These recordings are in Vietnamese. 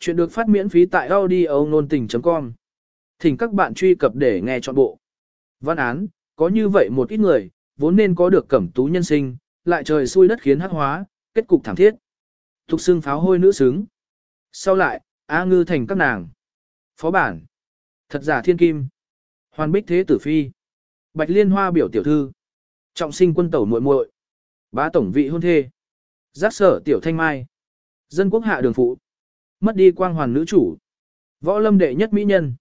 Chuyện được phát miễn phí tại audio nôn tình.com. Thỉnh các bạn truy cập để nghe trọn bộ. Văn án, có như vậy một ít người, vốn nên có được cẩm tú nhân sinh, lại trời xui đất khiến hắc hóa, kết cục thảm thiết. Thục xương pháo hôi nữ xứng. Sau lại, A ngư thành các nàng. Phó bản. Thật giả thiên kim. Hoàn bích thế tử phi. Bạch liên hoa biểu tiểu thư. Trọng sinh quân tẩu muội muội. Bá tổng vị hôn thê. Giác sở tiểu thanh mai. Dân quốc hạ đường phụ. Mất đi quang hoàn nữ chủ. Võ lâm đệ nhất mỹ nhân.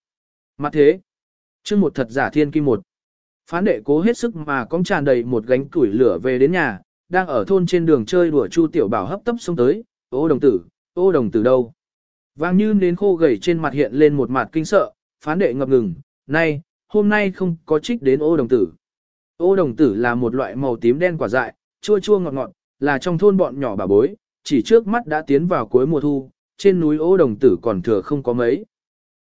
Mặt thế. chương một thật giả thiên kim một. Phán đệ cố hết sức mà cong tràn đầy một gánh củi lửa về đến nhà, đang ở thôn trên đường chơi đùa Chu Tiểu Bảo hấp tấp xông tới, ô đồng tử, ô đồng tử đâu? Vàng như nến khô gầy trên mặt hiện lên một mặt kinh sợ, phán đệ ngập ngừng, nay, hôm nay không có trích đến ô đồng tử. Ô đồng tử là một loại màu tím đen quả dại, chua chua ngọt ngọt, là trong thôn bọn nhỏ bà bối, chỉ trước mắt đã tiến vào cuối mùa thu, trên núi ô đồng tử còn thừa không có mấy.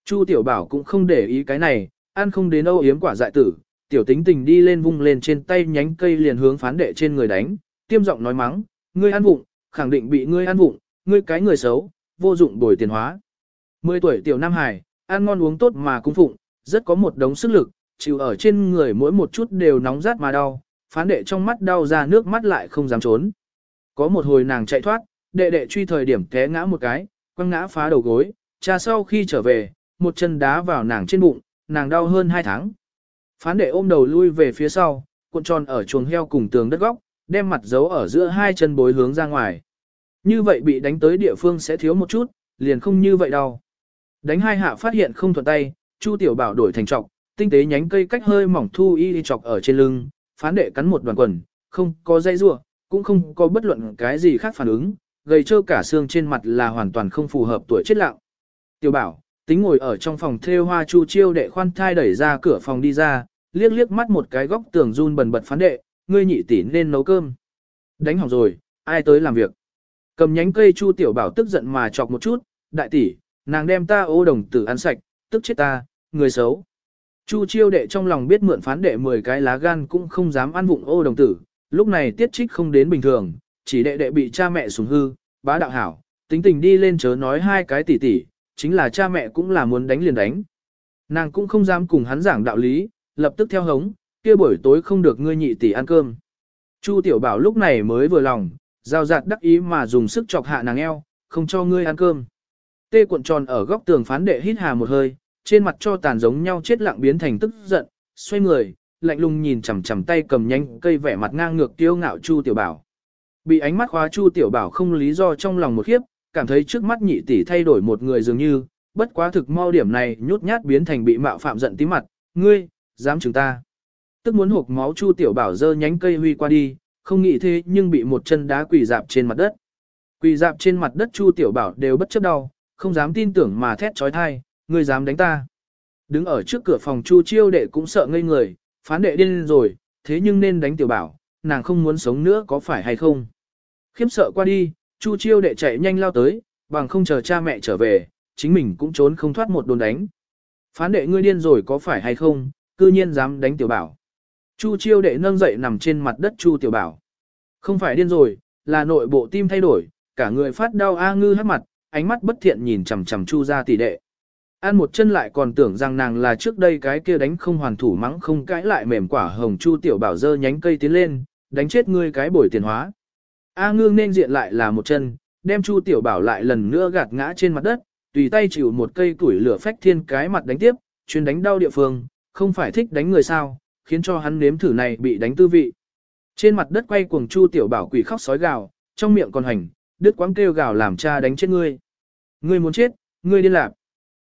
Chu tiểu bảo cũng không để ý cái này, ăn không đến âu yếm quả dại tử, tiểu tính tình đi lên vung lên trên tay nhánh cây liền hướng phán đệ trên người đánh, tiêm giọng nói mắng, ngươi ăn vụng, khẳng định bị ngươi ăn vụng, ngươi cái người xấu, vô dụng bồi tiền hóa. Mười tuổi tiểu Nam Hải, ăn ngon uống tốt mà cung phụng, rất có một đống sức lực, chịu ở trên người mỗi một chút đều nóng rát mà đau, phán đệ trong mắt đau ra nước mắt lại không dám trốn. Có một hồi nàng chạy thoát, đệ đệ truy thời điểm té ngã một cái, quăng ngã phá đầu gối, cha sau khi trở về, một chân đá vào nàng trên bụng, nàng đau hơn hai tháng. Phán đệ ôm đầu lui về phía sau, cuộn tròn ở chuồng heo cùng tường đất góc, đem mặt giấu ở giữa hai chân bối hướng ra ngoài. Như vậy bị đánh tới địa phương sẽ thiếu một chút, liền không như vậy đâu. Đánh hai hạ phát hiện không thuận tay, Chu Tiểu Bảo đổi thành trọc, tinh tế nhánh cây cách hơi mỏng thu y đi chọc ở trên lưng, phán đệ cắn một đoàn quần, không có dây rua, cũng không có bất luận cái gì khác phản ứng, gầy trơ cả xương trên mặt là hoàn toàn không phù hợp tuổi chết lặng. Tiểu Bảo, tính ngồi ở trong phòng thêu hoa Chu Chiêu đệ khoan thai đẩy ra cửa phòng đi ra, liếc liếc mắt một cái góc tường run bần bật phán đệ, ngươi nhị tỷ nên nấu cơm. Đánh hỏng rồi, ai tới làm việc. Cầm nhánh cây Chu Tiểu Bảo tức giận mà chọc một chút, đại tỷ, nàng đem ta ô đồng tử ăn sạch, tức chết ta, người xấu. Chu chiêu đệ trong lòng biết mượn phán đệ 10 cái lá gan cũng không dám ăn vụng ô đồng tử, lúc này tiết trích không đến bình thường, chỉ đệ đệ bị cha mẹ sủng hư, bá đạo hảo, tính tình đi lên chớ nói hai cái tỉ tỉ, chính là cha mẹ cũng là muốn đánh liền đánh. Nàng cũng không dám cùng hắn giảng đạo lý, lập tức theo hống, kia buổi tối không được ngươi nhị tỷ ăn cơm. Chu tiểu bảo lúc này mới vừa lòng, giao giạt đắc ý mà dùng sức chọc hạ nàng eo, không cho ngươi ăn cơm. Tê cuộn tròn ở góc tường phán đệ hít hà một hơi, trên mặt cho tàn giống nhau chết lặng biến thành tức giận, xoay người, lạnh lùng nhìn chằm chằm tay cầm nhanh cây vẻ mặt ngang ngược tiêu ngạo Chu Tiểu Bảo. Bị ánh mắt khóa Chu Tiểu Bảo không lý do trong lòng một khiếp, cảm thấy trước mắt nhị tỷ thay đổi một người dường như, bất quá thực mau điểm này nhút nhát biến thành bị mạo phạm giận tí mặt, ngươi, dám chúng ta. Tức muốn hộp máu Chu Tiểu Bảo giơ nhánh cây huy qua đi, không nghĩ thế nhưng bị một chân đá quỳ dạp trên mặt đất. Quỳ dạp trên mặt đất Chu Tiểu Bảo đều bất chấp đau, không dám tin tưởng mà thét trói thai, ngươi dám đánh ta. Đứng ở trước cửa phòng Chu Chiêu đệ cũng sợ ngây người, phán đệ điên rồi, thế nhưng nên đánh tiểu bảo, nàng không muốn sống nữa có phải hay không. Khiếp sợ qua đi, Chu Chiêu đệ chạy nhanh lao tới, bằng không chờ cha mẹ trở về, chính mình cũng trốn không thoát một đồn đánh. Phán đệ ngươi điên rồi có phải hay không, cư nhiên dám đánh tiểu bảo. Chu Chiêu đệ nâng dậy nằm trên mặt đất Chu tiểu bảo. Không phải điên rồi, là nội bộ tim thay đổi, cả người phát đau a ngư hắt mặt, ánh mắt bất thiện nhìn chằm chằm Chu gia tỷ đệ. An một chân lại còn tưởng rằng nàng là trước đây cái kia đánh không hoàn thủ mắng không cãi lại mềm quả hồng chu tiểu bảo dơ nhánh cây tiến lên, đánh chết ngươi cái bồi tiền hóa. A Ngư nên diện lại là một chân, đem chu tiểu bảo lại lần nữa gạt ngã trên mặt đất, tùy tay chịu một cây củi lửa phách thiên cái mặt đánh tiếp, chuyên đánh đau địa phương, không phải thích đánh người sao, khiến cho hắn nếm thử này bị đánh tư vị. Trên mặt đất quay cuồng chu tiểu bảo quỷ khóc sói gào, trong miệng còn hành, đứt quãng kêu gào làm cha đánh chết ngươi. Ngươi muốn chết, ngươi đi làm.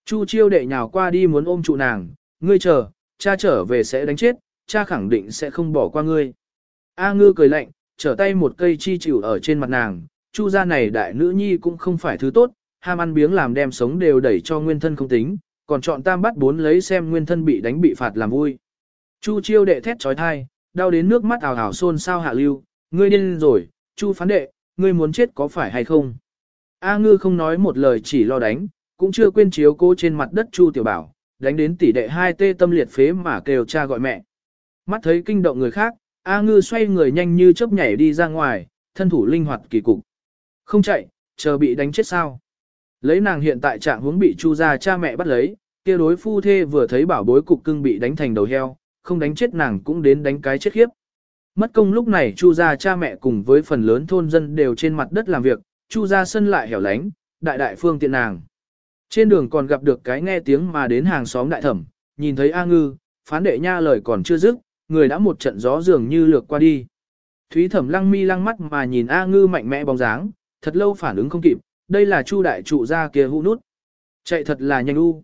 Chu chiêu đệ nhào qua đi muốn ôm trụ nàng, ngươi chờ, cha trở về sẽ đánh chết, cha khẳng định sẽ không bỏ qua ngươi. A ngư cười lạnh, trở tay một cây chi chịu ở trên mặt nàng, chu gia này đại nữ nhi cũng không phải thứ tốt, ham ăn biếng làm đem sống đều đẩy cho nguyên thân không tính, còn chọn tam bắt bốn lấy xem nguyên thân bị đánh bị phạt làm vui. Chu chiêu đệ thét trói thai, đau đến nước mắt ảo ảo xôn sao hạ lưu, ngươi điên rồi, chu phán đệ, ngươi muốn chết có phải hay không? A ngư không nói một lời chỉ lo đánh, cũng chưa quên chiếu cô trên mặt đất Chu Tiểu Bảo, đánh đến tỷ đệ hai tê tâm liệt phế mà kêu cha gọi mẹ. Mắt thấy kinh động người khác, A Ngư xoay người nhanh như chớp nhảy đi ra ngoài, thân thủ linh hoạt kỳ cục. Không chạy, chờ bị đánh chết sao. Lấy nàng hiện tại trạng huống bị Chu gia cha mẹ bắt lấy, kia đối phu thê vừa thấy bảo bối cục cưng bị đánh thành đầu heo, không đánh chết nàng cũng đến đánh cái chết khiếp. Mất công lúc này Chu gia cha mẹ cùng với phần lớn thôn dân đều trên mặt đất làm việc, Chu gia sân lại hẻo lánh, đại đại phương tiện nàng. Trên đường còn gặp được cái nghe tiếng mà đến hàng xóm đại thẩm, nhìn thấy A Ngư, phán đệ nha lời còn chưa dứt, người đã một trận gió dường như lược qua đi. Thúy thẩm lăng mi lăng mắt mà nhìn A Ngư mạnh mẽ bóng dáng, thật lâu phản ứng không kịp, đây là Chu đại trụ gia kia hũ nút. Chạy thật là nhanh u.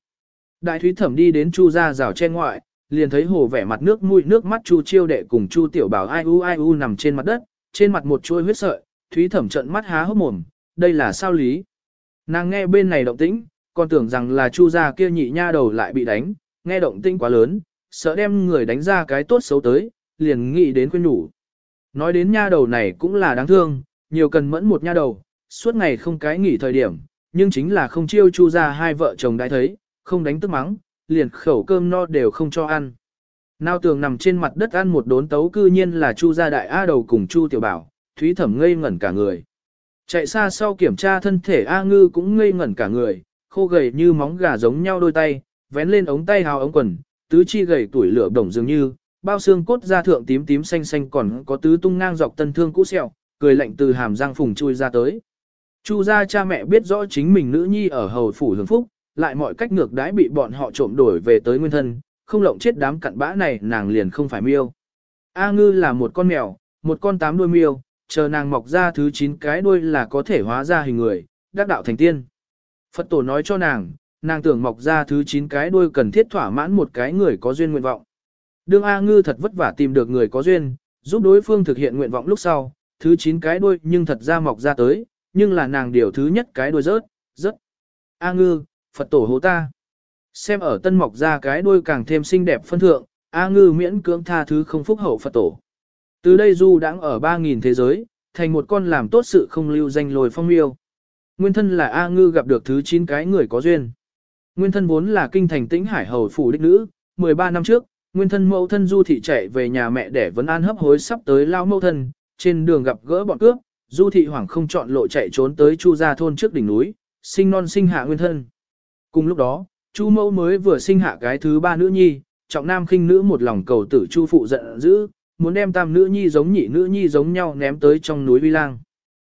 Đại Thúy thẩm đi đến Chu gia rào che ngoại, liền thấy hồ vẻ mặt nước mũi nước mắt Chu chiêu đệ cùng Chu tiểu bảo ai u ai u nằm trên mặt đất, trên mặt một chuôi huyết sợi, Thúy thẩm trận mắt há hốc mồm, đây là sao lý. Nàng nghe bên này động tĩnh, còn tưởng rằng là Chu gia kia nhị nha đầu lại bị đánh, nghe động tĩnh quá lớn, sợ đem người đánh ra cái tốt xấu tới, liền nghĩ đến khuyên nhủ. Nói đến nha đầu này cũng là đáng thương, nhiều cần mẫn một nha đầu, suốt ngày không cái nghỉ thời điểm, nhưng chính là không chiêu chu ra hai vợ chồng đã thấy, không đánh tức mắng, liền khẩu cơm no đều không cho ăn. Nào tường nằm trên mặt đất ăn một đốn tấu cư nhiên là chu gia đại A đầu cùng chu tiểu bảo, thúy thẩm ngây ngẩn cả người. Chạy xa sau kiểm tra thân thể A ngư cũng ngây ngẩn cả người, khô gầy như móng gà giống nhau đôi tay, vén lên ống tay hào ống quần, tứ chi gầy tuổi lửa đồng dường như, bao xương cốt da thượng tím tím xanh xanh còn có tứ tung ngang dọc tân thương cũ sẹo, cười lạnh từ hàm răng phùng chui ra tới. Chu gia cha mẹ biết rõ chính mình nữ nhi ở hầu phủ hưởng phúc, lại mọi cách ngược đãi bị bọn họ trộm đổi về tới nguyên thân, không lộng chết đám cặn bã này nàng liền không phải miêu. A ngư là một con mèo, một con tám đuôi miêu, chờ nàng mọc ra thứ chín cái đuôi là có thể hóa ra hình người, đắc đạo thành tiên. Phật tổ nói cho nàng, nàng tưởng mọc ra thứ chín cái đuôi cần thiết thỏa mãn một cái người có duyên nguyện vọng. Đương A ngư thật vất vả tìm được người có duyên, giúp đối phương thực hiện nguyện vọng lúc sau, thứ chín cái đuôi nhưng thật ra mọc ra tới, nhưng là nàng điều thứ nhất cái đuôi rớt, rớt. A ngư, Phật tổ hố ta. Xem ở tân mọc ra cái đuôi càng thêm xinh đẹp phân thượng, A ngư miễn cưỡng tha thứ không phúc hậu Phật tổ. Từ đây du đang ở 3.000 thế giới, thành một con làm tốt sự không lưu danh lồi phong miêu. Nguyên thân là A ngư gặp được thứ 9 cái người có duyên. Nguyên thân vốn là kinh thành tĩnh hải hầu phủ đích nữ, 13 năm trước, nguyên thân mẫu thân du thị chạy về nhà mẹ để vấn an hấp hối sắp tới lao mẫu thân, trên đường gặp gỡ bọn cướp, du thị hoảng không chọn lộ chạy trốn tới chu gia thôn trước đỉnh núi, sinh non sinh hạ nguyên thân. Cùng lúc đó, chu mẫu mới vừa sinh hạ cái thứ ba nữ nhi, trọng nam khinh nữ một lòng cầu tử chu phụ giận dữ, muốn đem tam nữ nhi giống nhị nữ nhi giống nhau ném tới trong núi vi lang.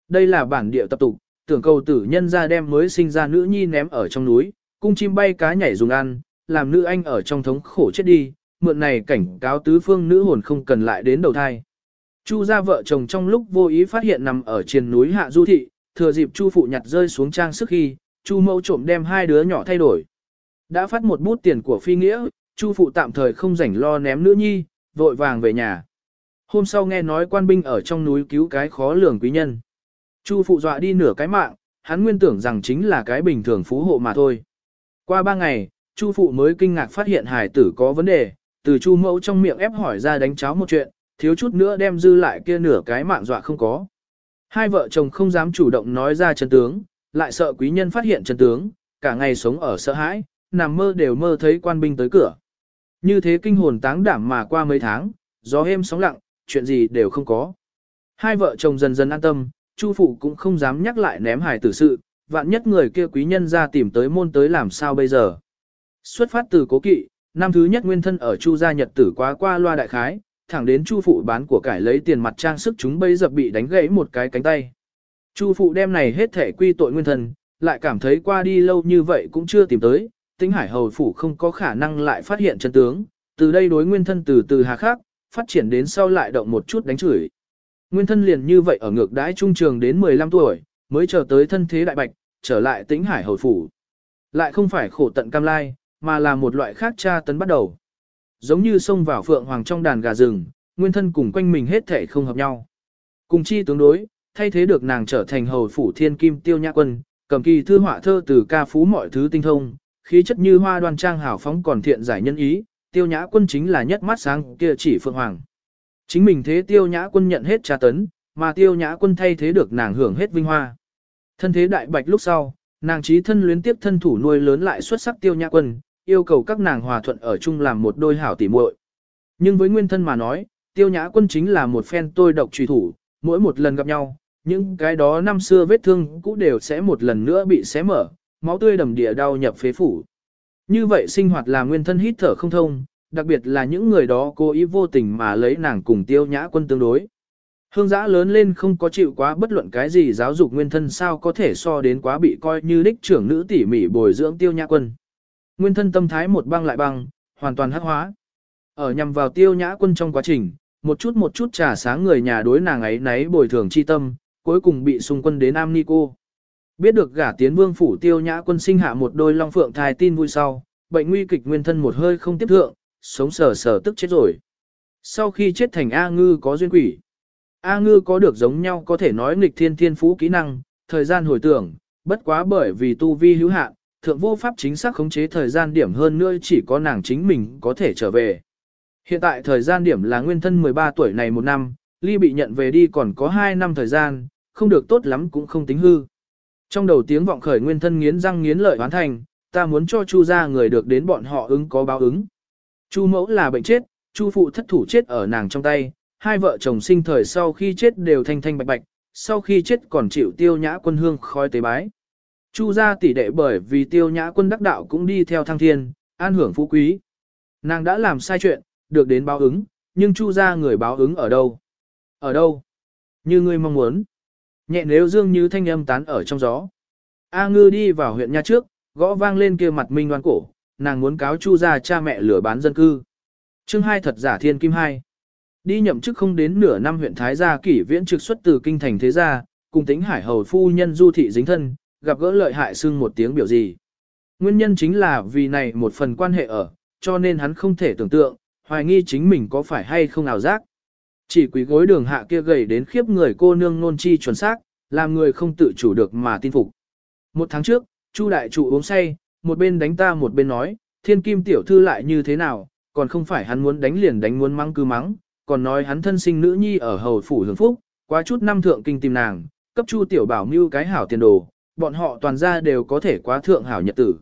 Đây là bản địa tập tục, tưởng cầu tử nhân ra đem mới sinh ra nữ nhi ném ở trong núi, cung chim bay cá nhảy dùng ăn, làm nữ anh ở trong thống khổ chết đi, mượn này cảnh cáo tứ phương nữ hồn không cần lại đến đầu thai. Chu gia vợ chồng trong lúc vô ý phát hiện nằm ở trên núi hạ du thị, thừa dịp Chu phụ nhặt rơi xuống trang sức khi, Chu mẫu trộm đem hai đứa nhỏ thay đổi. Đã phát một bút tiền của phi nghĩa, Chu phụ tạm thời không rảnh lo ném nữ nhi, vội vàng về nhà. Hôm sau nghe nói quan binh ở trong núi cứu cái khó lường quý nhân. Chu phụ dọa đi nửa cái mạng, hắn nguyên tưởng rằng chính là cái bình thường phú hộ mà thôi. Qua ba ngày, Chu phụ mới kinh ngạc phát hiện hải tử có vấn đề, từ Chu mẫu trong miệng ép hỏi ra đánh cháo một chuyện, thiếu chút nữa đem dư lại kia nửa cái mạng dọa không có. Hai vợ chồng không dám chủ động nói ra chân tướng, lại sợ quý nhân phát hiện chân tướng, cả ngày sống ở sợ hãi, nằm mơ đều mơ thấy quan binh tới cửa. Như thế kinh hồn táng đảm mà qua mấy tháng, gió êm sóng lặng, chuyện gì đều không có. Hai vợ chồng dần dần an tâm, Chu phụ cũng không dám nhắc lại ném hài tử sự, vạn nhất người kia quý nhân ra tìm tới môn tới làm sao bây giờ. Xuất phát từ cố kỵ, năm thứ nhất nguyên thân ở Chu gia nhật tử quá qua loa đại khái, thẳng đến Chu phụ bán của cải lấy tiền mặt trang sức chúng bây giờ bị đánh gãy một cái cánh tay. Chu phụ đem này hết thể quy tội nguyên thân, lại cảm thấy qua đi lâu như vậy cũng chưa tìm tới, tính hải hầu phủ không có khả năng lại phát hiện chân tướng, từ đây đối nguyên thân từ từ hà khắc, phát triển đến sau lại động một chút đánh chửi. Nguyên thân liền như vậy ở ngược đãi trung trường đến 15 tuổi, mới chờ tới thân thế đại bạch, trở lại tĩnh hải hồi phủ. Lại không phải khổ tận cam lai, mà là một loại khác tra tấn bắt đầu. Giống như xông vào phượng hoàng trong đàn gà rừng, nguyên thân cùng quanh mình hết thể không hợp nhau. Cùng chi tướng đối, thay thế được nàng trở thành hầu phủ thiên kim tiêu nhã quân, cầm kỳ thư họa thơ từ ca phú mọi thứ tinh thông, khí chất như hoa đoan trang hảo phóng còn thiện giải nhân ý, tiêu nhã quân chính là nhất mắt sáng kia chỉ phượng hoàng. Chính mình thế tiêu nhã quân nhận hết tra tấn, mà tiêu nhã quân thay thế được nàng hưởng hết vinh hoa. Thân thế đại bạch lúc sau, nàng trí thân luyến tiếp thân thủ nuôi lớn lại xuất sắc tiêu nhã quân, yêu cầu các nàng hòa thuận ở chung làm một đôi hảo tỉ muội. Nhưng với nguyên thân mà nói, tiêu nhã quân chính là một phen tôi độc truy thủ, mỗi một lần gặp nhau, những cái đó năm xưa vết thương cũng đều sẽ một lần nữa bị xé mở, máu tươi đầm địa đau nhập phế phủ. Như vậy sinh hoạt là nguyên thân hít thở không thông, đặc biệt là những người đó cố ý vô tình mà lấy nàng cùng tiêu nhã quân tương đối. Hương giã lớn lên không có chịu quá bất luận cái gì giáo dục nguyên thân sao có thể so đến quá bị coi như đích trưởng nữ tỉ mỉ bồi dưỡng tiêu nhã quân. Nguyên thân tâm thái một băng lại băng, hoàn toàn hắc hóa. Ở nhằm vào tiêu nhã quân trong quá trình, một chút một chút trà sáng người nhà đối nàng ấy nấy bồi thường chi tâm, cuối cùng bị xung quân đến Am Ni Cô. Biết được gả tiến vương phủ tiêu nhã quân sinh hạ một đôi long phượng thai tin vui sau, bệnh nguy kịch nguyên thân một hơi không tiếp thượng, sống sờ sờ tức chết rồi. Sau khi chết thành A ngư có duyên quỷ. A ngư có được giống nhau có thể nói nghịch thiên thiên phú kỹ năng, thời gian hồi tưởng, bất quá bởi vì tu vi hữu hạn, thượng vô pháp chính xác khống chế thời gian điểm hơn nữa chỉ có nàng chính mình có thể trở về. Hiện tại thời gian điểm là nguyên thân 13 tuổi này một năm, ly bị nhận về đi còn có 2 năm thời gian, không được tốt lắm cũng không tính hư. Trong đầu tiếng vọng khởi nguyên thân nghiến răng nghiến lợi hoán thành, ta muốn cho chu ra người được đến bọn họ ứng có báo ứng. Chu mẫu là bệnh chết, chu phụ thất thủ chết ở nàng trong tay, hai vợ chồng sinh thời sau khi chết đều thanh thanh bạch bạch, sau khi chết còn chịu tiêu nhã quân hương khói tế bái. Chu gia tỷ đệ bởi vì tiêu nhã quân đắc đạo cũng đi theo thăng thiên, an hưởng phú quý. Nàng đã làm sai chuyện, được đến báo ứng, nhưng chu gia người báo ứng ở đâu? Ở đâu? Như ngươi mong muốn. Nhẹ nếu dương như thanh âm tán ở trong gió. A ngư đi vào huyện nha trước, gõ vang lên kia mặt minh đoan cổ, nàng muốn cáo chu gia cha mẹ lửa bán dân cư. chương hai thật giả thiên kim hai. Đi nhậm chức không đến nửa năm huyện Thái Gia kỷ viễn trực xuất từ kinh thành thế gia, cùng tính hải hầu phu nhân du thị dính thân, gặp gỡ lợi hại xưng một tiếng biểu gì. Nguyên nhân chính là vì này một phần quan hệ ở, cho nên hắn không thể tưởng tượng, hoài nghi chính mình có phải hay không ảo giác. Chỉ quý gối đường hạ kia gầy đến khiếp người cô nương nôn chi chuẩn xác, làm người không tự chủ được mà tin phục. Một tháng trước, Chu đại chủ uống say, một bên đánh ta một bên nói, thiên kim tiểu thư lại như thế nào, còn không phải hắn muốn đánh liền đánh muốn mắng cứ mắng, còn nói hắn thân sinh nữ nhi ở hầu phủ hưởng phúc, quá chút năm thượng kinh tìm nàng, cấp Chu tiểu bảo mưu cái hảo tiền đồ, bọn họ toàn ra đều có thể quá thượng hảo nhật tử.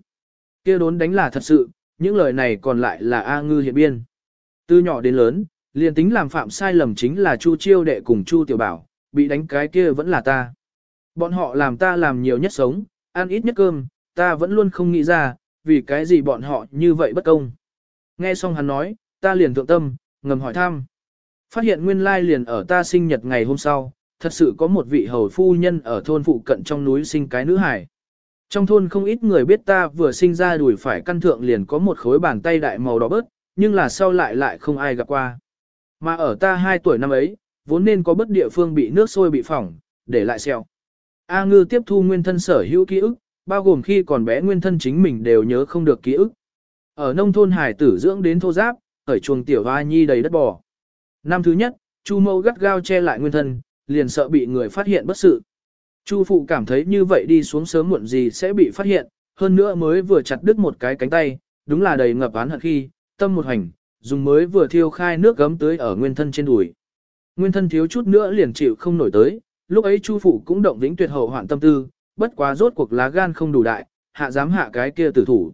Kia đốn đánh là thật sự, những lời này còn lại là A ngư hiện biên. Từ nhỏ đến lớn, liền tính làm phạm sai lầm chính là Chu chiêu đệ cùng Chu tiểu bảo, bị đánh cái kia vẫn là ta. Bọn họ làm ta làm nhiều nhất sống, ăn ít nhất cơm, ta vẫn luôn không nghĩ ra, vì cái gì bọn họ như vậy bất công. Nghe xong hắn nói, ta liền thượng tâm, ngầm hỏi thăm. Phát hiện nguyên lai liền ở ta sinh nhật ngày hôm sau, thật sự có một vị hầu phu nhân ở thôn phụ cận trong núi sinh cái nữ hải. Trong thôn không ít người biết ta vừa sinh ra đùi phải căn thượng liền có một khối bàn tay đại màu đỏ bớt, nhưng là sau lại lại không ai gặp qua. Mà ở ta 2 tuổi năm ấy, vốn nên có bất địa phương bị nước sôi bị phỏng, để lại sẹo. A ngư tiếp thu nguyên thân sở hữu ký ức, bao gồm khi còn bé nguyên thân chính mình đều nhớ không được ký ức. Ở nông thôn hải tử dưỡng đến thô giáp, ở chuồng tiểu hoa nhi đầy đất bò. Năm thứ nhất, Chu mâu gắt gao che lại nguyên thân, liền sợ bị người phát hiện bất sự. Chu phụ cảm thấy như vậy đi xuống sớm muộn gì sẽ bị phát hiện, hơn nữa mới vừa chặt đứt một cái cánh tay, đúng là đầy ngập án hận khi, tâm một hành, dùng mới vừa thiêu khai nước gấm tưới ở nguyên thân trên đùi. Nguyên thân thiếu chút nữa liền chịu không nổi tới, lúc ấy Chu phụ cũng động vĩnh tuyệt hậu hoạn tâm tư, bất quá rốt cuộc lá gan không đủ đại, hạ dám hạ cái kia tử thủ.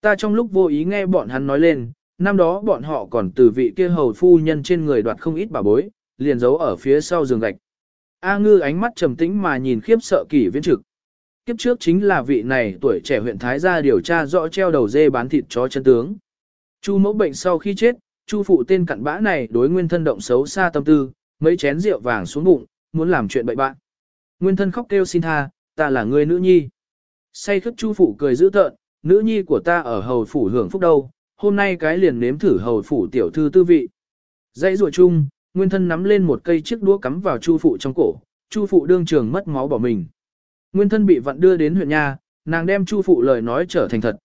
Ta trong lúc vô ý nghe bọn hắn nói lên, năm đó bọn họ còn từ vị kia hầu phu nhân trên người đoạt không ít bà bối, liền giấu ở phía sau giường gạch. A ngư ánh mắt trầm tĩnh mà nhìn khiếp sợ kỷ viễn trực. Kiếp trước chính là vị này tuổi trẻ huyện Thái gia điều tra rõ treo đầu dê bán thịt chó chân tướng. Chu mẫu bệnh sau khi chết, chu phụ tên cặn bã này đối nguyên thân động xấu xa tâm tư, mấy chén rượu vàng xuống bụng, muốn làm chuyện bậy bạn. Nguyên thân khóc kêu xin tha, ta là người nữ nhi. Say khất chu phụ cười dữ tợn, nữ nhi của ta ở hầu phủ hưởng phúc đâu, hôm nay cái liền nếm thử hầu phủ tiểu thư tư vị. Dãy rùa chung, nguyên thân nắm lên một cây chiếc đũa cắm vào chu phụ trong cổ, chu phụ đương trường mất máu bỏ mình. Nguyên thân bị vặn đưa đến huyện nha, nàng đem chu phụ lời nói trở thành thật.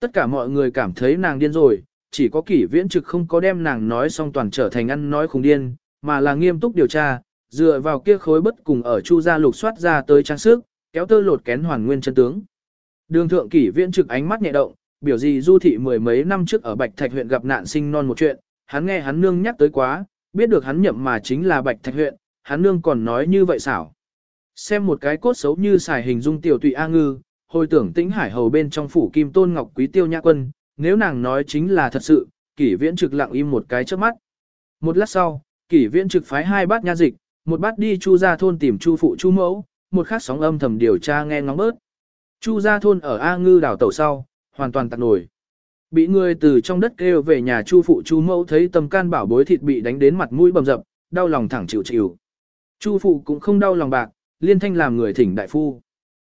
Tất cả mọi người cảm thấy nàng điên rồi, chỉ có kỷ viễn trực không có đem nàng nói xong toàn trở thành ăn nói khùng điên, mà là nghiêm túc điều tra, dựa vào kia khối bất cùng ở chu gia lục soát ra tới trang sức, kéo tơ lột kén hoàn nguyên chân tướng. Đường thượng kỷ viễn trực ánh mắt nhẹ động, biểu gì du thị mười mấy năm trước ở Bạch Thạch huyện gặp nạn sinh non một chuyện, hắn nghe hắn nương nhắc tới quá, biết được hắn nhậm mà chính là Bạch Thạch huyện, hắn nương còn nói như vậy xảo. Xem một cái cốt xấu như xài hình dung tiểu tụy A ngư, hồi tưởng tĩnh hải hầu bên trong phủ kim tôn ngọc quý tiêu nhã quân, nếu nàng nói chính là thật sự, kỷ viễn trực lặng im một cái trước mắt. Một lát sau, kỷ viễn trực phái hai bát nha dịch, một bát đi chu ra thôn tìm chu phụ chu mẫu, một khắc sóng âm thầm điều tra nghe ngóng bớt. Chu gia thôn ở A Ngư đảo tàu sau, hoàn toàn tạc nổi. Bị người từ trong đất kêu về nhà Chu phụ Chu mẫu thấy tâm can bảo bối thịt bị đánh đến mặt mũi bầm dập, đau lòng thẳng chịu chịu. Chu phụ cũng không đau lòng bạc, liên thanh làm người thỉnh đại phu.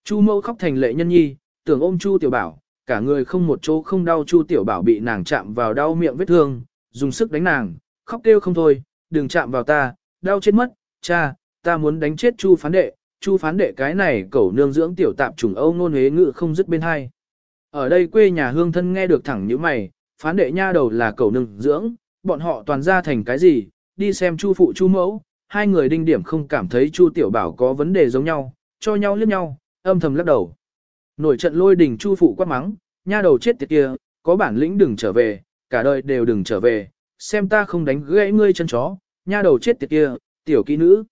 Chu mẫu khóc thành lệ nhân nhi, tưởng ôm Chu tiểu bảo, cả người không một chỗ không đau Chu tiểu bảo bị nàng chạm vào đau miệng vết thương, dùng sức đánh nàng, khóc kêu không thôi, đừng chạm vào ta, đau chết mất, cha, ta muốn đánh chết Chu phán đệ, Chu phán đệ cái này cẩu nương dưỡng tiểu tạp trùng Âu nôn hế ngự không dứt bên hai. Ở đây quê nhà hương thân nghe được thẳng như mày, phán đệ nha đầu là cầu nương dưỡng, bọn họ toàn ra thành cái gì, đi xem Chu phụ Chu mẫu, hai người đinh điểm không cảm thấy Chu tiểu bảo có vấn đề giống nhau, cho nhau liếc nhau, âm thầm lắc đầu. Nổi trận lôi đình Chu phụ quát mắng, nha đầu chết tiệt kia, có bản lĩnh đừng trở về, cả đời đều đừng trở về, xem ta không đánh gãy ngươi chân chó, nha đầu chết tiệt kia, tiểu kỹ nữ.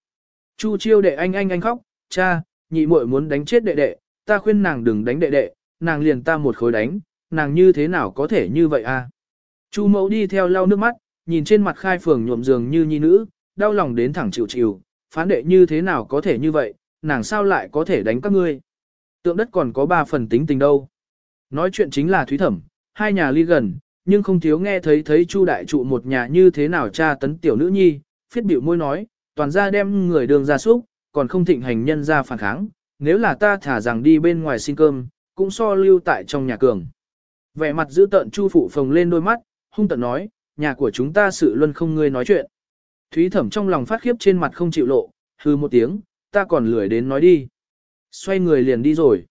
Chu chiêu đệ anh anh anh khóc, cha, nhị muội muốn đánh chết đệ đệ, ta khuyên nàng đừng đánh đệ đệ, nàng liền ta một khối đánh, nàng như thế nào có thể như vậy à? Chu mẫu đi theo lau nước mắt, nhìn trên mặt khai phường nhuộm giường như nhi nữ, đau lòng đến thẳng chịu chịu, phán đệ như thế nào có thể như vậy, nàng sao lại có thể đánh các ngươi? Tượng đất còn có ba phần tính tình đâu. Nói chuyện chính là Thúy Thẩm, hai nhà ly gần, nhưng không thiếu nghe thấy thấy Chu đại trụ một nhà như thế nào cha tấn tiểu nữ nhi, phiết biểu môi nói, toàn ra đem người đường ra súc, còn không thịnh hành nhân ra phản kháng, nếu là ta thả rằng đi bên ngoài xin cơm, cũng so lưu tại trong nhà cường. Vẻ mặt giữ tợn Chu phụ phồng lên đôi mắt, hung tợn nói, nhà của chúng ta sự luân không ngươi nói chuyện. Thúy thẩm trong lòng phát khiếp trên mặt không chịu lộ, hư một tiếng, ta còn lười đến nói đi. Xoay người liền đi rồi.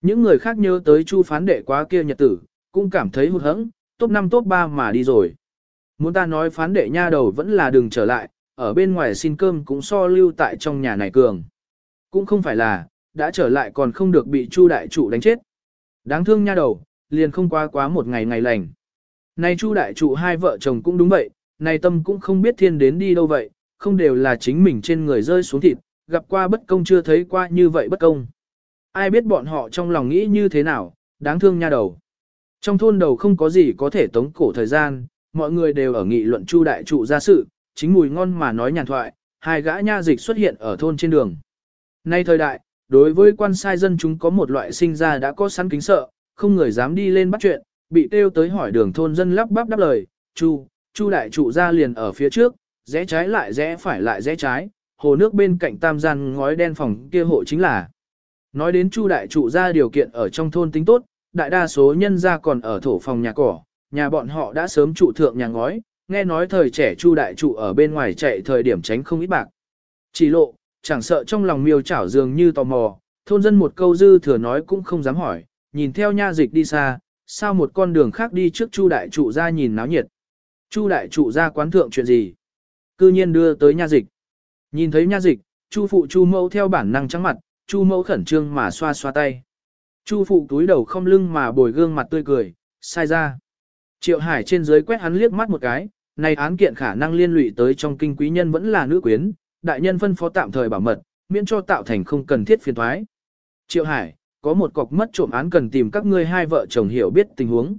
Những người khác nhớ tới Chu phán đệ quá kia nhật tử, cũng cảm thấy hụt hẫng, top 5 top 3 mà đi rồi. Muốn ta nói phán đệ nha đầu vẫn là đừng trở lại, ở bên ngoài xin cơm cũng so lưu tại trong nhà này cường. Cũng không phải là, đã trở lại còn không được bị Chu đại trụ đánh chết. Đáng thương nha đầu, liền không qua quá một ngày ngày lành. Này Chu đại trụ hai vợ chồng cũng đúng vậy, này tâm cũng không biết thiên đến đi đâu vậy, không đều là chính mình trên người rơi xuống thịt, gặp qua bất công chưa thấy qua như vậy bất công. Ai biết bọn họ trong lòng nghĩ như thế nào, đáng thương nha đầu. Trong thôn đầu không có gì có thể tống cổ thời gian, mọi người đều ở nghị luận Chu đại trụ ra sự, chính mùi ngon mà nói nhàn thoại, hai gã nha dịch xuất hiện ở thôn trên đường. Nay thời đại, đối với quan sai dân chúng có một loại sinh ra đã có sẵn kính sợ, không người dám đi lên bắt chuyện, bị tiêu tới hỏi đường thôn dân lắp bắp đáp lời, Chu, Chu đại trụ ra liền ở phía trước, rẽ trái lại rẽ phải lại rẽ trái, hồ nước bên cạnh tam gian ngói đen phòng kia hộ chính là. Nói đến Chu đại trụ ra điều kiện ở trong thôn tính tốt, đại đa số nhân gia còn ở thổ phòng nhà cỏ, nhà bọn họ đã sớm trụ thượng nhà ngói, nghe nói thời trẻ Chu đại trụ ở bên ngoài chạy thời điểm tránh không ít bạc. Chỉ lộ, chẳng sợ trong lòng miêu chảo dường như tò mò, thôn dân một câu dư thừa nói cũng không dám hỏi, nhìn theo nha dịch đi xa, sao một con đường khác đi trước Chu đại trụ ra nhìn náo nhiệt. Chu đại trụ ra quán thượng chuyện gì? Cư nhiên đưa tới nha dịch. Nhìn thấy nha dịch, Chu phụ Chu mẫu theo bản năng trắng mặt, Chu mẫu khẩn trương mà xoa xoa tay. Chu phụ túi đầu không lưng mà bồi gương mặt tươi cười, sai ra. Triệu Hải trên dưới quét hắn liếc mắt một cái, này án kiện khả năng liên lụy tới trong kinh quý nhân vẫn là nữ quyến, đại nhân phân phó tạm thời bảo mật, miễn cho tạo thành không cần thiết phiền thoái. Triệu Hải, có một cọc mất trộm án cần tìm các ngươi hai vợ chồng hiểu biết tình huống.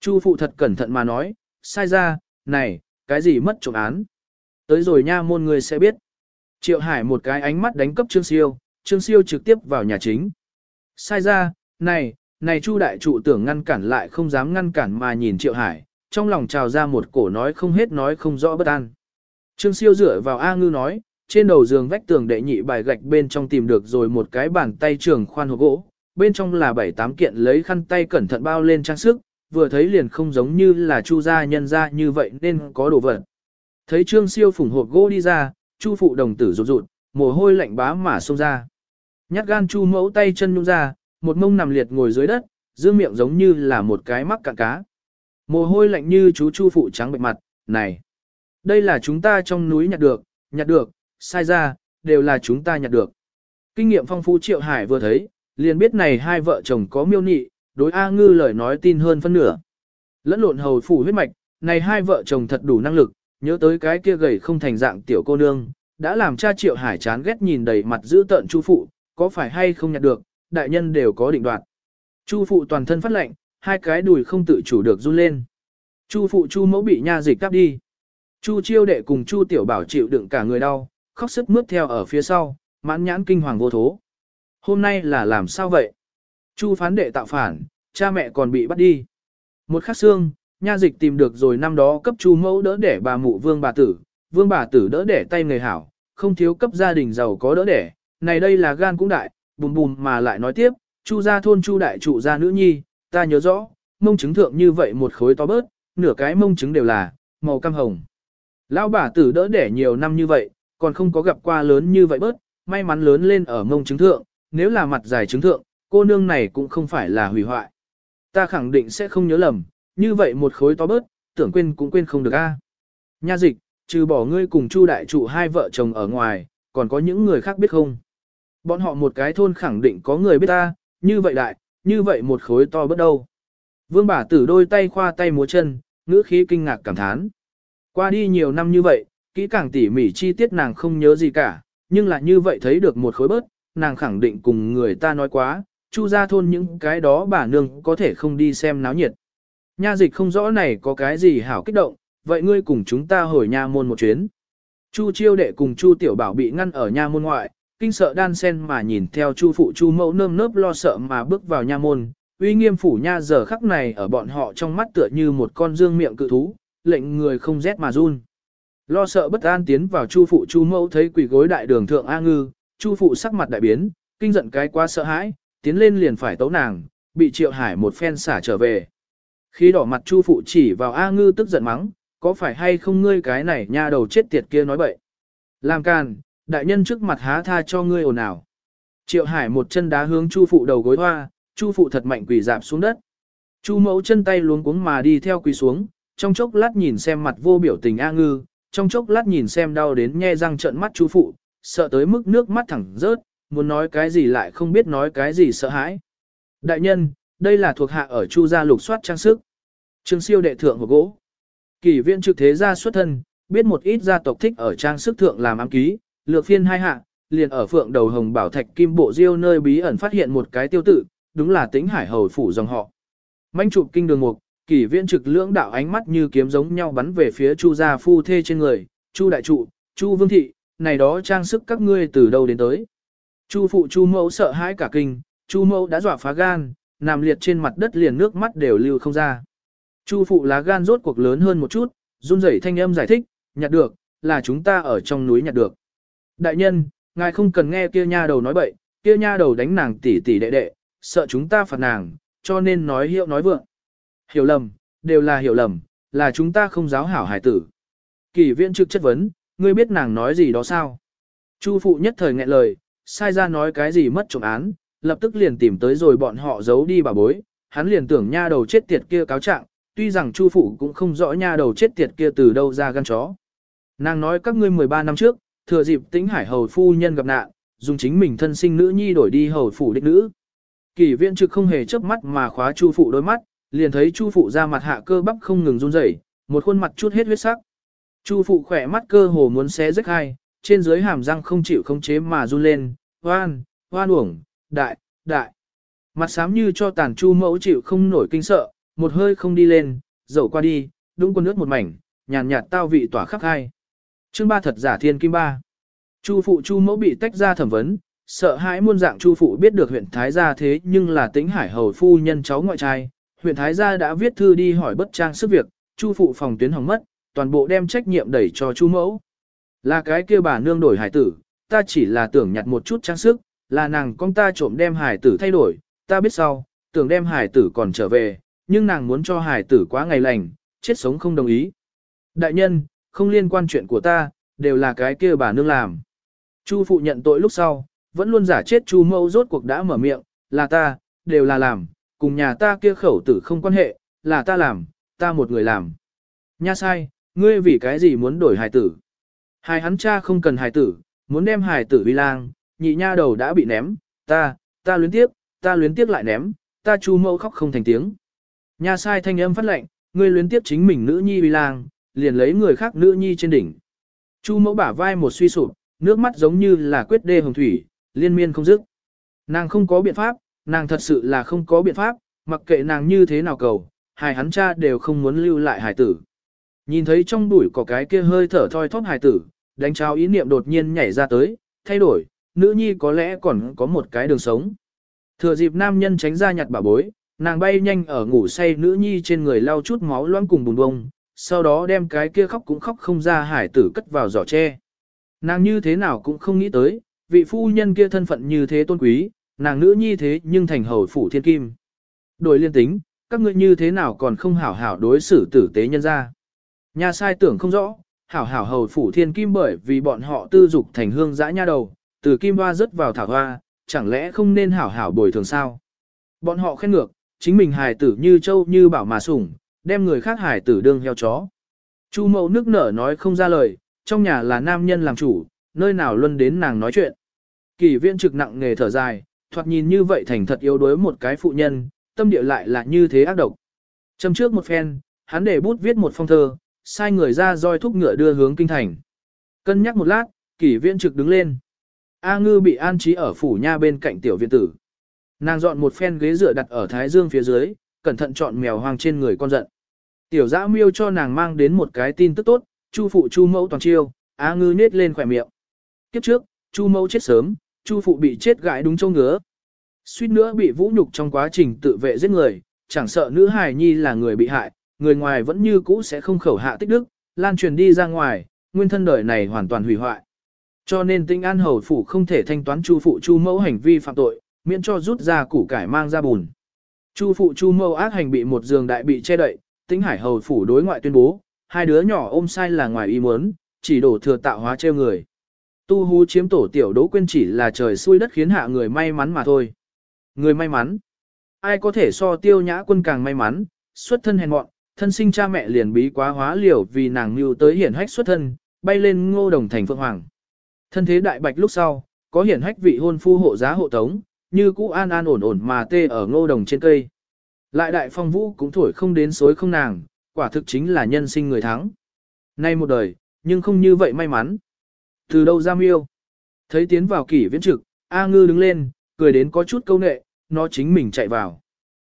Chu phụ thật cẩn thận mà nói, sai ra, này, cái gì mất trộm án? Tới rồi nha môn người sẽ biết. Triệu Hải một cái ánh mắt đánh cấp Trương Siêu, Trương Siêu trực tiếp vào nhà chính. Sai ra, này, này Chu đại trụ tưởng ngăn cản lại không dám ngăn cản mà nhìn Triệu Hải, trong lòng trào ra một cổ nói không hết nói không rõ bất an. Trương Siêu dựa vào A Ngư nói, trên đầu giường vách tường đệ nhị bài gạch bên trong tìm được rồi một cái bàn tay trường khoan hộp gỗ, bên trong là bảy tám kiện lấy khăn tay cẩn thận bao lên trang sức, vừa thấy liền không giống như là Chu gia nhân gia như vậy nên có đồ vật. Thấy Trương Siêu phủng hộp gỗ đi ra, Chu phụ đồng tử rụt rụt, mồ hôi lạnh bá mà xông ra. Nhát gan Chu mẫu tay chân nhung ra, một mông nằm liệt ngồi dưới đất, dương miệng giống như là một cái mắc cạn cá. Mồ hôi lạnh như chú Chu phụ trắng bệnh mặt, này. Đây là chúng ta trong núi nhặt được, nhặt được, sai ra, đều là chúng ta nhặt được. Kinh nghiệm phong phú Triệu Hải vừa thấy, liền biết này hai vợ chồng có miêu nị, đối A Ngư lời nói tin hơn phân nửa. Lẫn lộn hầu phủ huyết mạch, này hai vợ chồng thật đủ năng lực, nhớ tới cái kia gầy không thành dạng tiểu cô nương, đã làm cha Triệu Hải chán ghét nhìn đầy mặt giữ tợn Chu phụ, có phải hay không nhặt được, đại nhân đều có định đoạt. Chu phụ toàn thân phát lệnh, hai cái đùi không tự chủ được run lên. Chu phụ Chu mẫu bị nha dịch cắp đi. Chu chiêu đệ cùng Chu tiểu bảo chịu đựng cả người đau, khóc sức mướt theo ở phía sau, mãn nhãn kinh hoàng vô thố. Hôm nay là làm sao vậy? Chu phán đệ tạo phản, cha mẹ còn bị bắt đi. Một khắc xương, nha dịch tìm được rồi năm đó cấp chu mẫu đỡ đẻ bà mụ vương bà tử, vương bà tử đỡ đẻ tay người hảo, không thiếu cấp gia đình giàu có đỡ đẻ, này đây là gan cũng đại, bùm bùm mà lại nói tiếp, chu gia thôn chu đại trụ gia nữ nhi, ta nhớ rõ, mông chứng thượng như vậy một khối to bớt, nửa cái mông chứng đều là, màu cam hồng. Lão bà tử đỡ đẻ nhiều năm như vậy, còn không có gặp qua lớn như vậy bớt, may mắn lớn lên ở mông chứng thượng, nếu là mặt dài chứng thượng, cô nương này cũng không phải là hủy hoại. Ta khẳng định sẽ không nhớ lầm, như vậy một khối to bớt, tưởng quên cũng quên không được a. Nha dịch, trừ bỏ ngươi cùng Chu đại trụ hai vợ chồng ở ngoài, còn có những người khác biết không? Bọn họ một cái thôn khẳng định có người biết ta, như vậy đại, như vậy một khối to bớt đâu. Vương bà tử đôi tay khoa tay múa chân, ngữ khí kinh ngạc cảm thán. Qua đi nhiều năm như vậy, kỹ càng tỉ mỉ chi tiết nàng không nhớ gì cả, nhưng là như vậy thấy được một khối bớt, nàng khẳng định cùng người ta nói quá, chu ra thôn những cái đó bà nương có thể không đi xem náo nhiệt. Nha dịch không rõ này có cái gì hảo kích động, vậy ngươi cùng chúng ta hồi nha môn một chuyến. Chu chiêu đệ cùng chu tiểu bảo bị ngăn ở nha môn ngoại, kinh sợ đan sen mà nhìn theo chu phụ chu mẫu nơm nớp lo sợ mà bước vào nha môn. Uy nghiêm phủ nha giờ khắc này ở bọn họ trong mắt tựa như một con dương miệng cự thú, lệnh người không rét mà run. Lo sợ bất an tiến vào chu phụ chu mẫu thấy quỷ gối đại đường thượng A ngư, chu phụ sắc mặt đại biến, kinh giận cái quá sợ hãi, tiến lên liền phải tấu nàng, bị triệu hải một phen xả trở về. Khi đỏ mặt chu phụ chỉ vào A ngư tức giận mắng, có phải hay không ngươi cái này nha đầu chết tiệt kia nói bậy. Làm càn, đại nhân trước mặt há tha cho ngươi ồn ào. Triệu hải một chân đá hướng chu phụ đầu gối hoa, chu phụ thật mạnh quỳ dạp xuống đất. Chu mẫu chân tay luống cuống mà đi theo quỳ xuống, trong chốc lát nhìn xem mặt vô biểu tình A ngư, trong chốc lát nhìn xem đau đến nhe răng trợn mắt chú phụ, sợ tới mức nước mắt thẳng rớt, muốn nói cái gì lại không biết nói cái gì sợ hãi. Đại nhân, đây là thuộc hạ ở chu gia lục soát trang sức. Trương siêu đệ thượng hộp gỗ. Kỷ viện trực thế gia xuất thân, biết một ít gia tộc thích ở trang sức thượng làm ám ký, lược phiên hai hạ, liền ở phượng đầu hồng bảo thạch kim bộ diêu nơi bí ẩn phát hiện một cái tiêu tự, đúng là tính hải hầu phủ dòng họ. Manh chụp kinh đường mục, kỷ viễn trực lưỡng đạo ánh mắt như kiếm giống nhau bắn về phía chu gia phu thê trên người, chu đại trụ, chu vương thị, này đó trang sức các ngươi từ đâu đến tới. Chu phụ chu mẫu sợ hãi cả kinh, chu mẫu đã dọa phá gan, nằm liệt trên mặt đất liền nước mắt đều lưu không ra. Chu phụ lá gan rốt cuộc lớn hơn một chút, run rẩy thanh âm giải thích, nhặt được, là chúng ta ở trong núi nhặt được. Đại nhân, ngài không cần nghe kia nha đầu nói bậy, kia nha đầu đánh nàng tỷ tỷ đệ đệ, sợ chúng ta phạt nàng, cho nên nói hiệu nói vượng. Hiểu lầm, đều là hiểu lầm, là chúng ta không giáo hảo hải tử. Kỳ viện trực chất vấn, ngươi biết nàng nói gì đó sao? Chu phụ nhất thời nghẹn lời, sai ra nói cái gì mất trộm án, lập tức liền tìm tới rồi bọn họ giấu đi bà bối, hắn liền tưởng nha đầu chết tiệt kia cáo trạng, tuy rằng Chu phụ cũng không rõ nha đầu chết tiệt kia từ đâu ra gan chó. Nàng nói các ngươi 13 năm trước, thừa dịp Tĩnh Hải hầu phu nhân gặp nạn, dùng chính mình thân sinh nữ nhi đổi đi hầu phủ đích nữ. Kỳ viện trực không hề chớp mắt mà khóa Chu phụ đôi mắt, liền thấy Chu phụ ra mặt hạ cơ bắp không ngừng run rẩy, một khuôn mặt chút hết huyết sắc. Chu phụ khỏe mắt cơ hồ muốn xé rách hai, trên dưới hàm răng không chịu khống chế mà run lên, hoan, hoan uổng, đại, đại. Mặt xám như cho tàn chu mẫu chịu không nổi kinh sợ, một hơi không đi lên, dẫu qua đi, đúng quân nước một mảnh, nhàn nhạt, tao vị tỏa khắp hai. Chương ba thật giả thiên kim ba. Chu phụ chu mẫu bị tách ra thẩm vấn, sợ hãi muôn dạng chu phụ biết được huyện Thái gia thế nhưng là tính hải hầu phu nhân cháu ngoại trai. Huyện Thái gia đã viết thư đi hỏi bất trang sức việc, chu phụ phòng tuyến hỏng mất, toàn bộ đem trách nhiệm đẩy cho chu mẫu. Là cái kia bà nương đổi hải tử, ta chỉ là tưởng nhặt một chút trang sức, là nàng con ta trộm đem hải tử thay đổi, ta biết sau, tưởng đem hải tử còn trở về, nhưng nàng muốn cho hải tử quá ngày lành, chết sống không đồng ý. Đại nhân, không liên quan chuyện của ta, đều là cái kia bà nương làm. Chu phụ nhận tội lúc sau, vẫn luôn giả chết chu mẫu rốt cuộc đã mở miệng, là ta, đều là làm, cùng nhà ta kia khẩu tử không quan hệ, là ta làm, ta một người làm. Nha sai, ngươi vì cái gì muốn đổi hài tử? Hai hắn cha không cần hài tử, muốn đem hài tử vi lang, nhị nha đầu đã bị ném, ta, ta luyến tiếp, ta luyến tiếp lại ném, ta chu mẫu khóc không thành tiếng. Nha sai thanh âm phát lệnh, ngươi luyến tiếp chính mình nữ nhi vi lang, liền lấy người khác nữ nhi trên đỉnh. Chu mẫu bả vai một suy sụp, nước mắt giống như là quyết đê hồng thủy, liên miên không dứt. Nàng không có biện pháp, nàng thật sự là không có biện pháp, mặc kệ nàng như thế nào cầu, hài hắn cha đều không muốn lưu lại hài tử. Nhìn thấy trong bụi có cái kia hơi thở thoi thóp hài tử, đánh trao ý niệm đột nhiên nhảy ra tới, thay đổi, nữ nhi có lẽ còn có một cái đường sống. Thừa dịp nam nhân tránh ra nhặt bà bối, nàng bay nhanh ở ngủ say nữ nhi trên người lau chút máu loãng cùng bùn bông, sau đó đem cái kia khóc cũng khóc không ra hải tử cất vào giỏ tre. Nàng như thế nào cũng không nghĩ tới, vị phu nhân kia thân phận như thế tôn quý, nàng nữ nhi thế nhưng thành hầu phủ thiên kim. Đổi liên tính, các ngươi như thế nào còn không hảo hảo đối xử tử tế nhân ra. Nhà sai tưởng không rõ, hảo hảo hầu phủ thiên kim bởi vì bọn họ tư dục thành hương dã nha đầu, từ kim hoa rớt vào thảo hoa, chẳng lẽ không nên hảo hảo bồi thường sao? Bọn họ khen ngược, chính mình hài tử như châu như bảo mà sủng, đem người khác hài tử đương heo chó. Chu mẫu nước nở nói không ra lời, trong nhà là nam nhân làm chủ, nơi nào luân đến nàng nói chuyện. Kỳ viên trực nặng nghề thở dài, thoạt nhìn như vậy thành thật yếu đuối một cái phụ nhân, tâm địa lại là như thế ác độc. Châm trước một phen, hắn để bút viết một phong thơ, sai người ra roi thúc ngựa đưa hướng kinh thành. Cân nhắc một lát, kỷ viễn trực đứng lên. A ngư bị an trí ở phủ nha bên cạnh tiểu viện tử. Nàng dọn một phen ghế dựa đặt ở thái dương phía dưới, cẩn thận chọn mèo hoang trên người con giận. Tiểu dã miêu cho nàng mang đến một cái tin tức tốt, chu phụ chu mẫu toàn chiêu, A ngư nết lên khỏe miệng. Kiếp trước, chu mẫu chết sớm, chu phụ bị chết gãi đúng châu ngứa. Suýt nữa bị vũ nhục trong quá trình tự vệ giết người, chẳng sợ nữ hài nhi là người bị hại, người ngoài vẫn như cũ sẽ không khẩu hạ tích đức, lan truyền đi ra ngoài, nguyên thân đời này hoàn toàn hủy hoại. Cho nên tinh an hầu phủ không thể thanh toán chu phụ chu mẫu hành vi phạm tội, miễn cho rút ra củ cải mang ra bùn. Chu phụ chu mẫu ác hành bị một giường đại bị che đậy, tinh hải hầu phủ đối ngoại tuyên bố, hai đứa nhỏ ôm sai là ngoài ý muốn, chỉ đổ thừa tạo hóa treo người. Tu hú chiếm tổ tiểu đỗ quên chỉ là trời xui đất khiến hạ người may mắn mà thôi. Người may mắn. Ai có thể so tiêu nhã quân càng may mắn, xuất thân hèn mọn, thân sinh cha mẹ liền bí quá hóa liều vì nàng mưu tới hiển hách xuất thân, bay lên ngô đồng thành phượng hoàng. Thân thế đại bạch lúc sau, có hiển hách vị hôn phu hộ giá hộ tống, như cũ an an ổn ổn mà tê ở ngô đồng trên cây. Lại đại phong vũ cũng thổi không đến xối không nàng, quả thực chính là nhân sinh người thắng. Nay một đời, nhưng không như vậy may mắn. Từ đâu ra miêu? Thấy tiến vào kỷ viễn trực, A ngư đứng lên, cười đến có chút câu nệ, nó chính mình chạy vào.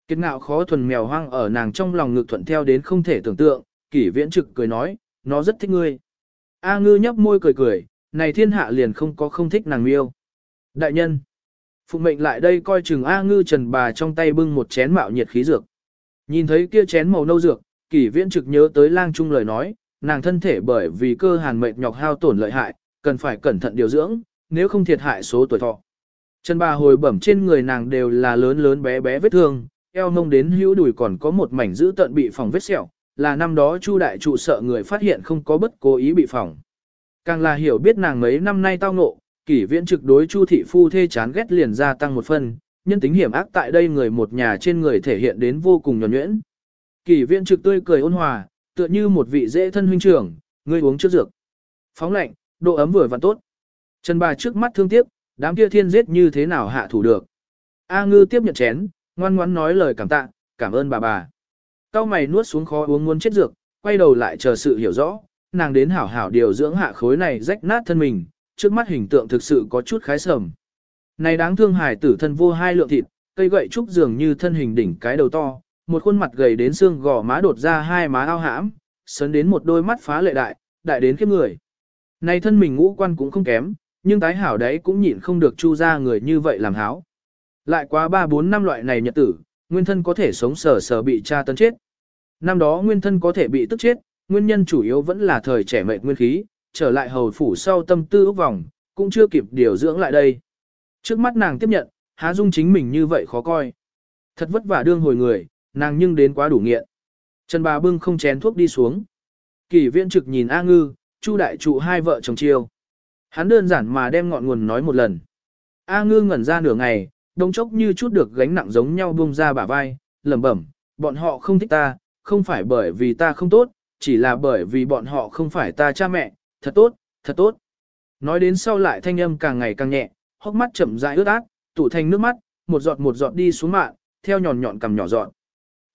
Kiệt ngạo khó thuần mèo hoang ở nàng trong lòng ngực thuận theo đến không thể tưởng tượng, kỷ viễn trực cười nói, nó rất thích ngươi. A ngư nhấp môi cười cười, này thiên hạ liền không có không thích nàng miêu. Đại nhân, phụ mệnh lại đây coi chừng A ngư trần bà trong tay bưng một chén mạo nhiệt khí dược. Nhìn thấy kia chén màu nâu dược, kỷ viễn trực nhớ tới lang trung lời nói, nàng thân thể bởi vì cơ hàn mệt nhọc hao tổn lợi hại, cần phải cẩn thận điều dưỡng, nếu không thiệt hại số tuổi thọ. Chân bà hồi bẩm trên người nàng đều là lớn lớn bé bé vết thương, eo mông đến hữu đùi còn có một mảnh giữ tận bị phòng vết sẹo, là năm đó Chu đại trụ sợ người phát hiện không có bất cố ý bị phòng. Càng là hiểu biết nàng mấy năm nay tao ngộ, kỷ viễn trực đối Chu thị phu thê chán ghét liền gia tăng một phần, nhân tính hiểm ác tại đây người một nhà trên người thể hiện đến vô cùng nhuần nhuyễn. Kỷ viễn trực tươi cười ôn hòa, tựa như một vị dễ thân huynh trưởng, ngươi uống trước dược. Phóng lạnh, độ ấm vừa vặn tốt. Trần bà trước mắt thương tiếc, đám kia thiên giết như thế nào hạ thủ được. A ngư tiếp nhận chén, ngoan ngoãn nói lời cảm tạ, cảm ơn bà bà. Cao mày nuốt xuống khó uống muốn chết dược, quay đầu lại chờ sự hiểu rõ, nàng đến hảo hảo điều dưỡng hạ khối này rách nát thân mình, trước mắt hình tượng thực sự có chút khái sầm. Này đáng thương hài tử thân vô hai lượng thịt, cây gậy trúc dường như thân hình đỉnh cái đầu to, một khuôn mặt gầy đến xương gò má đột ra hai má ao hãm, sấn đến một đôi mắt phá lệ đại, đại đến khiếp người. Này thân mình ngũ quan cũng không kém, nhưng tái hảo đấy cũng nhịn không được chu ra người như vậy làm háo. Lại quá 3-4 năm loại này nhật tử, nguyên thân có thể sống sờ sờ bị cha tấn chết. Năm đó nguyên thân có thể bị tức chết, nguyên nhân chủ yếu vẫn là thời trẻ mệnh nguyên khí, trở lại hầu phủ sau tâm tư ốc vòng, cũng chưa kịp điều dưỡng lại đây. Trước mắt nàng tiếp nhận, há dung chính mình như vậy khó coi. Thật vất vả đương hồi người, nàng nhưng đến quá đủ nghiện. Trần bà bưng không chén thuốc đi xuống. Kỳ viện trực nhìn A ngư, chu đại trụ hai vợ chồng chiêu. Hắn đơn giản mà đem ngọn nguồn nói một lần. A ngư ngẩn ra nửa ngày, đông chốc như chút được gánh nặng giống nhau buông ra bả vai, lẩm bẩm, bọn họ không thích ta, không phải bởi vì ta không tốt, chỉ là bởi vì bọn họ không phải ta cha mẹ, thật tốt, thật tốt. Nói đến sau lại thanh âm càng ngày càng nhẹ, hốc mắt chậm rãi ướt át, tụ thành nước mắt, một giọt một giọt đi xuống mạng, theo nhọn nhọn cầm nhỏ giọt.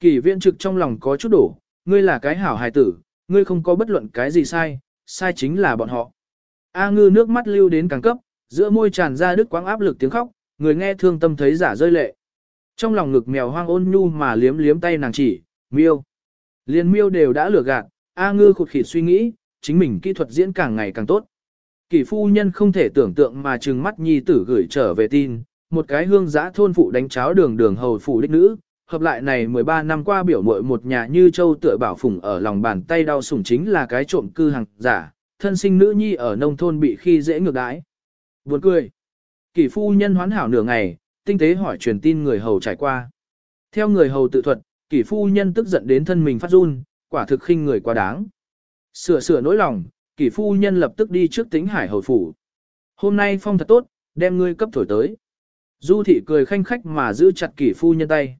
Kỳ viện trực trong lòng có chút đổ, ngươi là cái hảo hài tử, ngươi không có bất luận cái gì sai, sai chính là bọn họ. A ngư nước mắt lưu đến càng cấp, giữa môi tràn ra đứt quãng áp lực tiếng khóc, người nghe thương tâm thấy giả rơi lệ. Trong lòng ngực mèo hoang ôn nhu mà liếm liếm tay nàng chỉ, miêu. Liên miêu đều đã lừa gạt, A ngư khụt khịt suy nghĩ, chính mình kỹ thuật diễn càng ngày càng tốt. Kỳ phu nhân không thể tưởng tượng mà trừng mắt nhi tử gửi trở về tin, một cái hương giã thôn phụ đánh cháo đường đường hầu phủ đích nữ, hợp lại này 13 năm qua biểu muội một nhà như châu tựa bảo phùng ở lòng bàn tay đau sủng chính là cái trộm cư hàng giả, thân sinh nữ nhi ở nông thôn bị khi dễ ngược đãi. Buồn cười. Kỷ phu nhân hoán hảo nửa ngày, tinh tế hỏi truyền tin người hầu trải qua. Theo người hầu tự thuật, kỷ phu nhân tức giận đến thân mình phát run, quả thực khinh người quá đáng. Sửa sửa nỗi lòng, kỷ phu nhân lập tức đi trước tính hải hầu phủ. Hôm nay phong thật tốt, đem ngươi cấp thổi tới. Du thị cười khanh khách mà giữ chặt kỷ phu nhân tay.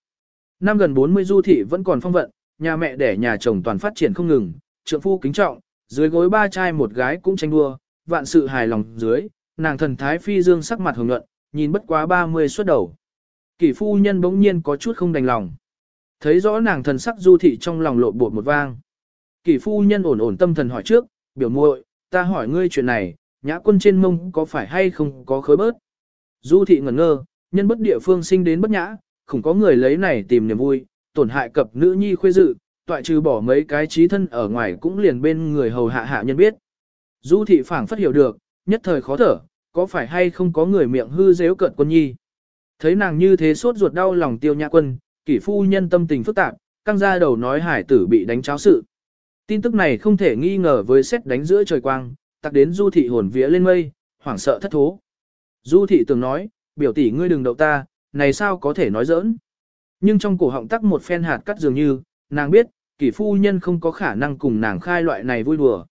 Năm gần 40 du thị vẫn còn phong vận, nhà mẹ đẻ nhà chồng toàn phát triển không ngừng, trượng phu kính trọng, dưới gối ba trai một gái cũng tranh đua, vạn sự hài lòng dưới, nàng thần thái phi dương sắc mặt hồng nhuận, nhìn bất quá 30 xuất đầu. Kỷ phu nhân bỗng nhiên có chút không đành lòng. Thấy rõ nàng thần sắc du thị trong lòng lộ bột một vang. Kỷ phu nhân ổn ổn tâm thần hỏi trước, biểu muội, ta hỏi ngươi chuyện này, nhã quân trên mông có phải hay không có khối bớt. Du thị ngẩn ngơ, nhân bất địa phương sinh đến bất nhã, không có người lấy này tìm niềm vui, tổn hại cập nữ nhi khuê dự, toại trừ bỏ mấy cái trí thân ở ngoài cũng liền bên người hầu hạ hạ nhân biết. Du thị phảng phất hiểu được, nhất thời khó thở, có phải hay không có người miệng hư dếu cợt quân nhi. Thấy nàng như thế sốt ruột đau lòng tiêu nhã quân, kỷ phu nhân tâm tình phức tạp, căng ra đầu nói hải tử bị đánh cháo sự. Tin tức này không thể nghi ngờ với xét đánh giữa trời quang, tặc đến du thị hồn vía lên mây, hoảng sợ thất thố. Du thị từng nói, biểu tỷ ngươi đừng đậu ta, này sao có thể nói giỡn. Nhưng trong cổ họng tắc một phen hạt cắt dường như, nàng biết, kỷ phu nhân không có khả năng cùng nàng khai loại này vui đùa.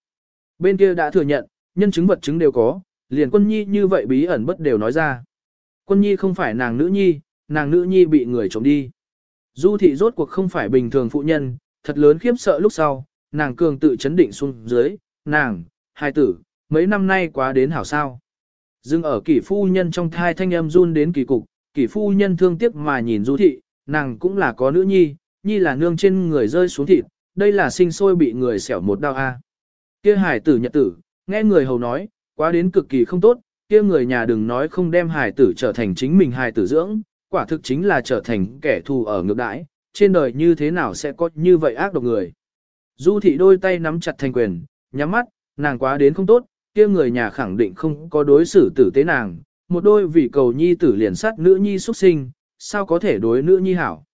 Bên kia đã thừa nhận, nhân chứng vật chứng đều có, liền quân nhi như vậy bí ẩn bất đều nói ra. Quân nhi không phải nàng nữ nhi, nàng nữ nhi bị người trộm đi. Du thị rốt cuộc không phải bình thường phụ nhân, thật lớn khiếp sợ lúc sau, nàng cường tự chấn định xuống dưới, nàng, hai tử, mấy năm nay quá đến hảo sao. Dưng ở kỷ phu nhân trong thai thanh âm run đến kỳ cục, kỷ phu nhân thương tiếc mà nhìn du thị, nàng cũng là có nữ nhi, nhi là nương trên người rơi xuống thịt, đây là sinh sôi bị người xẻo một đau a. Kia hải tử nhật tử, nghe người hầu nói, quá đến cực kỳ không tốt, kia người nhà đừng nói không đem hải tử trở thành chính mình hải tử dưỡng, quả thực chính là trở thành kẻ thù ở ngược đãi, trên đời như thế nào sẽ có như vậy ác độc người. Du thị đôi tay nắm chặt thành quyền, nhắm mắt, nàng quá đến không tốt, kia người nhà khẳng định không có đối xử tử tế nàng, một đôi vì cầu nhi tử liền sát nữ nhi xuất sinh, sao có thể đối nữ nhi hảo.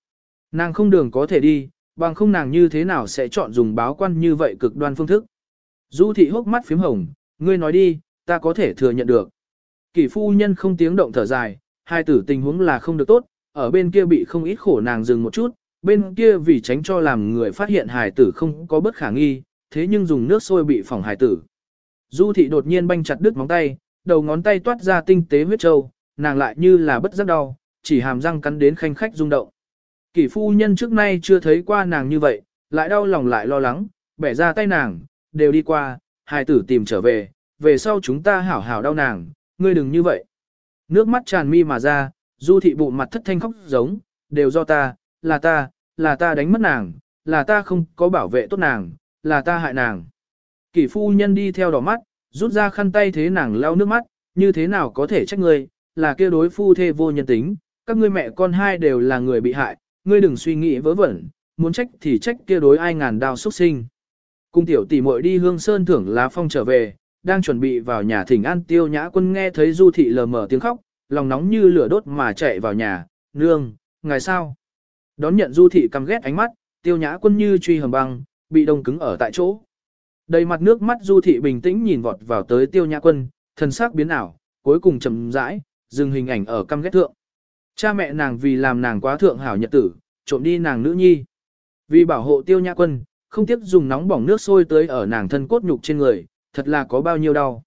Nàng không đường có thể đi, bằng không nàng như thế nào sẽ chọn dùng báo quan như vậy cực đoan phương thức. Du thị hốc mắt phím hồng, ngươi nói đi, ta có thể thừa nhận được. Kỷ phu nhân không tiếng động thở dài, hai tử tình huống là không được tốt, ở bên kia bị không ít khổ nàng dừng một chút, bên kia vì tránh cho làm người phát hiện hài tử không có bất khả nghi, thế nhưng dùng nước sôi bị phỏng hài tử. Du thị đột nhiên banh chặt đứt móng tay, đầu ngón tay toát ra tinh tế huyết trâu, nàng lại như là bất giác đau, chỉ hàm răng cắn đến khanh khách rung động. Kỷ phu nhân trước nay chưa thấy qua nàng như vậy, lại đau lòng lại lo lắng, bẻ ra tay nàng, đều đi qua, hài tử tìm trở về, về sau chúng ta hảo hảo đau nàng, ngươi đừng như vậy. Nước mắt tràn mi mà ra, du thị bụ mặt thất thanh khóc giống, đều do ta, là ta, là ta đánh mất nàng, là ta không có bảo vệ tốt nàng, là ta hại nàng. Kỷ phu nhân đi theo đỏ mắt, rút ra khăn tay thế nàng lau nước mắt, như thế nào có thể trách ngươi, là kia đối phu thê vô nhân tính, các ngươi mẹ con hai đều là người bị hại, ngươi đừng suy nghĩ vớ vẩn, muốn trách thì trách kia đối ai ngàn đao xuất sinh. Cung tiểu tỷ muội đi hương sơn thưởng lá phong trở về, đang chuẩn bị vào nhà thỉnh an tiêu nhã quân nghe thấy du thị lờ mờ tiếng khóc, lòng nóng như lửa đốt mà chạy vào nhà, nương, ngài sao? Đón nhận du thị căm ghét ánh mắt, tiêu nhã quân như truy hầm băng, bị đông cứng ở tại chỗ. Đầy mặt nước mắt du thị bình tĩnh nhìn vọt vào tới tiêu nhã quân, thân xác biến ảo, cuối cùng chậm rãi, dừng hình ảnh ở căm ghét thượng. Cha mẹ nàng vì làm nàng quá thượng hảo nhật tử, trộm đi nàng nữ nhi. Vì bảo hộ tiêu nhã quân, không tiếc dùng nóng bỏng nước sôi tới ở nàng thân cốt nhục trên người, thật là có bao nhiêu đau.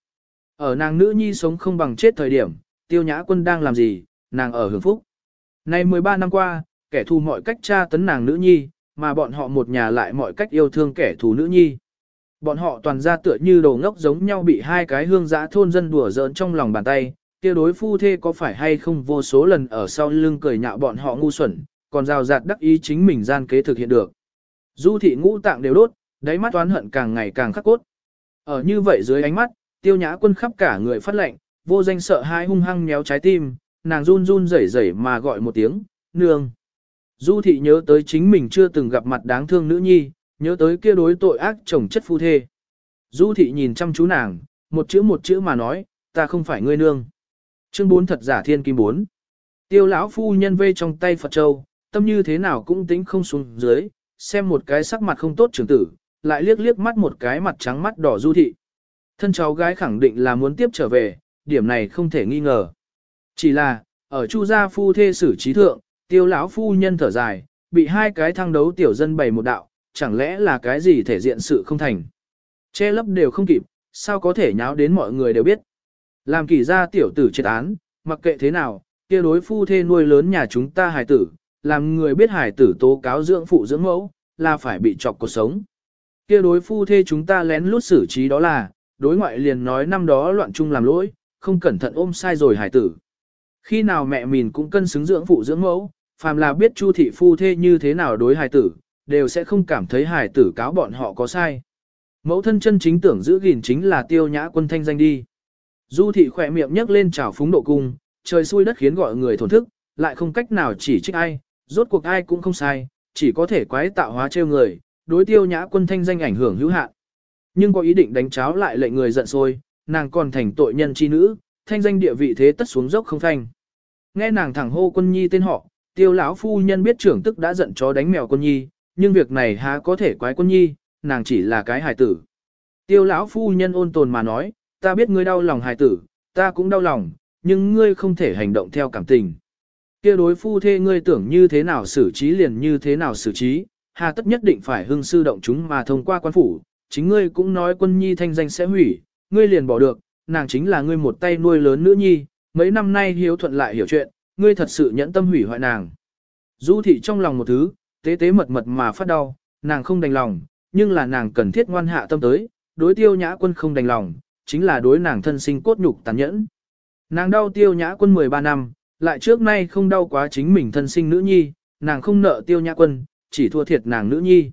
Ở nàng nữ nhi sống không bằng chết thời điểm, tiêu nhã quân đang làm gì, nàng ở hưởng phúc. Nay 13 năm qua, kẻ thù mọi cách tra tấn nàng nữ nhi, mà bọn họ một nhà lại mọi cách yêu thương kẻ thù nữ nhi. Bọn họ toàn ra tựa như đồ ngốc giống nhau bị hai cái hương giã thôn dân đùa giỡn trong lòng bàn tay, kia đối phu thê có phải hay không vô số lần ở sau lưng cười nhạo bọn họ ngu xuẩn, còn rào rạt đắc ý chính mình gian kế thực hiện được. Du thị ngũ tạng đều đốt, đáy mắt toán hận càng ngày càng khắc cốt. Ở như vậy dưới ánh mắt, tiêu nhã quân khắp cả người phát lệnh, vô danh sợ hai hung hăng méo trái tim, nàng run run rẩy rẩy mà gọi một tiếng, nương. Du thị nhớ tới chính mình chưa từng gặp mặt đáng thương nữ nhi, nhớ tới kia đối tội ác chồng chất phu thê. Du thị nhìn chăm chú nàng, một chữ một chữ mà nói, ta không phải ngươi nương. Chương 4 thật giả thiên kim 4. Tiêu lão phu nhân vê trong tay Phật Châu, tâm như thế nào cũng tính không xuống dưới, xem một cái sắc mặt không tốt trưởng tử, lại liếc liếc mắt một cái mặt trắng mắt đỏ du thị. Thân cháu gái khẳng định là muốn tiếp trở về, điểm này không thể nghi ngờ. Chỉ là, ở chu gia phu thê xử trí thượng, tiêu lão phu nhân thở dài, bị hai cái thăng đấu tiểu dân bày một đạo, chẳng lẽ là cái gì thể diện sự không thành. Che lấp đều không kịp, sao có thể nháo đến mọi người đều biết. Làm kỳ ra tiểu tử triệt án, mặc kệ thế nào, kia đối phu thê nuôi lớn nhà chúng ta hài tử, làm người biết hài tử tố cáo dưỡng phụ dưỡng mẫu, là phải bị chọc cuộc sống. Kia đối phu thê chúng ta lén lút xử trí đó là, đối ngoại liền nói năm đó loạn chung làm lỗi, không cẩn thận ôm sai rồi hài tử. Khi nào mẹ mình cũng cân xứng dưỡng phụ dưỡng mẫu, phàm là biết chu thị phu thê như thế nào đối hài tử, đều sẽ không cảm thấy hài tử cáo bọn họ có sai. Mẫu thân chân chính tưởng giữ gìn chính là tiêu nhã quân thanh danh đi. Du thị khỏe miệng nhấc lên trào phúng độ cung, trời xui đất khiến gọi người thổn thức, lại không cách nào chỉ trích ai, rốt cuộc ai cũng không sai, chỉ có thể quái tạo hóa trêu người, đối tiêu nhã quân thanh danh ảnh hưởng hữu hạn. Nhưng có ý định đánh cháo lại lệnh người giận sôi, nàng còn thành tội nhân chi nữ, thanh danh địa vị thế tất xuống dốc không thanh. Nghe nàng thẳng hô quân nhi tên họ, tiêu lão phu nhân biết trưởng tức đã giận chó đánh mèo quân nhi, nhưng việc này há có thể quái quân nhi, nàng chỉ là cái hài tử. Tiêu lão phu nhân ôn tồn mà nói, ta biết ngươi đau lòng hài tử, ta cũng đau lòng, nhưng ngươi không thể hành động theo cảm tình. Kia đối phu thê ngươi tưởng như thế nào xử trí liền như thế nào xử trí, hà tất nhất định phải hưng sư động chúng mà thông qua quan phủ, chính ngươi cũng nói quân nhi thanh danh sẽ hủy, ngươi liền bỏ được, nàng chính là ngươi một tay nuôi lớn nữ nhi, mấy năm nay hiếu thuận lại hiểu chuyện, ngươi thật sự nhẫn tâm hủy hoại nàng. Du thị trong lòng một thứ, tế tế mật mật mà phát đau, nàng không đành lòng, nhưng là nàng cần thiết ngoan hạ tâm tới, đối tiêu nhã quân không đành lòng, chính là đối nàng thân sinh cốt nhục tàn nhẫn. Nàng đau tiêu nhã quân 13 năm, lại trước nay không đau quá chính mình thân sinh nữ nhi, nàng không nợ tiêu nhã quân, chỉ thua thiệt nàng nữ nhi.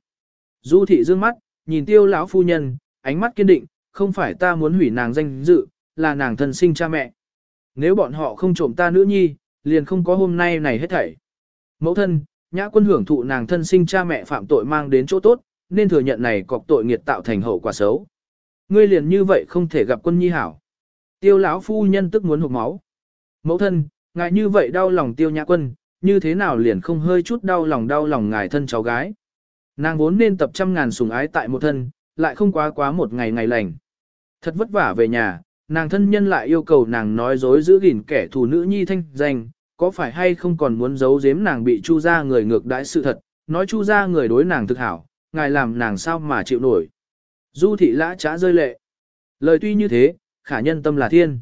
Du thị dương mắt, nhìn tiêu lão phu nhân, ánh mắt kiên định, không phải ta muốn hủy nàng danh dự, là nàng thân sinh cha mẹ. Nếu bọn họ không trộm ta nữ nhi, liền không có hôm nay này hết thảy. Mẫu thân, nhã quân hưởng thụ nàng thân sinh cha mẹ phạm tội mang đến chỗ tốt, nên thừa nhận này cọc tội nghiệt tạo thành hậu quả xấu. Ngươi liền như vậy không thể gặp quân nhi hảo. Tiêu lão phu nhân tức muốn hụt máu. Mẫu thân, ngài như vậy đau lòng tiêu nhã quân, như thế nào liền không hơi chút đau lòng đau lòng ngài thân cháu gái. Nàng vốn nên tập trăm ngàn sủng ái tại một thân, lại không quá quá một ngày ngày lành. Thật vất vả về nhà, nàng thân nhân lại yêu cầu nàng nói dối giữ gìn kẻ thù nữ nhi thanh danh, có phải hay không còn muốn giấu giếm nàng bị chu ra người ngược đãi sự thật, nói chu ra người đối nàng thực hảo, ngài làm nàng sao mà chịu nổi. Du thị lã trá rơi lệ. Lời tuy như thế, khả nhân tâm là thiên.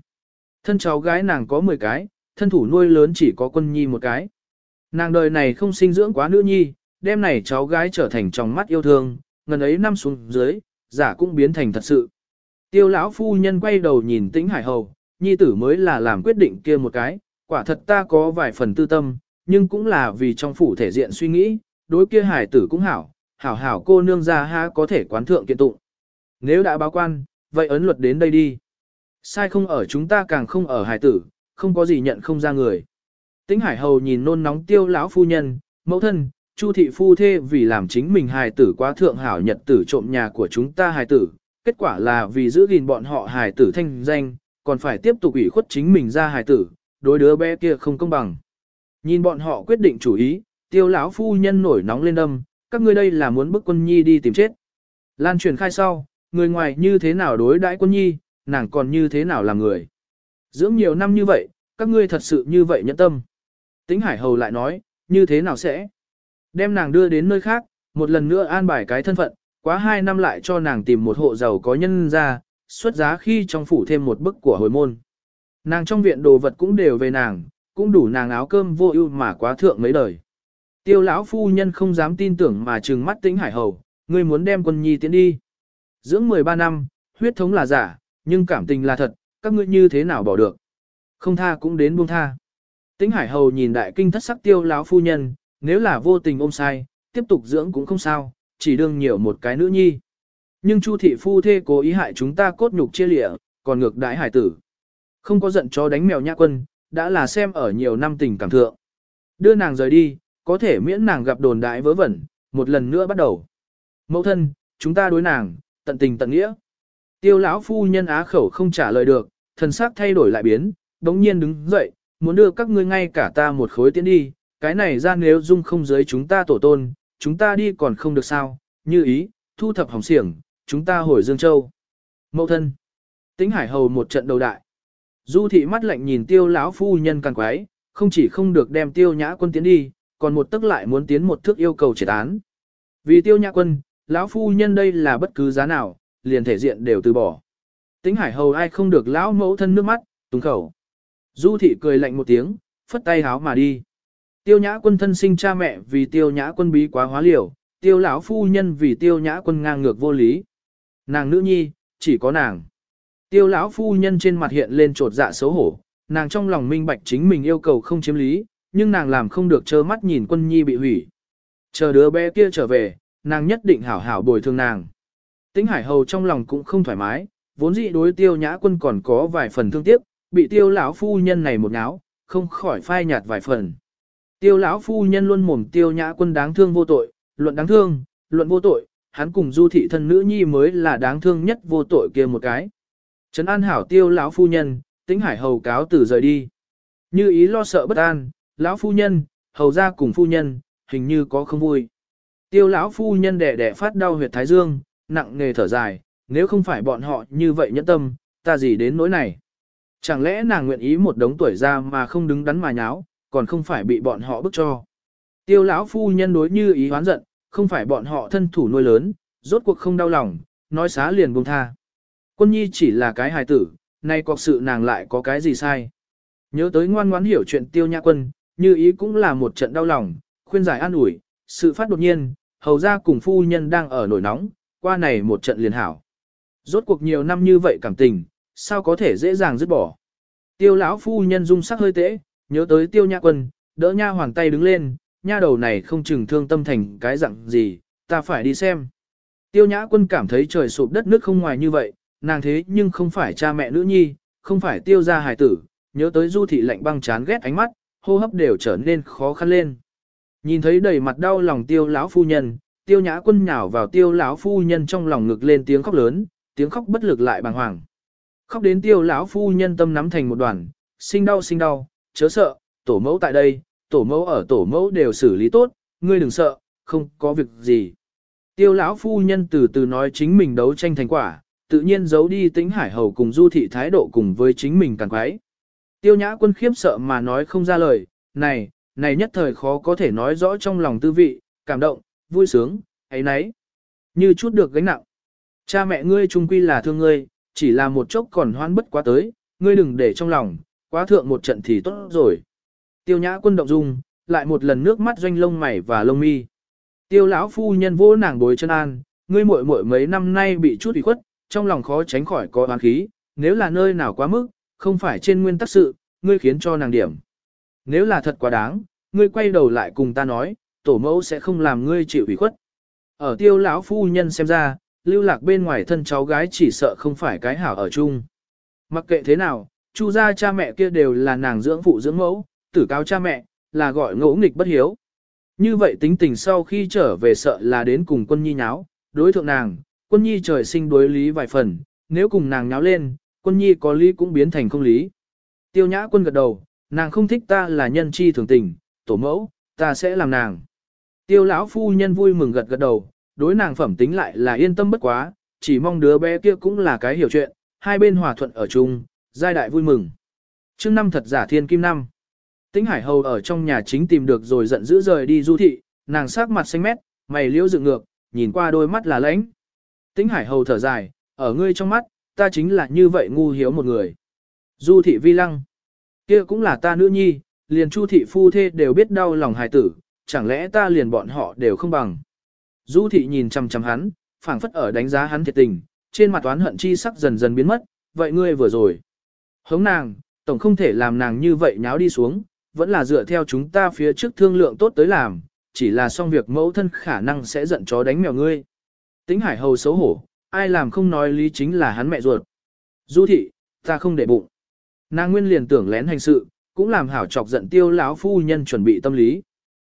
Thân cháu gái nàng có 10 cái, thân thủ nuôi lớn chỉ có quân nhi một cái. Nàng đời này không sinh dưỡng quá nữ nhi, đêm này cháu gái trở thành trong mắt yêu thương, ngần ấy năm xuống dưới, giả cũng biến thành thật sự. Tiêu lão phu nhân quay đầu nhìn tĩnh hải hầu, nhi tử mới là làm quyết định kia một cái, quả thật ta có vài phần tư tâm, nhưng cũng là vì trong phủ thể diện suy nghĩ, đối kia hải tử cũng hảo, hảo hảo cô nương ra ha có thể quán thượng kiện tụng. Nếu đã báo quan, vậy ấn luật đến đây đi. Sai không ở chúng ta càng không ở hải tử, không có gì nhận không ra người. Tĩnh hải hầu nhìn nôn nóng tiêu lão phu nhân, mẫu thân, chu thị phu thê vì làm chính mình hài tử quá thượng hảo nhật tử trộm nhà của chúng ta hài tử, kết quả là vì giữ gìn bọn họ hài tử thanh danh, còn phải tiếp tục ủy khuất chính mình ra hài tử, đối đứa bé kia không công bằng. Nhìn bọn họ quyết định chủ ý, tiêu lão phu nhân nổi nóng lên đâm, các ngươi đây là muốn bức quân nhi đi tìm chết. Lan truyền khai sau, người ngoài như thế nào đối đãi quân nhi, nàng còn như thế nào làm người. Dưỡng nhiều năm như vậy, các ngươi thật sự như vậy nhẫn tâm. Tính Hải Hầu lại nói, như thế nào sẽ? Đem nàng đưa đến nơi khác, một lần nữa an bài cái thân phận, quá hai năm lại cho nàng tìm một hộ giàu có nhân ra, xuất giá khi trong phủ thêm một bức của hồi môn. Nàng trong viện đồ vật cũng đều về nàng, cũng đủ nàng áo cơm vô ưu mà quá thượng mấy đời. Tiêu lão phu nhân không dám tin tưởng mà trừng mắt tĩnh hải hầu, ngươi muốn đem quân nhi tiến đi. Dưỡng 13 năm, huyết thống là giả, nhưng cảm tình là thật, các ngươi như thế nào bỏ được. Không tha cũng đến buông tha. Tĩnh hải hầu nhìn đại kinh thất sắc tiêu lão phu nhân, nếu là vô tình ôm sai, tiếp tục dưỡng cũng không sao, chỉ đương nhiều một cái nữ nhi. Nhưng chu thị phu thê cố ý hại chúng ta cốt nhục chia lịa, còn ngược đãi hải tử. Không có giận cho đánh mèo nhã quân, đã là xem ở nhiều năm tình cảm thượng. Đưa nàng rời đi, có thể miễn nàng gặp đồn đại vớ vẩn, một lần nữa bắt đầu. Mẫu thân, chúng ta đối nàng, tận tình tận nghĩa. Tiêu lão phu nhân á khẩu không trả lời được, thần sắc thay đổi lại biến, đống nhiên đứng dậy, muốn đưa các ngươi ngay cả ta một khối tiến đi, cái này ra nếu dung không giới chúng ta tổ tôn, chúng ta đi còn không được sao, như ý, thu thập hỏng xiểng, chúng ta hồi Dương Châu. Mẫu thân. Tĩnh Hải Hầu một trận đầu đại. Du thị mắt lạnh nhìn tiêu lão phu nhân càng quái, không chỉ không được đem tiêu nhã quân tiến đi, còn một tức lại muốn tiến một thước yêu cầu triệt án. Vì tiêu nhã quân, lão phu nhân đây là bất cứ giá nào, liền thể diện đều từ bỏ. Tĩnh Hải Hầu ai không được lão mẫu thân nước mắt, túng khẩu. Du thị cười lạnh một tiếng, phất tay háo mà đi. Tiêu nhã quân thân sinh cha mẹ vì tiêu nhã quân bí quá hóa liều, tiêu lão phu nhân vì tiêu nhã quân ngang ngược vô lý. Nàng nữ nhi, chỉ có nàng. Tiêu lão phu nhân trên mặt hiện lên trột dạ xấu hổ, nàng trong lòng minh bạch chính mình yêu cầu không chiếm lý, nhưng nàng làm không được trơ mắt nhìn quân nhi bị hủy. Chờ đứa bé kia trở về, nàng nhất định hảo hảo bồi thường nàng. Tĩnh Hải Hầu trong lòng cũng không thoải mái, vốn dĩ đối tiêu nhã quân còn có vài phần thương tiếc, bị tiêu lão phu nhân này một náo, không khỏi phai nhạt vài phần. Tiêu lão phu nhân luôn mồm tiêu nhã quân đáng thương vô tội, luận đáng thương, luận vô tội, hắn cùng du thị thân nữ nhi mới là đáng thương nhất vô tội kia một cái. Trấn an hảo tiêu lão phu nhân, tính hải hầu cáo từ rời đi. Như ý lo sợ bất an, lão phu nhân, hầu ra cùng phu nhân, hình như có không vui. Tiêu lão phu nhân đẻ đẻ phát đau huyệt thái dương, nặng nghề thở dài, nếu không phải bọn họ như vậy nhẫn tâm, ta gì đến nỗi này. Chẳng lẽ nàng nguyện ý một đống tuổi ra mà không đứng đắn mà nháo, còn không phải bị bọn họ bức cho. Tiêu lão phu nhân đối như ý hoán giận, không phải bọn họ thân thủ nuôi lớn, rốt cuộc không đau lòng, nói xá liền buông tha. Quân nhi chỉ là cái hài tử, nay cọc sự nàng lại có cái gì sai. Nhớ tới ngoan ngoãn hiểu chuyện tiêu nhã quân, như ý cũng là một trận đau lòng, khuyên giải an ủi, sự phát đột nhiên, hầu ra cùng phu nhân đang ở nổi nóng, qua này một trận liền hảo. Rốt cuộc nhiều năm như vậy cảm tình, sao có thể dễ dàng dứt bỏ. Tiêu lão phu nhân dung sắc hơi tễ, nhớ tới tiêu nhã quân, đỡ nha hoàng tay đứng lên, nha đầu này không chừng thương tâm thành cái dạng gì, ta phải đi xem. Tiêu nhã quân cảm thấy trời sụp đất nước không ngoài như vậy, nàng thế nhưng không phải cha mẹ nữ nhi, không phải tiêu gia hài tử, nhớ tới du thị lạnh băng chán ghét ánh mắt, hô hấp đều trở nên khó khăn lên. Nhìn thấy đầy mặt đau lòng tiêu lão phu nhân, tiêu nhã quân nhào vào tiêu lão phu nhân trong lòng ngực lên tiếng khóc lớn, tiếng khóc bất lực lại bàng hoàng. Khóc đến tiêu lão phu nhân tâm nắm thành một đoàn, sinh đau sinh đau, chớ sợ, tổ mẫu tại đây, tổ mẫu ở tổ mẫu đều xử lý tốt, ngươi đừng sợ, không có việc gì. Tiêu lão phu nhân từ từ nói chính mình đấu tranh thành quả, tự nhiên giấu đi tính hải hầu cùng du thị thái độ cùng với chính mình càng quái. Tiêu nhã quân khiếp sợ mà nói không ra lời, này, này nhất thời khó có thể nói rõ trong lòng tư vị, cảm động, vui sướng, ấy nấy. Như chút được gánh nặng. Cha mẹ ngươi trung quy là thương ngươi, chỉ là một chốc còn hoan bất quá tới, ngươi đừng để trong lòng, quá thượng một trận thì tốt rồi. Tiêu nhã quân động dung, lại một lần nước mắt doanh lông mày và lông mi. Tiêu lão phu nhân vô nàng bối chân an, ngươi muội muội mấy năm nay bị chút ủy khuất, trong lòng khó tránh khỏi có oán khí, nếu là nơi nào quá mức, không phải trên nguyên tắc sự, ngươi khiến cho nàng điểm. Nếu là thật quá đáng, ngươi quay đầu lại cùng ta nói, tổ mẫu sẽ không làm ngươi chịu ủy khuất. Ở tiêu lão phu nhân xem ra, lưu lạc bên ngoài thân cháu gái chỉ sợ không phải cái hảo ở chung. Mặc kệ thế nào, chu gia cha mẹ kia đều là nàng dưỡng phụ dưỡng mẫu, tử cáo cha mẹ, là gọi ngỗ nghịch bất hiếu. Như vậy tính tình sau khi trở về sợ là đến cùng quân nhi nháo, đối thượng nàng, quân nhi trời sinh đối lý vài phần, nếu cùng nàng nháo lên, quân nhi có lý cũng biến thành không lý. Tiêu nhã quân gật đầu, nàng không thích ta là nhân chi thường tình, tổ mẫu, ta sẽ làm nàng. Tiêu lão phu nhân vui mừng gật gật đầu, đối nàng phẩm tính lại là yên tâm bất quá, chỉ mong đứa bé kia cũng là cái hiểu chuyện, hai bên hòa thuận ở chung, giai đại vui mừng. Trước năm thật giả thiên kim năm. Tĩnh Hải Hầu ở trong nhà chính tìm được rồi giận dữ rời đi du thị, nàng sắc mặt xanh mét, mày liễu dựng ngược, nhìn qua đôi mắt là lãnh. Tĩnh Hải Hầu thở dài, ở ngươi trong mắt, ta chính là như vậy ngu hiếu một người. Du thị vi lăng, kia cũng là ta nữ nhi, liền chu thị phu thê đều biết đau lòng hài tử, chẳng lẽ ta liền bọn họ đều không bằng. Du thị nhìn chằm chằm hắn, phảng phất ở đánh giá hắn thiệt tình, trên mặt toán hận chi sắc dần dần biến mất, vậy ngươi vừa rồi. Hống nàng, tổng không thể làm nàng như vậy nháo đi xuống, vẫn là dựa theo chúng ta phía trước thương lượng tốt tới làm, chỉ là xong việc mẫu thân khả năng sẽ giận chó đánh mèo ngươi. Tĩnh hải hầu xấu hổ, ai làm không nói lý chính là hắn mẹ ruột. Du thị, ta không để bụng. Nàng nguyên liền tưởng lén hành sự, cũng làm hảo chọc giận tiêu lão phu nhân chuẩn bị tâm lý.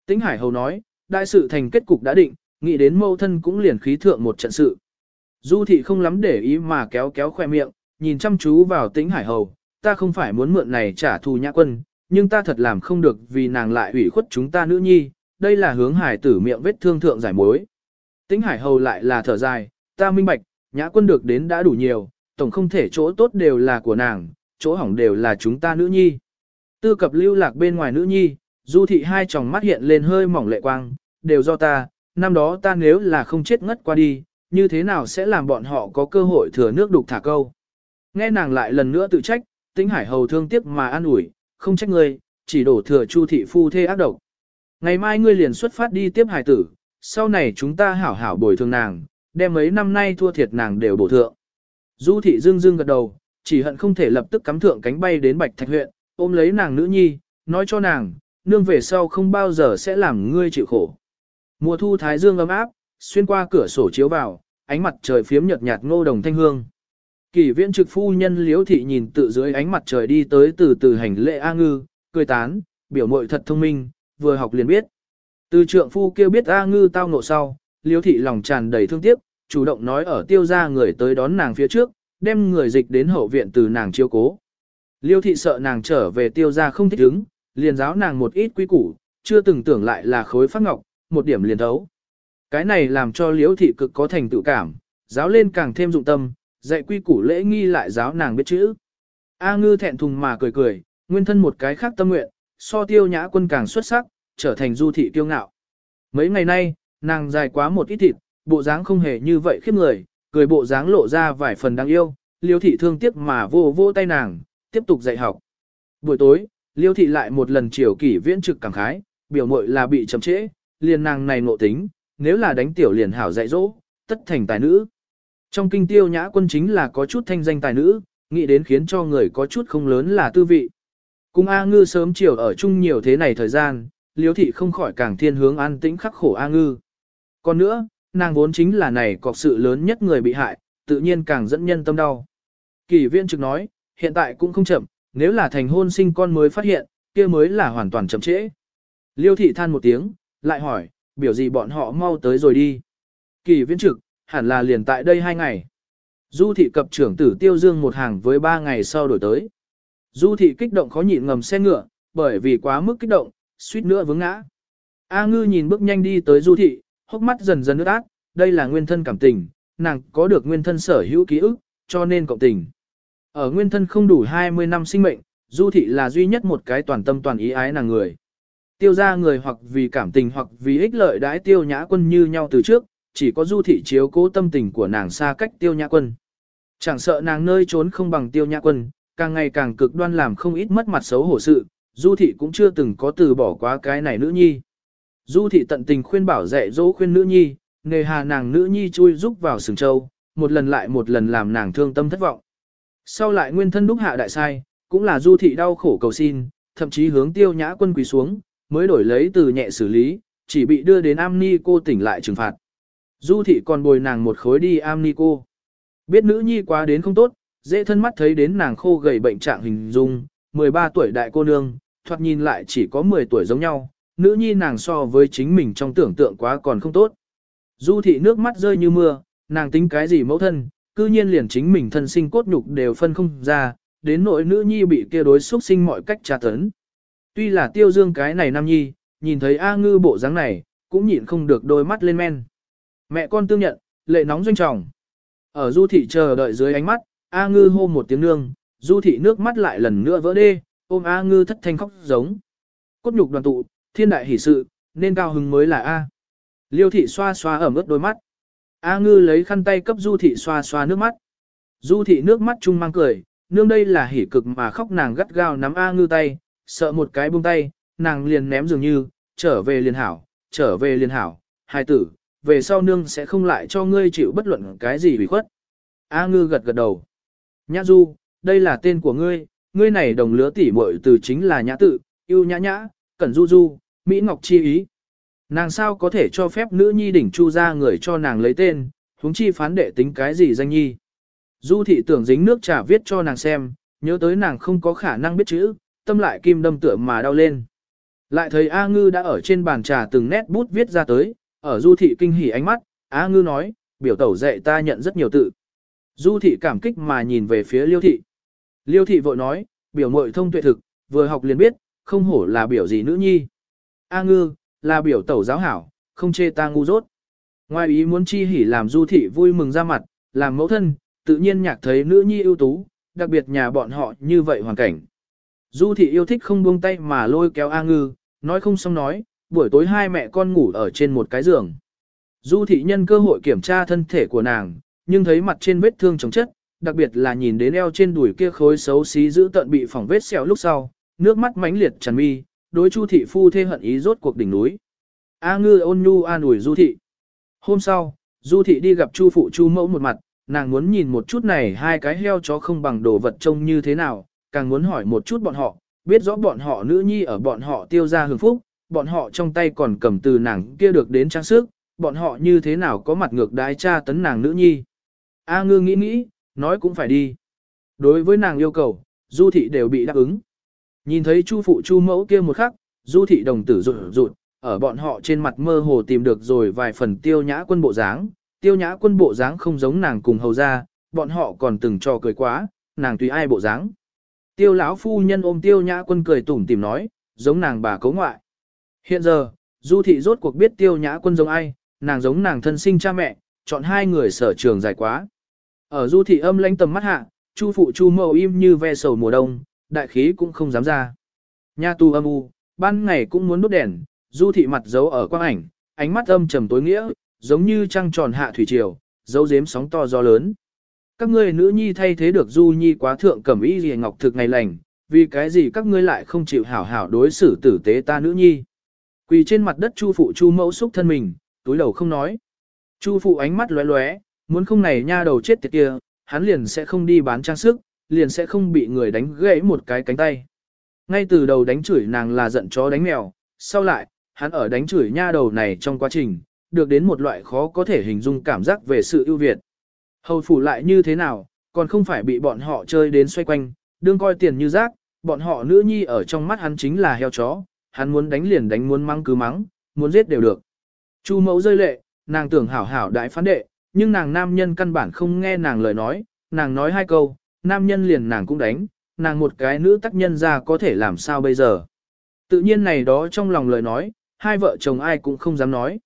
Tĩnh hải hầu nói, đại sự thành kết cục đã định, nghĩ đến Mâu thân cũng liền khí thượng một trận sự. Du thị không lắm để ý mà kéo kéo khoe miệng, nhìn chăm chú vào Tĩnh hải hầu, ta không phải muốn mượn này trả thù nhã quân, nhưng ta thật làm không được vì nàng lại ủy khuất chúng ta nữ nhi, đây là hướng hải tử miệng vết thương thượng giải mối. Tĩnh hải hầu lại là thở dài, ta minh bạch, nhã quân được đến đã đủ nhiều, tổng không thể chỗ tốt đều là của nàng, chỗ hỏng đều là chúng ta nữ nhi. Tư cập lưu lạc bên ngoài nữ nhi, du thị hai tròng mắt hiện lên hơi mỏng lệ quang, đều do ta, năm đó ta nếu là không chết ngất qua đi, như thế nào sẽ làm bọn họ có cơ hội thừa nước đục thả câu. Nghe nàng lại lần nữa tự trách, tĩnh hải hầu thương tiếc mà an ủi, không trách ngươi, chỉ đổ thừa chu thị phu thê ác độc. Ngày mai ngươi liền xuất phát đi tiếp hải tử, sau này chúng ta hảo hảo bồi thường nàng, đem mấy năm nay thua thiệt nàng đều bổ thượng. Du thị dương dương gật đầu, chỉ hận không thể lập tức cắm thượng cánh bay đến Bạch Thạch huyện, ôm lấy nàng nữ nhi, nói cho nàng, nương về sau không bao giờ sẽ làm ngươi chịu khổ. Mùa thu thái dương ấm áp, xuyên qua cửa sổ chiếu vào, ánh mặt trời phiếm nhợt nhạt ngô đồng thanh hương. Kỳ viễn trực phu nhân Liễu thị nhìn tự dưới ánh mặt trời đi tới từ từ hành lệ A ngư, cười tán, biểu mội thật thông minh, vừa học liền biết. Từ trượng phu kêu biết A ngư tao ngộ sau, liếu thị lòng tràn đầy thương tiếc, chủ động nói ở tiêu ra người tới đón nàng phía trước, đem người dịch đến hậu viện từ nàng chiêu cố. Liêu thị sợ nàng trở về tiêu ra không thích ứng, liền giáo nàng một ít quý củ, chưa từng tưởng lại là khối phát ngọc, một điểm liền thấu. Cái này làm cho liêu thị cực có thành tựu cảm, giáo lên càng thêm dụng tâm, dạy quy củ lễ nghi lại giáo nàng biết chữ. A ngư thẹn thùng mà cười cười, nguyên thân một cái khác tâm nguyện, so tiêu nhã quân càng xuất sắc, trở thành du thị kiêu ngạo. Mấy ngày nay, nàng dài quá một ít thịt, bộ dáng không hề như vậy khiếp người, cười bộ dáng lộ ra vài phần đáng yêu, liêu thị thương tiếc mà vô vô tay nàng, tiếp tục dạy học. Buổi tối, liêu thị lại một lần chiều kỷ viễn trực cảm khái, biểu mội là bị chậm trễ, liền nàng này ngộ tính, nếu là đánh tiểu liền hảo dạy dỗ, tất thành tài nữ. Trong kinh tiêu nhã quân chính là có chút thanh danh tài nữ, nghĩ đến khiến cho người có chút không lớn là tư vị. Cùng A ngư sớm chiều ở chung nhiều thế này thời gian, liêu thị không khỏi càng thiên hướng an tĩnh khắc khổ A ngư. Còn nữa, nàng vốn chính là này cọc sự lớn nhất người bị hại, tự nhiên càng dẫn nhân tâm đau. Kỳ viên trực nói, hiện tại cũng không chậm, nếu là thành hôn sinh con mới phát hiện, kia mới là hoàn toàn chậm trễ. Liêu thị than một tiếng, lại hỏi, biểu gì bọn họ mau tới rồi đi. Kỳ viên trực, hẳn là liền tại đây hai ngày. Du thị cập trưởng tử tiêu dương một hàng với ba ngày sau đổi tới. Du thị kích động khó nhịn ngầm xe ngựa, bởi vì quá mức kích động, suýt nữa vướng ngã. A ngư nhìn bước nhanh đi tới du thị, hốc mắt dần dần ướt át, đây là nguyên thân cảm tình, nàng có được nguyên thân sở hữu ký ức, cho nên cộng tình. Ở nguyên thân không đủ 20 năm sinh mệnh, du thị là duy nhất một cái toàn tâm toàn ý ái nàng người. Tiêu ra người hoặc vì cảm tình hoặc vì ích lợi đãi tiêu nhã quân như nhau từ trước, chỉ có du thị chiếu cố tâm tình của nàng xa cách tiêu nhã quân. Chẳng sợ nàng nơi trốn không bằng tiêu nhã quân, càng ngày càng cực đoan làm không ít mất mặt xấu hổ sự, du thị cũng chưa từng có từ bỏ quá cái này nữ nhi. Du thị tận tình khuyên bảo dạy dỗ khuyên nữ nhi, nề hà nàng nữ nhi chui rúc vào sừng châu, một lần lại một lần làm nàng thương tâm thất vọng. Sau lại nguyên thân đúc hạ đại sai, cũng là du thị đau khổ cầu xin, thậm chí hướng tiêu nhã quân quỳ xuống, mới đổi lấy từ nhẹ xử lý, chỉ bị đưa đến am ni cô tỉnh lại trừng phạt. Du thị còn bồi nàng một khối đi am ni cô. Biết nữ nhi quá đến không tốt, dễ thân mắt thấy đến nàng khô gầy bệnh trạng hình dung, 13 tuổi đại cô nương, thoạt nhìn lại chỉ có 10 tuổi giống nhau, nữ nhi nàng so với chính mình trong tưởng tượng quá còn không tốt. Du thị nước mắt rơi như mưa, nàng tính cái gì mẫu thân, cư nhiên liền chính mình thân sinh cốt nhục đều phân không ra, đến nỗi nữ nhi bị kia đối xuất sinh mọi cách tra tấn. Tuy là tiêu dương cái này nam nhi, nhìn thấy A ngư bộ dáng này, cũng nhịn không được đôi mắt lên men. Mẹ con tương nhận, lệ nóng doanh trọng. Ở du thị chờ đợi dưới ánh mắt, A ngư hô một tiếng nương, du thị nước mắt lại lần nữa vỡ đê, ôm A ngư thất thanh khóc giống. Cốt nhục đoàn tụ, thiên đại hỷ sự, nên cao hứng mới là A. Liêu thị xoa xoa ẩm ướt đôi mắt. A ngư lấy khăn tay cấp du thị xoa xoa nước mắt. Du thị nước mắt chung mang cười, nương đây là hỉ cực mà khóc nàng gắt gao nắm A ngư tay, sợ một cái buông tay, nàng liền ném dường như, trở về liền hảo, trở về liền hảo, hai tử, về sau nương sẽ không lại cho ngươi chịu bất luận cái gì bị khuất. A ngư gật gật đầu. Nhã du, đây là tên của ngươi, ngươi này đồng lứa tỷ muội từ chính là nhã tự, yêu nhã nhã, cẩn du du, Mỹ Ngọc chi ý. Nàng sao có thể cho phép nữ nhi đỉnh chu ra người cho nàng lấy tên, huống chi phán đệ tính cái gì danh nhi. Du thị tưởng dính nước trà viết cho nàng xem, nhớ tới nàng không có khả năng biết chữ, tâm lại kim đâm tựa mà đau lên. Lại thấy A Ngư đã ở trên bàn trà từng nét bút viết ra tới, ở du thị kinh hỉ ánh mắt, A Ngư nói, biểu tẩu dạy ta nhận rất nhiều tự. Du thị cảm kích mà nhìn về phía liêu thị. Liêu thị vội nói, biểu mội thông tuệ thực, vừa học liền biết, không hổ là biểu gì nữ nhi. A ngư, là biểu tẩu giáo hảo, không chê ta ngu dốt. Ngoài ý muốn chi hỉ làm du thị vui mừng ra mặt, làm mẫu thân, tự nhiên nhạc thấy nữ nhi ưu tú, đặc biệt nhà bọn họ như vậy hoàn cảnh. Du thị yêu thích không buông tay mà lôi kéo A ngư, nói không xong nói, buổi tối hai mẹ con ngủ ở trên một cái giường. Du thị nhân cơ hội kiểm tra thân thể của nàng, nhưng thấy mặt trên vết thương chống chất, đặc biệt là nhìn đến eo trên đùi kia khối xấu xí giữ tận bị phỏng vết sẹo lúc sau, nước mắt mãnh liệt tràn mi, đối Chu thị phu thê hận ý rốt cuộc đỉnh núi. A ngư ôn nhu an ủi Du thị. Hôm sau, Du thị đi gặp Chu phụ Chu mẫu một mặt, nàng muốn nhìn một chút này hai cái heo chó không bằng đồ vật trông như thế nào, càng muốn hỏi một chút bọn họ, biết rõ bọn họ nữ nhi ở bọn họ tiêu ra hưởng phúc, bọn họ trong tay còn cầm từ nàng kia được đến trang sức, bọn họ như thế nào có mặt ngược đái cha tấn nàng nữ nhi. A ngư nghĩ nghĩ, nói cũng phải đi. Đối với nàng yêu cầu, du thị đều bị đáp ứng. Nhìn thấy chu phụ chu mẫu kia một khắc, du thị đồng tử rụt rụt, ở bọn họ trên mặt mơ hồ tìm được rồi vài phần tiêu nhã quân bộ dáng. Tiêu nhã quân bộ dáng không giống nàng cùng hầu ra, bọn họ còn từng cho cười quá, nàng tùy ai bộ dáng. Tiêu lão phu nhân ôm tiêu nhã quân cười tủm tìm nói, giống nàng bà cấu ngoại. Hiện giờ, du thị rốt cuộc biết tiêu nhã quân giống ai, nàng giống nàng thân sinh cha mẹ, chọn hai người sở trường dài quá. Ở du thị âm lãnh tầm mắt hạ, chu phụ chu mẫu im như ve sầu mùa đông, đại khí cũng không dám ra. Nhà tu âm u, ban ngày cũng muốn đốt đèn, du thị mặt giấu ở quang ảnh, ánh mắt âm trầm tối nghĩa, giống như trăng tròn hạ thủy triều, dấu dếm sóng to gió lớn. Các ngươi nữ nhi thay thế được du nhi quá thượng cẩm y gì ngọc thực ngày lành, vì cái gì các ngươi lại không chịu hảo hảo đối xử tử tế ta nữ nhi. Quỳ trên mặt đất chu phụ chu mẫu xúc thân mình, túi đầu không nói. Chu phụ ánh mắt lóe lóe, muốn không này nha đầu chết tiệt kia, hắn liền sẽ không đi bán trang sức, liền sẽ không bị người đánh gãy một cái cánh tay. Ngay từ đầu đánh chửi nàng là giận chó đánh mèo, sau lại, hắn ở đánh chửi nha đầu này trong quá trình, được đến một loại khó có thể hình dung cảm giác về sự ưu việt. Hầu phủ lại như thế nào, còn không phải bị bọn họ chơi đến xoay quanh, đương coi tiền như rác, bọn họ nữ nhi ở trong mắt hắn chính là heo chó, hắn muốn đánh liền đánh muốn mắng cứ mắng, muốn giết đều được. Chu mẫu rơi lệ, nàng tưởng hảo hảo đại phán đệ, nhưng nàng nam nhân căn bản không nghe nàng lời nói, nàng nói hai câu, nam nhân liền nàng cũng đánh, nàng một cái nữ tác nhân ra có thể làm sao bây giờ. Tự nhiên này đó trong lòng lời nói, hai vợ chồng ai cũng không dám nói.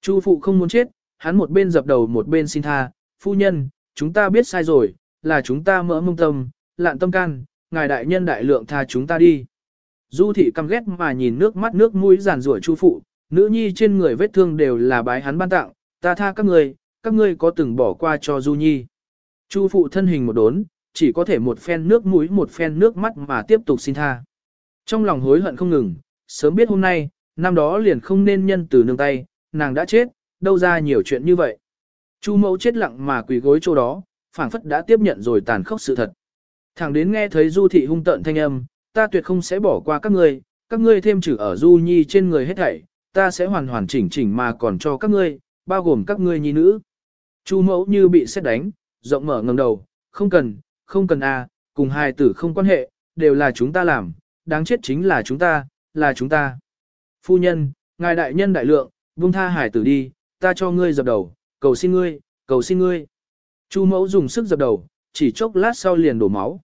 Chu phụ không muốn chết, hắn một bên dập đầu một bên xin tha, phu nhân, chúng ta biết sai rồi, là chúng ta mỡ mông tâm, lạn tâm can, ngài đại nhân đại lượng tha chúng ta đi. Du thị căm ghét mà nhìn nước mắt nước mũi giàn rủa chu phụ, nữ nhi trên người vết thương đều là bái hắn ban tặng, ta tha các người các ngươi có từng bỏ qua cho Du nhi. Chu phụ thân hình một đốn, chỉ có thể một phen nước mũi một phen nước mắt mà tiếp tục xin tha. Trong lòng hối hận không ngừng, sớm biết hôm nay, năm đó liền không nên nhân từ nương tay, nàng đã chết, đâu ra nhiều chuyện như vậy. Chu mẫu chết lặng mà quỳ gối chỗ đó, phảng phất đã tiếp nhận rồi tàn khốc sự thật. Thẳng đến nghe thấy Du thị hung tợn thanh âm, ta tuyệt không sẽ bỏ qua các ngươi, các ngươi thêm chữ ở Du Nhi trên người hết thảy, ta sẽ hoàn hoàn chỉnh chỉnh mà còn cho các ngươi, bao gồm các ngươi nhi nữ. Chu mẫu như bị xét đánh, rộng mở ngầm đầu, không cần, không cần a, cùng hai tử không quan hệ, đều là chúng ta làm, đáng chết chính là chúng ta, là chúng ta. Phu nhân, ngài đại nhân đại lượng, buông tha hải tử đi, ta cho ngươi dập đầu, cầu xin ngươi, cầu xin ngươi. Chu mẫu dùng sức dập đầu, chỉ chốc lát sau liền đổ máu.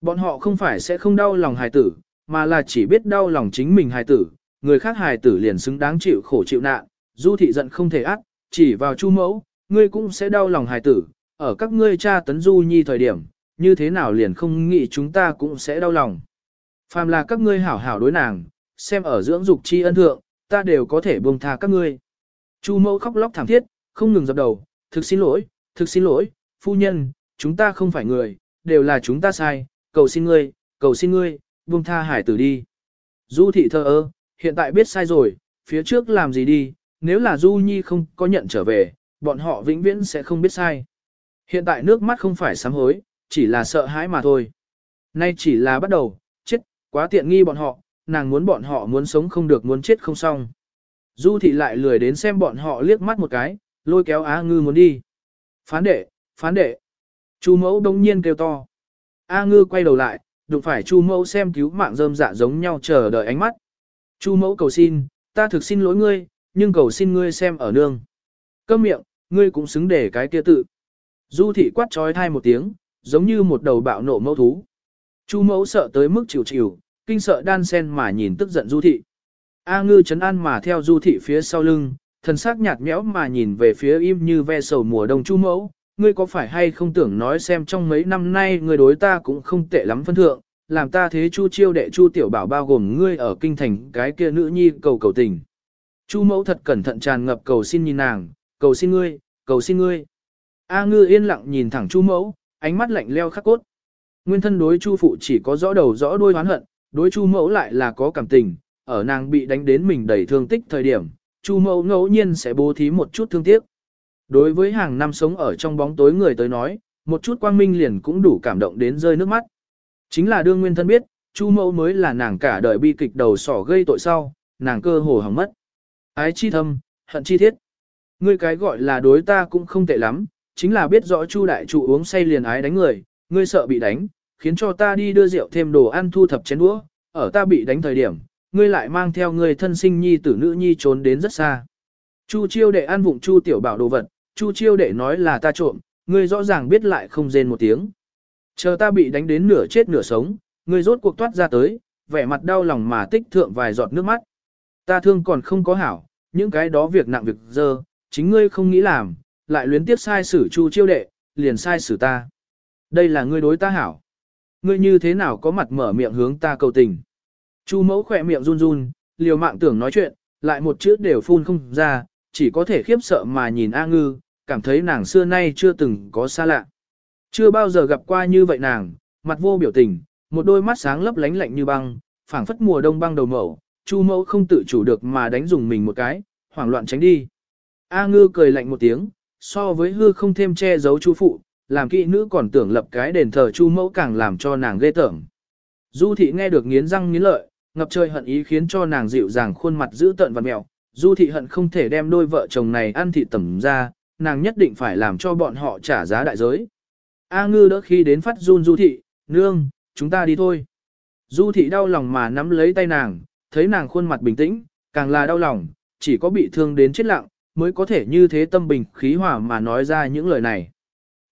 Bọn họ không phải sẽ không đau lòng hài tử, mà là chỉ biết đau lòng chính mình hài tử, người khác hài tử liền xứng đáng chịu khổ chịu nạn, du thị giận không thể ác, chỉ vào chu mẫu, ngươi cũng sẽ đau lòng hài tử, ở các ngươi cha tấn du nhi thời điểm, như thế nào liền không nghĩ chúng ta cũng sẽ đau lòng. Phàm là các ngươi hảo hảo đối nàng, xem ở dưỡng dục chi ân thượng, ta đều có thể buông tha các ngươi. Chu mẫu khóc lóc thảm thiết, không ngừng dập đầu, thực xin lỗi, thực xin lỗi, phu nhân, chúng ta không phải người, đều là chúng ta sai, cầu xin ngươi, cầu xin ngươi, buông tha hải tử đi. Du thị thơ ơ, hiện tại biết sai rồi, phía trước làm gì đi, nếu là Du Nhi không có nhận trở về, bọn họ vĩnh viễn sẽ không biết sai. Hiện tại nước mắt không phải sám hối, chỉ là sợ hãi mà thôi. Nay chỉ là bắt đầu, chết, quá tiện nghi bọn họ, nàng muốn bọn họ muốn sống không được muốn chết không xong. Du thị lại lười đến xem bọn họ liếc mắt một cái, lôi kéo Á Ngư muốn đi. Phán đệ, phán đệ. Chu mẫu đông nhiên kêu to. A Ngư quay đầu lại, đụng phải Chu mẫu xem cứu mạng rơm dạ giống nhau chờ đợi ánh mắt. Chu mẫu cầu xin, ta thực xin lỗi ngươi, nhưng cầu xin ngươi xem ở nương. Câm miệng, ngươi cũng xứng để cái kia tự. Du thị quát trói thai một tiếng, giống như một đầu bạo nộ mẫu thú. Chu mẫu sợ tới mức chịu chịu, kinh sợ đan sen mà nhìn tức giận Du thị. A ngư chấn an mà theo Du thị phía sau lưng, thần sắc nhạt nhẽo mà nhìn về phía im như ve sầu mùa đông chu mẫu, ngươi có phải hay không tưởng nói xem trong mấy năm nay người đối ta cũng không tệ lắm phân thượng, làm ta thế chu chiêu đệ chu tiểu bảo bao gồm ngươi ở kinh thành cái kia nữ nhi cầu cầu tình. Chu mẫu thật cẩn thận tràn ngập cầu xin nhìn nàng, cầu xin ngươi, cầu xin ngươi. A ngư yên lặng nhìn thẳng chu mẫu, ánh mắt lạnh leo khắc cốt. Nguyên thân đối chu phụ chỉ có rõ đầu rõ đuôi oán hận, đối chu mẫu lại là có cảm tình, ở nàng bị đánh đến mình đầy thương tích thời điểm, chu mẫu ngẫu nhiên sẽ bố thí một chút thương tiếc. Đối với hàng năm sống ở trong bóng tối người tới nói, một chút quang minh liền cũng đủ cảm động đến rơi nước mắt. Chính là đương nguyên thân biết, chu mẫu mới là nàng cả đời bi kịch đầu sỏ gây tội sau, nàng cơ hồ hỏng mất. Ái chi thâm, hận chi thiết. Ngươi cái gọi là đối ta cũng không tệ lắm, chính là biết rõ chu đại trụ uống say liền ái đánh người, ngươi sợ bị đánh, khiến cho ta đi đưa rượu thêm đồ ăn thu thập chén đũa, ở ta bị đánh thời điểm, ngươi lại mang theo người thân sinh nhi tử nữ nhi trốn đến rất xa. Chu chiêu đệ ăn vụng chu tiểu bảo đồ vật, chu chiêu đệ nói là ta trộm, ngươi rõ ràng biết lại không rên một tiếng. Chờ ta bị đánh đến nửa chết nửa sống, ngươi rốt cuộc toát ra tới, vẻ mặt đau lòng mà tích thượng vài giọt nước mắt. Ta thương còn không có hảo, những cái đó việc nặng việc dơ, chính ngươi không nghĩ làm, lại luyến tiếp sai xử chu chiêu đệ, liền sai xử ta. Đây là ngươi đối ta hảo. Ngươi như thế nào có mặt mở miệng hướng ta cầu tình. Chu mẫu khỏe miệng run run, liều mạng tưởng nói chuyện, lại một chữ đều phun không ra, chỉ có thể khiếp sợ mà nhìn A ngư, cảm thấy nàng xưa nay chưa từng có xa lạ. Chưa bao giờ gặp qua như vậy nàng, mặt vô biểu tình, một đôi mắt sáng lấp lánh lạnh như băng, phảng phất mùa đông băng đầu mẫu, chu mẫu không tự chủ được mà đánh dùng mình một cái, hoảng loạn tránh đi. A ngư cười lạnh một tiếng, so với hư không thêm che giấu chu phụ, làm kỵ nữ còn tưởng lập cái đền thờ chu mẫu càng làm cho nàng ghê tởm. Du thị nghe được nghiến răng nghiến lợi, ngập trời hận ý khiến cho nàng dịu dàng khuôn mặt giữ tợn và mèo. Du thị hận không thể đem đôi vợ chồng này ăn thịt tẩm ra, nàng nhất định phải làm cho bọn họ trả giá đại giới. A ngư đỡ khi đến phát run du thị, nương, chúng ta đi thôi. Du thị đau lòng mà nắm lấy tay nàng, thấy nàng khuôn mặt bình tĩnh, càng là đau lòng, chỉ có bị thương đến chết lặng, mới có thể như thế tâm bình khí hòa mà nói ra những lời này.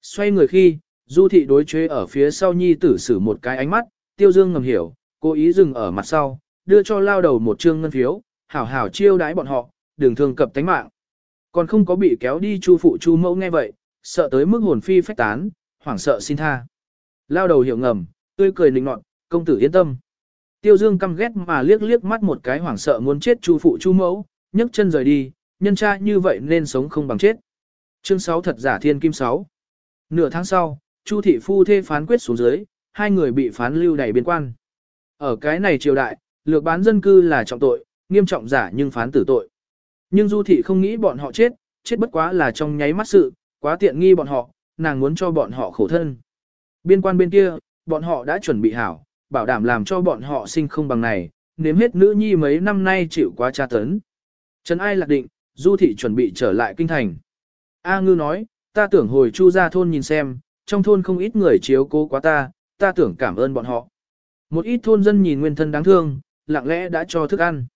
Xoay người khi, du thị đối chế ở phía sau nhi tử sử một cái ánh mắt, tiêu dương ngầm hiểu, cố ý dừng ở mặt sau, đưa cho lao đầu một trương ngân phiếu, hảo hảo chiêu đãi bọn họ, đừng thương cập tánh mạng. Còn không có bị kéo đi chu phụ chu mẫu nghe vậy, sợ tới mức hồn phi phách tán, hoảng sợ xin tha. Lao đầu hiểu ngầm, tươi cười nịnh nọt, công tử yên tâm. Tiêu Dương căm ghét mà liếc liếc mắt một cái hoảng sợ muốn chết chu phụ chu mẫu, nhấc chân rời đi, nhân tra như vậy nên sống không bằng chết. Chương 6 thật giả thiên kim 6. Nửa tháng sau, Chu thị phu thê phán quyết xuống dưới, hai người bị phán lưu đày biên quan. Ở cái này triều đại, lược bán dân cư là trọng tội, nghiêm trọng giả nhưng phán tử tội. Nhưng Du thị không nghĩ bọn họ chết, chết bất quá là trong nháy mắt sự, quá tiện nghi bọn họ, nàng muốn cho bọn họ khổ thân. Biên quan bên kia, bọn họ đã chuẩn bị hảo, bảo đảm làm cho bọn họ sinh không bằng này, nếm hết nữ nhi mấy năm nay chịu quá tra tấn. Trần Ai lạc định, Du thị chuẩn bị trở lại kinh thành. A ngư nói, ta tưởng hồi chu ra thôn nhìn xem, trong thôn không ít người chiếu cố quá ta, ta tưởng cảm ơn bọn họ. Một ít thôn dân nhìn nguyên thân đáng thương, lặng lẽ đã cho thức ăn.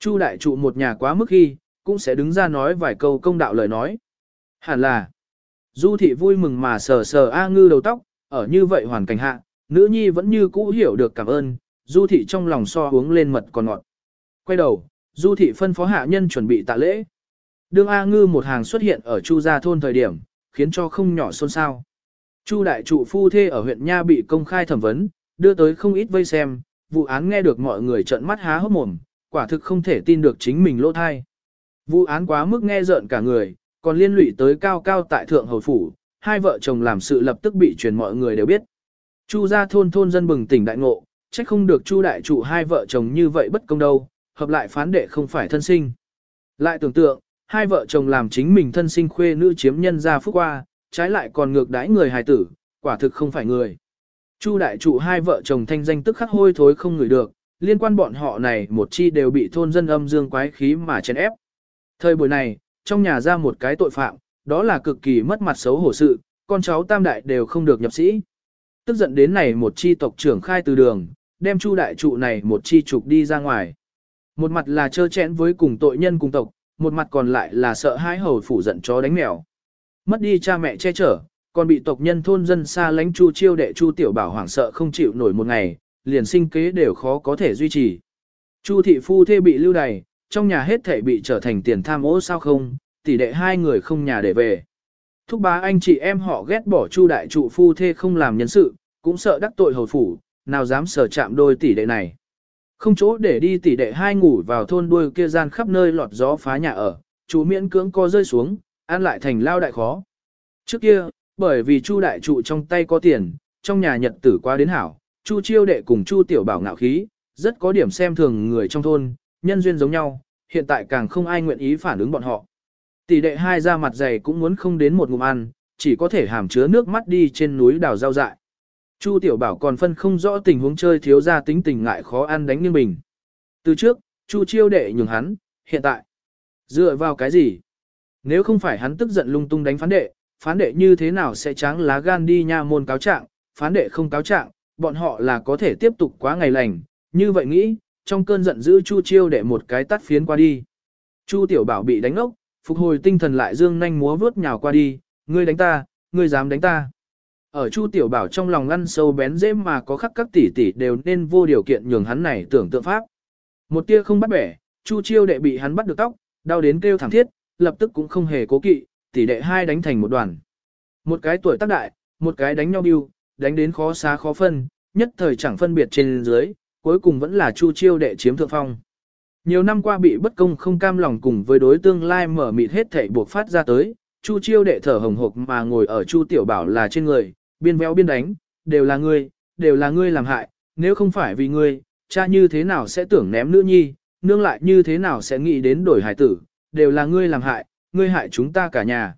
Chu đại trụ một nhà quá mức khi, cũng sẽ đứng ra nói vài câu công đạo lời nói. Hẳn là, Du thị vui mừng mà sờ sờ A ngư đầu tóc, ở như vậy hoàn cảnh hạ, nữ nhi vẫn như cũ hiểu được cảm ơn, Du thị trong lòng so uống lên mật còn ngọt. Quay đầu, Du thị phân phó hạ nhân chuẩn bị tạ lễ. Đương A ngư một hàng xuất hiện ở Chu gia thôn thời điểm, khiến cho không nhỏ xôn xao. Chu đại trụ phu thê ở huyện Nha bị công khai thẩm vấn, đưa tới không ít vây xem, vụ án nghe được mọi người trợn mắt há hốc mồm, quả thực không thể tin được chính mình lỗ thai. Vụ án quá mức nghe rợn cả người, còn liên lụy tới cao cao tại thượng hầu phủ, hai vợ chồng làm sự lập tức bị truyền mọi người đều biết. Chu gia thôn thôn dân bừng tỉnh đại ngộ, trách không được Chu đại trụ hai vợ chồng như vậy bất công đâu, hợp lại phán đệ không phải thân sinh. Lại tưởng tượng, hai vợ chồng làm chính mình thân sinh khuê nữ chiếm nhân gia phúc qua, trái lại còn ngược đãi người hài tử, quả thực không phải người. Chu đại trụ hai vợ chồng thanh danh tức khắc hôi thối không ngửi được, liên quan bọn họ này một chi đều bị thôn dân âm dương quái khí mà chèn ép. Thời buổi này, trong nhà ra một cái tội phạm, đó là cực kỳ mất mặt xấu hổ sự, con cháu tam đại đều không được nhập sĩ. Tức giận đến này một chi tộc trưởng khai từ đường, đem chu đại trụ này một chi trục đi ra ngoài. Một mặt là trơ chẽn với cùng tội nhân cùng tộc, một mặt còn lại là sợ hãi hầu phủ giận chó đánh mèo. Mất đi cha mẹ che chở, còn bị tộc nhân thôn dân xa lánh chu chiêu đệ chu tiểu bảo hoảng sợ không chịu nổi một ngày, liền sinh kế đều khó có thể duy trì. Chu thị phu thê bị lưu đày, trong nhà hết thể bị trở thành tiền tham ô sao không, tỷ đệ hai người không nhà để về. Thúc bá anh chị em họ ghét bỏ Chu đại trụ phu thê không làm nhân sự, cũng sợ đắc tội hầu phủ, nào dám sở chạm đôi tỷ đệ này. Không chỗ để đi tỷ đệ hai ngủ vào thôn đuôi kia gian khắp nơi lọt gió phá nhà ở, chú miễn cưỡng co rơi xuống, ăn lại thành lao đại khó. Trước kia, bởi vì Chu đại trụ trong tay có tiền, trong nhà nhật tử qua đến hảo, Chu chiêu đệ cùng Chu tiểu bảo ngạo khí, rất có điểm xem thường người trong thôn, nhân duyên giống nhau, hiện tại càng không ai nguyện ý phản ứng bọn họ. Tỷ đệ hai ra mặt dày cũng muốn không đến một ngụm ăn, chỉ có thể hàm chứa nước mắt đi trên núi đào rau dại. Chu tiểu bảo còn phân không rõ tình huống chơi thiếu ra tính tình ngại khó ăn đánh như mình. Từ trước, Chu chiêu đệ nhường hắn, hiện tại. Dựa vào cái gì? Nếu không phải hắn tức giận lung tung đánh phán đệ, phán đệ như thế nào sẽ tráng lá gan đi nha môn cáo trạng, phán đệ không cáo trạng, bọn họ là có thể tiếp tục quá ngày lành, như vậy nghĩ, trong cơn giận dữ Chu chiêu đệ một cái tắt phiến qua đi. Chu tiểu bảo bị đánh ốc, phục hồi tinh thần lại dương nhanh múa vướt nhào qua đi, ngươi đánh ta, ngươi dám đánh ta. Ở Chu tiểu bảo trong lòng ngăn sâu bén dễ mà có khắc các tỷ tỷ đều nên vô điều kiện nhường hắn này tưởng tượng pháp. Một tia không bắt bẻ, Chu chiêu đệ bị hắn bắt được tóc, đau đến kêu thảm thiết, lập tức cũng không hề cố kỵ, tỷ đệ hai đánh thành một đoàn. Một cái tuổi tác đại, một cái đánh nhau biêu, đánh đến khó xá khó phân, nhất thời chẳng phân biệt trên dưới, cuối cùng vẫn là Chu Chiêu đệ chiếm thượng phong. Nhiều năm qua bị bất công không cam lòng cùng với đối tương lai mở mịt hết thảy buộc phát ra tới, Chu Chiêu đệ thở hồng hộc mà ngồi ở Chu Tiểu Bảo là trên người, biên véo biên đánh, đều là ngươi, đều là ngươi làm hại, nếu không phải vì ngươi, cha như thế nào sẽ tưởng ném nữ nhi, nương lại như thế nào sẽ nghĩ đến đổi hải tử, đều là ngươi làm hại, ngươi hại chúng ta cả nhà.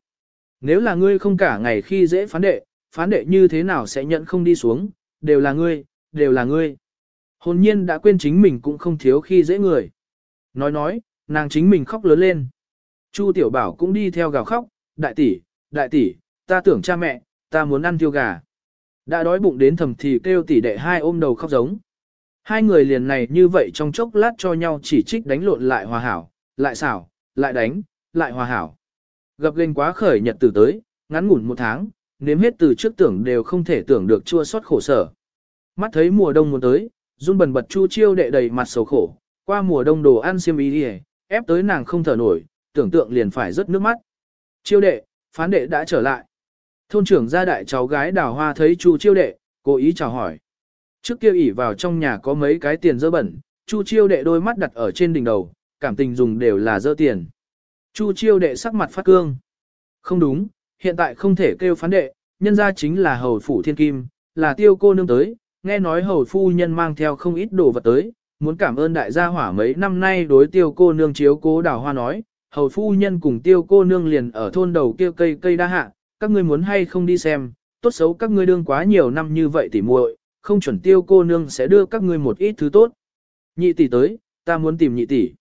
Nếu là ngươi không cả ngày khi dễ phán đệ, phán đệ như thế nào sẽ nhận không đi xuống, đều là ngươi, đều là ngươi. Hồn nhiên đã quên chính mình cũng không thiếu khi dễ người. Nói nói, nàng chính mình khóc lớn lên. Chu tiểu bảo cũng đi theo gào khóc, đại tỷ, đại tỷ, ta tưởng cha mẹ, ta muốn ăn tiêu gà. Đã đói bụng đến thầm thì kêu tỷ đệ hai ôm đầu khóc giống. Hai người liền này như vậy trong chốc lát cho nhau chỉ trích đánh lộn lại hòa hảo, lại xảo, lại đánh, lại hòa hảo. Gặp lên quá khởi nhật từ tới, ngắn ngủn một tháng, nếm hết từ trước tưởng đều không thể tưởng được chua xót khổ sở. Mắt thấy mùa đông muốn tới, run bần bật chu chiêu đệ đầy mặt sầu khổ, qua mùa đông đồ ăn xiêm y đi ép tới nàng không thở nổi, tưởng tượng liền phải rớt nước mắt. Chiêu đệ, phán đệ đã trở lại. Thôn trưởng gia đại cháu gái đào hoa thấy chu chiêu đệ, cố ý chào hỏi. Trước kia ỉ vào trong nhà có mấy cái tiền dơ bẩn, chu chiêu đệ đôi mắt đặt ở trên đỉnh đầu, cảm tình dùng đều là dơ tiền. Chu chiêu đệ sắc mặt phát cương. Không đúng, hiện tại không thể kêu phán đệ, nhân ra chính là hầu phủ thiên kim, là tiêu cô nương tới, nghe nói hầu phu nhân mang theo không ít đồ vật tới, muốn cảm ơn đại gia hỏa mấy năm nay đối tiêu cô nương chiếu cố đào hoa nói, hầu phu nhân cùng tiêu cô nương liền ở thôn đầu kia cây cây đa hạ, các ngươi muốn hay không đi xem, tốt xấu các ngươi đương quá nhiều năm như vậy tỉ muội, không chuẩn tiêu cô nương sẽ đưa các ngươi một ít thứ tốt. Nhị tỷ tới, ta muốn tìm nhị tỷ.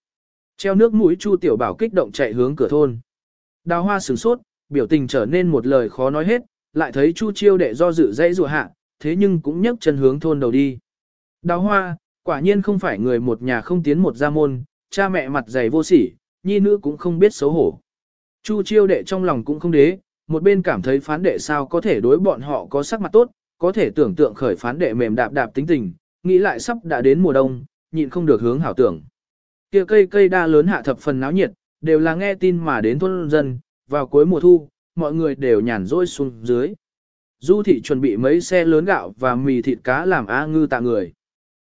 Treo nước mũi Chu Tiểu Bảo kích động chạy hướng cửa thôn. Đào hoa sửng sốt, biểu tình trở nên một lời khó nói hết, lại thấy Chu Chiêu đệ do dự dãy rùa hạ, thế nhưng cũng nhấc chân hướng thôn đầu đi. Đào hoa, quả nhiên không phải người một nhà không tiến một gia môn, cha mẹ mặt dày vô sỉ, nhi nữ cũng không biết xấu hổ. Chu Chiêu đệ trong lòng cũng không đế, một bên cảm thấy phán đệ sao có thể đối bọn họ có sắc mặt tốt, có thể tưởng tượng khởi phán đệ mềm đạp đạp tính tình, nghĩ lại sắp đã đến mùa đông, nhịn không được hướng hảo tưởng. Kia cây cây đa lớn hạ thập phần náo nhiệt, đều là nghe tin mà đến thôn dân, vào cuối mùa thu, mọi người đều nhàn rỗi xuống dưới. Du thị chuẩn bị mấy xe lớn gạo và mì thịt cá làm A ngư tạ người.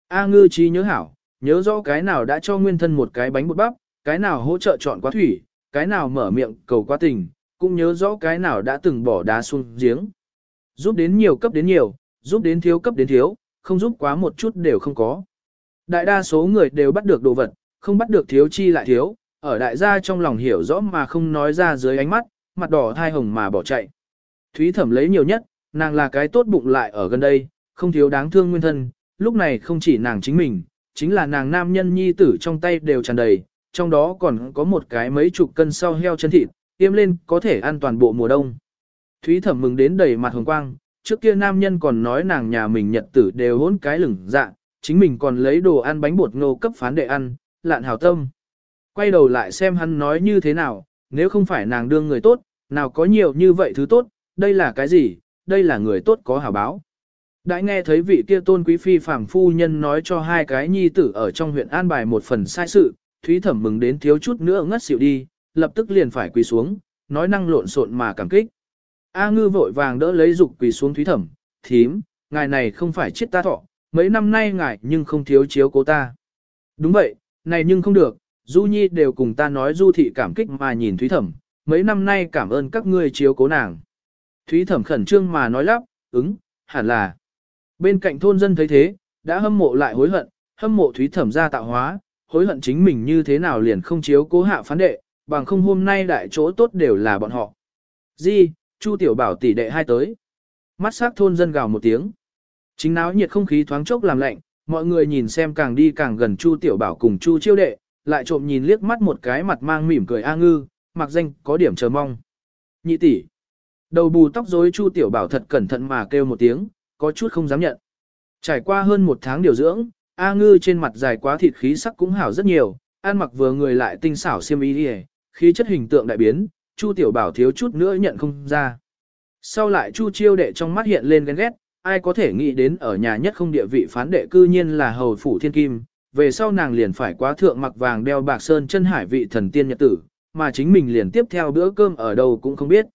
A ngư trí nhớ hảo, nhớ rõ cái nào đã cho nguyên thân một cái bánh bột bắp, cái nào hỗ trợ chọn quá thủy, cái nào mở miệng cầu quá tình, cũng nhớ rõ cái nào đã từng bỏ đá xuống giếng. Giúp đến nhiều cấp đến nhiều, giúp đến thiếu cấp đến thiếu, không giúp quá một chút đều không có. Đại đa số người đều bắt được đồ vật, không bắt được thiếu chi lại thiếu, ở đại gia trong lòng hiểu rõ mà không nói ra dưới ánh mắt, mặt đỏ thai hồng mà bỏ chạy. Thúy thẩm lấy nhiều nhất, nàng là cái tốt bụng lại ở gần đây, không thiếu đáng thương nguyên thân, lúc này không chỉ nàng chính mình, chính là nàng nam nhân nhi tử trong tay đều tràn đầy, trong đó còn có một cái mấy chục cân sau heo chân thịt, tiêm lên có thể ăn toàn bộ mùa đông. Thúy thẩm mừng đến đầy mặt hồng quang, trước kia nam nhân còn nói nàng nhà mình nhật tử đều hỗn cái lửng dạ, chính mình còn lấy đồ ăn bánh bột ngô cấp phán để ăn, lạn hảo tâm. Quay đầu lại xem hắn nói như thế nào, nếu không phải nàng đương người tốt, nào có nhiều như vậy thứ tốt, đây là cái gì, đây là người tốt có hảo báo. Đã nghe thấy vị kia tôn quý phi phàm phu nhân nói cho hai cái nhi tử ở trong huyện an bài một phần sai sự, Thúy Thẩm mừng đến thiếu chút nữa ngất xỉu đi, lập tức liền phải quỳ xuống, nói năng lộn xộn mà cảm kích. A ngư vội vàng đỡ lấy dục quỳ xuống Thúy Thẩm, thím, ngài này không phải chết ta thọ, mấy năm nay ngài nhưng không thiếu chiếu cố ta. Đúng vậy, này nhưng không được, Du Nhi đều cùng ta nói Du Thị cảm kích mà nhìn Thúy Thẩm, mấy năm nay cảm ơn các ngươi chiếu cố nàng. Thúy Thẩm khẩn trương mà nói lắp, ứng, hẳn là. Bên cạnh thôn dân thấy thế, đã hâm mộ lại hối hận, hâm mộ Thúy Thẩm ra tạo hóa, hối hận chính mình như thế nào liền không chiếu cố hạ phán đệ, bằng không hôm nay đại chỗ tốt đều là bọn họ. Di, Chu Tiểu Bảo tỷ đệ hai tới. Mắt sắc thôn dân gào một tiếng. Chính náo nhiệt không khí thoáng chốc làm lạnh, mọi người nhìn xem càng đi càng gần Chu Tiểu Bảo cùng Chu Chiêu Đệ, lại trộm nhìn liếc mắt một cái mặt mang mỉm cười A Ngư, mặc danh có điểm chờ mong. Nhị tỷ. Đầu bù tóc rối Chu Tiểu Bảo thật cẩn thận mà kêu một tiếng, có chút không dám nhận. Trải qua hơn một tháng điều dưỡng, A Ngư trên mặt dài quá thịt khí sắc cũng hảo rất nhiều, ăn mặc vừa người lại tinh xảo xiêm y đi khí chất hình tượng đại biến, Chu Tiểu Bảo thiếu chút nữa nhận không ra. Sau lại Chu Chiêu đệ trong mắt hiện lên ghen ghét, ai có thể nghĩ đến ở nhà nhất không địa vị phán đệ cư nhiên là hầu phủ thiên kim, về sau nàng liền phải quá thượng mặc vàng đeo bạc sơn chân hải vị thần tiên nhật tử, mà chính mình liền tiếp theo bữa cơm ở đâu cũng không biết.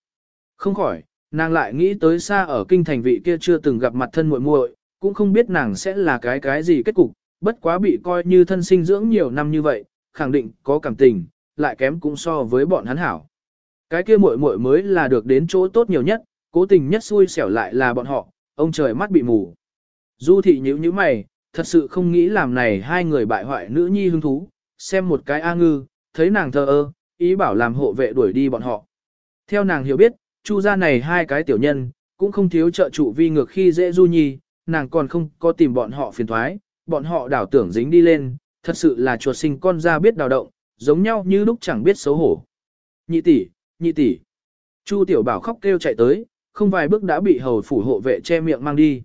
Không khỏi, nàng lại nghĩ tới xa ở kinh thành vị kia chưa từng gặp mặt thân muội muội, cũng không biết nàng sẽ là cái cái gì kết cục, bất quá bị coi như thân sinh dưỡng nhiều năm như vậy, khẳng định có cảm tình, lại kém cũng so với bọn hắn hảo. Cái kia muội muội mới là được đến chỗ tốt nhiều nhất, cố tình nhất xui xẻo lại là bọn họ, ông trời mắt bị mù. Du thị nhíu nhíu mày, thật sự không nghĩ làm này hai người bại hoại nữ nhi hứng thú, xem một cái A ngư, thấy nàng thờ ơ, ý bảo làm hộ vệ đuổi đi bọn họ. Theo nàng hiểu biết, chu gia này hai cái tiểu nhân, cũng không thiếu trợ trụ vi ngược khi dễ du nhi, nàng còn không có tìm bọn họ phiền thoái, bọn họ đảo tưởng dính đi lên, thật sự là chuột sinh con ra biết đào động, giống nhau như lúc chẳng biết xấu hổ. Nhị tỷ, nhị tỷ. Chu tiểu bảo khóc kêu chạy tới, không vài bước đã bị hầu phủ hộ vệ che miệng mang đi.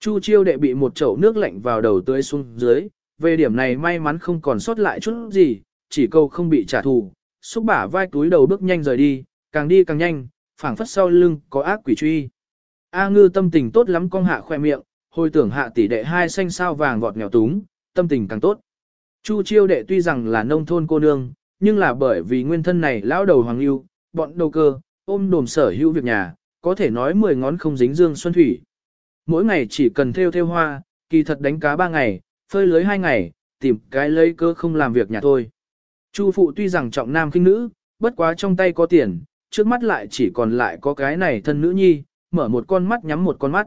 Chu chiêu đệ bị một chậu nước lạnh vào đầu tưới xuống dưới, về điểm này may mắn không còn sót lại chút gì, chỉ câu không bị trả thù, xúc bả vai túi đầu bước nhanh rời đi, càng đi càng nhanh, phảng phất sau lưng có ác quỷ truy. A ngư tâm tình tốt lắm con hạ khoe miệng, hồi tưởng hạ tỷ đệ hai xanh sao vàng vọt nghèo túng, tâm tình càng tốt. Chu chiêu đệ tuy rằng là nông thôn cô nương, nhưng là bởi vì nguyên thân này lão đầu hoàng lưu, bọn đầu cơ, ôm đồm sở hữu việc nhà, có thể nói mười ngón không dính dương xuân thủy. Mỗi ngày chỉ cần theo theo hoa, kỳ thật đánh cá ba ngày, phơi lưới hai ngày, tìm cái lấy cơ không làm việc nhà thôi. Chu phụ tuy rằng trọng nam khinh nữ, bất quá trong tay có tiền, trước mắt lại chỉ còn lại có cái này thân nữ nhi, mở một con mắt nhắm một con mắt.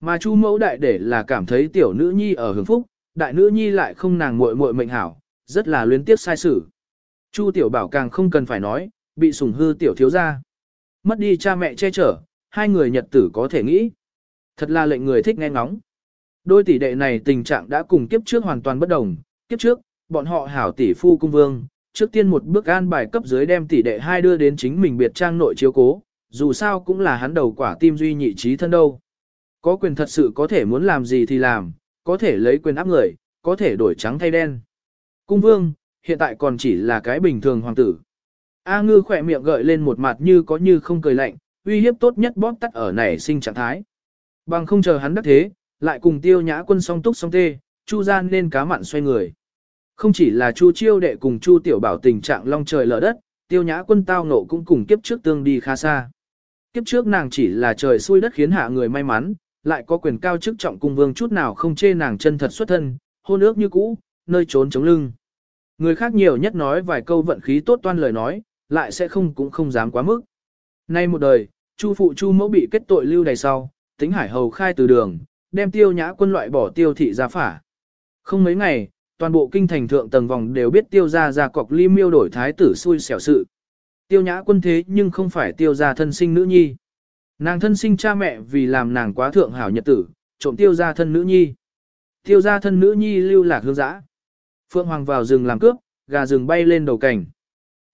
Mà chu mẫu đại để là cảm thấy tiểu nữ nhi ở hưởng phúc, đại nữ nhi lại không nàng muội muội mệnh hảo, rất là luyến tiếc sai sử. Chu tiểu bảo càng không cần phải nói, bị sủng hư tiểu thiếu gia. Mất đi cha mẹ che chở, hai người nhật tử có thể nghĩ. Thật là lệnh người thích nghe ngóng. Đôi tỷ đệ này tình trạng đã cùng kiếp trước hoàn toàn bất đồng, kiếp trước, bọn họ hảo tỷ phu cung vương, trước tiên một bước an bài cấp dưới đem tỷ đệ hai đưa đến chính mình biệt trang nội chiếu cố, dù sao cũng là hắn đầu quả tim duy nhị trí thân đâu. Có quyền thật sự có thể muốn làm gì thì làm, có thể lấy quyền áp người, có thể đổi trắng thay đen. Cung vương, hiện tại còn chỉ là cái bình thường hoàng tử. A ngư khỏe miệng gợi lên một mặt như có như không cười lạnh, uy hiếp tốt nhất bóp tắt ở nảy sinh trạng thái. Bằng không chờ hắn đắc thế, lại cùng tiêu nhã quân song túc song tê, chu gian nên cá mặn xoay người. Không chỉ là chu chiêu đệ cùng chu tiểu bảo tình trạng long trời lở đất, tiêu nhã quân tao nộ cũng cùng kiếp trước tương đi khá xa. Kiếp trước nàng chỉ là trời xui đất khiến hạ người may mắn, lại có quyền cao chức trọng cung vương chút nào không chê nàng chân thật xuất thân, hôn ước như cũ, nơi trốn chống lưng. Người khác nhiều nhất nói vài câu vận khí tốt toan lời nói, lại sẽ không cũng không dám quá mức. Nay một đời, Chu phụ Chu mẫu bị kết tội lưu đày sau, tính hải hầu khai từ đường, đem tiêu nhã quân loại bỏ tiêu thị ra phả. Không mấy ngày, toàn bộ kinh thành thượng tầng vòng đều biết tiêu ra ra cọc ly miêu đổi thái tử xui xẻo sự. Tiêu nhã quân thế nhưng không phải tiêu ra thân sinh nữ nhi. Nàng thân sinh cha mẹ vì làm nàng quá thượng hảo nhật tử, trộm tiêu ra thân nữ nhi. Tiêu ra thân nữ nhi lưu lạc hương giã. Phượng Hoàng vào rừng làm cướp, gà rừng bay lên đầu cảnh.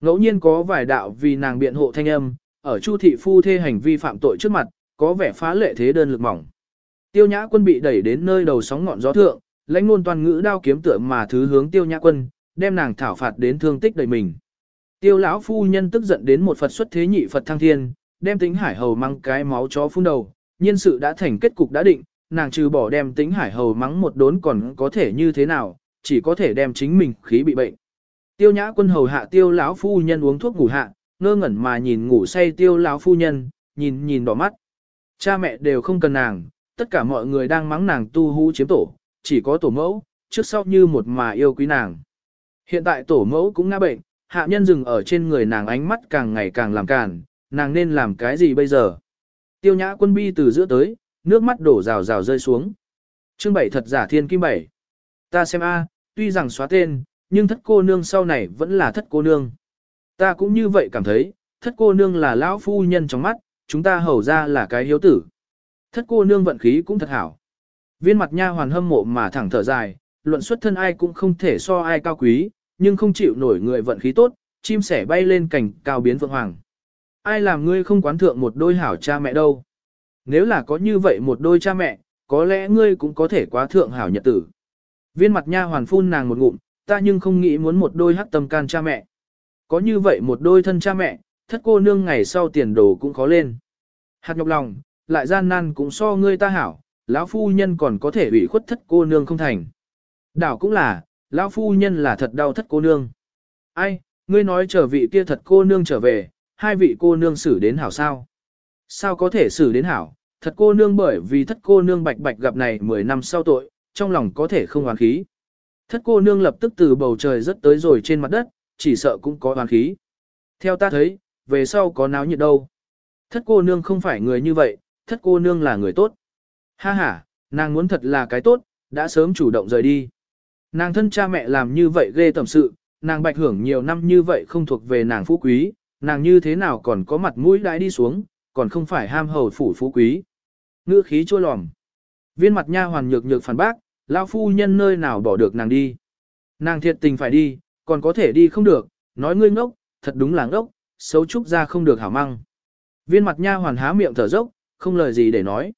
Ngẫu nhiên có vài đạo vì nàng biện hộ thanh âm, ở Chu thị phu thê hành vi phạm tội trước mặt, có vẻ phá lệ thế đơn lực mỏng. Tiêu Nhã Quân bị đẩy đến nơi đầu sóng ngọn gió thượng, lãnh ngôn toàn ngữ đao kiếm tựa mà thứ hướng Tiêu Nhã Quân, đem nàng thảo phạt đến thương tích đầy mình. Tiêu lão phu nhân tức giận đến một Phật xuất thế nhị Phật thăng thiên, đem tính hải hầu mang cái máu chó phun đầu, nhân sự đã thành kết cục đã định, nàng trừ bỏ đem tính hải hầu mắng một đốn còn có thể như thế nào, chỉ có thể đem chính mình khí bị bệnh. Tiêu nhã quân hầu hạ tiêu lão phu nhân uống thuốc ngủ hạ, ngơ ngẩn mà nhìn ngủ say tiêu lão phu nhân, nhìn nhìn đỏ mắt. Cha mẹ đều không cần nàng, tất cả mọi người đang mắng nàng tu hú chiếm tổ, chỉ có tổ mẫu, trước sau như một mà yêu quý nàng. Hiện tại tổ mẫu cũng ngã bệnh, hạ nhân dừng ở trên người nàng ánh mắt càng ngày càng làm càn, nàng nên làm cái gì bây giờ? Tiêu nhã quân bi từ giữa tới, nước mắt đổ rào rào rơi xuống. Chương bảy thật giả thiên kim bảy. Ta xem a, tuy rằng xóa tên, nhưng thất cô nương sau này vẫn là thất cô nương. Ta cũng như vậy cảm thấy, thất cô nương là lão phu nhân trong mắt, chúng ta hầu ra là cái hiếu tử. Thất cô nương vận khí cũng thật hảo. Viên mặt nha hoàn hâm mộ mà thẳng thở dài, luận xuất thân ai cũng không thể so ai cao quý, nhưng không chịu nổi người vận khí tốt, chim sẻ bay lên cảnh cao biến vượng hoàng. Ai làm ngươi không quán thượng một đôi hảo cha mẹ đâu? Nếu là có như vậy một đôi cha mẹ, có lẽ ngươi cũng có thể quá thượng hảo nhật tử. Viên mặt nha hoàn phun nàng một ngụm, ta nhưng không nghĩ muốn một đôi hắc tâm can cha mẹ. Có như vậy một đôi thân cha mẹ, thất cô nương ngày sau tiền đồ cũng khó lên. Hạt nhọc lòng, lại gian nan cũng so ngươi ta hảo, lão phu nhân còn có thể ủy khuất thất cô nương không thành. Đảo cũng là, lão phu nhân là thật đau thất cô nương. Ai, ngươi nói trở vị kia thật cô nương trở về, hai vị cô nương xử đến hảo sao? Sao có thể xử đến hảo? Thật cô nương bởi vì thất cô nương bạch bạch gặp này 10 năm sau tội, trong lòng có thể không oán khí. Thất cô nương lập tức từ bầu trời rất tới rồi trên mặt đất, chỉ sợ cũng có oán khí. Theo ta thấy, về sau có náo nhiệt đâu. Thất cô nương không phải người như vậy, thất cô nương là người tốt. Ha ha, nàng muốn thật là cái tốt, đã sớm chủ động rời đi. Nàng thân cha mẹ làm như vậy ghê tầm sự, nàng bạch hưởng nhiều năm như vậy không thuộc về nàng phú quý, nàng như thế nào còn có mặt mũi đãi đi xuống, còn không phải ham hầu phủ phú quý. Ngữ khí chua lòm. Viên mặt nha hoàn nhược nhược phản bác, lão phu nhân nơi nào bỏ được nàng đi. Nàng thiệt tình phải đi, còn có thể đi không được, nói ngươi ngốc, thật đúng là ngốc, xấu trúc ra không được hảo măng. Viên mặt nha hoàn há miệng thở dốc, không lời gì để nói.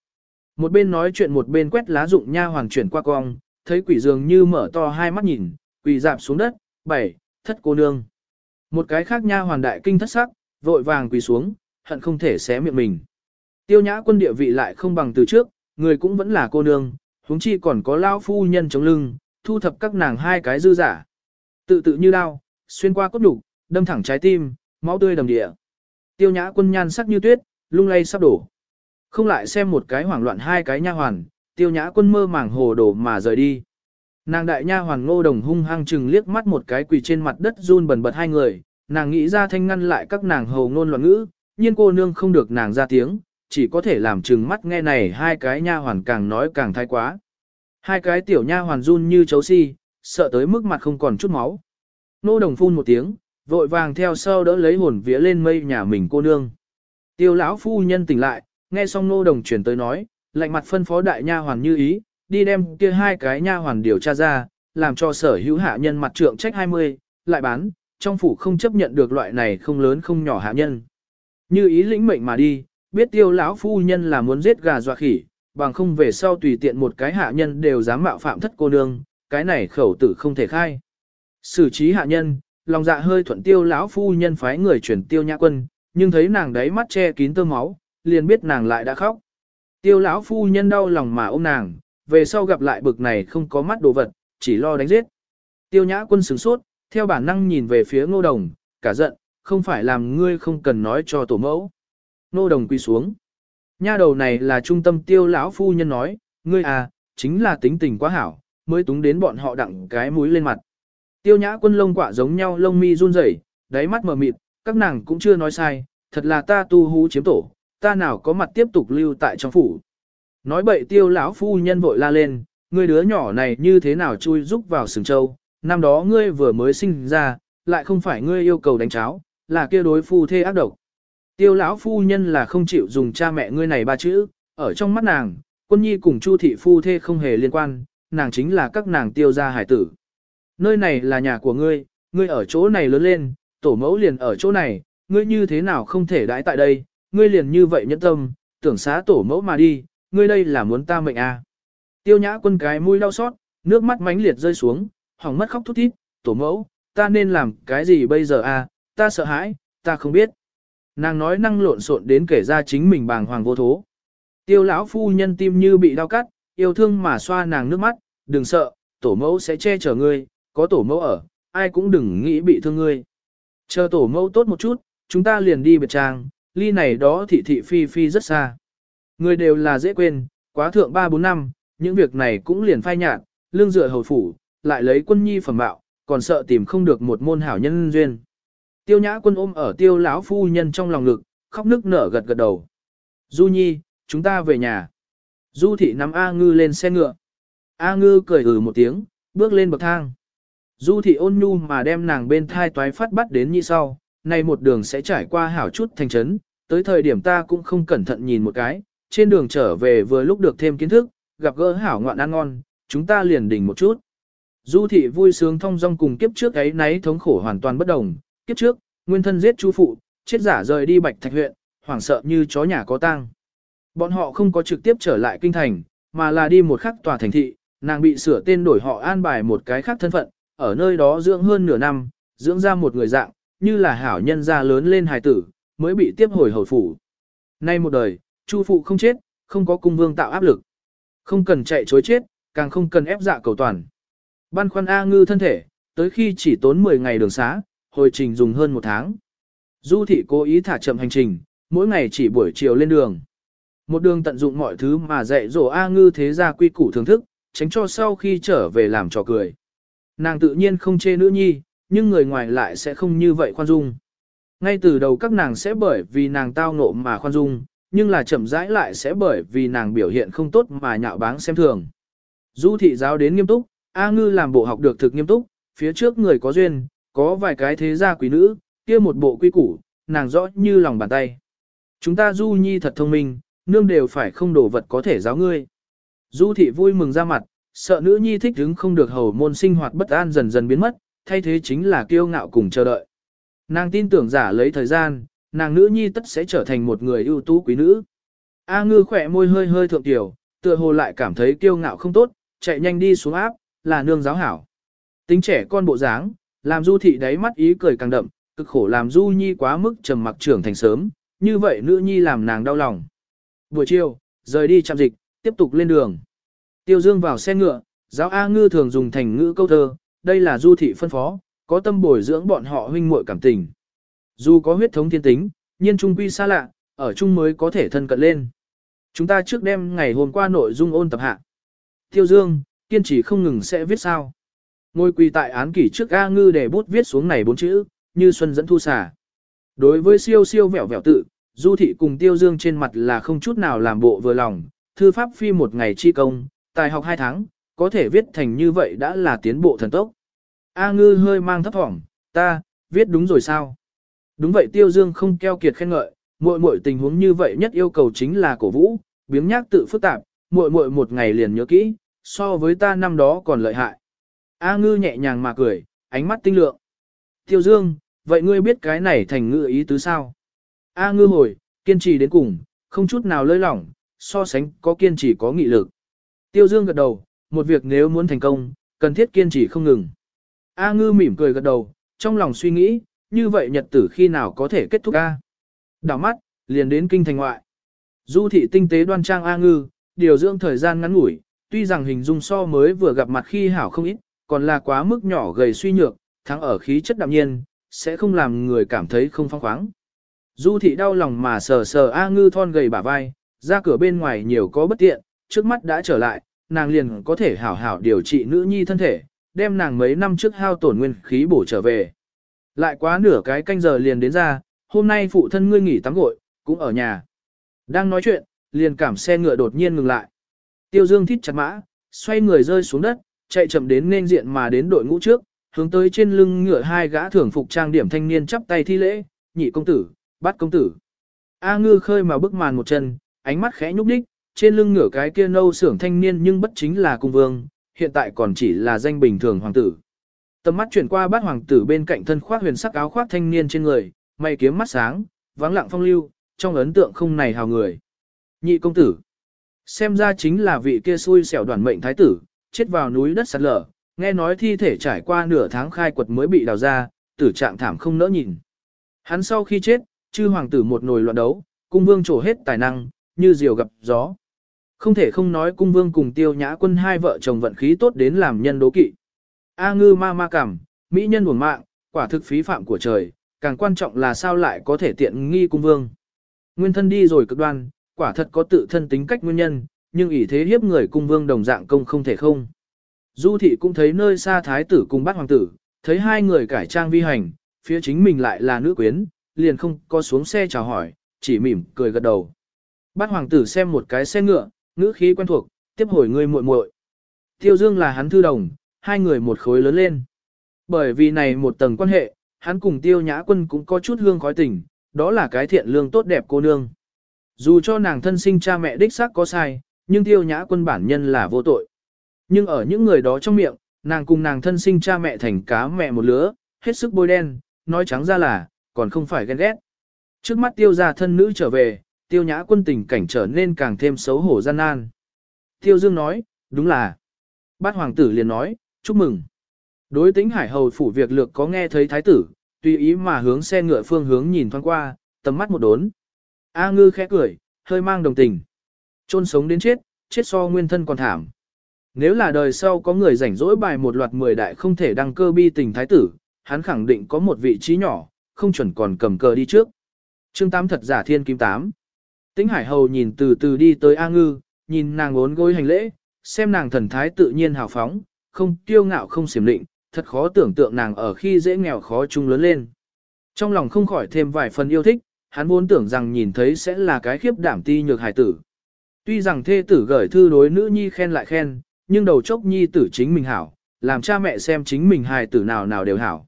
Một bên nói chuyện một bên quét lá dụng nha hoàn chuyển qua cong, thấy quỷ dường như mở to hai mắt nhìn, quỷ dạp xuống đất, bảy, thất cô nương. Một cái khác nha hoàn đại kinh thất sắc, vội vàng quỳ xuống, hận không thể xé miệng mình. Tiêu nhã quân địa vị lại không bằng từ trước, người cũng vẫn là cô nương, huống chi còn có lao phu nhân chống lưng, thu thập các nàng hai cái dư giả. Tự tự như lao xuyên qua cốt đục, đâm thẳng trái tim, máu tươi đầm địa. Tiêu nhã quân nhan sắc như tuyết, lung lay sắp đổ. Không lại xem một cái hoảng loạn hai cái nha hoàn, tiêu nhã quân mơ màng hồ đồ mà rời đi. Nàng đại nha hoàn ngô đồng hung hăng chừng liếc mắt một cái quỳ trên mặt đất run bần bật hai người, nàng nghĩ ra thanh ngăn lại các nàng hầu ngôn loạn ngữ, nhiên cô nương không được nàng ra tiếng, chỉ có thể làm chừng mắt nghe này hai cái nha hoàn càng nói càng thái quá. Hai cái tiểu nha hoàn run như chấu si, sợ tới mức mặt không còn chút máu. Nô đồng phun một tiếng, vội vàng theo sau đỡ lấy hồn vía lên mây nhà mình cô nương. Tiêu lão phu nhân tỉnh lại, nghe xong nô đồng chuyển tới nói, lạnh mặt phân phó đại nha hoàn như ý, đi đem kia hai cái nha hoàn điều tra ra, làm cho sở hữu hạ nhân mặt trượng trách 20, lại bán, trong phủ không chấp nhận được loại này không lớn không nhỏ hạ nhân. Như ý lĩnh mệnh mà đi, biết tiêu lão phu nhân là muốn giết gà dọa khỉ, bằng không về sau tùy tiện một cái hạ nhân đều dám mạo phạm thất cô nương, cái này khẩu tử không thể khai. Xử trí hạ nhân, lòng dạ hơi thuận tiêu lão phu nhân phái người chuyển tiêu nhã quân, nhưng thấy nàng đấy mắt che kín tơ máu, liền biết nàng lại đã khóc. Tiêu lão phu nhân đau lòng mà ôm nàng, về sau gặp lại bực này không có mắt đồ vật, chỉ lo đánh giết. Tiêu nhã quân sửng sốt, theo bản năng nhìn về phía ngô đồng, cả giận, không phải làm ngươi không cần nói cho tổ mẫu. Ngô đồng quy xuống. Nha đầu này là trung tâm tiêu lão phu nhân nói, ngươi à, chính là tính tình quá hảo, mới túng đến bọn họ đặng cái mũi lên mặt. Tiêu nhã quân lông quả giống nhau lông mi run rẩy, đáy mắt mờ mịt, các nàng cũng chưa nói sai, thật là ta tu hú chiếm tổ, ta nào có mặt tiếp tục lưu tại trong phủ. Nói bậy tiêu lão phu nhân vội la lên, ngươi đứa nhỏ này như thế nào chui rúc vào sừng châu, năm đó ngươi vừa mới sinh ra, lại không phải ngươi yêu cầu đánh cháo, là kia đối phu thê ác độc. Tiêu lão phu nhân là không chịu dùng cha mẹ ngươi này ba chữ, ở trong mắt nàng, quân nhi cùng chu thị phu thê không hề liên quan, nàng chính là các nàng tiêu gia hải tử. Nơi này là nhà của ngươi, ngươi ở chỗ này lớn lên, tổ mẫu liền ở chỗ này, ngươi như thế nào không thể đãi tại đây, ngươi liền như vậy nhẫn tâm, tưởng xá tổ mẫu mà đi, ngươi đây là muốn ta mệnh à. Tiêu nhã quân cái mũi đau xót, nước mắt mãnh liệt rơi xuống, hỏng mất khóc thút thít, tổ mẫu, ta nên làm cái gì bây giờ à, ta sợ hãi, ta không biết. Nàng nói năng lộn xộn đến kể ra chính mình bàng hoàng vô thố. Tiêu lão phu nhân tim như bị đau cắt, yêu thương mà xoa nàng nước mắt, đừng sợ, tổ mẫu sẽ che chở ngươi, có tổ mẫu ở, ai cũng đừng nghĩ bị thương ngươi. Chờ tổ mẫu tốt một chút, chúng ta liền đi biệt trang, ly này đó thị thị phi phi rất xa. Người đều là dễ quên, quá thượng 3-4 năm, những việc này cũng liền phai nhạt, lương dựa hầu phủ, lại lấy quân nhi phẩm bạo, còn sợ tìm không được một môn hảo nhân duyên. Tiêu nhã quân ôm ở tiêu lão phu nhân trong lòng ngực, khóc nức nở gật gật đầu. Du nhi, chúng ta về nhà. Du thị nắm A ngư lên xe ngựa. A ngư cười ừ một tiếng, bước lên bậc thang. Du thị ôn nhu mà đem nàng bên thai toái phát bắt đến như sau, nay một đường sẽ trải qua hảo chút thành trấn, tới thời điểm ta cũng không cẩn thận nhìn một cái, trên đường trở về vừa lúc được thêm kiến thức, gặp gỡ hảo ngoạn ăn ngon, chúng ta liền đỉnh một chút. Du thị vui sướng thông dong cùng kiếp trước ấy náy thống khổ hoàn toàn bất đồng, kiếp trước, nguyên thân giết chú phụ, chết giả rời đi bạch thạch huyện, hoảng sợ như chó nhà có tang. Bọn họ không có trực tiếp trở lại kinh thành, mà là đi một khắc tòa thành thị, nàng bị sửa tên đổi họ an bài một cái khác thân phận, ở nơi đó dưỡng hơn nửa năm, dưỡng ra một người dạng, như là hảo nhân gia lớn lên hài tử, mới bị tiếp hồi hồi phủ. Nay một đời, Chu phụ không chết, không có cung vương tạo áp lực. Không cần chạy chối chết, càng không cần ép dạ cầu toàn. Ban khoăn A ngư thân thể, tới khi chỉ tốn 10 ngày đường xá, hồi trình dùng hơn một tháng. Du thị cố ý thả chậm hành trình, mỗi ngày chỉ buổi chiều lên đường. Một đường tận dụng mọi thứ mà dạy dỗ A ngư thế gia quy củ thưởng thức, tránh cho sau khi trở về làm trò cười. Nàng tự nhiên không chê nữ nhi, nhưng người ngoài lại sẽ không như vậy khoan dung. Ngay từ đầu các nàng sẽ bởi vì nàng tao ngộ mà khoan dung, nhưng là chậm rãi lại sẽ bởi vì nàng biểu hiện không tốt mà nhạo báng xem thường. Du thị giáo đến nghiêm túc, A ngư làm bộ học được thực nghiêm túc, phía trước người có duyên, có vài cái thế gia quý nữ, kia một bộ quy củ, nàng rõ như lòng bàn tay. Chúng ta du nhi thật thông minh, nương đều phải không đổ vật có thể giáo ngươi. Du thị vui mừng ra mặt, sợ nữ nhi thích đứng không được hầu môn sinh hoạt bất an dần dần biến mất, thay thế chính là kiêu ngạo cùng chờ đợi. Nàng tin tưởng giả lấy thời gian, nàng nữ nhi tất sẽ trở thành một người ưu tú quý nữ. A ngư khỏe môi hơi hơi thượng tiểu, tựa hồ lại cảm thấy kiêu ngạo không tốt, chạy nhanh đi xuống áp, là nương giáo hảo. Tính trẻ con bộ dáng, làm du thị đáy mắt ý cười càng đậm, cực khổ làm du nhi quá mức trầm mặc trưởng thành sớm, như vậy nữ nhi làm nàng đau lòng. Buổi chiều, rời đi chạm dịch, tiếp tục lên đường. Tiêu Dương vào xe ngựa, giáo A ngư thường dùng thành ngữ câu thơ, đây là du thị phân phó, có tâm bồi dưỡng bọn họ huynh muội cảm tình. Dù có huyết thống thiên tính, nhiên trung quy xa lạ, ở chung mới có thể thân cận lên. Chúng ta trước đêm ngày hôm qua nội dung ôn tập hạ. Tiêu Dương, kiên trì không ngừng sẽ viết sao. Ngôi quỳ tại án kỷ trước A ngư để bút viết xuống này bốn chữ, như xuân dẫn thu xả. Đối với siêu siêu vẹo vẹo tự, du thị cùng tiêu dương trên mặt là không chút nào làm bộ vừa lòng, thư pháp phi một ngày chi công, tài học hai tháng, có thể viết thành như vậy đã là tiến bộ thần tốc. A ngư hơi mang thấp thỏm, ta, viết đúng rồi sao? Đúng vậy tiêu dương không keo kiệt khen ngợi, muội muội tình huống như vậy nhất yêu cầu chính là cổ vũ, biếng nhác tự phức tạp, muội muội một ngày liền nhớ kỹ, so với ta năm đó còn lợi hại. A ngư nhẹ nhàng mà cười, ánh mắt tinh lượng. Tiêu dương, vậy ngươi biết cái này thành ngữ ý tứ sao? A ngư hồi, kiên trì đến cùng, không chút nào lơi lỏng, so sánh có kiên trì có nghị lực. Tiêu dương gật đầu, một việc nếu muốn thành công, cần thiết kiên trì không ngừng. A ngư mỉm cười gật đầu, trong lòng suy nghĩ, như vậy nhật tử khi nào có thể kết thúc A. Đảo mắt, liền đến kinh thành ngoại. Du thị tinh tế đoan trang A ngư, điều dưỡng thời gian ngắn ngủi, tuy rằng hình dung so mới vừa gặp mặt khi hảo không ít, còn là quá mức nhỏ gầy suy nhược, thắng ở khí chất đạm nhiên, sẽ không làm người cảm thấy không phong khoáng. Du thị đau lòng mà sờ sờ A ngư thon gầy bả vai, ra cửa bên ngoài nhiều có bất tiện, trước mắt đã trở lại, nàng liền có thể hảo hảo điều trị nữ nhi thân thể, đem nàng mấy năm trước hao tổn nguyên khí bổ trở về. Lại quá nửa cái canh giờ liền đến ra, hôm nay phụ thân ngươi nghỉ tắm gội, cũng ở nhà. Đang nói chuyện, liền cảm xe ngựa đột nhiên ngừng lại. Tiêu Dương thít chặt mã, xoay người rơi xuống đất, chạy chậm đến nên diện mà đến đội ngũ trước, hướng tới trên lưng ngựa hai gã thưởng phục trang điểm thanh niên chắp tay thi lễ, nhị công tử, bắt công tử. A ngư khơi mà bức màn một chân, ánh mắt khẽ nhúc đích, trên lưng ngựa cái kia nâu sưởng thanh niên nhưng bất chính là cung vương, hiện tại còn chỉ là danh bình thường hoàng tử. Tầm mắt chuyển qua bát hoàng tử bên cạnh thân khoác huyền sắc áo khoác thanh niên trên người, mày kiếm mắt sáng, vắng lặng phong lưu, trong ấn tượng không này hào người. Nhị công tử. Xem ra chính là vị kia xui xẻo đoàn mệnh thái tử, chết vào núi đất sạt lở, nghe nói thi thể trải qua nửa tháng khai quật mới bị đào ra, tử trạng thảm không nỡ nhìn. Hắn sau khi chết, chư hoàng tử một nồi loạn đấu, cung vương trổ hết tài năng, như diều gặp gió. Không thể không nói cung vương cùng tiêu nhã quân hai vợ chồng vận khí tốt đến làm nhân đố kỵ. A ngư ma ma cảm, mỹ nhân buồn mạng, quả thực phí phạm của trời, càng quan trọng là sao lại có thể tiện nghi cung vương. Nguyên thân đi rồi cực đoan, quả thật có tự thân tính cách nguyên nhân, nhưng ỷ thế hiếp người cung vương đồng dạng công không thể không. Du thị cũng thấy nơi xa thái tử cùng bát hoàng tử, thấy hai người cải trang vi hành, phía chính mình lại là nữ quyến, liền không có xuống xe chào hỏi, chỉ mỉm cười gật đầu. Bát hoàng tử xem một cái xe ngựa, ngữ khí quen thuộc, tiếp hồi người muội muội. Tiêu Dương là hắn thư đồng, hai người một khối lớn lên. Bởi vì này một tầng quan hệ, hắn cùng Tiêu Nhã Quân cũng có chút hương khói tình, đó là cái thiện lương tốt đẹp cô nương. Dù cho nàng thân sinh cha mẹ đích xác có sai, nhưng Tiêu Nhã Quân bản nhân là vô tội. Nhưng ở những người đó trong miệng, nàng cùng nàng thân sinh cha mẹ thành cá mẹ một lứa, hết sức bôi đen, nói trắng ra là, còn không phải ghen ghét. Trước mắt tiêu gia thân nữ trở về, tiêu nhã quân tình cảnh trở nên càng thêm xấu hổ gian nan. Tiêu Dương nói, đúng là. Bát hoàng tử liền nói, chúc mừng. Đối tính hải hầu phủ việc lược có nghe thấy thái tử, tùy ý mà hướng xe ngựa phương hướng nhìn thoáng qua, tầm mắt một đốn. A ngư khẽ cười, hơi mang đồng tình. Trôn sống đến chết, chết so nguyên thân còn thảm. Nếu là đời sau có người rảnh rỗi bài một loạt mười đại không thể đăng cơ bi tình thái tử, hắn khẳng định có một vị trí nhỏ, không chuẩn còn cầm cờ đi trước. Chương 8 thật giả thiên kim 8. Tĩnh Hải Hầu nhìn từ từ đi tới A Ngư, nhìn nàng ốn gối hành lễ, xem nàng thần thái tự nhiên hào phóng, không kiêu ngạo không xiểm định, thật khó tưởng tượng nàng ở khi dễ nghèo khó chung lớn lên. Trong lòng không khỏi thêm vài phần yêu thích, hắn vốn tưởng rằng nhìn thấy sẽ là cái khiếp đảm ti nhược hải tử. Tuy rằng thê tử gửi thư đối nữ nhi khen lại khen, nhưng đầu chốc nhi tử chính mình hảo, làm cha mẹ xem chính mình hài tử nào nào đều hảo.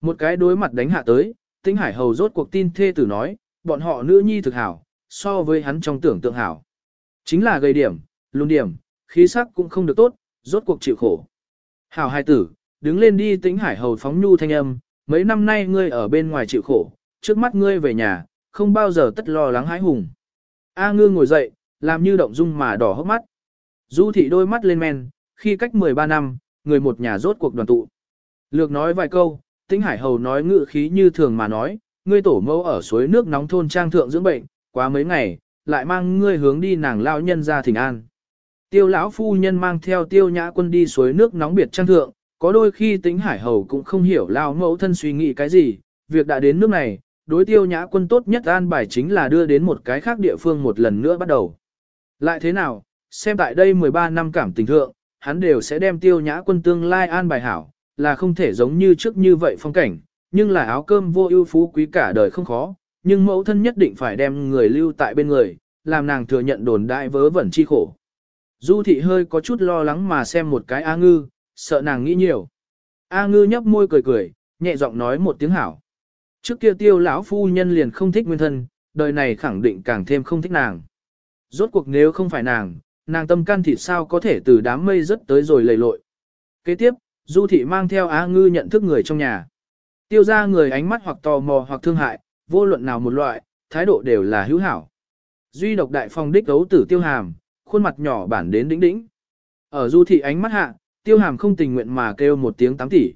Một cái đối mặt đánh hạ tới, tinh Hải Hầu rốt cuộc tin thê tử nói, bọn họ nữ nhi thực hảo, so với hắn trong tưởng tượng hảo. Chính là gây điểm, luôn điểm, khí sắc cũng không được tốt, rốt cuộc chịu khổ. Hảo hai tử, đứng lên đi Tĩnh Hải Hầu phóng nhu thanh âm, mấy năm nay ngươi ở bên ngoài chịu khổ, trước mắt ngươi về nhà, không bao giờ tất lo lắng hãi hùng. A ngư ngồi dậy, làm như động dung mà đỏ hốc mắt. Du thị đôi mắt lên men, khi cách 13 năm, người một nhà rốt cuộc đoàn tụ. Lược nói vài câu, Tĩnh Hải Hầu nói ngự khí như thường mà nói, ngươi tổ mẫu ở suối nước nóng thôn trang thượng dưỡng bệnh, quá mấy ngày, lại mang ngươi hướng đi nàng lão nhân ra thỉnh an. Tiêu lão phu nhân mang theo tiêu nhã quân đi suối nước nóng biệt trang thượng, có đôi khi Tĩnh Hải Hầu cũng không hiểu lão mẫu thân suy nghĩ cái gì, việc đã đến nước này, đối tiêu nhã quân tốt nhất an bài chính là đưa đến một cái khác địa phương một lần nữa bắt đầu. Lại thế nào, xem tại đây 13 năm cảm tình thượng, hắn đều sẽ đem tiêu nhã quân tương lai an bài hảo, là không thể giống như trước như vậy phong cảnh, nhưng là áo cơm vô ưu phú quý cả đời không khó, nhưng mẫu thân nhất định phải đem người lưu tại bên người, làm nàng thừa nhận đồn đại vớ vẩn chi khổ. Du thị hơi có chút lo lắng mà xem một cái A ngư, sợ nàng nghĩ nhiều. A ngư nhấp môi cười cười, nhẹ giọng nói một tiếng hảo. Trước kia tiêu lão phu nhân liền không thích nguyên thân, đời này khẳng định càng thêm không thích nàng. Rốt cuộc nếu không phải nàng, nàng tâm can thịt sao có thể từ đám mây rất tới rồi lầy lội. Kế tiếp, Du thị mang theo A Ngư nhận thức người trong nhà. Tiêu ra người ánh mắt hoặc tò mò hoặc thương hại, vô luận nào một loại, thái độ đều là hữu hảo. Duy độc đại phong đích đấu tử tiêu hàm, khuôn mặt nhỏ bản đến đĩnh đĩnh. Ở du thị ánh mắt hạ, tiêu hàm không tình nguyện mà kêu một tiếng tám tỷ.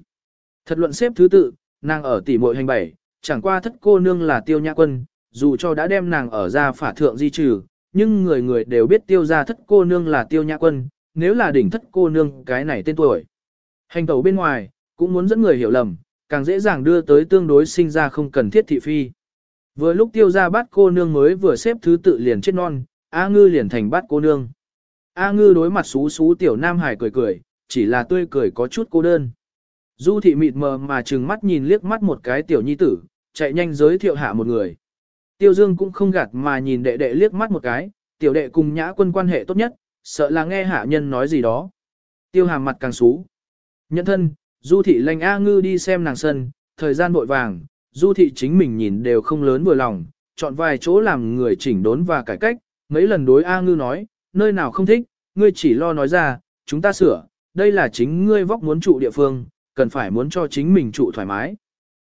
Thật luận xếp thứ tự, nàng ở tỷ muội hành bảy, chẳng qua thất cô nương là tiêu nhã quân, dù cho đã đem nàng ở ra phả thượng di trừ, nhưng người người đều biết tiêu ra thất cô nương là tiêu nhã quân, nếu là đỉnh thất cô nương cái này tên tuổi. Hành tẩu bên ngoài, cũng muốn dẫn người hiểu lầm, càng dễ dàng đưa tới tương đối sinh ra không cần thiết thị phi. Vừa lúc tiêu ra bát cô nương mới vừa xếp thứ tự liền chết non, A ngư liền thành bát cô nương. A ngư đối mặt xú xú tiểu nam hải cười cười, chỉ là tươi cười có chút cô đơn. Du thị mịt mờ mà trừng mắt nhìn liếc mắt một cái tiểu nhi tử, chạy nhanh giới thiệu hạ một người. Tiêu Dương cũng không gạt mà nhìn đệ đệ liếc mắt một cái, tiểu đệ cùng nhã quân quan hệ tốt nhất, sợ là nghe hạ nhân nói gì đó. Tiêu hàm mặt càng xú, Nhận thân, Du thị lệnh A ngư đi xem nàng sân, thời gian vội vàng, Du thị chính mình nhìn đều không lớn vừa lòng, chọn vài chỗ làm người chỉnh đốn và cải cách, mấy lần đối A ngư nói, nơi nào không thích, ngươi chỉ lo nói ra, chúng ta sửa, đây là chính ngươi vóc muốn trụ địa phương, cần phải muốn cho chính mình trụ thoải mái.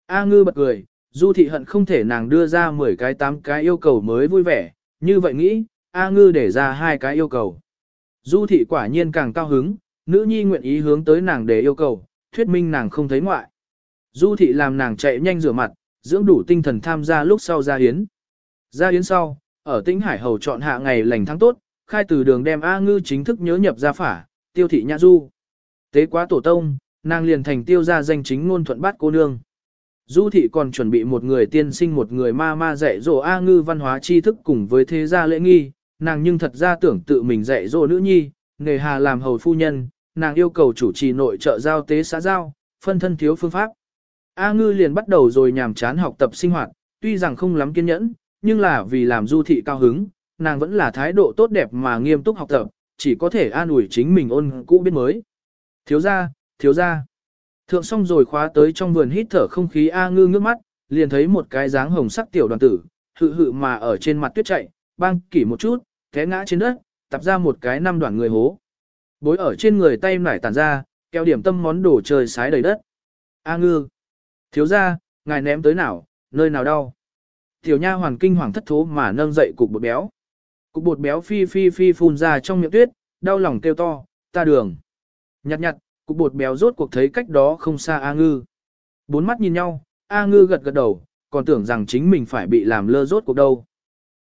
A ngư bật cười, Du thị hận không thể nàng đưa ra 10 cái 8 cái yêu cầu mới vui vẻ, như vậy nghĩ, A ngư để ra hai cái yêu cầu. Du thị quả nhiên càng cao hứng, nữ nhi nguyện ý hướng tới nàng để yêu cầu, thuyết minh nàng không thấy ngoại. Du thị làm nàng chạy nhanh rửa mặt, dưỡng đủ tinh thần tham gia lúc sau ra hiến. Ra hiến sau, ở tĩnh hải hầu chọn hạ ngày lành tháng tốt, khai từ đường đem A ngư chính thức nhớ nhập gia phả, tiêu thị nhã du. Tế quá tổ tông, nàng liền thành tiêu gia danh chính ngôn thuận bát cô nương. Du thị còn chuẩn bị một người tiên sinh một người ma ma dạy dỗ A ngư văn hóa tri thức cùng với thế gia lễ nghi, nàng nhưng thật ra tưởng tự mình dạy dỗ nữ nhi, nghề hà làm hầu phu nhân, nàng yêu cầu chủ trì nội trợ giao tế xã giao, phân thân thiếu phương pháp. A ngư liền bắt đầu rồi nhàm chán học tập sinh hoạt, tuy rằng không lắm kiên nhẫn, nhưng là vì làm du thị cao hứng, nàng vẫn là thái độ tốt đẹp mà nghiêm túc học tập, chỉ có thể an ủi chính mình ôn cũ biết mới. Thiếu ra, thiếu ra. Thượng xong rồi khóa tới trong vườn hít thở không khí A ngư ngước mắt, liền thấy một cái dáng hồng sắc tiểu đoàn tử, hự hự mà ở trên mặt tuyết chạy, băng kỷ một chút, té ngã trên đất, tập ra một cái năm đoạn người hố. Bối ở trên người tay nải tàn ra, kéo điểm tâm món đồ trời sái đầy đất. A ngư. Thiếu ra, ngài ném tới nào, nơi nào đau. Tiểu nha hoàn kinh hoàng thất thố mà nâng dậy cục bột béo. Cục bột béo phi phi phi phun ra trong miệng tuyết, đau lòng kêu to, ta đường. Nhặt nhặt, cục bột béo rốt cuộc thấy cách đó không xa A ngư. Bốn mắt nhìn nhau, A ngư gật gật đầu, còn tưởng rằng chính mình phải bị làm lơ rốt cuộc đâu.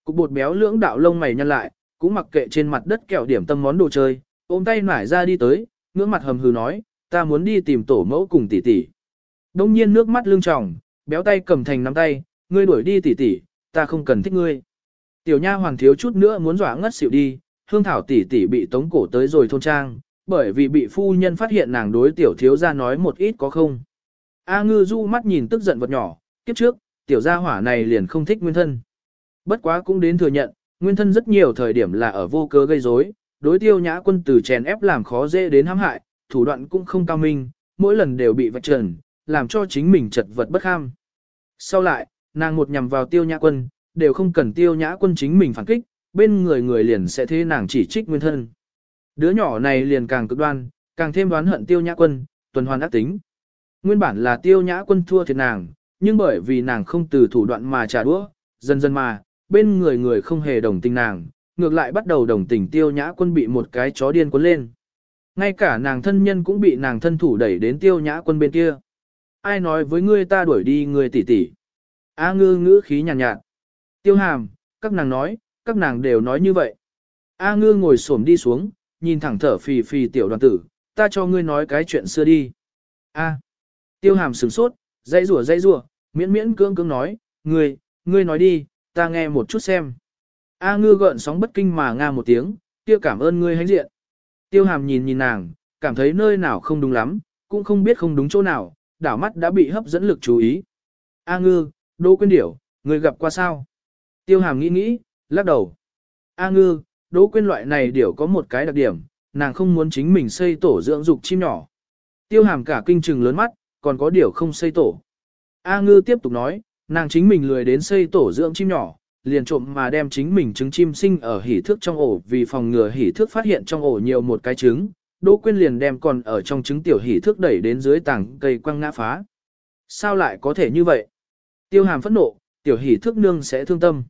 Cục bột béo lưỡng đạo lông mày nhăn lại, cũng mặc kệ trên mặt đất kẹo điểm tâm món đồ chơi, ôm tay nải ra đi tới, ngưỡng mặt hầm hừ nói, ta muốn đi tìm tổ mẫu cùng tỷ tỷ. Đông nhiên nước mắt lưng tròng, béo tay cầm thành nắm tay, ngươi đuổi đi tỷ tỷ, ta không cần thích ngươi. Tiểu nha hoàng thiếu chút nữa muốn dọa ngất xỉu đi, hương thảo tỷ tỷ bị tống cổ tới rồi thôn trang, bởi vì bị phu nhân phát hiện nàng đối tiểu thiếu gia nói một ít có không. A ngư du mắt nhìn tức giận vật nhỏ, kiếp trước, tiểu gia hỏa này liền không thích nguyên thân. Bất quá cũng đến thừa nhận, nguyên thân rất nhiều thời điểm là ở vô cớ gây rối, đối tiêu nhã quân từ chèn ép làm khó dễ đến hãm hại, thủ đoạn cũng không cao minh, mỗi lần đều bị vạch trần, làm cho chính mình chật vật bất kham. Sau lại, nàng một nhằm vào tiêu nhã quân, đều không cần tiêu nhã quân chính mình phản kích, bên người người liền sẽ thế nàng chỉ trích nguyên thân. Đứa nhỏ này liền càng cực đoan, càng thêm đoán hận tiêu nhã quân, tuần hoàn ác tính. Nguyên bản là tiêu nhã quân thua thiệt nàng, nhưng bởi vì nàng không từ thủ đoạn mà trả đũa, dần dần mà, bên người người không hề đồng tình nàng, ngược lại bắt đầu đồng tình tiêu nhã quân bị một cái chó điên cuốn lên. Ngay cả nàng thân nhân cũng bị nàng thân thủ đẩy đến tiêu nhã quân bên kia. Ai nói với ngươi ta đuổi đi người tỷ tỷ. A ngư ngữ khí nhàn nhạt, nhạt. Tiêu hàm, các nàng nói, các nàng đều nói như vậy. A ngư ngồi xổm đi xuống, nhìn thẳng thở phì phì tiểu đoàn tử, ta cho ngươi nói cái chuyện xưa đi. A. Tiêu hàm sửng sốt, dây rủa dây rủa, miễn miễn cưỡng cưỡng nói, ngươi, ngươi nói đi, ta nghe một chút xem. A ngư gợn sóng bất kinh mà nga một tiếng, kia cảm ơn ngươi hãnh diện. Tiêu hàm nhìn nhìn nàng, cảm thấy nơi nào không đúng lắm, cũng không biết không đúng chỗ nào, đảo mắt đã bị hấp dẫn lực chú ý. A ngư, Đỗ Quyên điểu, người gặp qua sao? Tiêu hàm nghĩ nghĩ, lắc đầu. A ngư, đỗ Quyên loại này điểu có một cái đặc điểm, nàng không muốn chính mình xây tổ dưỡng dục chim nhỏ. Tiêu hàm cả kinh trừng lớn mắt, còn có điểu không xây tổ. A ngư tiếp tục nói, nàng chính mình lười đến xây tổ dưỡng chim nhỏ, liền trộm mà đem chính mình trứng chim sinh ở hỉ thước trong ổ vì phòng ngừa hỉ thước phát hiện trong ổ nhiều một cái trứng. Đỗ Quyên liền đem còn ở trong trứng tiểu hỉ thước đẩy đến dưới tảng cây quăng ngã phá. Sao lại có thể như vậy? Tiêu hàm phẫn nộ, tiểu Hỷ thước nương sẽ thương tâm.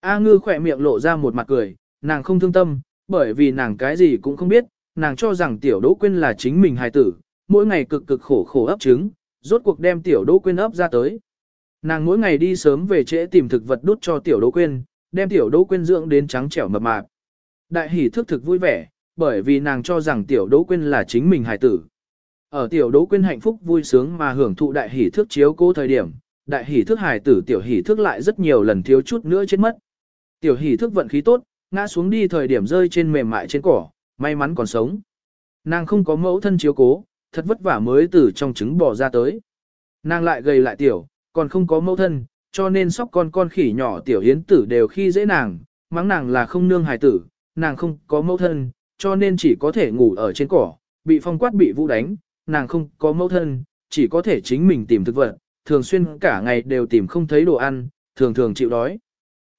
A ngư khỏe miệng lộ ra một mặt cười, nàng không thương tâm, bởi vì nàng cái gì cũng không biết, nàng cho rằng tiểu đỗ quyên là chính mình hài tử, mỗi ngày cực cực khổ khổ ấp trứng, rốt cuộc đem tiểu đỗ quyên ấp ra tới. Nàng mỗi ngày đi sớm về trễ tìm thực vật đút cho tiểu đỗ quyên, đem tiểu đỗ quyên dưỡng đến trắng trẻo mập mạp. Đại hỷ thức thực vui vẻ, bởi vì nàng cho rằng tiểu đỗ quyên là chính mình hài tử. Ở tiểu đỗ quyên hạnh phúc vui sướng mà hưởng thụ đại hỷ thức chiếu cố thời điểm, đại hỷ thức hài tử tiểu hỷ thức lại rất nhiều lần thiếu chút nữa chết mất. Tiểu hỷ thức vận khí tốt, ngã xuống đi thời điểm rơi trên mềm mại trên cỏ, may mắn còn sống. Nàng không có mẫu thân chiếu cố, thật vất vả mới từ trong trứng bò ra tới. Nàng lại gầy lại tiểu, còn không có mẫu thân, cho nên sóc con con khỉ nhỏ tiểu hiến tử đều khi dễ nàng, mắng nàng là không nương hài tử, nàng không có mẫu thân, cho nên chỉ có thể ngủ ở trên cỏ, bị phong quát bị vũ đánh, nàng không có mẫu thân, chỉ có thể chính mình tìm thực vật, thường xuyên cả ngày đều tìm không thấy đồ ăn, thường thường chịu đói.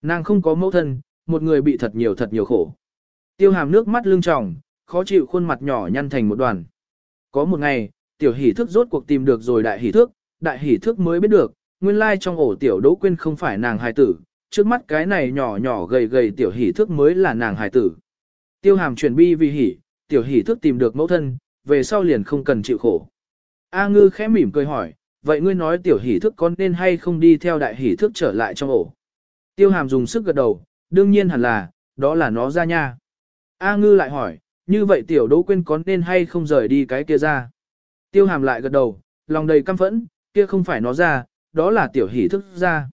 Nàng không có mẫu thân, một người bị thật nhiều thật nhiều khổ. Tiêu hàm nước mắt lưng tròng, khó chịu khuôn mặt nhỏ nhăn thành một đoàn. Có một ngày, tiểu hỷ thức rốt cuộc tìm được rồi đại hỷ thước, đại hỷ thước mới biết được, nguyên lai trong ổ tiểu đỗ quyên không phải nàng hài tử, trước mắt cái này nhỏ nhỏ gầy gầy tiểu hỷ thước mới là nàng hài tử. Tiêu hàm chuyển bi vì hỉ, tiểu hỷ thước tìm được mẫu thân, về sau liền không cần chịu khổ. A ngư khẽ mỉm cười hỏi, vậy ngươi nói tiểu hỷ thức con nên hay không đi theo đại hỷ thức trở lại trong ổ. Tiêu hàm dùng sức gật đầu, đương nhiên hẳn là, đó là nó ra nha. A ngư lại hỏi, như vậy tiểu đỗ quên có nên hay không rời đi cái kia ra. Tiêu hàm lại gật đầu, lòng đầy căm phẫn, kia không phải nó ra, đó là tiểu hỷ thức ra.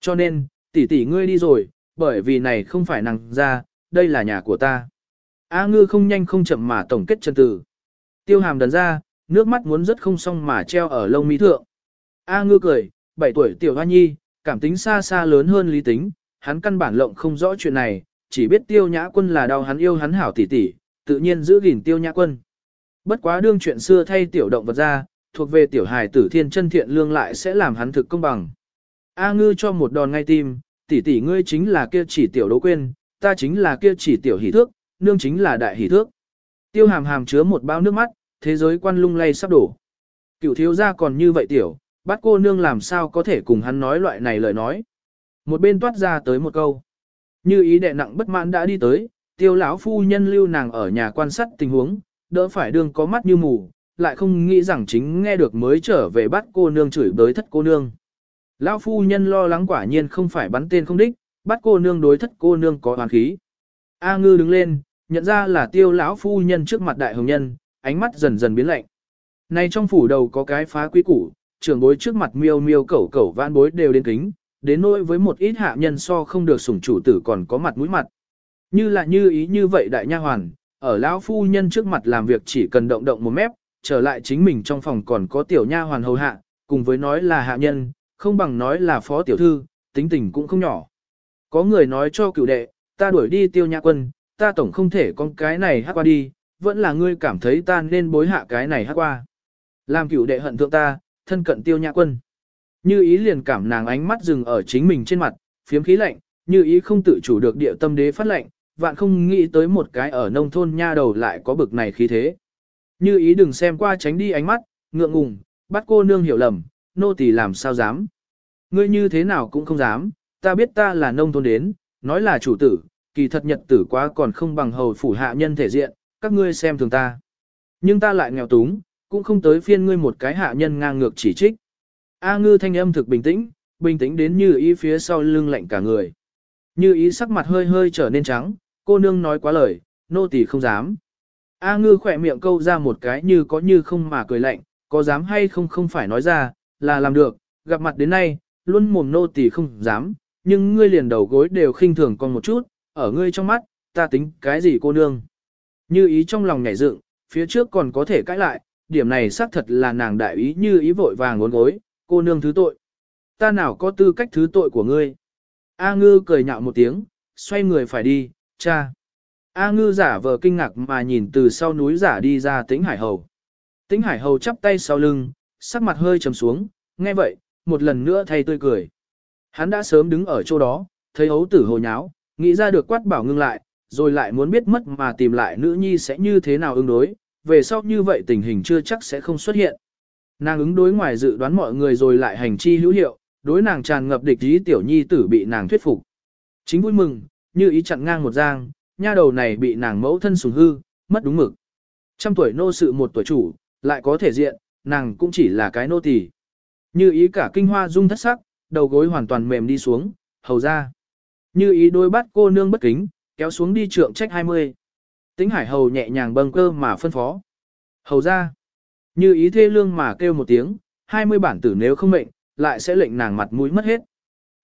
Cho nên, tỷ tỷ ngươi đi rồi, bởi vì này không phải nàng ra, đây là nhà của ta. A ngư không nhanh không chậm mà tổng kết chân từ. Tiêu hàm đần ra, nước mắt muốn rất không xong mà treo ở lông mỹ thượng. A ngư cười, 7 tuổi tiểu hoa nhi, cảm tính xa xa lớn hơn lý tính, hắn căn bản lộng không rõ chuyện này, chỉ biết tiêu nhã quân là đau hắn yêu hắn hảo tỷ tỷ, tự nhiên giữ gìn tiêu nhã quân. Bất quá đương chuyện xưa thay tiểu động vật ra, thuộc về tiểu hài tử thiên chân thiện lương lại sẽ làm hắn thực công bằng. A ngư cho một đòn ngay tim, tỷ tỷ ngươi chính là kia chỉ tiểu đố quên, ta chính là kia chỉ tiểu hỷ thước, nương chính là đại hỷ thước. Tiêu hàm hàm chứa một bao nước mắt, thế giới quan lung lay sắp đổ. Cựu thiếu gia còn như vậy tiểu, bắt cô nương làm sao có thể cùng hắn nói loại này lời nói. Một bên toát ra tới một câu. Như ý đệ nặng bất mãn đã đi tới, tiêu lão phu nhân lưu nàng ở nhà quan sát tình huống, đỡ phải đương có mắt như mù, lại không nghĩ rằng chính nghe được mới trở về bắt cô nương chửi bới thất cô nương. Lão phu nhân lo lắng quả nhiên không phải bắn tên không đích, bắt cô nương đối thất cô nương có hoàn khí. A ngư đứng lên, nhận ra là tiêu lão phu nhân trước mặt đại hồng nhân, ánh mắt dần dần biến lạnh. Nay trong phủ đầu có cái phá quý củ, trưởng bối trước mặt miêu miêu cẩu cẩu vãn bối đều đến kính, đến nỗi với một ít hạ nhân so không được sủng chủ tử còn có mặt mũi mặt. Như là như ý như vậy đại nha hoàn, ở lão phu nhân trước mặt làm việc chỉ cần động động một mép, trở lại chính mình trong phòng còn có tiểu nha hoàn hầu hạ, cùng với nói là hạ nhân, không bằng nói là phó tiểu thư, tính tình cũng không nhỏ. Có người nói cho cựu đệ, ta đuổi đi tiêu nha quân, ta tổng không thể con cái này hát qua đi, vẫn là ngươi cảm thấy ta nên bối hạ cái này hát qua. Làm cựu đệ hận thượng ta, thân cận tiêu nha quân. Như ý liền cảm nàng ánh mắt dừng ở chính mình trên mặt, phiếm khí lạnh, như ý không tự chủ được địa tâm đế phát lạnh, vạn không nghĩ tới một cái ở nông thôn nha đầu lại có bực này khí thế. Như ý đừng xem qua tránh đi ánh mắt, ngượng ngùng, bắt cô nương hiểu lầm, nô tỳ làm sao dám. Ngươi như thế nào cũng không dám, ta biết ta là nông thôn đến, nói là chủ tử, kỳ thật nhật tử quá còn không bằng hầu phủ hạ nhân thể diện, các ngươi xem thường ta. Nhưng ta lại nghèo túng, cũng không tới phiên ngươi một cái hạ nhân ngang ngược chỉ trích. A ngư thanh âm thực bình tĩnh, bình tĩnh đến như ý phía sau lưng lạnh cả người. Như ý sắc mặt hơi hơi trở nên trắng, cô nương nói quá lời, nô tỳ không dám. A ngư khỏe miệng câu ra một cái như có như không mà cười lạnh, có dám hay không không phải nói ra, là làm được, gặp mặt đến nay, luôn mồm nô tỳ không dám, nhưng ngươi liền đầu gối đều khinh thường con một chút, ở ngươi trong mắt, ta tính cái gì cô nương. Như ý trong lòng nhảy dựng, phía trước còn có thể cãi lại, điểm này xác thật là nàng đại ý như ý vội vàng ngốn gối, cô nương thứ tội. Ta nào có tư cách thứ tội của ngươi. A ngư cười nhạo một tiếng, xoay người phải đi, cha. A ngư giả vờ kinh ngạc mà nhìn từ sau núi giả đi ra tĩnh hải hầu. Tĩnh hải hầu chắp tay sau lưng, sắc mặt hơi trầm xuống, nghe vậy, một lần nữa thay tươi cười. Hắn đã sớm đứng ở chỗ đó, thấy ấu tử hồ nháo, nghĩ ra được quát bảo ngưng lại, rồi lại muốn biết mất mà tìm lại nữ nhi sẽ như thế nào ứng đối, về sau như vậy tình hình chưa chắc sẽ không xuất hiện. Nàng ứng đối ngoài dự đoán mọi người rồi lại hành chi hữu hiệu, đối nàng tràn ngập địch ý tiểu nhi tử bị nàng thuyết phục. Chính vui mừng, như ý chặn ngang một giang, nha đầu này bị nàng mẫu thân sùng hư, mất đúng mực. Trăm tuổi nô sự một tuổi chủ, lại có thể diện, nàng cũng chỉ là cái nô tỳ. Như ý cả kinh hoa rung thất sắc, đầu gối hoàn toàn mềm đi xuống, hầu ra. Như ý đôi bắt cô nương bất kính, kéo xuống đi trượng trách 20. Tính hải hầu nhẹ nhàng bâng cơ mà phân phó. Hầu ra. Như ý thê lương mà kêu một tiếng, 20 bản tử nếu không mệnh, lại sẽ lệnh nàng mặt mũi mất hết.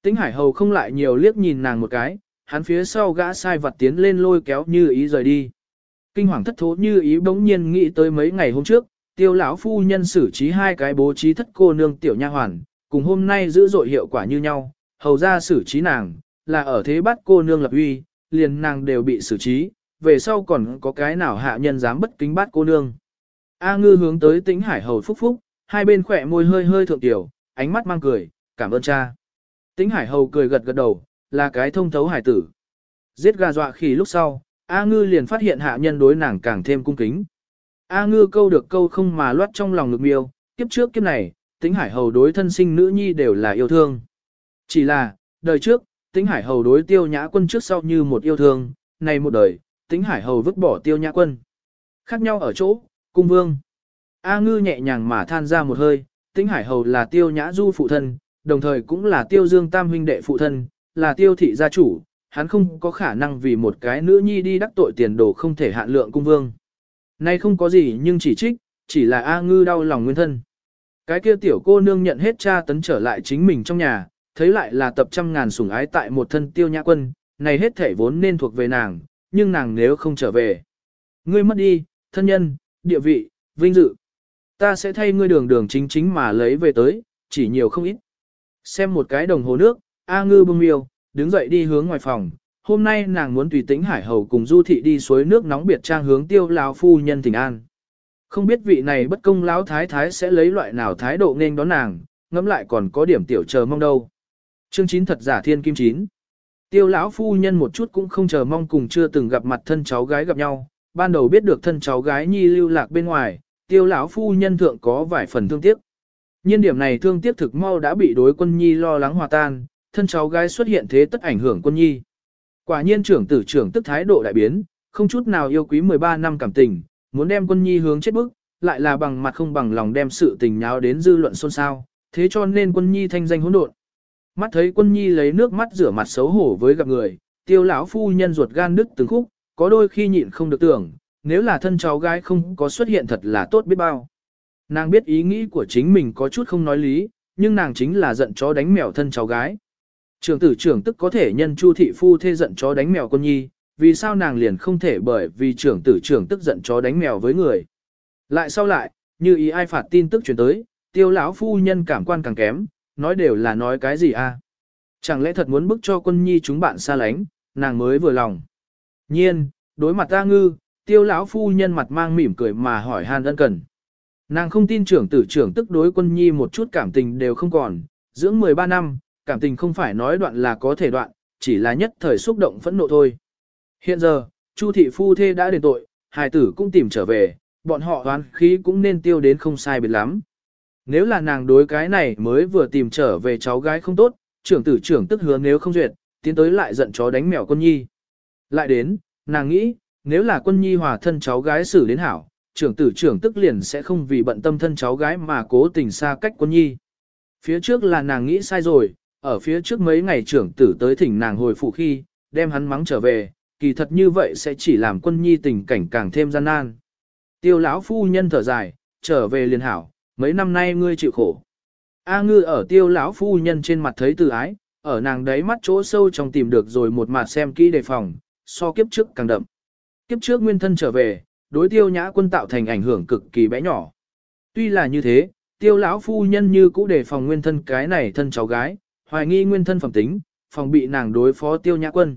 Tính hải hầu không lại nhiều liếc nhìn nàng một cái, hắn phía sau gã sai vật tiến lên lôi kéo như ý rời đi. Kinh hoàng thất thố như ý bỗng nhiên nghĩ tới mấy ngày hôm trước, tiêu lão phu nhân xử trí hai cái bố trí thất cô nương tiểu nha hoàn, cùng hôm nay giữ dội hiệu quả như nhau, hầu ra xử trí nàng, là ở thế bắt cô nương lập uy, liền nàng đều bị xử trí, về sau còn có cái nào hạ nhân dám bất kính bát cô nương. A ngư hướng tới tĩnh hải hầu phúc phúc, hai bên khỏe môi hơi hơi thượng tiểu, ánh mắt mang cười, cảm ơn cha. Tĩnh hải hầu cười gật gật đầu, là cái thông thấu hải tử. Giết gà dọa khỉ lúc sau, A ngư liền phát hiện hạ nhân đối nàng càng thêm cung kính. A ngư câu được câu không mà loát trong lòng ngực miêu, kiếp trước kiếp này, tĩnh hải hầu đối thân sinh nữ nhi đều là yêu thương. Chỉ là, đời trước, tĩnh hải hầu đối tiêu nhã quân trước sau như một yêu thương, này một đời, tĩnh hải hầu vứt bỏ tiêu nhã quân. Khác nhau ở chỗ, cung vương. A ngư nhẹ nhàng mà than ra một hơi, tĩnh hải hầu là tiêu nhã du phụ thân, đồng thời cũng là tiêu dương tam huynh đệ phụ thân, là tiêu thị gia chủ, hắn không có khả năng vì một cái nữ nhi đi đắc tội tiền đồ không thể hạn lượng cung vương. Nay không có gì nhưng chỉ trích, chỉ là A ngư đau lòng nguyên thân. Cái kia tiểu cô nương nhận hết cha tấn trở lại chính mình trong nhà, thấy lại là tập trăm ngàn sủng ái tại một thân tiêu nhã quân, này hết thể vốn nên thuộc về nàng, nhưng nàng nếu không trở về. Ngươi mất đi, thân nhân, địa vị, vinh dự. Ta sẽ thay ngươi đường đường chính chính mà lấy về tới, chỉ nhiều không ít. Xem một cái đồng hồ nước, A ngư bưng miêu, đứng dậy đi hướng ngoài phòng. Hôm nay nàng muốn tùy tính hải hầu cùng du thị đi suối nước nóng biệt trang hướng tiêu lão phu nhân tỉnh an. Không biết vị này bất công lão thái thái sẽ lấy loại nào thái độ nên đón nàng, ngẫm lại còn có điểm tiểu chờ mong đâu. Chương 9 thật giả thiên kim chín. Tiêu lão phu nhân một chút cũng không chờ mong cùng chưa từng gặp mặt thân cháu gái gặp nhau, ban đầu biết được thân cháu gái nhi lưu lạc bên ngoài, tiêu lão phu nhân thượng có vài phần thương tiếc. Nhiên điểm này thương tiếc thực mau đã bị đối quân nhi lo lắng hòa tan, thân cháu gái xuất hiện thế tất ảnh hưởng quân nhi. Quả nhiên trưởng tử trưởng tức thái độ đại biến, không chút nào yêu quý 13 năm cảm tình, muốn đem quân nhi hướng chết bức, lại là bằng mặt không bằng lòng đem sự tình nháo đến dư luận xôn xao, thế cho nên quân nhi thanh danh hỗn độn. Mắt thấy quân nhi lấy nước mắt rửa mặt xấu hổ với gặp người, tiêu lão phu nhân ruột gan đứt từng khúc, có đôi khi nhịn không được tưởng, nếu là thân cháu gái không có xuất hiện thật là tốt biết bao. Nàng biết ý nghĩ của chính mình có chút không nói lý, nhưng nàng chính là giận chó đánh mèo thân cháu gái. Trưởng tử trưởng tức có thể nhân chu thị phu thê giận chó đánh mèo quân nhi, vì sao nàng liền không thể bởi vì trưởng tử trưởng tức giận chó đánh mèo với người. Lại sau lại, như ý ai phạt tin tức truyền tới, tiêu lão phu nhân cảm quan càng kém, nói đều là nói cái gì a? Chẳng lẽ thật muốn bức cho quân nhi chúng bạn xa lánh, nàng mới vừa lòng. Nhiên, đối mặt ta ngư, tiêu lão phu nhân mặt mang mỉm cười mà hỏi han ân cần. Nàng không tin trưởng tử trưởng tức đối quân nhi một chút cảm tình đều không còn, dưỡng 13 năm, cảm tình không phải nói đoạn là có thể đoạn, chỉ là nhất thời xúc động phẫn nộ thôi. Hiện giờ, Chu thị phu thê đã đền tội, hài tử cũng tìm trở về, bọn họ oán khí cũng nên tiêu đến không sai biệt lắm. Nếu là nàng đối cái này mới vừa tìm trở về cháu gái không tốt, trưởng tử trưởng tức hứa nếu không duyệt, tiến tới lại giận chó đánh mèo quân nhi. Lại đến, nàng nghĩ, nếu là quân nhi hòa thân cháu gái xử đến hảo, trưởng tử trưởng tức liền sẽ không vì bận tâm thân cháu gái mà cố tình xa cách quân nhi. Phía trước là nàng nghĩ sai rồi, ở phía trước mấy ngày trưởng tử tới thỉnh nàng hồi phụ khi, đem hắn mắng trở về, kỳ thật như vậy sẽ chỉ làm quân nhi tình cảnh càng thêm gian nan. Tiêu lão phu nhân thở dài, trở về liền hảo, mấy năm nay ngươi chịu khổ. A ngư ở tiêu lão phu nhân trên mặt thấy từ ái, ở nàng đấy mắt chỗ sâu trong tìm được rồi một mặt xem kỹ đề phòng, so kiếp trước càng đậm. Kiếp trước nguyên thân trở về, đối tiêu nhã quân tạo thành ảnh hưởng cực kỳ bé nhỏ. Tuy là như thế, tiêu lão phu nhân như cũ đề phòng nguyên thân cái này thân cháu gái, hoài nghi nguyên thân phẩm tính, phòng bị nàng đối phó tiêu nhã quân.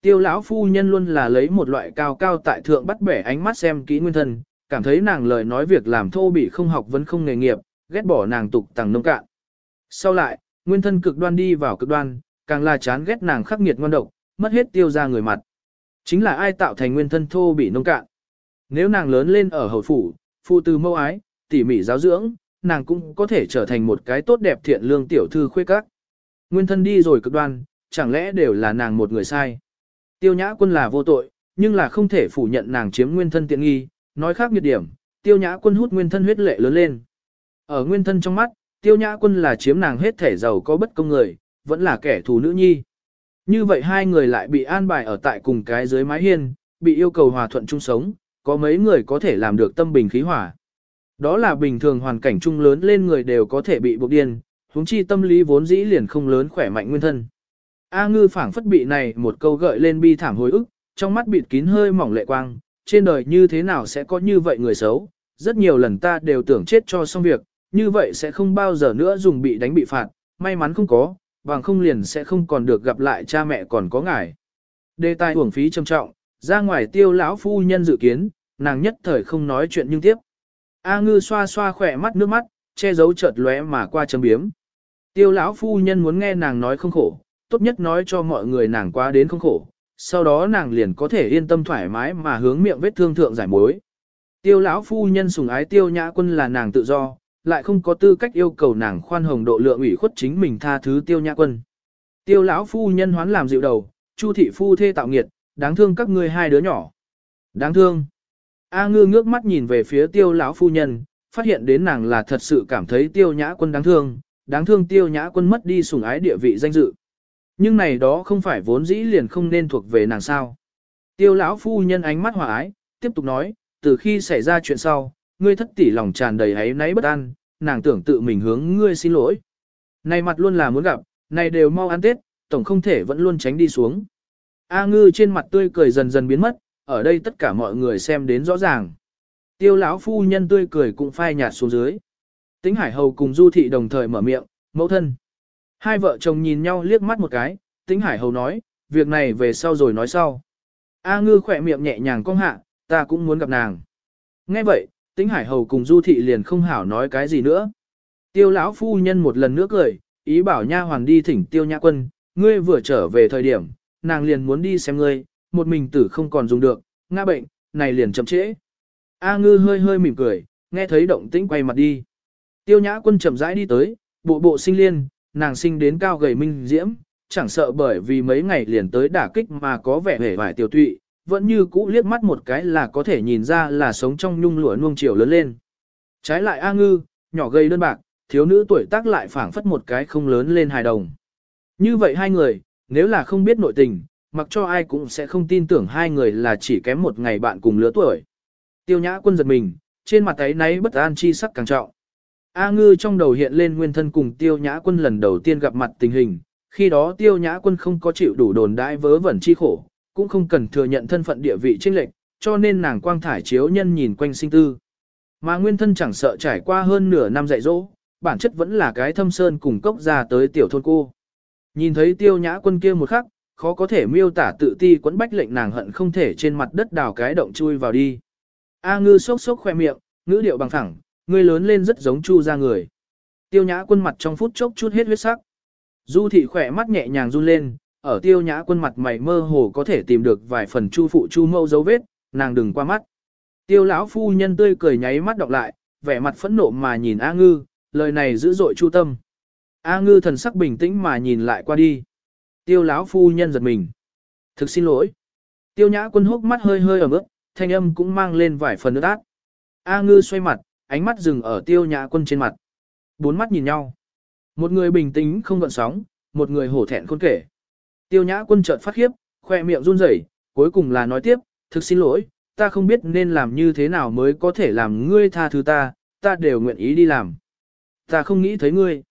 Tiêu lão phu nhân luôn là lấy một loại cao cao tại thượng bắt bẻ ánh mắt xem kỹ nguyên thân, cảm thấy nàng lời nói việc làm thô bị không học vẫn không nghề nghiệp, ghét bỏ nàng tục tàng nông cạn. Sau lại, nguyên thân cực đoan đi vào cực đoan, càng là chán ghét nàng khắc nghiệt ngoan độc, mất hết tiêu ra người mặt. Chính là ai tạo thành nguyên thân thô bị nông cạn. Nếu nàng lớn lên ở hầu phủ, phụ từ mâu ái, tỉ mỉ giáo dưỡng, nàng cũng có thể trở thành một cái tốt đẹp thiện lương tiểu thư khuê các. Nguyên thân đi rồi cực đoan, chẳng lẽ đều là nàng một người sai. Tiêu nhã quân là vô tội, nhưng là không thể phủ nhận nàng chiếm nguyên thân tiện nghi, nói khác nhược điểm, tiêu nhã quân hút nguyên thân huyết lệ lớn lên. Ở nguyên thân trong mắt, tiêu nhã quân là chiếm nàng hết thể giàu có bất công người, vẫn là kẻ thù nữ nhi. Như vậy hai người lại bị an bài ở tại cùng cái dưới mái hiên, bị yêu cầu hòa thuận chung sống, có mấy người có thể làm được tâm bình khí hỏa. Đó là bình thường hoàn cảnh chung lớn lên người đều có thể bị buộc điên, huống chi tâm lý vốn dĩ liền không lớn khỏe mạnh nguyên thân. A ngư phảng phất bị này một câu gợi lên bi thảm hồi ức, trong mắt bịt kín hơi mỏng lệ quang, trên đời như thế nào sẽ có như vậy người xấu, rất nhiều lần ta đều tưởng chết cho xong việc, như vậy sẽ không bao giờ nữa dùng bị đánh bị phạt, may mắn không có, bằng không liền sẽ không còn được gặp lại cha mẹ còn có ngài. Đề tài uổng phí trầm trọng, ra ngoài tiêu lão phu nhân dự kiến, nàng nhất thời không nói chuyện nhưng tiếp. A ngư xoa xoa khỏe mắt nước mắt, che giấu chợt lóe mà qua chấm biếm. Tiêu lão phu nhân muốn nghe nàng nói không khổ, tốt nhất nói cho mọi người nàng quá đến không khổ, sau đó nàng liền có thể yên tâm thoải mái mà hướng miệng vết thương thượng giải mối. Tiêu lão phu nhân sùng ái tiêu nhã quân là nàng tự do, lại không có tư cách yêu cầu nàng khoan hồng độ lượng ủy khuất chính mình tha thứ tiêu nhã quân. Tiêu lão phu nhân hoán làm dịu đầu, chu thị phu thê tạo nghiệt, đáng thương các ngươi hai đứa nhỏ. Đáng thương. A ngư ngước mắt nhìn về phía tiêu lão phu nhân, phát hiện đến nàng là thật sự cảm thấy tiêu nhã quân đáng thương, đáng thương tiêu nhã quân mất đi sủng ái địa vị danh dự. Nhưng này đó không phải vốn dĩ liền không nên thuộc về nàng sao. Tiêu lão phu nhân ánh mắt hòa ái, tiếp tục nói, từ khi xảy ra chuyện sau, ngươi thất tỷ lòng tràn đầy ấy náy bất an, nàng tưởng tự mình hướng ngươi xin lỗi. Này mặt luôn là muốn gặp, này đều mau ăn Tết, tổng không thể vẫn luôn tránh đi xuống. A ngư trên mặt tươi cười dần dần biến mất, ở đây tất cả mọi người xem đến rõ ràng. Tiêu lão phu nhân tươi cười cũng phai nhạt xuống dưới. Tĩnh Hải Hầu cùng Du Thị đồng thời mở miệng, mẫu thân. Hai vợ chồng nhìn nhau liếc mắt một cái, Tĩnh Hải Hầu nói, việc này về sau rồi nói sau. A ngư khỏe miệng nhẹ nhàng cong hạ, ta cũng muốn gặp nàng. Nghe vậy, Tĩnh Hải Hầu cùng Du Thị liền không hảo nói cái gì nữa. Tiêu lão phu nhân một lần nữa cười, ý bảo nha hoàn đi thỉnh Tiêu Nhã Quân, ngươi vừa trở về thời điểm, nàng liền muốn đi xem ngươi, một mình tử không còn dùng được, ngã bệnh, này liền chậm trễ. A ngư hơi hơi mỉm cười, nghe thấy động tĩnh quay mặt đi. Tiêu nhã quân chậm rãi đi tới, bộ bộ sinh liên, nàng sinh đến cao gầy minh diễm, chẳng sợ bởi vì mấy ngày liền tới đả kích mà có vẻ hề vải tiểu tụy, vẫn như cũ liếc mắt một cái là có thể nhìn ra là sống trong nhung lụa nuông chiều lớn lên. Trái lại A ngư, nhỏ gầy đơn bạc, thiếu nữ tuổi tác lại phảng phất một cái không lớn lên hài đồng. Như vậy hai người, nếu là không biết nội tình, mặc cho ai cũng sẽ không tin tưởng hai người là chỉ kém một ngày bạn cùng lứa tuổi. Tiêu nhã quân giật mình, trên mặt ấy náy bất an chi sắc càng trọng. A ngư trong đầu hiện lên nguyên thân cùng tiêu nhã quân lần đầu tiên gặp mặt tình hình, khi đó tiêu nhã quân không có chịu đủ đồn đãi vớ vẩn chi khổ, cũng không cần thừa nhận thân phận địa vị trinh lệch, cho nên nàng quang thải chiếu nhân nhìn quanh sinh tư. Mà nguyên thân chẳng sợ trải qua hơn nửa năm dạy dỗ, bản chất vẫn là cái thâm sơn cùng cốc ra tới tiểu thôn cô. Nhìn thấy tiêu nhã quân kia một khắc, khó có thể miêu tả tự ti quẫn bách lệnh nàng hận không thể trên mặt đất đào cái động chui vào đi. A ngư sốc sốc khoe miệng, ngữ điệu bằng thẳng, ngươi lớn lên rất giống chu ra người. Tiêu nhã quân mặt trong phút chốc chút hết huyết sắc. Du thị khỏe mắt nhẹ nhàng run lên, ở tiêu nhã quân mặt mày mơ hồ có thể tìm được vài phần chu phụ chu mâu dấu vết, nàng đừng qua mắt. Tiêu lão phu nhân tươi cười nháy mắt đọc lại, vẻ mặt phẫn nộ mà nhìn A ngư, lời này dữ dội chu tâm. A ngư thần sắc bình tĩnh mà nhìn lại qua đi. Tiêu lão phu nhân giật mình. Thực xin lỗi. Tiêu nhã quân hốc mắt hơi hơi ở mức, thanh âm cũng mang lên vài phần nước ác. A ngư xoay mặt, ánh mắt dừng ở tiêu nhã quân trên mặt. Bốn mắt nhìn nhau. Một người bình tĩnh không gợn sóng, một người hổ thẹn khôn kể. Tiêu nhã quân chợt phát khiếp, khoe miệng run rẩy, cuối cùng là nói tiếp, thực xin lỗi, ta không biết nên làm như thế nào mới có thể làm ngươi tha thứ ta, ta đều nguyện ý đi làm. Ta không nghĩ thấy ngươi.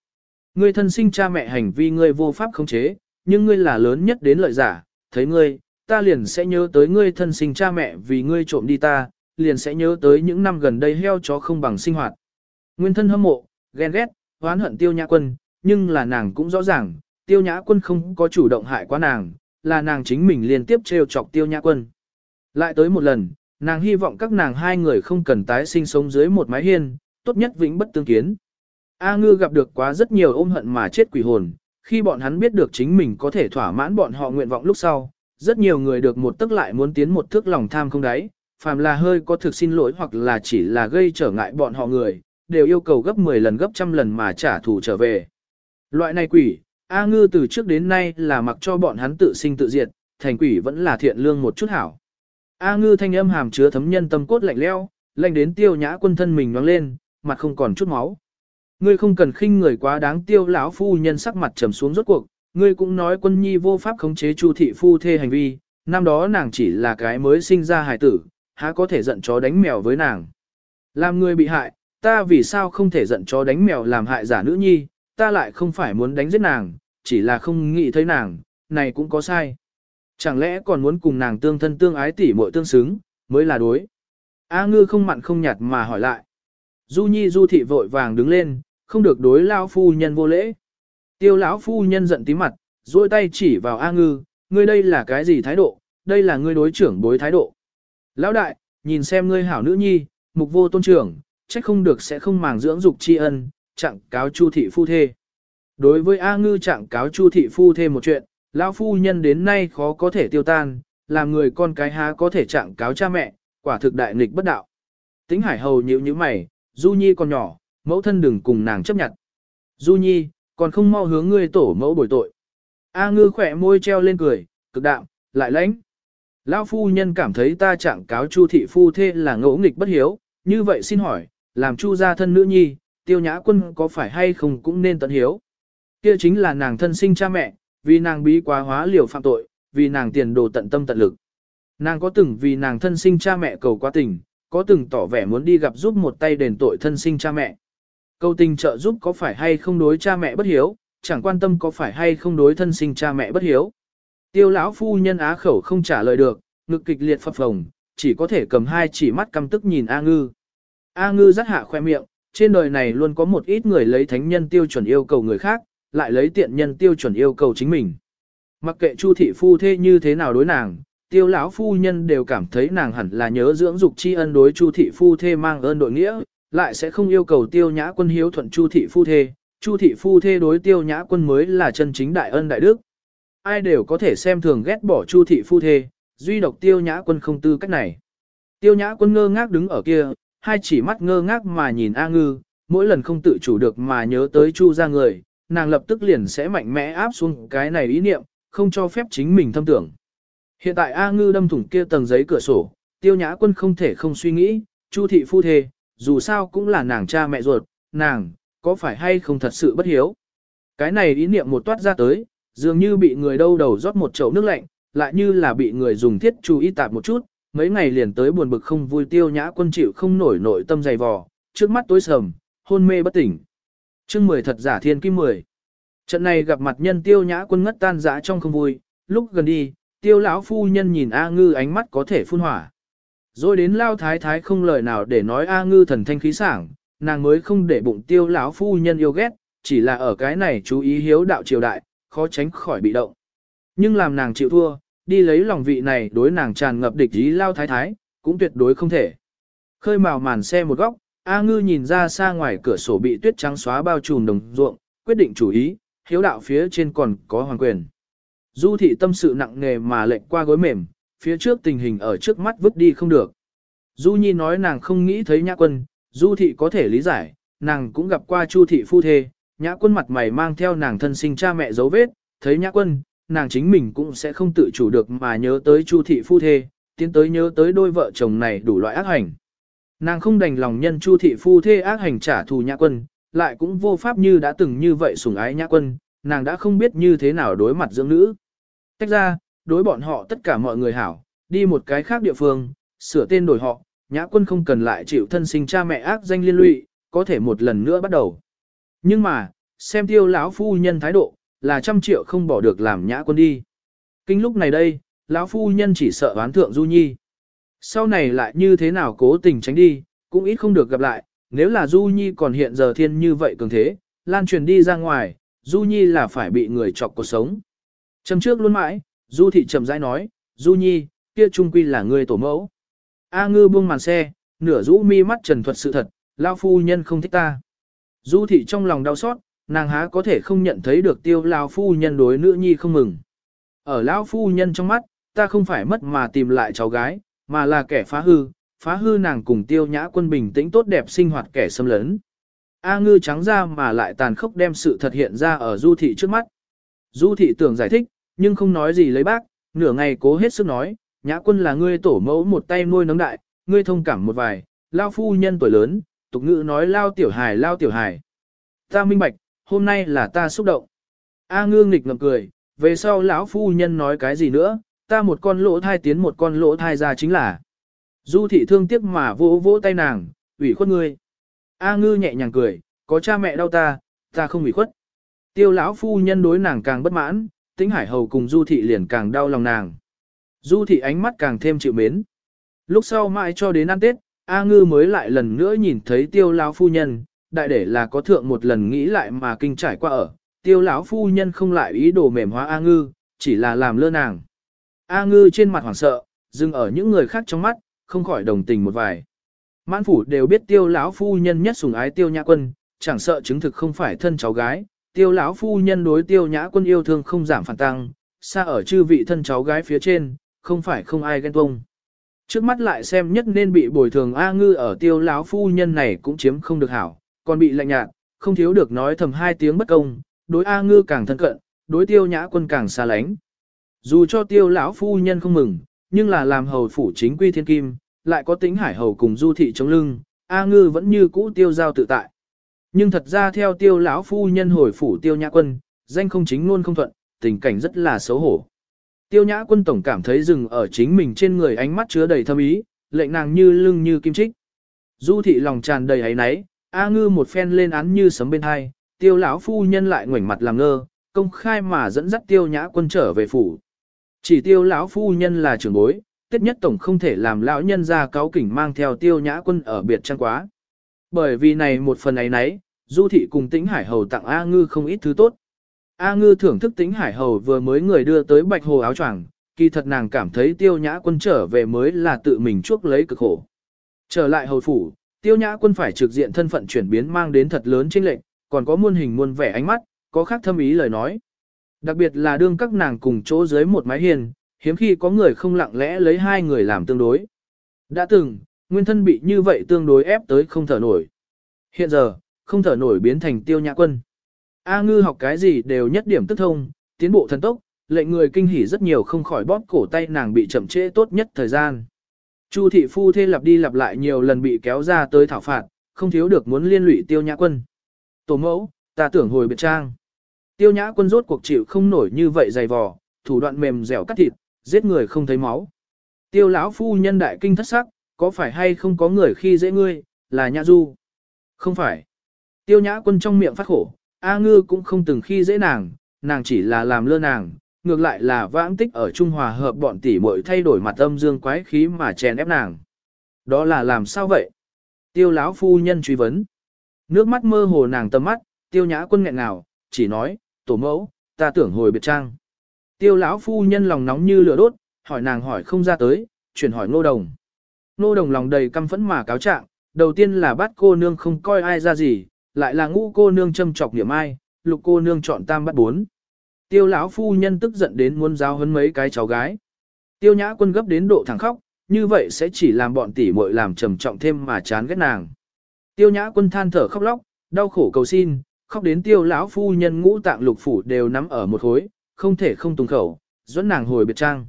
Ngươi thân sinh cha mẹ hành vi ngươi vô pháp khống chế, nhưng ngươi là lớn nhất đến lợi giả, thấy ngươi, ta liền sẽ nhớ tới ngươi thân sinh cha mẹ vì ngươi trộm đi ta, liền sẽ nhớ tới những năm gần đây heo chó không bằng sinh hoạt. Nguyên thân hâm mộ, ghen ghét, oán hận tiêu nhã quân, nhưng là nàng cũng rõ ràng, tiêu nhã quân không có chủ động hại quá nàng, là nàng chính mình liên tiếp trêu chọc tiêu nhã quân. Lại tới một lần, nàng hy vọng các nàng hai người không cần tái sinh sống dưới một mái hiên, tốt nhất vĩnh bất tương kiến. A ngư gặp được quá rất nhiều ôm hận mà chết quỷ hồn, khi bọn hắn biết được chính mình có thể thỏa mãn bọn họ nguyện vọng lúc sau, rất nhiều người được một tức lại muốn tiến một thước lòng tham không đáy, phàm là hơi có thực xin lỗi hoặc là chỉ là gây trở ngại bọn họ người, đều yêu cầu gấp 10 lần gấp trăm lần mà trả thù trở về. Loại này quỷ, A ngư từ trước đến nay là mặc cho bọn hắn tự sinh tự diệt, thành quỷ vẫn là thiện lương một chút hảo. A ngư thanh âm hàm chứa thấm nhân tâm cốt lạnh leo, lạnh đến tiêu nhã quân thân mình nhoáng lên, mặt không còn chút máu. Ngươi không cần khinh người quá đáng tiêu lão phu nhân sắc mặt trầm xuống rốt cuộc, ngươi cũng nói quân nhi vô pháp khống chế chu thị phu thê hành vi, năm đó nàng chỉ là cái mới sinh ra hài tử, há có thể giận chó đánh mèo với nàng. Làm người bị hại, ta vì sao không thể giận chó đánh mèo làm hại giả nữ nhi, ta lại không phải muốn đánh giết nàng, chỉ là không nghĩ thấy nàng, này cũng có sai. Chẳng lẽ còn muốn cùng nàng tương thân tương ái tỉ muội tương xứng, mới là đối. A ngư không mặn không nhạt mà hỏi lại. Du nhi du thị vội vàng đứng lên, không được đối lão phu nhân vô lễ. Tiêu lão phu nhân giận tím mặt, duỗi tay chỉ vào A Ngư, ngươi đây là cái gì thái độ, đây là ngươi đối trưởng bối thái độ. Lão đại, nhìn xem ngươi hảo nữ nhi, mục vô tôn trưởng, trách không được sẽ không màng dưỡng dục tri ân, trạng cáo chu thị phu thê. Đối với A Ngư trạng cáo chu thị phu thê một chuyện, lão phu nhân đến nay khó có thể tiêu tan, làm người con cái há có thể trạng cáo cha mẹ, quả thực đại nghịch bất đạo. Tính hải hầu nhíu như mày, Du Nhi còn nhỏ, mẫu thân đừng cùng nàng chấp nhận. Du Nhi, còn không mau hướng ngươi tổ mẫu bồi tội. A ngư khỏe môi treo lên cười, cực đạm, lại lãnh. Lão phu nhân cảm thấy ta trạng cáo chu thị phu thê là ngỗ nghịch bất hiếu, như vậy xin hỏi, làm chu gia thân nữ nhi, tiêu nhã quân có phải hay không cũng nên tận hiếu. Kia chính là nàng thân sinh cha mẹ, vì nàng bí quá hóa liều phạm tội, vì nàng tiền đồ tận tâm tận lực. Nàng có từng vì nàng thân sinh cha mẹ cầu quá tình, có từng tỏ vẻ muốn đi gặp giúp một tay đền tội thân sinh cha mẹ. Câu tình trợ giúp có phải hay không đối cha mẹ bất hiếu, chẳng quan tâm có phải hay không đối thân sinh cha mẹ bất hiếu. Tiêu lão phu nhân á khẩu không trả lời được, ngực kịch liệt phập phồng, chỉ có thể cầm hai chỉ mắt căm tức nhìn A ngư. A ngư rắc hạ khoe miệng, trên đời này luôn có một ít người lấy thánh nhân tiêu chuẩn yêu cầu người khác, lại lấy tiện nhân tiêu chuẩn yêu cầu chính mình. Mặc kệ Chu thị phu thê như thế nào đối nàng, tiêu lão phu nhân đều cảm thấy nàng hẳn là nhớ dưỡng dục tri ân đối Chu thị phu thê mang ơn đội nghĩa, lại sẽ không yêu cầu tiêu nhã quân hiếu thuận Chu thị phu thê, Chu thị phu thê đối tiêu nhã quân mới là chân chính đại ân đại đức. Ai đều có thể xem thường ghét bỏ Chu thị phu thê, duy độc tiêu nhã quân không tư cách này. Tiêu nhã quân ngơ ngác đứng ở kia, hai chỉ mắt ngơ ngác mà nhìn A ngư, mỗi lần không tự chủ được mà nhớ tới Chu ra người, nàng lập tức liền sẽ mạnh mẽ áp xuống cái này ý niệm, không cho phép chính mình thâm tưởng. Hiện tại A ngư đâm thủng kia tầng giấy cửa sổ, tiêu nhã quân không thể không suy nghĩ, Chu thị phu thê, dù sao cũng là nàng cha mẹ ruột, nàng, có phải hay không thật sự bất hiếu. Cái này ý niệm một toát ra tới, dường như bị người đâu đầu rót một chậu nước lạnh, lại như là bị người dùng thiết chú ý tạp một chút, mấy ngày liền tới buồn bực không vui tiêu nhã quân chịu không nổi nội tâm dày vò, trước mắt tối sầm, hôn mê bất tỉnh. chương mười thật giả thiên kim mười. Trận này gặp mặt nhân tiêu nhã quân ngất tan dã trong không vui, lúc gần đi, tiêu lão phu nhân nhìn A ngư ánh mắt có thể phun hỏa. Rồi đến lao thái thái không lời nào để nói A ngư thần thanh khí sảng, nàng mới không để bụng tiêu lão phu nhân yêu ghét, chỉ là ở cái này chú ý hiếu đạo triều đại, khó tránh khỏi bị động. Nhưng làm nàng chịu thua, đi lấy lòng vị này đối nàng tràn ngập địch ý lao thái thái, cũng tuyệt đối không thể. Khơi màu màn xe một góc, A ngư nhìn ra xa ngoài cửa sổ bị tuyết trắng xóa bao trùm đồng ruộng, quyết định chủ ý, hiếu đạo phía trên còn có hoàng quyền. Du thị tâm sự nặng nề mà lệnh qua gối mềm, phía trước tình hình ở trước mắt vứt đi không được. Du Nhi nói nàng không nghĩ thấy nhã quân, Du thị có thể lý giải, nàng cũng gặp qua Chu thị phu thê, nhã quân mặt mày mang theo nàng thân sinh cha mẹ dấu vết, thấy nhã quân, nàng chính mình cũng sẽ không tự chủ được mà nhớ tới Chu thị phu thê, tiến tới nhớ tới đôi vợ chồng này đủ loại ác hành. Nàng không đành lòng nhân Chu thị phu thê ác hành trả thù nhã quân, lại cũng vô pháp như đã từng như vậy sủng ái nhã quân, nàng đã không biết như thế nào đối mặt dưỡng nữ. Tách ra, đối bọn họ tất cả mọi người hảo, đi một cái khác địa phương, sửa tên đổi họ, nhã quân không cần lại chịu thân sinh cha mẹ ác danh liên lụy, có thể một lần nữa bắt đầu. Nhưng mà, xem tiêu lão phu nhân thái độ, là trăm triệu không bỏ được làm nhã quân đi. Kinh lúc này đây, lão phu nhân chỉ sợ oán thượng Du Nhi. Sau này lại như thế nào cố tình tránh đi, cũng ít không được gặp lại, nếu là Du Nhi còn hiện giờ thiên như vậy cường thế, lan truyền đi ra ngoài, Du Nhi là phải bị người chọc cuộc sống. Châm trước luôn mãi, Du Thị chậm rãi nói, Du Nhi, kia trung quy là người tổ mẫu. A ngư buông màn xe, nửa rũ mi mắt trần thuật sự thật, lão phu nhân không thích ta. Du Thị trong lòng đau xót, nàng há có thể không nhận thấy được tiêu lao phu nhân đối nữ nhi không mừng. Ở lão phu nhân trong mắt, ta không phải mất mà tìm lại cháu gái, mà là kẻ phá hư, phá hư nàng cùng tiêu nhã quân bình tĩnh tốt đẹp sinh hoạt kẻ xâm lấn. A ngư trắng ra mà lại tàn khốc đem sự thật hiện ra ở du thị trước mắt. Du thị tưởng giải thích, nhưng không nói gì lấy bác, nửa ngày cố hết sức nói, nhã quân là ngươi tổ mẫu một tay nuôi nấng đại, ngươi thông cảm một vài, lao phu nhân tuổi lớn, tục ngữ nói lao tiểu hài lao tiểu hài. Ta minh bạch, hôm nay là ta xúc động. A ngư nghịch ngậm cười, về sau lão phu nhân nói cái gì nữa, ta một con lỗ thai tiến một con lỗ thai ra chính là. Du thị thương tiếc mà vỗ vỗ tay nàng, ủy khuất ngươi. A ngư nhẹ nhàng cười, có cha mẹ đau ta, ta không ủy khuất. Tiêu lão phu nhân đối nàng càng bất mãn, tính hải hầu cùng du thị liền càng đau lòng nàng. Du thị ánh mắt càng thêm chịu mến. Lúc sau mãi cho đến ăn Tết, A ngư mới lại lần nữa nhìn thấy tiêu lão phu nhân, đại để là có thượng một lần nghĩ lại mà kinh trải qua ở. Tiêu lão phu nhân không lại ý đồ mềm hóa A ngư, chỉ là làm lơ nàng. A ngư trên mặt hoảng sợ, dừng ở những người khác trong mắt, không khỏi đồng tình một vài. Mãn phủ đều biết tiêu lão phu nhân nhất sủng ái tiêu nhã quân, chẳng sợ chứng thực không phải thân cháu gái, tiêu lão phu nhân đối tiêu nhã quân yêu thương không giảm phản tăng, xa ở chư vị thân cháu gái phía trên, không phải không ai ghen tuông. Trước mắt lại xem nhất nên bị bồi thường A ngư ở tiêu lão phu nhân này cũng chiếm không được hảo, còn bị lạnh nhạt, không thiếu được nói thầm hai tiếng bất công, đối A ngư càng thân cận, đối tiêu nhã quân càng xa lánh. Dù cho tiêu lão phu nhân không mừng, nhưng là làm hầu phủ chính quy thiên kim, lại có tính hải hầu cùng du thị chống lưng, A ngư vẫn như cũ tiêu giao tự tại. Nhưng thật ra theo tiêu lão phu nhân hồi phủ tiêu nhã quân, danh không chính luôn không thuận, tình cảnh rất là xấu hổ. Tiêu nhã quân tổng cảm thấy dừng ở chính mình trên người ánh mắt chứa đầy thâm ý, lệnh nàng như lưng như kim trích. Du thị lòng tràn đầy ấy náy, A ngư một phen lên án như sấm bên hai, tiêu lão phu nhân lại ngoảnh mặt làm ngơ, công khai mà dẫn dắt tiêu nhã quân trở về phủ. Chỉ tiêu lão phu nhân là trưởng bối, tiết nhất tổng không thể làm lão nhân ra cáo kỉnh mang theo tiêu nhã quân ở biệt trang quá. Bởi vì này một phần ấy nấy, du thị cùng tĩnh hải hầu tặng A ngư không ít thứ tốt. A ngư thưởng thức tính hải hầu vừa mới người đưa tới bạch hồ áo choàng, kỳ thật nàng cảm thấy tiêu nhã quân trở về mới là tự mình chuốc lấy cực khổ. Trở lại hầu phủ, tiêu nhã quân phải trực diện thân phận chuyển biến mang đến thật lớn chênh lệnh, còn có muôn hình muôn vẻ ánh mắt, có khác thâm ý lời nói. Đặc biệt là đương các nàng cùng chỗ dưới một mái hiền, hiếm khi có người không lặng lẽ lấy hai người làm tương đối. Đã từng, nguyên thân bị như vậy tương đối ép tới không thở nổi. Hiện giờ, không thở nổi biến thành tiêu nhã quân. A ngư học cái gì đều nhất điểm tức thông, tiến bộ thần tốc, lệnh người kinh hỉ rất nhiều không khỏi bóp cổ tay nàng bị chậm trễ tốt nhất thời gian. Chu thị phu thê lặp đi lặp lại nhiều lần bị kéo ra tới thảo phạt, không thiếu được muốn liên lụy tiêu nhã quân. Tổ mẫu, ta tưởng hồi biệt trang. Tiêu nhã quân rốt cuộc chịu không nổi như vậy dày vò, thủ đoạn mềm dẻo cắt thịt, giết người không thấy máu. Tiêu lão phu nhân đại kinh thất sắc, có phải hay không có người khi dễ ngươi, là nhã du? Không phải. Tiêu nhã quân trong miệng phát khổ, A ngư cũng không từng khi dễ nàng, nàng chỉ là làm lơ nàng, ngược lại là vãng tích ở Trung Hòa hợp bọn tỷ muội thay đổi mặt âm dương quái khí mà chèn ép nàng. Đó là làm sao vậy? Tiêu lão phu nhân truy vấn. Nước mắt mơ hồ nàng tâm mắt, tiêu nhã quân nghẹn nào, chỉ nói, tổ mẫu, ta tưởng hồi biệt trang. Tiêu lão phu nhân lòng nóng như lửa đốt, hỏi nàng hỏi không ra tới, chuyển hỏi ngô đồng. Ngô đồng lòng đầy căm phẫn mà cáo trạng, đầu tiên là bắt cô nương không coi ai ra gì, lại là ngũ cô nương châm chọc niệm ai, lục cô nương chọn tam bắt bốn. Tiêu lão phu nhân tức giận đến muốn giao hấn mấy cái cháu gái. Tiêu nhã quân gấp đến độ thẳng khóc, như vậy sẽ chỉ làm bọn tỷ muội làm trầm trọng thêm mà chán ghét nàng. Tiêu nhã quân than thở khóc lóc, đau khổ cầu xin, khóc đến tiêu lão phu nhân ngũ tạng lục phủ đều nắm ở một hối không thể không tùng khẩu, dẫn nàng hồi biệt trang.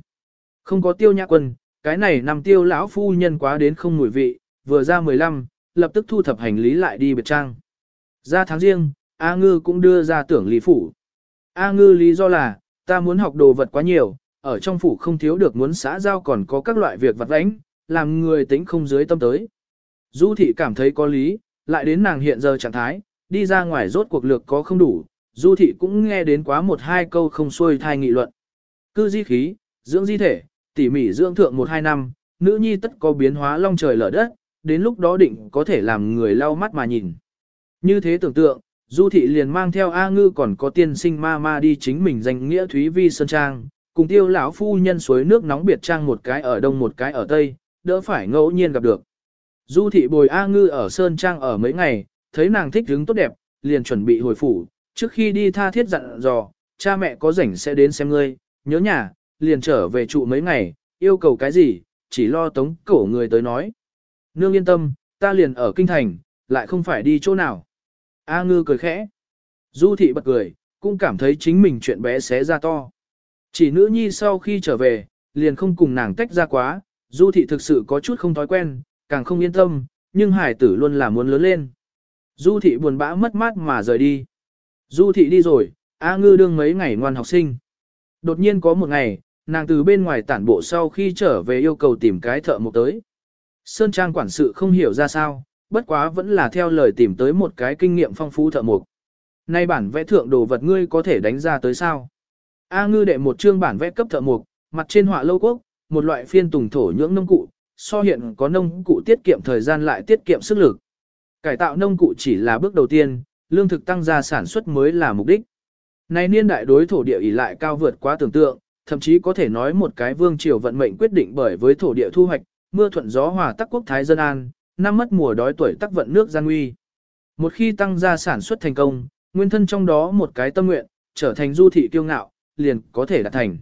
Không có tiêu nhã quân, cái này nằm tiêu lão phu nhân quá đến không mùi vị, vừa ra 15, lập tức thu thập hành lý lại đi biệt trang. Ra tháng riêng, A Ngư cũng đưa ra tưởng lý phủ. A Ngư lý do là, ta muốn học đồ vật quá nhiều, ở trong phủ không thiếu được muốn xã giao còn có các loại việc vặt vãnh, làm người tính không dưới tâm tới. Du thị cảm thấy có lý, lại đến nàng hiện giờ trạng thái, đi ra ngoài rốt cuộc lược có không đủ, du thị cũng nghe đến quá một hai câu không xuôi thai nghị luận. Cư di khí, dưỡng di thể, tỉ mỉ dưỡng thượng một hai năm, nữ nhi tất có biến hóa long trời lở đất, đến lúc đó định có thể làm người lau mắt mà nhìn. Như thế tưởng tượng, du thị liền mang theo A ngư còn có tiên sinh ma ma đi chính mình danh nghĩa Thúy Vi Sơn Trang, cùng tiêu lão phu nhân suối nước nóng biệt trang một cái ở đông một cái ở tây, đỡ phải ngẫu nhiên gặp được. Du thị bồi A ngư ở Sơn Trang ở mấy ngày, thấy nàng thích hứng tốt đẹp, liền chuẩn bị hồi phủ, trước khi đi tha thiết dặn dò, cha mẹ có rảnh sẽ đến xem ngươi, nhớ nhà, liền trở về trụ mấy ngày, yêu cầu cái gì, chỉ lo tống cổ người tới nói. Nương yên tâm, ta liền ở kinh thành, lại không phải đi chỗ nào. A ngư cười khẽ. Du thị bật cười, cũng cảm thấy chính mình chuyện bé xé ra to. Chỉ nữ nhi sau khi trở về, liền không cùng nàng tách ra quá, du thị thực sự có chút không thói quen, càng không yên tâm, nhưng hải tử luôn là muốn lớn lên. Du thị buồn bã mất mát mà rời đi. Du thị đi rồi, A ngư đương mấy ngày ngoan học sinh. Đột nhiên có một ngày, nàng từ bên ngoài tản bộ sau khi trở về yêu cầu tìm cái thợ mộc tới. Sơn Trang quản sự không hiểu ra sao, bất quá vẫn là theo lời tìm tới một cái kinh nghiệm phong phú thợ mộc. Nay bản vẽ thượng đồ vật ngươi có thể đánh ra tới sao? A ngư đệ một chương bản vẽ cấp thợ mộc, mặt trên họa lâu quốc, một loại phiên tùng thổ nhưỡng nông cụ, so hiện có nông cụ tiết kiệm thời gian lại tiết kiệm sức lực. Cải tạo nông cụ chỉ là bước đầu tiên, lương thực tăng gia sản xuất mới là mục đích. nay niên đại đối thổ địa ỷ lại cao vượt quá tưởng tượng, thậm chí có thể nói một cái vương triều vận mệnh quyết định bởi với thổ địa thu hoạch, mưa thuận gió hòa tắc quốc thái dân an, năm mất mùa đói tuổi tắc vận nước gian nguy. Một khi tăng gia sản xuất thành công, nguyên thân trong đó một cái tâm nguyện, trở thành du thị kiêu ngạo, liền có thể đạt thành.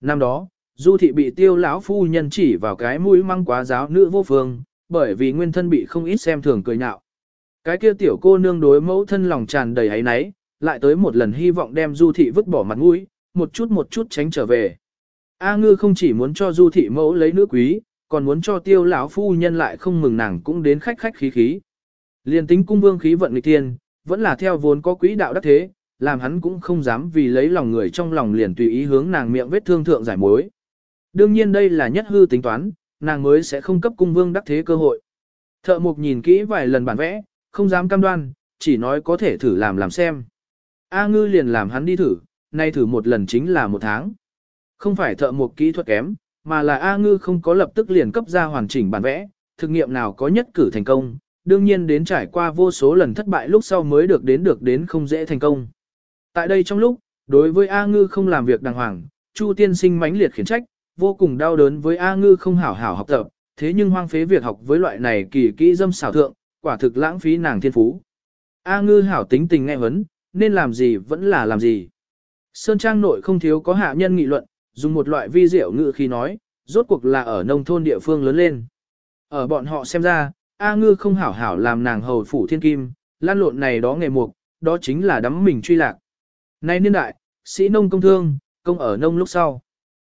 Năm đó, du thị bị tiêu lão phu nhân chỉ vào cái mũi măng quá giáo nữ vô phương, bởi vì nguyên thân bị không ít xem thường cười nhạo. Cái kia tiểu cô nương đối mẫu thân lòng tràn đầy ấy náy, lại tới một lần hy vọng đem du thị vứt bỏ mặt mũi, một chút một chút tránh trở về. A ngư không chỉ muốn cho du thị mẫu lấy nữ quý, còn muốn cho tiêu lão phu nhân lại không mừng nàng cũng đến khách khách khí khí. Liên tính cung vương khí vận nghịch tiên, vẫn là theo vốn có quỹ đạo đắc thế, làm hắn cũng không dám vì lấy lòng người trong lòng liền tùy ý hướng nàng miệng vết thương thượng giải mối. Đương nhiên đây là nhất hư tính toán, nàng mới sẽ không cấp cung vương đắc thế cơ hội. Thợ mục nhìn kỹ vài lần bản vẽ, không dám cam đoan, chỉ nói có thể thử làm làm xem. A ngư liền làm hắn đi thử, nay thử một lần chính là một tháng. Không phải thợ mục kỹ thuật kém, mà là A ngư không có lập tức liền cấp ra hoàn chỉnh bản vẽ, thực nghiệm nào có nhất cử thành công, đương nhiên đến trải qua vô số lần thất bại lúc sau mới được đến được đến không dễ thành công. Tại đây trong lúc, đối với A ngư không làm việc đàng hoàng, Chu tiên sinh mãnh liệt khiển trách, vô cùng đau đớn với A ngư không hảo hảo học tập, thế nhưng hoang phế việc học với loại này kỳ kỹ dâm xảo thượng, quả thực lãng phí nàng thiên phú. A ngư hảo tính tình nghe vấn, nên làm gì vẫn là làm gì. Sơn Trang nội không thiếu có hạ nhân nghị luận, dùng một loại vi diệu ngữ khi nói, rốt cuộc là ở nông thôn địa phương lớn lên. Ở bọn họ xem ra, A ngư không hảo hảo làm nàng hầu phủ thiên kim, lan lộn này đó nghề mục, đó chính là đắm mình truy lạc. Nay niên đại, sĩ nông công thương, công ở nông lúc sau.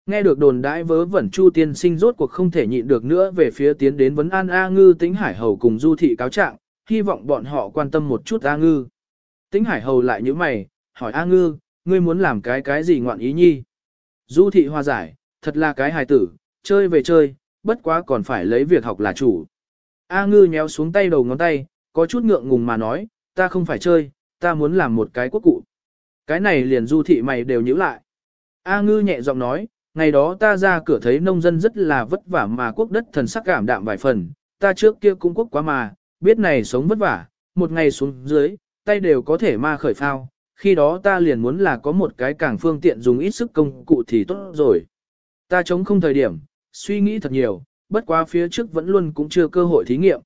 Nghe được đồn đãi vớ vẩn Chu tiên sinh rốt cuộc không thể nhịn được nữa về phía tiến đến vấn an A ngư tính hải hầu cùng du thị cáo trạng, hy vọng bọn họ quan tâm một chút A ngư. Tính hải hầu lại như mày, hỏi A ngư, ngươi muốn làm cái cái gì ngoạn ý nhi? Du thị hòa giải, thật là cái hài tử, chơi về chơi, bất quá còn phải lấy việc học là chủ. A ngư nhéo xuống tay đầu ngón tay, có chút ngượng ngùng mà nói, ta không phải chơi, ta muốn làm một cái quốc cụ. Cái này liền du thị mày đều nhíu lại. A ngư nhẹ giọng nói, ngày đó ta ra cửa thấy nông dân rất là vất vả mà quốc đất thần sắc cảm đạm vài phần, ta trước kia cũng quốc quá mà, biết này sống vất vả, một ngày xuống dưới, tay đều có thể ma khởi phao, khi đó ta liền muốn là có một cái càng phương tiện dùng ít sức công cụ thì tốt rồi. Ta chống không thời điểm, suy nghĩ thật nhiều, bất quá phía trước vẫn luôn cũng chưa cơ hội thí nghiệm.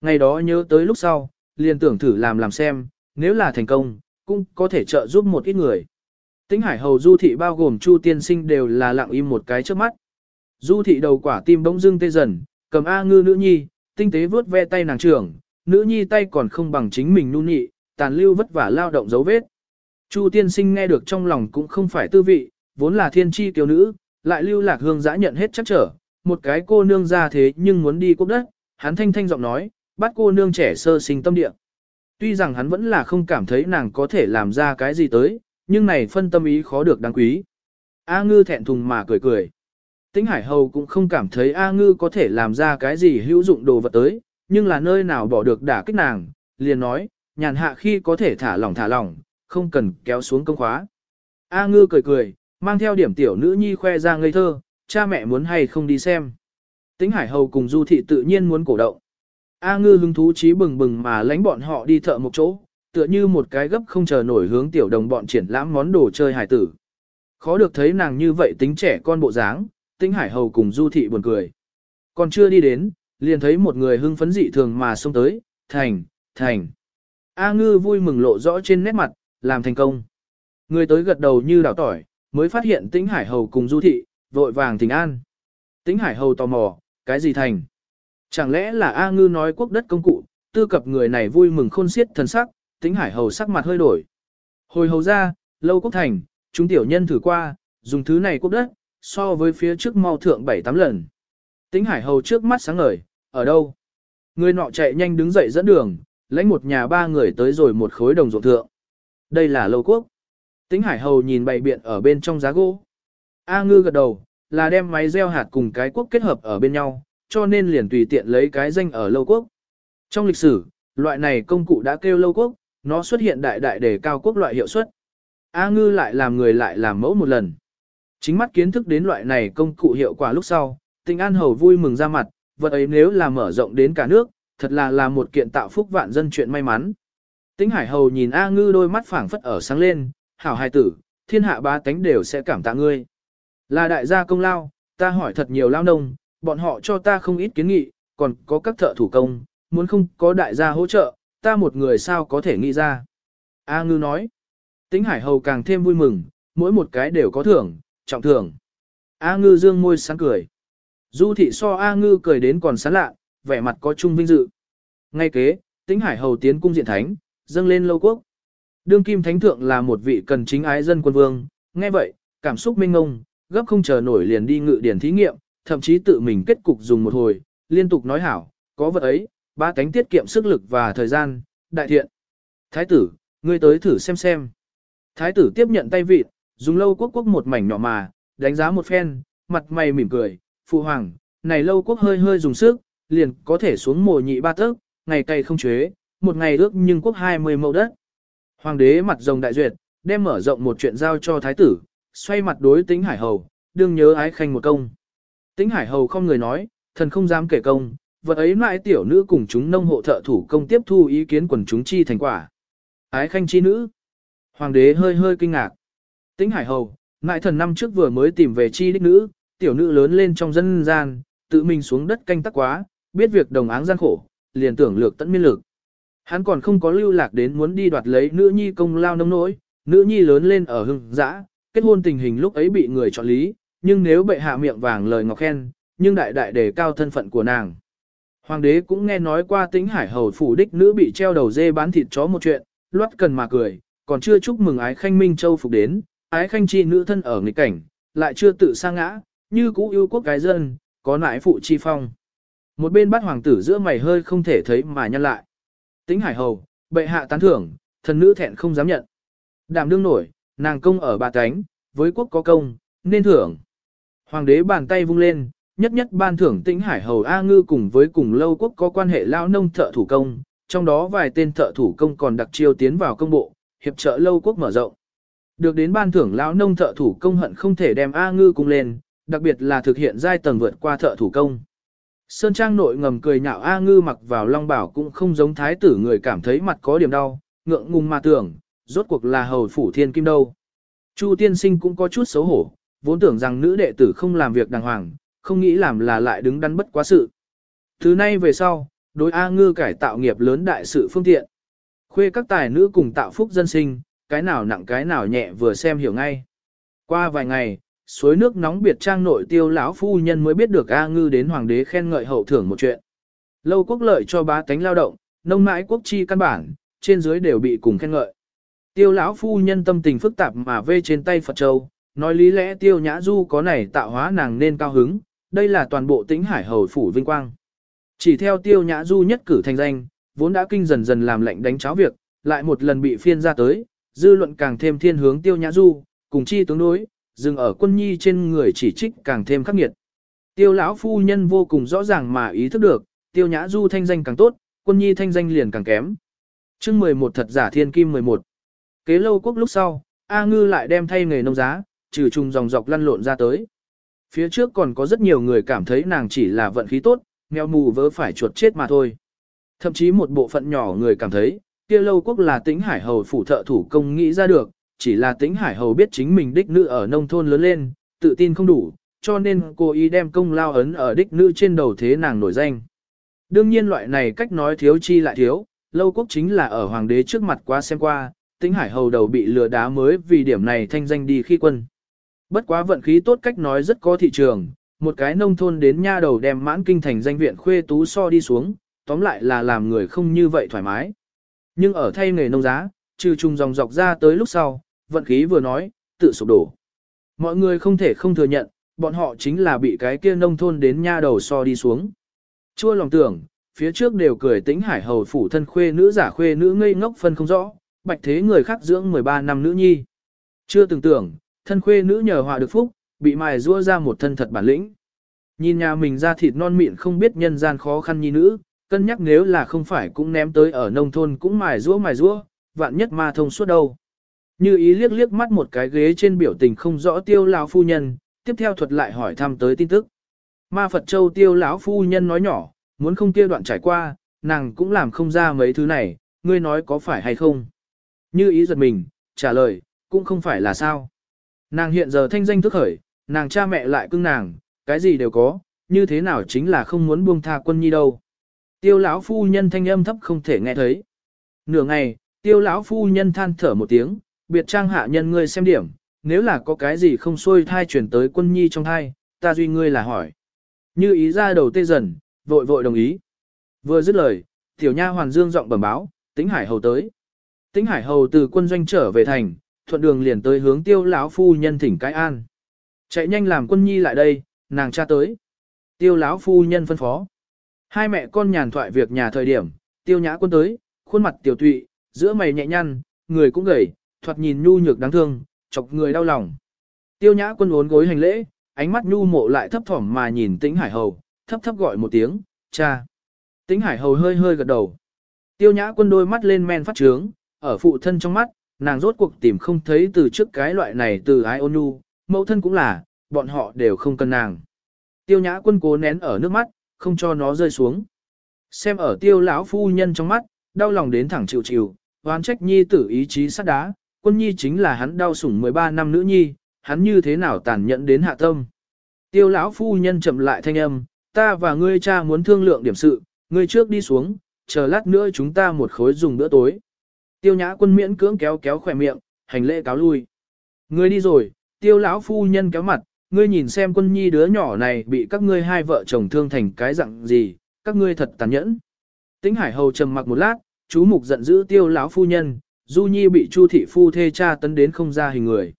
Ngày đó nhớ tới lúc sau, liền tưởng thử làm làm xem, nếu là thành công, cũng có thể trợ giúp một ít người. Tĩnh hải hầu du thị bao gồm chu tiên sinh đều là lặng im một cái trước mắt. Du thị đầu quả tim bỗng dưng tê dần, cầm A ngư nữ nhi, tinh tế vuốt ve tay nàng trưởng, nữ nhi tay còn không bằng chính mình nu nhị, tàn lưu vất vả lao động dấu vết. Chu tiên sinh nghe được trong lòng cũng không phải tư vị, vốn là thiên tri kiều nữ, lại lưu lạc hương giã nhận hết chắc trở, một cái cô nương ra thế nhưng muốn đi quốc đất, hắn thanh thanh giọng nói, bắt cô nương trẻ sơ sinh tâm địa. Tuy rằng hắn vẫn là không cảm thấy nàng có thể làm ra cái gì tới, nhưng này phân tâm ý khó được đáng quý. A ngư thẹn thùng mà cười cười. Tĩnh Hải Hầu cũng không cảm thấy A ngư có thể làm ra cái gì hữu dụng đồ vật tới, nhưng là nơi nào bỏ được đả kích nàng, liền nói, nhàn hạ khi có thể thả lỏng thả lỏng, không cần kéo xuống công khóa. A ngư cười cười, mang theo điểm tiểu nữ nhi khoe ra ngây thơ, cha mẹ muốn hay không đi xem. Tĩnh Hải Hầu cùng Du Thị tự nhiên muốn cổ động. A ngư hứng thú trí bừng bừng mà lánh bọn họ đi thợ một chỗ, tựa như một cái gấp không chờ nổi hướng tiểu đồng bọn triển lãm món đồ chơi hải tử. Khó được thấy nàng như vậy tính trẻ con bộ dáng, Tĩnh Hải Hầu cùng Du Thị buồn cười. Còn chưa đi đến, liền thấy một người hưng phấn dị thường mà xông tới, thành, thành. A ngư vui mừng lộ rõ trên nét mặt, làm thành công. Người tới gật đầu như đảo tỏi, mới phát hiện Tĩnh Hải Hầu cùng Du Thị, vội vàng thỉnh an. Tĩnh Hải Hầu tò mò, cái gì thành? Chẳng lẽ là A ngư nói quốc đất công cụ, tư cập người này vui mừng khôn xiết thần sắc, Tĩnh Hải Hầu sắc mặt hơi đổi. Hồi hầu ra, lâu quốc thành, chúng tiểu nhân thử qua, dùng thứ này quốc đất, so với phía trước mau thượng 7-8 lần. Tĩnh Hải Hầu trước mắt sáng ngời, ở đâu? Người nọ chạy nhanh đứng dậy dẫn đường, lãnh một nhà ba người tới rồi một khối đồng ruộng thượng. Đây là lâu quốc. Tính Hải Hầu nhìn bày biện ở bên trong giá gỗ. A ngư gật đầu, là đem máy gieo hạt cùng cái quốc kết hợp ở bên nhau, cho nên liền tùy tiện lấy cái danh ở lâu quốc. Trong lịch sử, loại này công cụ đã kêu lâu quốc, nó xuất hiện đại đại để cao quốc loại hiệu suất. A ngư lại làm người lại làm mẫu một lần. Chính mắt kiến thức đến loại này công cụ hiệu quả lúc sau, tình an hầu vui mừng ra mặt, vật ấy nếu là mở rộng đến cả nước, thật là là một kiện tạo phúc vạn dân chuyện may mắn. Tĩnh Hải Hầu nhìn A Ngư đôi mắt phảng phất ở sáng lên, hảo hài tử, thiên hạ ba tánh đều sẽ cảm tạ ngươi. Là đại gia công lao, ta hỏi thật nhiều lao nông, bọn họ cho ta không ít kiến nghị, còn có các thợ thủ công, muốn không có đại gia hỗ trợ, ta một người sao có thể nghĩ ra. A ngư nói, Tĩnh hải hầu càng thêm vui mừng, mỗi một cái đều có thưởng, trọng thưởng. A ngư dương môi sáng cười. Du thị so A ngư cười đến còn sán lạ, vẻ mặt có chung vinh dự. Ngay kế, Tĩnh hải hầu tiến cung diện thánh, dâng lên lâu quốc. Đương kim thánh thượng là một vị cần chính ái dân quân vương, nghe vậy, cảm xúc minh ngông, gấp không chờ nổi liền đi ngự điển thí nghiệm, thậm chí tự mình kết cục dùng một hồi, liên tục nói hảo, có vật ấy, ba cánh tiết kiệm sức lực và thời gian, đại thiện. Thái tử, ngươi tới thử xem xem. Thái tử tiếp nhận tay vịt, dùng lâu quốc quốc một mảnh nhỏ mà, đánh giá một phen, mặt mày mỉm cười, phụ hoàng, này lâu quốc hơi hơi dùng sức, liền có thể xuống mồ nhị ba tấc, ngày cày không chế, một ngày ước nhưng quốc 20 mẫu đất. Hoàng đế mặt rồng đại duyệt, đem mở rộng một chuyện giao cho thái tử, xoay mặt đối tính hải hầu, đương nhớ ái khanh một công. Tính hải hầu không người nói, thần không dám kể công, vật ấy lại tiểu nữ cùng chúng nông hộ thợ thủ công tiếp thu ý kiến quần chúng chi thành quả. Ái khanh chi nữ. Hoàng đế hơi hơi kinh ngạc. Tính hải hầu, ngại thần năm trước vừa mới tìm về chi đích nữ, tiểu nữ lớn lên trong dân gian, tự mình xuống đất canh tắc quá, biết việc đồng áng gian khổ, liền tưởng lược tận miên lực. Hắn còn không có lưu lạc đến muốn đi đoạt lấy nữ nhi công lao nông nỗi, nữ nhi lớn lên ở hưng dã, kết hôn tình hình lúc ấy bị người chọn lý, nhưng nếu bệ hạ miệng vàng lời ngọc khen, nhưng đại đại đề cao thân phận của nàng. Hoàng đế cũng nghe nói qua tính hải hầu phủ đích nữ bị treo đầu dê bán thịt chó một chuyện, loát cần mà cười, còn chưa chúc mừng ái khanh minh châu phục đến, ái khanh chi nữ thân ở nghịch cảnh, lại chưa tự sa ngã, như cũ yêu quốc cái dân, có nại phụ chi phong. Một bên bắt hoàng tử giữa mày hơi không thể thấy mà nhăn lại. Tĩnh hải hầu, bệ hạ tán thưởng, thần nữ thẹn không dám nhận. Đảm đương nổi, nàng công ở bà cánh, với quốc có công, nên thưởng. Hoàng đế bàn tay vung lên, nhất nhất ban thưởng tĩnh hải hầu A ngư cùng với cùng lâu quốc có quan hệ lao nông thợ thủ công, trong đó vài tên thợ thủ công còn đặc chiêu tiến vào công bộ, hiệp trợ lâu quốc mở rộng. Được đến ban thưởng lão nông thợ thủ công hận không thể đem A ngư cùng lên, đặc biệt là thực hiện giai tầng vượt qua thợ thủ công. Sơn Trang nội ngầm cười nhạo A ngư mặc vào long bảo cũng không giống thái tử người cảm thấy mặt có điểm đau, ngượng ngùng mà tưởng, rốt cuộc là hầu phủ thiên kim đâu. Chu tiên sinh cũng có chút xấu hổ, vốn tưởng rằng nữ đệ tử không làm việc đàng hoàng, không nghĩ làm là lại đứng đắn bất quá sự. Thứ nay về sau, đối A ngư cải tạo nghiệp lớn đại sự phương tiện. Khuê các tài nữ cùng tạo phúc dân sinh, cái nào nặng cái nào nhẹ vừa xem hiểu ngay. Qua vài ngày, suối nước nóng biệt trang nội tiêu lão phu nhân mới biết được A ngư đến hoàng đế khen ngợi hậu thưởng một chuyện. Lâu quốc lợi cho bá tánh lao động, nông mãi quốc chi căn bản, trên dưới đều bị cùng khen ngợi. Tiêu lão phu nhân tâm tình phức tạp mà vê trên tay Phật Châu, nói lý lẽ tiêu nhã du có này tạo hóa nàng nên cao hứng, đây là toàn bộ tính hải hầu phủ vinh quang. Chỉ theo tiêu nhã du nhất cử thành danh, vốn đã kinh dần dần làm lệnh đánh cháo việc, lại một lần bị phiên ra tới, dư luận càng thêm thiên hướng tiêu nhã du, cùng chi tướng đối, dừng ở quân nhi trên người chỉ trích càng thêm khắc nghiệt. Tiêu lão phu nhân vô cùng rõ ràng mà ý thức được, tiêu nhã du thanh danh càng tốt, quân nhi thanh danh liền càng kém. chương 11 thật giả thiên kim 11. Kế lâu quốc lúc sau, A ngư lại đem thay nghề nông giá, trừ trùng dòng dọc lăn lộn ra tới. Phía trước còn có rất nhiều người cảm thấy nàng chỉ là vận khí tốt, nghèo mù vớ phải chuột chết mà thôi. Thậm chí một bộ phận nhỏ người cảm thấy, kia lâu quốc là tĩnh hải hầu phủ thợ thủ công nghĩ ra được, chỉ là tĩnh hải hầu biết chính mình đích nữ ở nông thôn lớn lên, tự tin không đủ, cho nên cô ý đem công lao ấn ở đích nữ trên đầu thế nàng nổi danh. Đương nhiên loại này cách nói thiếu chi lại thiếu, lâu quốc chính là ở hoàng đế trước mặt quá xem qua, tĩnh hải hầu đầu bị lừa đá mới vì điểm này thanh danh đi khi quân. Bất quá vận khí tốt cách nói rất có thị trường, một cái nông thôn đến nha đầu đem mãn kinh thành danh viện khuê tú so đi xuống, tóm lại là làm người không như vậy thoải mái. Nhưng ở thay nghề nông giá, trừ trùng dòng dọc ra tới lúc sau, vận khí vừa nói, tự sụp đổ. Mọi người không thể không thừa nhận, bọn họ chính là bị cái kia nông thôn đến nha đầu so đi xuống. Chua lòng tưởng, phía trước đều cười tĩnh hải hầu phủ thân khuê nữ giả khuê nữ ngây ngốc phân không rõ, bạch thế người khác dưỡng 13 năm nữ nhi. Chưa từng tưởng, thân khuê nữ nhờ hòa được phúc, bị mài rua ra một thân thật bản lĩnh. Nhìn nhà mình ra thịt non mịn không biết nhân gian khó khăn nhi nữ, cân nhắc nếu là không phải cũng ném tới ở nông thôn cũng mài rũa mài rũa, vạn nhất ma thông suốt đâu. Như ý liếc liếc mắt một cái ghế trên biểu tình không rõ tiêu lão phu nhân, tiếp theo thuật lại hỏi thăm tới tin tức. Ma Phật Châu tiêu lão phu nhân nói nhỏ, muốn không kia đoạn trải qua, nàng cũng làm không ra mấy thứ này, ngươi nói có phải hay không. Như ý giật mình, trả lời, cũng không phải là sao. Nàng hiện giờ thanh danh thức khởi, nàng cha mẹ lại cưng nàng, cái gì đều có, như thế nào chính là không muốn buông tha quân nhi đâu. Tiêu lão phu nhân thanh âm thấp không thể nghe thấy. Nửa ngày, tiêu lão phu nhân than thở một tiếng, biệt trang hạ nhân ngươi xem điểm, nếu là có cái gì không xuôi thai chuyển tới quân nhi trong thai, ta duy ngươi là hỏi. Như ý ra đầu tê dần, vội vội đồng ý. Vừa dứt lời, tiểu nha hoàn dương giọng bẩm báo, tính hải hầu tới. Tính hải hầu từ quân doanh trở về thành, thuận đường liền tới hướng tiêu lão phu nhân thỉnh cái an. Chạy nhanh làm quân nhi lại đây, nàng cha tới. Tiêu lão phu nhân phân phó. Hai mẹ con nhàn thoại việc nhà thời điểm, tiêu nhã quân tới, khuôn mặt tiểu tụy, giữa mày nhẹ nhăn, người cũng gầy, thoạt nhìn nhu nhược đáng thương, chọc người đau lòng. Tiêu nhã quân uốn gối hành lễ, ánh mắt nhu mộ lại thấp thỏm mà nhìn tĩnh hải hầu, thấp thấp gọi một tiếng, cha. Tĩnh hải hầu hơi hơi gật đầu. Tiêu nhã quân đôi mắt lên men phát trướng, ở phụ thân trong mắt, nàng rốt cuộc tìm không thấy từ trước cái loại này từ ai ôn nhu, mẫu thân cũng là, bọn họ đều không cần nàng. Tiêu nhã quân cố nén ở nước mắt, không cho nó rơi xuống. Xem ở tiêu lão phu nhân trong mắt, đau lòng đến thẳng chịu chịu, oán trách nhi tử ý chí sắt đá, quân nhi chính là hắn đau sủng 13 năm nữ nhi, hắn như thế nào tàn nhẫn đến hạ tâm. Tiêu lão phu nhân chậm lại thanh âm, ta và ngươi cha muốn thương lượng điểm sự, ngươi trước đi xuống, chờ lát nữa chúng ta một khối dùng bữa tối. Tiêu nhã quân miễn cưỡng kéo kéo khỏe miệng, hành lễ cáo lui. Ngươi đi rồi, tiêu lão phu nhân kéo mặt, ngươi nhìn xem quân nhi đứa nhỏ này bị các ngươi hai vợ chồng thương thành cái dạng gì, các ngươi thật tàn nhẫn. Tĩnh Hải Hầu trầm mặc một lát, chú mục giận dữ tiêu lão phu nhân, Du Nhi bị Chu thị phu thê cha tấn đến không ra hình người.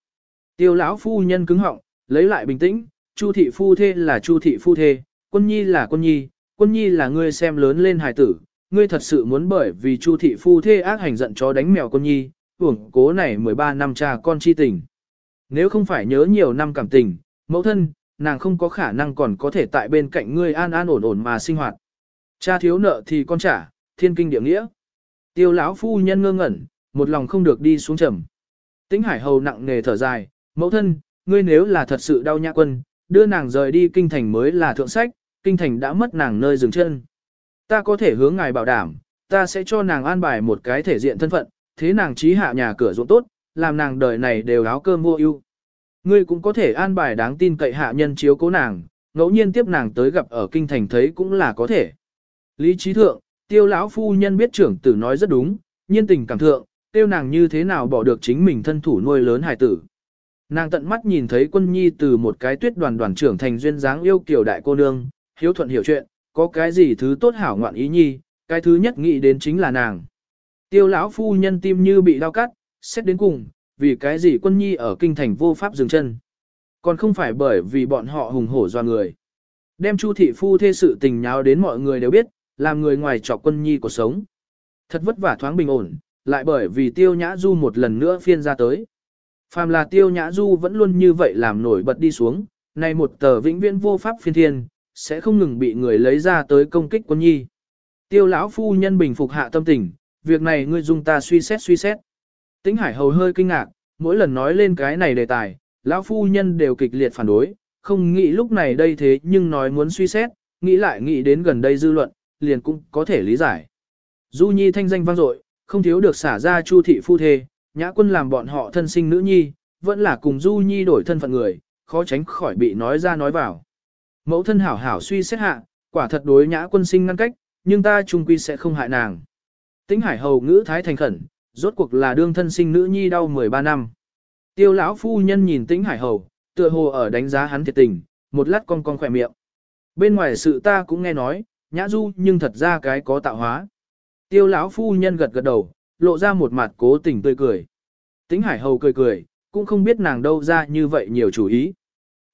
Tiêu lão phu nhân cứng họng, lấy lại bình tĩnh, Chu thị phu thê là Chu thị phu thê, quân nhi là quân nhi, quân nhi là ngươi xem lớn lên hài tử, ngươi thật sự muốn bởi vì Chu thị phu thê ác hành giận chó đánh mèo quân nhi, uổng cố này 13 năm cha con chi tình. Nếu không phải nhớ nhiều năm cảm tình, mẫu thân, nàng không có khả năng còn có thể tại bên cạnh ngươi an an ổn ổn mà sinh hoạt. Cha thiếu nợ thì con trả, thiên kinh địa nghĩa. Tiêu lão phu nhân ngơ ngẩn, một lòng không được đi xuống trầm. Tĩnh Hải hầu nặng nề thở dài, mẫu thân, ngươi nếu là thật sự đau nhã quân, đưa nàng rời đi kinh thành mới là thượng sách, kinh thành đã mất nàng nơi dừng chân. Ta có thể hướng ngài bảo đảm, ta sẽ cho nàng an bài một cái thể diện thân phận, thế nàng trí hạ nhà cửa ruộng tốt, làm nàng đời này đều áo cơm mua ưu. Ngươi cũng có thể an bài đáng tin cậy hạ nhân chiếu cố nàng, ngẫu nhiên tiếp nàng tới gặp ở kinh thành thấy cũng là có thể. Lý trí thượng, tiêu lão phu nhân biết trưởng tử nói rất đúng, nhiên tình cảm thượng, tiêu nàng như thế nào bỏ được chính mình thân thủ nuôi lớn hài tử. Nàng tận mắt nhìn thấy quân nhi từ một cái tuyết đoàn đoàn trưởng thành duyên dáng yêu kiểu đại cô nương, hiếu thuận hiểu chuyện, có cái gì thứ tốt hảo ngoạn ý nhi, cái thứ nhất nghĩ đến chính là nàng. Tiêu lão phu nhân tim như bị đau cắt, xét đến cùng, vì cái gì quân nhi ở kinh thành vô pháp dừng chân. Còn không phải bởi vì bọn họ hùng hổ doa người. Đem chu thị phu thê sự tình nháo đến mọi người đều biết, làm người ngoài trọc quân nhi cuộc sống. Thật vất vả thoáng bình ổn, lại bởi vì tiêu nhã du một lần nữa phiên ra tới. Phàm là tiêu nhã du vẫn luôn như vậy làm nổi bật đi xuống, nay một tờ vĩnh viễn vô pháp phiên thiên, sẽ không ngừng bị người lấy ra tới công kích quân nhi. Tiêu lão phu nhân bình phục hạ tâm tình, việc này ngươi dùng ta suy xét suy xét. Tĩnh Hải hầu hơi kinh ngạc, mỗi lần nói lên cái này đề tài, lão phu nhân đều kịch liệt phản đối, không nghĩ lúc này đây thế nhưng nói muốn suy xét, nghĩ lại nghĩ đến gần đây dư luận, liền cũng có thể lý giải. Du Nhi thanh danh vang dội, không thiếu được xả ra chu thị phu thê, nhã quân làm bọn họ thân sinh nữ nhi, vẫn là cùng Du Nhi đổi thân phận người, khó tránh khỏi bị nói ra nói vào. Mẫu thân hảo hảo suy xét hạ, quả thật đối nhã quân sinh ngăn cách, nhưng ta chung quy sẽ không hại nàng. Tĩnh hải hầu ngữ thái thành khẩn, rốt cuộc là đương thân sinh nữ nhi đau 13 năm. Tiêu lão phu nhân nhìn tĩnh hải hầu, tựa hồ ở đánh giá hắn thiệt tình, một lát con con khỏe miệng. Bên ngoài sự ta cũng nghe nói, nhã du nhưng thật ra cái có tạo hóa. Tiêu lão phu nhân gật gật đầu, lộ ra một mặt cố tình tươi cười. Tĩnh hải hầu cười cười, cũng không biết nàng đâu ra như vậy nhiều chủ ý.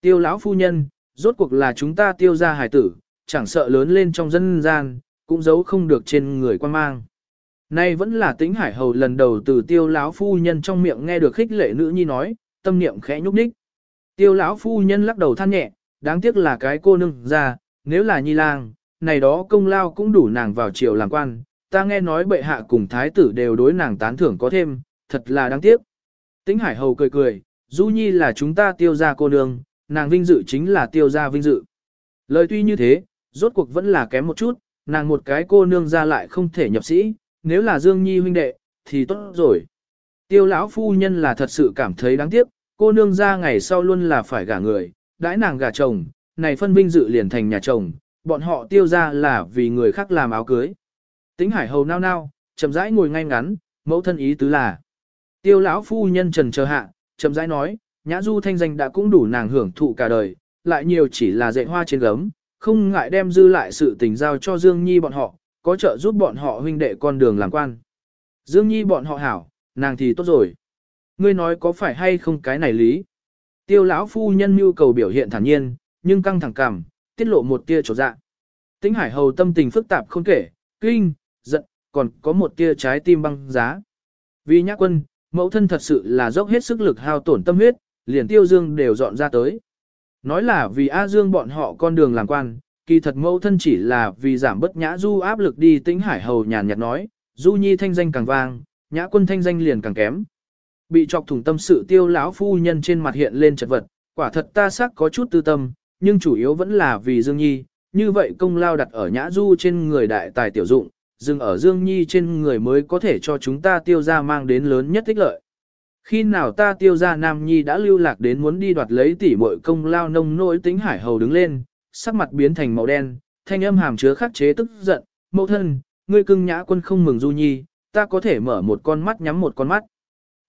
Tiêu lão phu nhân, rốt cuộc là chúng ta tiêu ra hải tử, chẳng sợ lớn lên trong dân gian, cũng giấu không được trên người quan mang. Nay vẫn là tĩnh hải hầu lần đầu từ tiêu lão phu nhân trong miệng nghe được khích lệ nữ nhi nói, tâm niệm khẽ nhúc nhích. Tiêu lão phu nhân lắc đầu than nhẹ, đáng tiếc là cái cô nương ra, nếu là nhi lang, này đó công lao cũng đủ nàng vào triều làm quan, ta nghe nói bệ hạ cùng thái tử đều đối nàng tán thưởng có thêm, thật là đáng tiếc. Tĩnh hải hầu cười cười, du nhi là chúng ta tiêu gia cô nương, nàng vinh dự chính là tiêu gia vinh dự. Lời tuy như thế, rốt cuộc vẫn là kém một chút, nàng một cái cô nương ra lại không thể nhập sĩ, nếu là Dương Nhi huynh đệ, thì tốt rồi. Tiêu lão phu nhân là thật sự cảm thấy đáng tiếc, cô nương ra ngày sau luôn là phải gả người, đãi nàng gả chồng, này phân vinh dự liền thành nhà chồng, bọn họ tiêu ra là vì người khác làm áo cưới. Tính hải hầu nao nao, chậm rãi ngồi ngay ngắn, mẫu thân ý tứ là. Tiêu lão phu nhân trần chờ hạ, chậm rãi nói, nhã du thanh danh đã cũng đủ nàng hưởng thụ cả đời, lại nhiều chỉ là dạy hoa trên gấm, không ngại đem dư lại sự tình giao cho Dương Nhi bọn họ, có trợ giúp bọn họ huynh đệ con đường làm quan. Dương Nhi bọn họ hảo, nàng thì tốt rồi. Ngươi nói có phải hay không cái này lý? Tiêu lão phu nhân nhu cầu biểu hiện thản nhiên, nhưng căng thẳng cảm, tiết lộ một tia chỗ dạ. Tĩnh Hải Hầu tâm tình phức tạp không kể, kinh, giận, còn có một tia trái tim băng giá. Vì nhã quân, mẫu thân thật sự là dốc hết sức lực hao tổn tâm huyết, liền tiêu dương đều dọn ra tới. Nói là vì A Dương bọn họ con đường làm quan, kỳ thật mẫu thân chỉ là vì giảm bất nhã du áp lực đi tĩnh hải hầu nhàn nhạt nói, du nhi thanh danh càng vang, nhã quân thanh danh liền càng kém. Bị chọc thủng tâm sự tiêu lão phu nhân trên mặt hiện lên chật vật, quả thật ta xác có chút tư tâm, nhưng chủ yếu vẫn là vì Dương Nhi, như vậy công lao đặt ở nhã du trên người đại tài tiểu dụng, dừng ở Dương Nhi trên người mới có thể cho chúng ta tiêu ra mang đến lớn nhất thích lợi. Khi nào ta tiêu ra Nam Nhi đã lưu lạc đến muốn đi đoạt lấy tỷ muội công lao nông nỗi tính hải hầu đứng lên, sắc mặt biến thành màu đen, thanh âm hàm chứa khắc chế tức giận, mẫu thân, ngươi cưng nhã quân không mừng Du Nhi, ta có thể mở một con mắt nhắm một con mắt.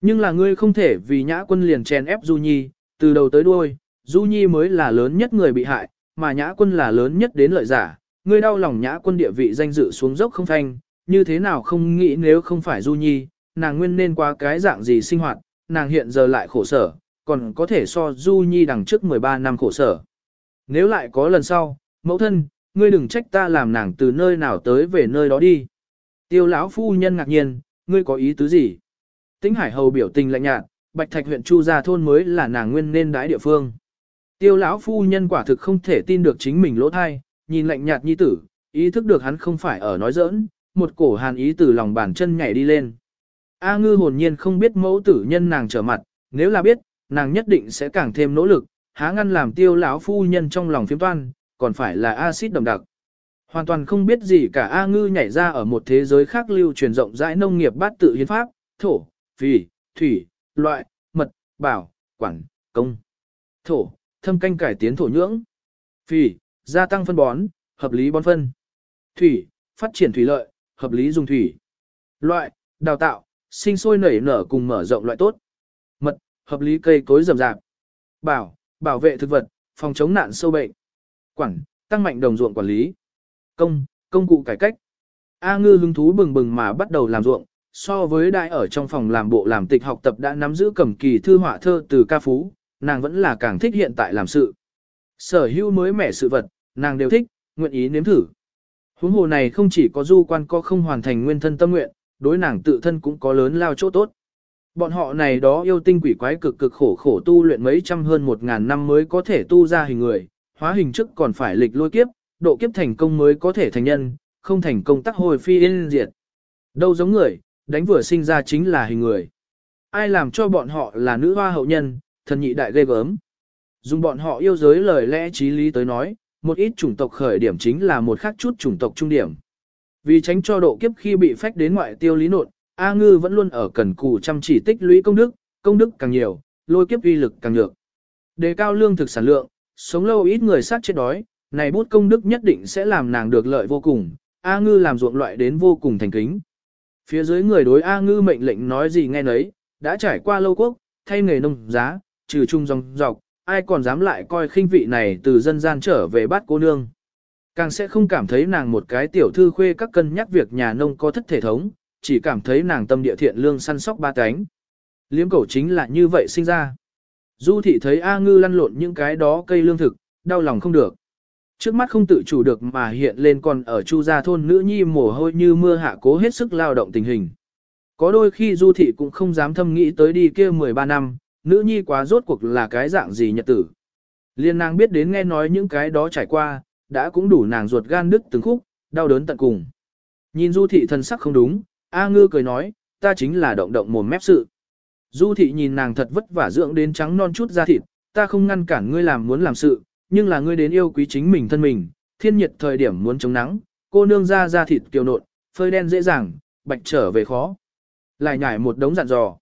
Nhưng là ngươi không thể vì nhã quân liền chèn ép Du Nhi, từ đầu tới đuôi, Du Nhi mới là lớn nhất người bị hại, mà nhã quân là lớn nhất đến lợi giả, ngươi đau lòng nhã quân địa vị danh dự xuống dốc không thanh, như thế nào không nghĩ nếu không phải Du Nhi, nàng nguyên nên qua cái dạng gì sinh hoạt, nàng hiện giờ lại khổ sở, còn có thể so Du Nhi đằng trước 13 năm khổ sở. Nếu lại có lần sau, mẫu thân, ngươi đừng trách ta làm nàng từ nơi nào tới về nơi đó đi. Tiêu lão phu nhân ngạc nhiên, ngươi có ý tứ gì? Tĩnh Hải Hầu biểu tình lạnh nhạt, Bạch Thạch huyện Chu Gia thôn mới là nàng nguyên nên đái địa phương. Tiêu lão phu nhân quả thực không thể tin được chính mình lỗ thai, nhìn lạnh nhạt nhi tử, ý thức được hắn không phải ở nói giỡn, một cổ hàn ý từ lòng bàn chân nhảy đi lên. A ngư hồn nhiên không biết mẫu tử nhân nàng trở mặt, nếu là biết, nàng nhất định sẽ càng thêm nỗ lực, há ngăn làm tiêu lão phu nhân trong lòng phiếm toan, còn phải là axit đậm đặc. Hoàn toàn không biết gì cả A ngư nhảy ra ở một thế giới khác lưu truyền rộng rãi nông nghiệp bát tự hiến pháp, thổ, phì, thủy, loại, mật, bảo, quản, công. Thổ, thâm canh cải tiến thổ nhưỡng. phỉ, gia tăng phân bón, hợp lý bón phân. Thủy, phát triển thủy lợi, hợp lý dùng thủy. Loại, đào tạo, sinh sôi nảy nở cùng mở rộng loại tốt. Mật, hợp lý cây cối rậm rạp. Bảo, bảo vệ thực vật, phòng chống nạn sâu bệnh. Quản, tăng mạnh đồng ruộng quản lý. Công, công cụ cải cách. A ngư hứng thú bừng bừng mà bắt đầu làm ruộng, so với đại ở trong phòng làm bộ làm tịch học tập đã nắm giữ cầm kỳ thư họa thơ từ ca phú, nàng vẫn là càng thích hiện tại làm sự. Sở hữu mới mẻ sự vật, nàng đều thích, nguyện ý nếm thử. Huống hồ này không chỉ có du quan có không hoàn thành nguyên thân tâm nguyện, đối nàng tự thân cũng có lớn lao chỗ tốt. Bọn họ này đó yêu tinh quỷ quái cực cực khổ khổ tu luyện mấy trăm hơn một ngàn năm mới có thể tu ra hình người, hóa hình trước còn phải lịch lôi kiếp, độ kiếp thành công mới có thể thành nhân, không thành công tắc hồi phi yên diệt. Đâu giống người, đánh vừa sinh ra chính là hình người. Ai làm cho bọn họ là nữ hoa hậu nhân, thần nhị đại ghê gớm. Dùng bọn họ yêu giới lời lẽ trí lý tới nói, một ít chủng tộc khởi điểm chính là một khác chút chủng tộc trung điểm. Vì tránh cho độ kiếp khi bị phách đến ngoại tiêu lý nộn, A Ngư vẫn luôn ở cần cù chăm chỉ tích lũy công đức, công đức càng nhiều, lôi kiếp uy lực càng nhược. Đề cao lương thực sản lượng, sống lâu ít người sát chết đói, này bút công đức nhất định sẽ làm nàng được lợi vô cùng. A Ngư làm ruộng loại đến vô cùng thành kính. Phía dưới người đối A Ngư mệnh lệnh nói gì nghe nấy, đã trải qua lâu quốc, thay nghề nông giá, trừ chung dòng dọc, ai còn dám lại coi khinh vị này từ dân gian trở về bát cô nương. Càng sẽ không cảm thấy nàng một cái tiểu thư khuê các cân nhắc việc nhà nông có thất thể thống, chỉ cảm thấy nàng tâm địa thiện lương săn sóc ba cánh. Liếm cổ chính là như vậy sinh ra. Du thị thấy A ngư lăn lộn những cái đó cây lương thực, đau lòng không được. Trước mắt không tự chủ được mà hiện lên còn ở chu gia thôn nữ nhi mồ hôi như mưa hạ cố hết sức lao động tình hình. Có đôi khi du thị cũng không dám thâm nghĩ tới đi kia 13 năm, nữ nhi quá rốt cuộc là cái dạng gì nhật tử. Liên nàng biết đến nghe nói những cái đó trải qua, đã cũng đủ nàng ruột gan đứt từng khúc, đau đớn tận cùng. Nhìn du thị thân sắc không đúng, A ngư cười nói, ta chính là động động mồm mép sự. Du thị nhìn nàng thật vất vả dưỡng đến trắng non chút da thịt, ta không ngăn cản ngươi làm muốn làm sự, nhưng là ngươi đến yêu quý chính mình thân mình, thiên nhiệt thời điểm muốn chống nắng, cô nương ra da thịt kiều nộn, phơi đen dễ dàng, bạch trở về khó. Lại nhảy một đống dặn dò.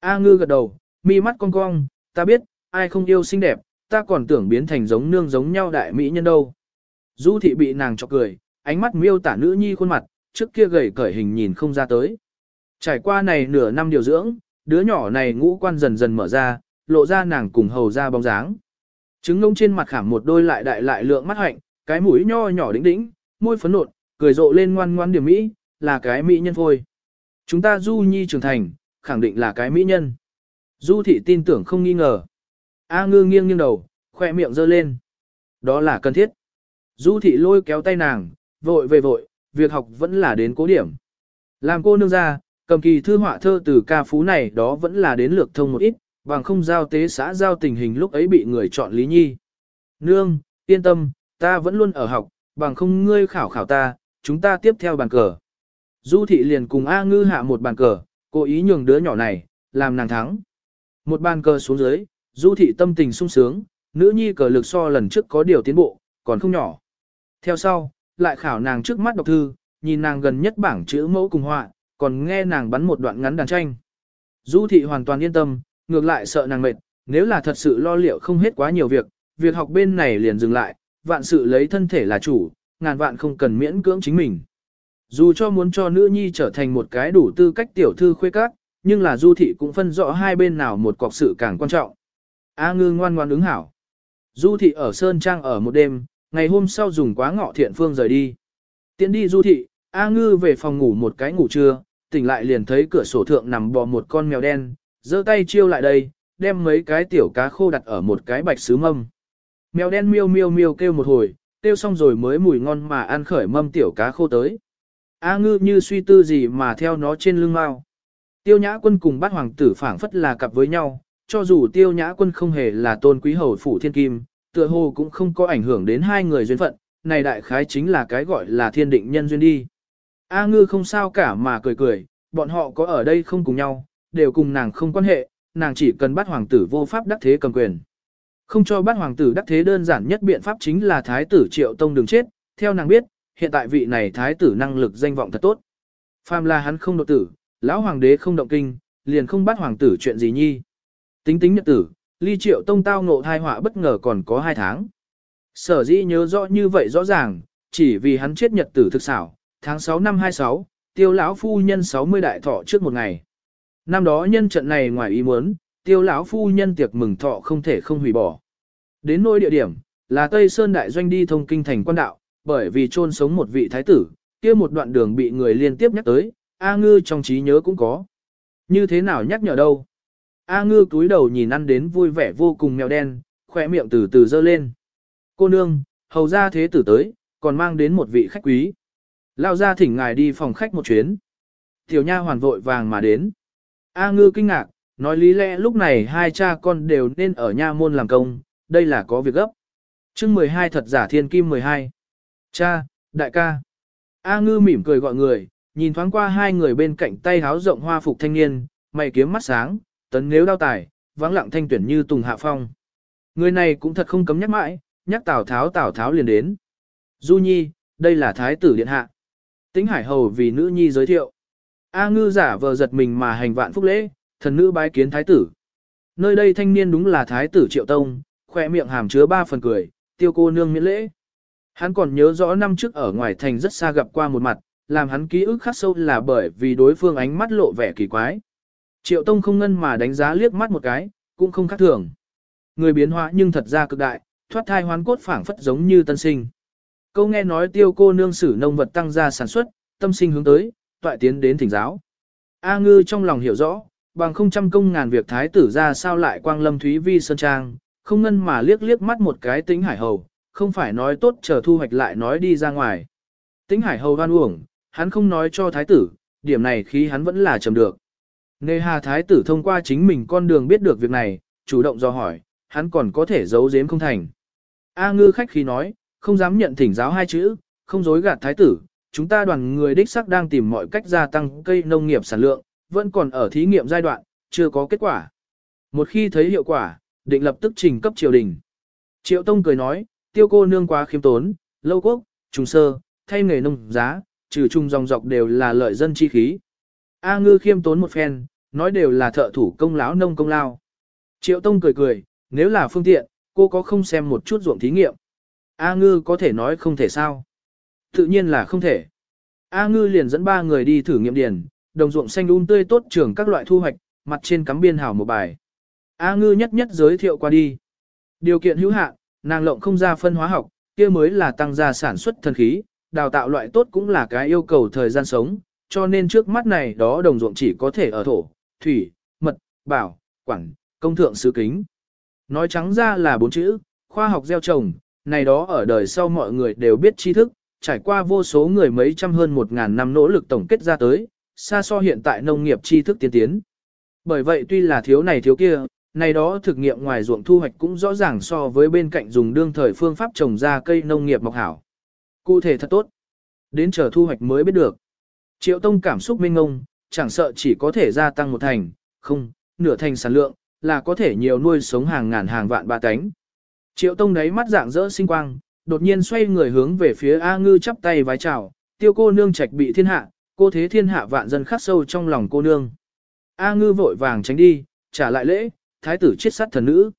A ngư gật đầu, mi mắt cong cong, ta biết, ai không yêu xinh đẹp, ta còn tưởng biến thành giống nương giống nhau đại mỹ nhân đâu. Du thị bị nàng chọc cười, ánh mắt miêu tả nữ nhi khuôn mặt, trước kia gầy cởi hình nhìn không ra tới. Trải qua này nửa năm điều dưỡng, đứa nhỏ này ngũ quan dần dần mở ra, lộ ra nàng cùng hầu ra bóng dáng. Trứng ngông trên mặt khảm một đôi lại đại lại lượng mắt hạnh, cái mũi nho nhỏ đĩnh đĩnh, môi phấn nộn, cười rộ lên ngoan ngoan điểm mỹ, là cái mỹ nhân phôi. Chúng ta du nhi trưởng thành, khẳng định là cái mỹ nhân. Du thị tin tưởng không nghi ngờ. A ngư nghiêng nghiêng đầu, khoe miệng giơ lên. Đó là cần thiết. Du thị lôi kéo tay nàng, vội về vội, việc học vẫn là đến cố điểm. Làm cô nương ra, cầm kỳ thư họa thơ từ ca phú này đó vẫn là đến lược thông một ít, bằng không giao tế xã giao tình hình lúc ấy bị người chọn Lý Nhi. Nương, yên tâm, ta vẫn luôn ở học, bằng không ngươi khảo khảo ta, chúng ta tiếp theo bàn cờ. Du thị liền cùng A ngư hạ một bàn cờ, cố ý nhường đứa nhỏ này, làm nàng thắng. Một bàn cờ xuống dưới, du thị tâm tình sung sướng, nữ nhi cờ lực so lần trước có điều tiến bộ, còn không nhỏ. Theo sau, lại khảo nàng trước mắt đọc thư, nhìn nàng gần nhất bảng chữ mẫu cùng họa, còn nghe nàng bắn một đoạn ngắn đàn tranh. Du thị hoàn toàn yên tâm, ngược lại sợ nàng mệt, nếu là thật sự lo liệu không hết quá nhiều việc, việc học bên này liền dừng lại, vạn sự lấy thân thể là chủ, ngàn vạn không cần miễn cưỡng chính mình. Dù cho muốn cho nữ nhi trở thành một cái đủ tư cách tiểu thư khuê các, nhưng là du thị cũng phân rõ hai bên nào một cọc sự càng quan trọng. A ngư ngoan ngoan ứng hảo. Du thị ở Sơn Trang ở một đêm, ngày hôm sau dùng quá ngọ thiện phương rời đi. Tiến đi du thị, A ngư về phòng ngủ một cái ngủ trưa, tỉnh lại liền thấy cửa sổ thượng nằm bò một con mèo đen, giơ tay chiêu lại đây, đem mấy cái tiểu cá khô đặt ở một cái bạch sứ mâm. Mèo đen miêu miêu miêu kêu một hồi, kêu xong rồi mới mùi ngon mà ăn khởi mâm tiểu cá khô tới. A ngư như suy tư gì mà theo nó trên lưng mau. Tiêu nhã quân cùng bát hoàng tử phảng phất là cặp với nhau, cho dù tiêu nhã quân không hề là tôn quý hầu phủ thiên kim, tựa hồ cũng không có ảnh hưởng đến hai người duyên phận, này đại khái chính là cái gọi là thiên định nhân duyên đi. A ngư không sao cả mà cười cười, bọn họ có ở đây không cùng nhau, đều cùng nàng không quan hệ, nàng chỉ cần bắt hoàng tử vô pháp đắc thế cầm quyền. Không cho bắt hoàng tử đắc thế đơn giản nhất biện pháp chính là thái tử triệu tông đừng chết, theo nàng biết, hiện tại vị này thái tử năng lực danh vọng thật tốt. Phàm là hắn không đột tử, lão hoàng đế không động kinh, liền không bắt hoàng tử chuyện gì nhi. Tính tính nhật tử, ly triệu tông tao ngộ thai họa bất ngờ còn có hai tháng. Sở dĩ nhớ rõ như vậy rõ ràng, chỉ vì hắn chết nhật tử thực xảo, tháng 6 năm 26, tiêu lão phu nhân 60 đại thọ trước một ngày. Năm đó nhân trận này ngoài ý muốn, tiêu lão phu nhân tiệc mừng thọ không thể không hủy bỏ. Đến nỗi địa điểm, là Tây Sơn Đại Doanh đi thông kinh thành quan đạo, bởi vì chôn sống một vị thái tử, kia một đoạn đường bị người liên tiếp nhắc tới, A Ngư trong trí nhớ cũng có. Như thế nào nhắc nhở đâu? A Ngư túi đầu nhìn ăn đến vui vẻ vô cùng mèo đen, khỏe miệng từ từ dơ lên. Cô nương, hầu ra thế tử tới, còn mang đến một vị khách quý. Lao ra thỉnh ngài đi phòng khách một chuyến. Tiểu nha hoàn vội vàng mà đến. A ngư kinh ngạc, nói lý lẽ lúc này hai cha con đều nên ở nha môn làm công, đây là có việc gấp. chương 12 thật giả thiên kim 12. Cha, đại ca. A ngư mỉm cười gọi người, nhìn thoáng qua hai người bên cạnh tay háo rộng hoa phục thanh niên, mày kiếm mắt sáng, tấn nếu đao tài, vắng lặng thanh tuyển như tùng hạ phong. Người này cũng thật không cấm nhắc mãi, nhắc Tào Tháo Tào Tháo liền đến. Du Nhi, đây là Thái tử Điện Hạ. Tĩnh Hải Hầu vì nữ nhi giới thiệu. A ngư giả vờ giật mình mà hành vạn phúc lễ, thần nữ bái kiến thái tử. Nơi đây thanh niên đúng là thái tử Triệu Tông, khoe miệng hàm chứa ba phần cười, tiêu cô nương miễn lễ. Hắn còn nhớ rõ năm trước ở ngoài thành rất xa gặp qua một mặt, làm hắn ký ức khắc sâu là bởi vì đối phương ánh mắt lộ vẻ kỳ quái. Triệu Tông không ngân mà đánh giá liếc mắt một cái, cũng không khác thường. Người biến hóa nhưng thật ra cực đại, thoát thai hoán cốt phảng phất giống như tân sinh. Câu nghe nói tiêu cô nương sử nông vật tăng gia sản xuất, tâm sinh hướng tới, toại tiến đến thỉnh giáo. A ngư trong lòng hiểu rõ, bằng không trăm công ngàn việc thái tử ra sao lại quang lâm thúy vi sơn trang, không ngân mà liếc liếc mắt một cái tính hải hầu, không phải nói tốt chờ thu hoạch lại nói đi ra ngoài. Tính hải hầu van uổng, hắn không nói cho thái tử, điểm này khi hắn vẫn là trầm được. Nề hà thái tử thông qua chính mình con đường biết được việc này, chủ động do hỏi, hắn còn có thể giấu giếm không thành. A ngư khách khi nói, không dám nhận thỉnh giáo hai chữ, không dối gạt thái tử, chúng ta đoàn người đích sắc đang tìm mọi cách gia tăng cây nông nghiệp sản lượng, vẫn còn ở thí nghiệm giai đoạn, chưa có kết quả. Một khi thấy hiệu quả, định lập tức trình cấp triều đình. Triệu Tông cười nói, tiêu cô nương quá khiêm tốn, lâu quốc, trùng sơ, thay nghề nông giá, trừ chung dòng dọc đều là lợi dân chi khí. A ngư khiêm tốn một phen, nói đều là thợ thủ công lão nông công lao. Triệu Tông cười cười, nếu là phương tiện, cô có không xem một chút ruộng thí nghiệm. A ngư có thể nói không thể sao. Tự nhiên là không thể. A ngư liền dẫn ba người đi thử nghiệm điền, đồng ruộng xanh um tươi tốt trưởng các loại thu hoạch, mặt trên cắm biên hảo một bài. A ngư nhất nhất giới thiệu qua đi. Điều kiện hữu hạn, nàng lộng không ra phân hóa học, kia mới là tăng gia sản xuất thần khí, đào tạo loại tốt cũng là cái yêu cầu thời gian sống, cho nên trước mắt này đó đồng ruộng chỉ có thể ở thổ, thủy, mật, bảo, quảng, công thượng sứ kính. Nói trắng ra là bốn chữ, khoa học gieo trồng, này đó ở đời sau mọi người đều biết tri thức, trải qua vô số người mấy trăm hơn một ngàn năm nỗ lực tổng kết ra tới, xa so hiện tại nông nghiệp tri thức tiên tiến. Bởi vậy tuy là thiếu này thiếu kia, này đó thực nghiệm ngoài ruộng thu hoạch cũng rõ ràng so với bên cạnh dùng đương thời phương pháp trồng ra cây nông nghiệp mọc hảo. Cụ thể thật tốt. Đến chờ thu hoạch mới biết được. Triệu Tông cảm xúc minh ngông, chẳng sợ chỉ có thể gia tăng một thành, không, nửa thành sản lượng, là có thể nhiều nuôi sống hàng ngàn hàng vạn ba cánh. Triệu Tông đấy mắt dạng dỡ sinh quang, đột nhiên xoay người hướng về phía A Ngư chắp tay vái chào, tiêu cô nương trạch bị thiên hạ, cô thế thiên hạ vạn dân khắc sâu trong lòng cô nương. A Ngư vội vàng tránh đi, trả lại lễ, thái tử chết sát thần nữ.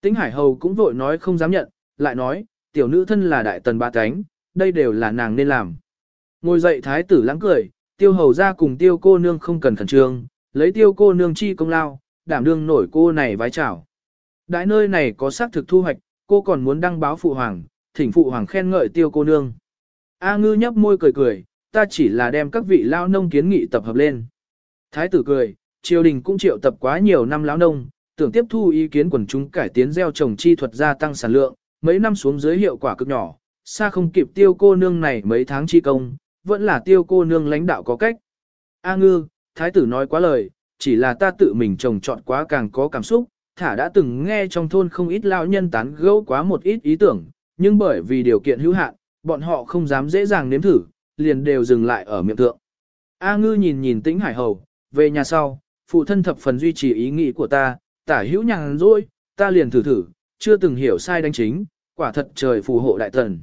Tĩnh Hải Hầu cũng vội nói không dám nhận, lại nói, tiểu nữ thân là đại tần ba cánh, đây đều là nàng nên làm. Ngồi dậy thái tử lắng cười, tiêu hầu ra cùng tiêu cô nương không cần khẩn trương, lấy tiêu cô nương chi công lao, đảm đương nổi cô này vái chào. Đại nơi này có xác thực thu hoạch, cô còn muốn đăng báo phụ hoàng, thỉnh phụ hoàng khen ngợi tiêu cô nương. A ngư nhấp môi cười cười, ta chỉ là đem các vị lao nông kiến nghị tập hợp lên. Thái tử cười, triều đình cũng triệu tập quá nhiều năm lão nông, tưởng tiếp thu ý kiến quần chúng cải tiến gieo trồng chi thuật gia tăng sản lượng, mấy năm xuống dưới hiệu quả cực nhỏ, xa không kịp tiêu cô nương này mấy tháng chi công, vẫn là tiêu cô nương lãnh đạo có cách. A ngư, thái tử nói quá lời, chỉ là ta tự mình trồng chọn quá càng có cảm xúc, thả đã từng nghe trong thôn không ít lão nhân tán gẫu quá một ít ý tưởng, nhưng bởi vì điều kiện hữu hạn, bọn họ không dám dễ dàng nếm thử, liền đều dừng lại ở miệng tượng. A ngư nhìn nhìn tĩnh hải hầu, về nhà sau, phụ thân thập phần duy trì ý nghĩ của ta, tả hữu nhàn rồi, ta liền thử thử, chưa từng hiểu sai đánh chính, quả thật trời phù hộ đại thần.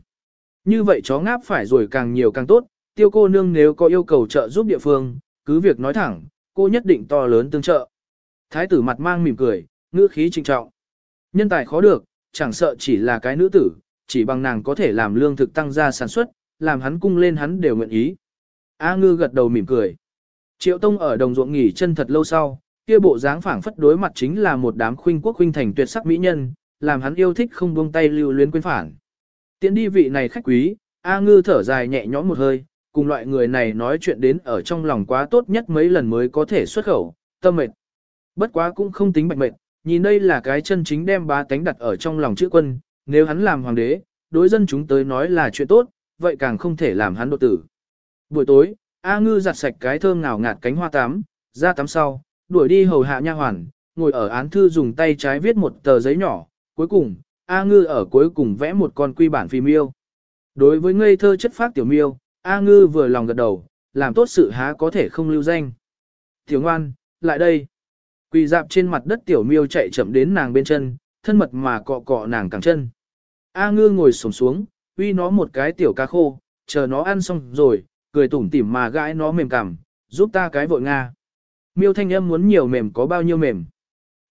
Như vậy chó ngáp phải rồi càng nhiều càng tốt, tiêu cô nương nếu có yêu cầu trợ giúp địa phương, cứ việc nói thẳng, cô nhất định to lớn tương trợ. Thái tử mặt mang mỉm cười, ngữ khí trinh trọng. Nhân tài khó được, chẳng sợ chỉ là cái nữ tử, chỉ bằng nàng có thể làm lương thực tăng gia sản xuất, làm hắn cung lên hắn đều nguyện ý. A ngư gật đầu mỉm cười. Triệu Tông ở đồng ruộng nghỉ chân thật lâu sau, kia bộ dáng phảng phất đối mặt chính là một đám khuynh quốc khuynh thành tuyệt sắc mỹ nhân, làm hắn yêu thích không buông tay lưu luyến quên phản. Tiến đi vị này khách quý, A ngư thở dài nhẹ nhõm một hơi, cùng loại người này nói chuyện đến ở trong lòng quá tốt nhất mấy lần mới có thể xuất khẩu, tâm mệt. Bất quá cũng không tính bạch mệt, nhìn đây là cái chân chính đem bá tánh đặt ở trong lòng chữ quân, nếu hắn làm hoàng đế, đối dân chúng tới nói là chuyện tốt, vậy càng không thể làm hắn độ tử. Buổi tối, A Ngư giặt sạch cái thơm ngào ngạt cánh hoa tắm, ra tắm sau, đuổi đi hầu hạ nha hoàn, ngồi ở án thư dùng tay trái viết một tờ giấy nhỏ, cuối cùng, A Ngư ở cuối cùng vẽ một con quy bản phim miêu. Đối với ngây thơ chất phác tiểu miêu, A Ngư vừa lòng gật đầu, làm tốt sự há có thể không lưu danh. Tiểu ngoan, lại đây. Quỳ dạp trên mặt đất tiểu miêu chạy chậm đến nàng bên chân, thân mật mà cọ cọ nàng cẳng chân. A ngư ngồi xổm xuống, uy nó một cái tiểu cá khô, chờ nó ăn xong rồi, cười tủm tỉm mà gãi nó mềm cằm, giúp ta cái vội Nga. Miêu thanh âm muốn nhiều mềm có bao nhiêu mềm.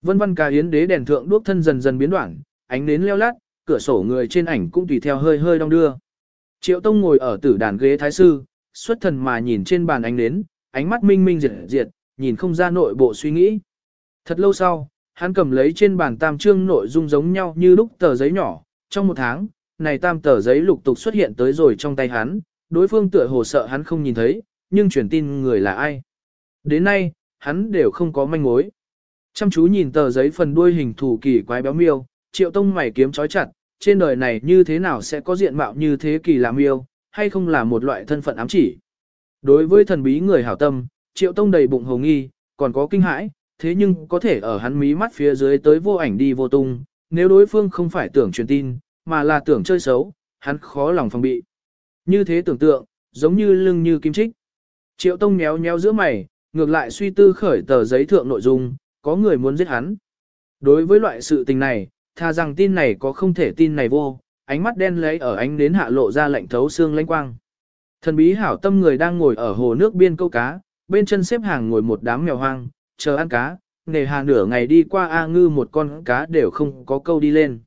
Vân vân cá yến đế đèn thượng đuốc thân dần dần biến đoạn, ánh nến leo lát, cửa sổ người trên ảnh cũng tùy theo hơi hơi đong đưa. Triệu Tông ngồi ở tử đàn ghế thái sư, xuất thần mà nhìn trên bàn ánh nến, ánh mắt minh minh diệt diệt, nhìn không ra nội bộ suy nghĩ. Thật lâu sau, hắn cầm lấy trên bàn tam trương nội dung giống nhau như lúc tờ giấy nhỏ, trong một tháng, này tam tờ giấy lục tục xuất hiện tới rồi trong tay hắn, đối phương tựa hồ sợ hắn không nhìn thấy, nhưng truyền tin người là ai. Đến nay, hắn đều không có manh mối. Chăm chú nhìn tờ giấy phần đuôi hình thủ kỳ quái béo miêu, triệu tông mày kiếm chói chặt, trên đời này như thế nào sẽ có diện mạo như thế kỳ làm yêu, hay không là một loại thân phận ám chỉ. Đối với thần bí người hảo tâm, triệu tông đầy bụng hồ nghi, còn có kinh hãi, thế nhưng có thể ở hắn mí mắt phía dưới tới vô ảnh đi vô tung, nếu đối phương không phải tưởng truyền tin, mà là tưởng chơi xấu, hắn khó lòng phòng bị. Như thế tưởng tượng, giống như lưng như kim trích. Triệu Tông méo méo giữa mày, ngược lại suy tư khởi tờ giấy thượng nội dung, có người muốn giết hắn. Đối với loại sự tình này, tha rằng tin này có không thể tin này vô, ánh mắt đen lấy ở ánh đến hạ lộ ra lạnh thấu xương lãnh quang. Thần bí hảo tâm người đang ngồi ở hồ nước biên câu cá, bên chân xếp hàng ngồi một đám mèo hoang, chờ ăn cá, nề hà nửa ngày đi qua A ngư một con cá đều không có câu đi lên.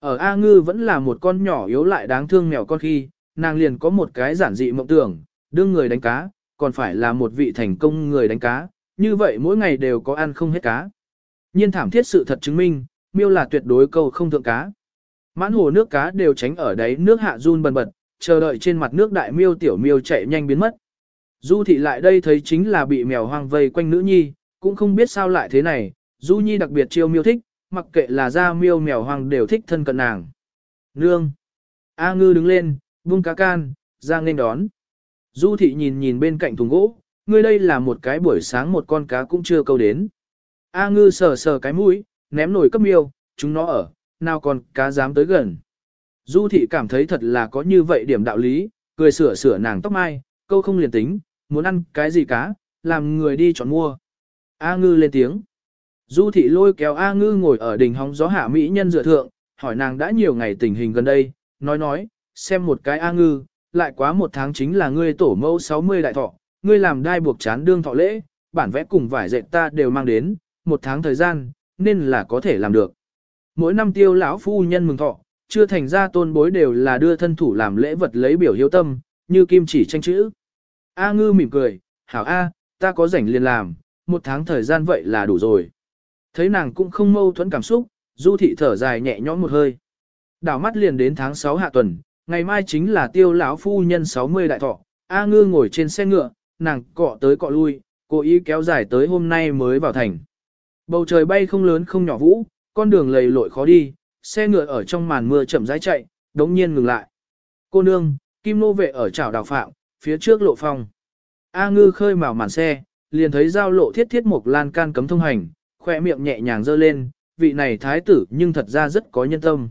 Ở A ngư vẫn là một con nhỏ yếu lại đáng thương mèo con khi, nàng liền có một cái giản dị mộng tưởng, đương người đánh cá, còn phải là một vị thành công người đánh cá, như vậy mỗi ngày đều có ăn không hết cá. Nhiên thảm thiết sự thật chứng minh, miêu là tuyệt đối câu không thượng cá. Mãn hồ nước cá đều tránh ở đáy nước hạ run bần bật, chờ đợi trên mặt nước đại miêu tiểu miêu chạy nhanh biến mất. Du thị lại đây thấy chính là bị mèo hoang vây quanh nữ nhi, cũng không biết sao lại thế này, Du Nhi đặc biệt chiêu miêu thích, mặc kệ là da miêu mèo hoang đều thích thân cận nàng. Nương! A ngư đứng lên, buông cá can, ra nên đón. Du thị nhìn nhìn bên cạnh thùng gỗ, ngươi đây là một cái buổi sáng một con cá cũng chưa câu đến. A ngư sờ sờ cái mũi, ném nổi cấp miêu, chúng nó ở, nào còn cá dám tới gần. Du thị cảm thấy thật là có như vậy điểm đạo lý, cười sửa sửa nàng tóc mai, câu không liền tính, muốn ăn cái gì cá, làm người đi chọn mua. A ngư lên tiếng. Du thị lôi kéo A ngư ngồi ở đỉnh hóng gió hạ mỹ nhân dựa thượng, hỏi nàng đã nhiều ngày tình hình gần đây, nói nói, xem một cái A ngư, lại quá một tháng chính là ngươi tổ mẫu 60 đại thọ, ngươi làm đai buộc chán đương thọ lễ, bản vẽ cùng vải dệt ta đều mang đến, một tháng thời gian, nên là có thể làm được. Mỗi năm tiêu lão phu nhân mừng thọ, chưa thành ra tôn bối đều là đưa thân thủ làm lễ vật lấy biểu hiếu tâm, như kim chỉ tranh chữ. A ngư mỉm cười, hảo A, ta có rảnh liền làm, một tháng thời gian vậy là đủ rồi. Thấy nàng cũng không mâu thuẫn cảm xúc, du thị thở dài nhẹ nhõm một hơi. Đảo mắt liền đến tháng 6 hạ tuần, ngày mai chính là tiêu lão phu nhân 60 đại thọ, A ngư ngồi trên xe ngựa, nàng cọ tới cọ lui, cố ý kéo dài tới hôm nay mới vào thành. Bầu trời bay không lớn không nhỏ vũ, con đường lầy lội khó đi, xe ngựa ở trong màn mưa chậm rãi chạy, đống nhiên ngừng lại. Cô nương, kim nô vệ ở chảo đào phạm, phía trước lộ phong. A ngư khơi mào màn xe, liền thấy giao lộ thiết thiết một lan can cấm thông hành, khoe miệng nhẹ nhàng dơ lên, vị này thái tử nhưng thật ra rất có nhân tâm.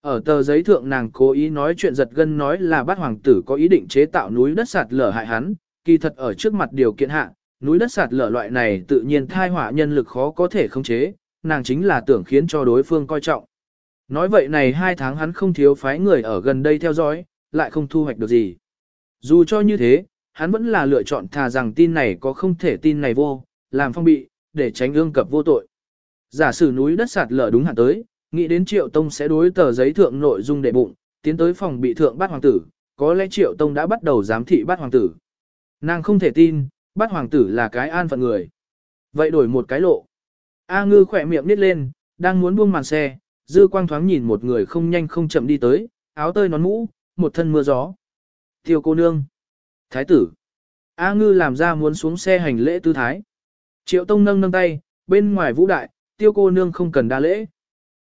Ở tờ giấy thượng nàng cố ý nói chuyện giật gân nói là bát hoàng tử có ý định chế tạo núi đất sạt lở hại hắn, kỳ thật ở trước mặt điều kiện hạ, núi đất sạt lở loại này tự nhiên thai họa nhân lực khó có thể khống chế, nàng chính là tưởng khiến cho đối phương coi trọng. Nói vậy này hai tháng hắn không thiếu phái người ở gần đây theo dõi, lại không thu hoạch được gì. Dù cho như thế, hắn vẫn là lựa chọn thà rằng tin này có không thể tin này vô, làm phong bị, để tránh ương cập vô tội. Giả sử núi đất sạt lở đúng hạn tới, nghĩ đến Triệu Tông sẽ đối tờ giấy thượng nội dung để bụng, tiến tới phòng bị thượng bắt hoàng tử, có lẽ Triệu Tông đã bắt đầu giám thị bắt hoàng tử. Nàng không thể tin, bát hoàng tử là cái an phận người. Vậy đổi một cái lộ. A ngư khỏe miệng nít lên, đang muốn buông màn xe, dư quang thoáng nhìn một người không nhanh không chậm đi tới, áo tơi nón mũ, một thân mưa gió. Tiêu cô nương. Thái tử. A ngư làm ra muốn xuống xe hành lễ tư thái. Triệu tông nâng nâng tay, bên ngoài vũ đại, tiêu cô nương không cần đa lễ.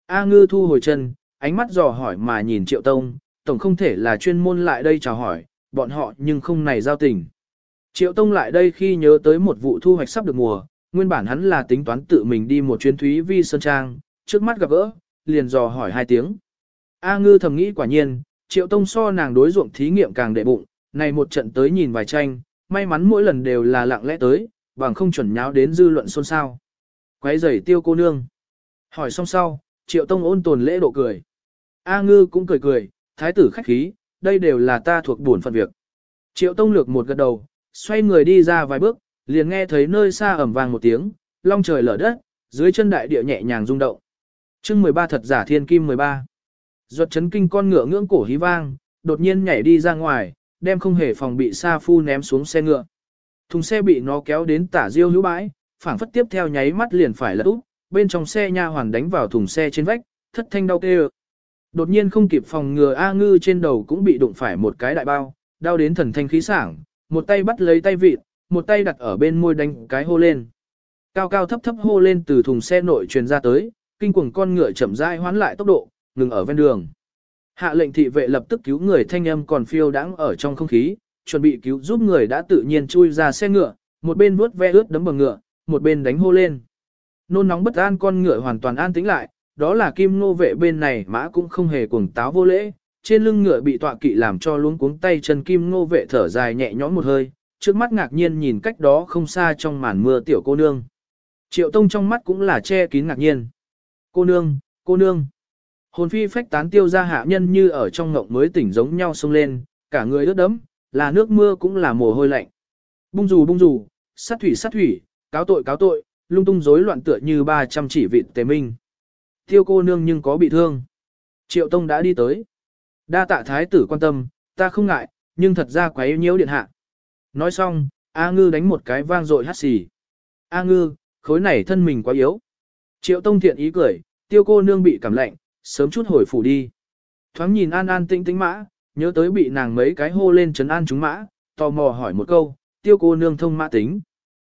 A ngư thu hồi chân, ánh mắt dò hỏi mà nhìn triệu tông, tổng không thể là chuyên môn lại đây chào hỏi, bọn họ nhưng không này giao tình. Triệu tông lại đây khi nhớ tới một vụ thu hoạch sắp được mùa, nguyên bản hắn là tính toán tự mình đi một chuyến thúy vi sơn trang, trước mắt gặp gỡ, liền dò hỏi hai tiếng. A ngư thầm nghĩ quả nhiên, triệu tông so nàng đối ruộng thí nghiệm càng đệ bụng, này một trận tới nhìn vài tranh, may mắn mỗi lần đều là lặng lẽ tới, bằng không chuẩn nháo đến dư luận xôn xao. Quấy rầy tiêu cô nương. Hỏi xong sau, triệu tông ôn tồn lễ độ cười. A ngư cũng cười cười, thái tử khách khí, đây đều là ta thuộc bổn phận việc. Triệu tông lược một gật đầu, xoay người đi ra vài bước, liền nghe thấy nơi xa ẩm vang một tiếng, long trời lở đất, dưới chân đại địa nhẹ nhàng rung động. chương 13 thật giả thiên kim 13. Ruột chấn kinh con ngựa ngưỡng cổ hí vang, đột nhiên nhảy đi ra ngoài, đem không hề phòng bị Sa Phu ném xuống xe ngựa. Thùng xe bị nó kéo đến tả diêu hữu bãi, phảng phất tiếp theo nháy mắt liền phải lật úp, bên trong xe nha hoàn đánh vào thùng xe trên vách, thất thanh đau kêu. Đột nhiên không kịp phòng ngừa A ngư trên đầu cũng bị đụng phải một cái đại bao, đau đến thần thanh khí sảng, một tay bắt lấy tay vịt, một tay đặt ở bên môi đánh cái hô lên. Cao cao thấp thấp hô lên từ thùng xe nội truyền ra tới, kinh cuồng con ngựa chậm rãi hoán lại tốc độ, ngừng ở ven đường. Hạ lệnh thị vệ lập tức cứu người thanh âm còn phiêu đãng ở trong không khí, chuẩn bị cứu giúp người đã tự nhiên chui ra xe ngựa, một bên vuốt ve ướt đấm bằng ngựa, một bên đánh hô lên. Nôn nóng bất an con ngựa hoàn toàn an tĩnh lại, đó là kim nô vệ bên này mã cũng không hề cuồng táo vô lễ, trên lưng ngựa bị tọa kỵ làm cho luống cuống tay chân kim Ngô vệ thở dài nhẹ nhõm một hơi, trước mắt ngạc nhiên nhìn cách đó không xa trong màn mưa tiểu cô nương. Triệu tông trong mắt cũng là che kín ngạc nhiên. Cô nương, cô nương. Hồn phi phách tán tiêu ra hạ nhân như ở trong ngộng mới tỉnh giống nhau xông lên, cả người ướt đẫm, là nước mưa cũng là mồ hôi lạnh. Bung dù bung dù, sát thủy sát thủy, cáo tội cáo tội, lung tung rối loạn tựa như 300 chỉ vịt tề minh. Tiêu cô nương nhưng có bị thương. Triệu Tông đã đi tới. Đa tạ thái tử quan tâm, ta không ngại, nhưng thật ra quá yêu nhiễu điện hạ. Nói xong, A ngư đánh một cái vang dội hát xì. A ngư, khối này thân mình quá yếu. Triệu Tông thiện ý cười, tiêu cô nương bị cảm lạnh, sớm chút hồi phủ đi. Thoáng nhìn an an tinh tinh mã, nhớ tới bị nàng mấy cái hô lên trấn an chúng mã, tò mò hỏi một câu, tiêu cô nương thông mã tính.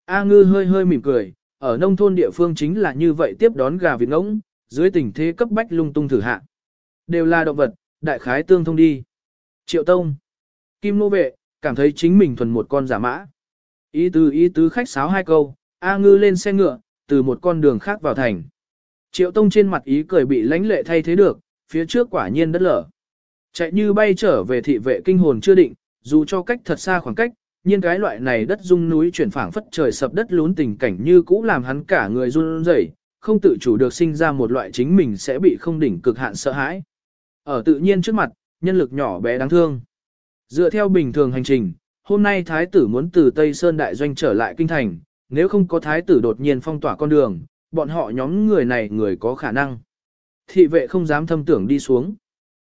A ngư hơi hơi mỉm cười, ở nông thôn địa phương chính là như vậy tiếp đón gà vịt ngỗng, dưới tình thế cấp bách lung tung thử hạ. Đều là động vật, đại khái tương thông đi. Triệu Tông, Kim Nô Vệ, cảm thấy chính mình thuần một con giả mã. Ý tứ ý tứ khách sáo hai câu, A ngư lên xe ngựa, từ một con đường khác vào thành. Triệu tông trên mặt ý cười bị lãnh lệ thay thế được, phía trước quả nhiên đất lở. Chạy như bay trở về thị vệ kinh hồn chưa định, dù cho cách thật xa khoảng cách, nhưng cái loại này đất rung núi chuyển phảng phất trời sập đất lún tình cảnh như cũ làm hắn cả người run rẩy, không tự chủ được sinh ra một loại chính mình sẽ bị không đỉnh cực hạn sợ hãi. Ở tự nhiên trước mặt, nhân lực nhỏ bé đáng thương. Dựa theo bình thường hành trình, hôm nay thái tử muốn từ Tây Sơn đại doanh trở lại kinh thành, nếu không có thái tử đột nhiên phong tỏa con đường, bọn họ nhóm người này người có khả năng. Thị vệ không dám thâm tưởng đi xuống.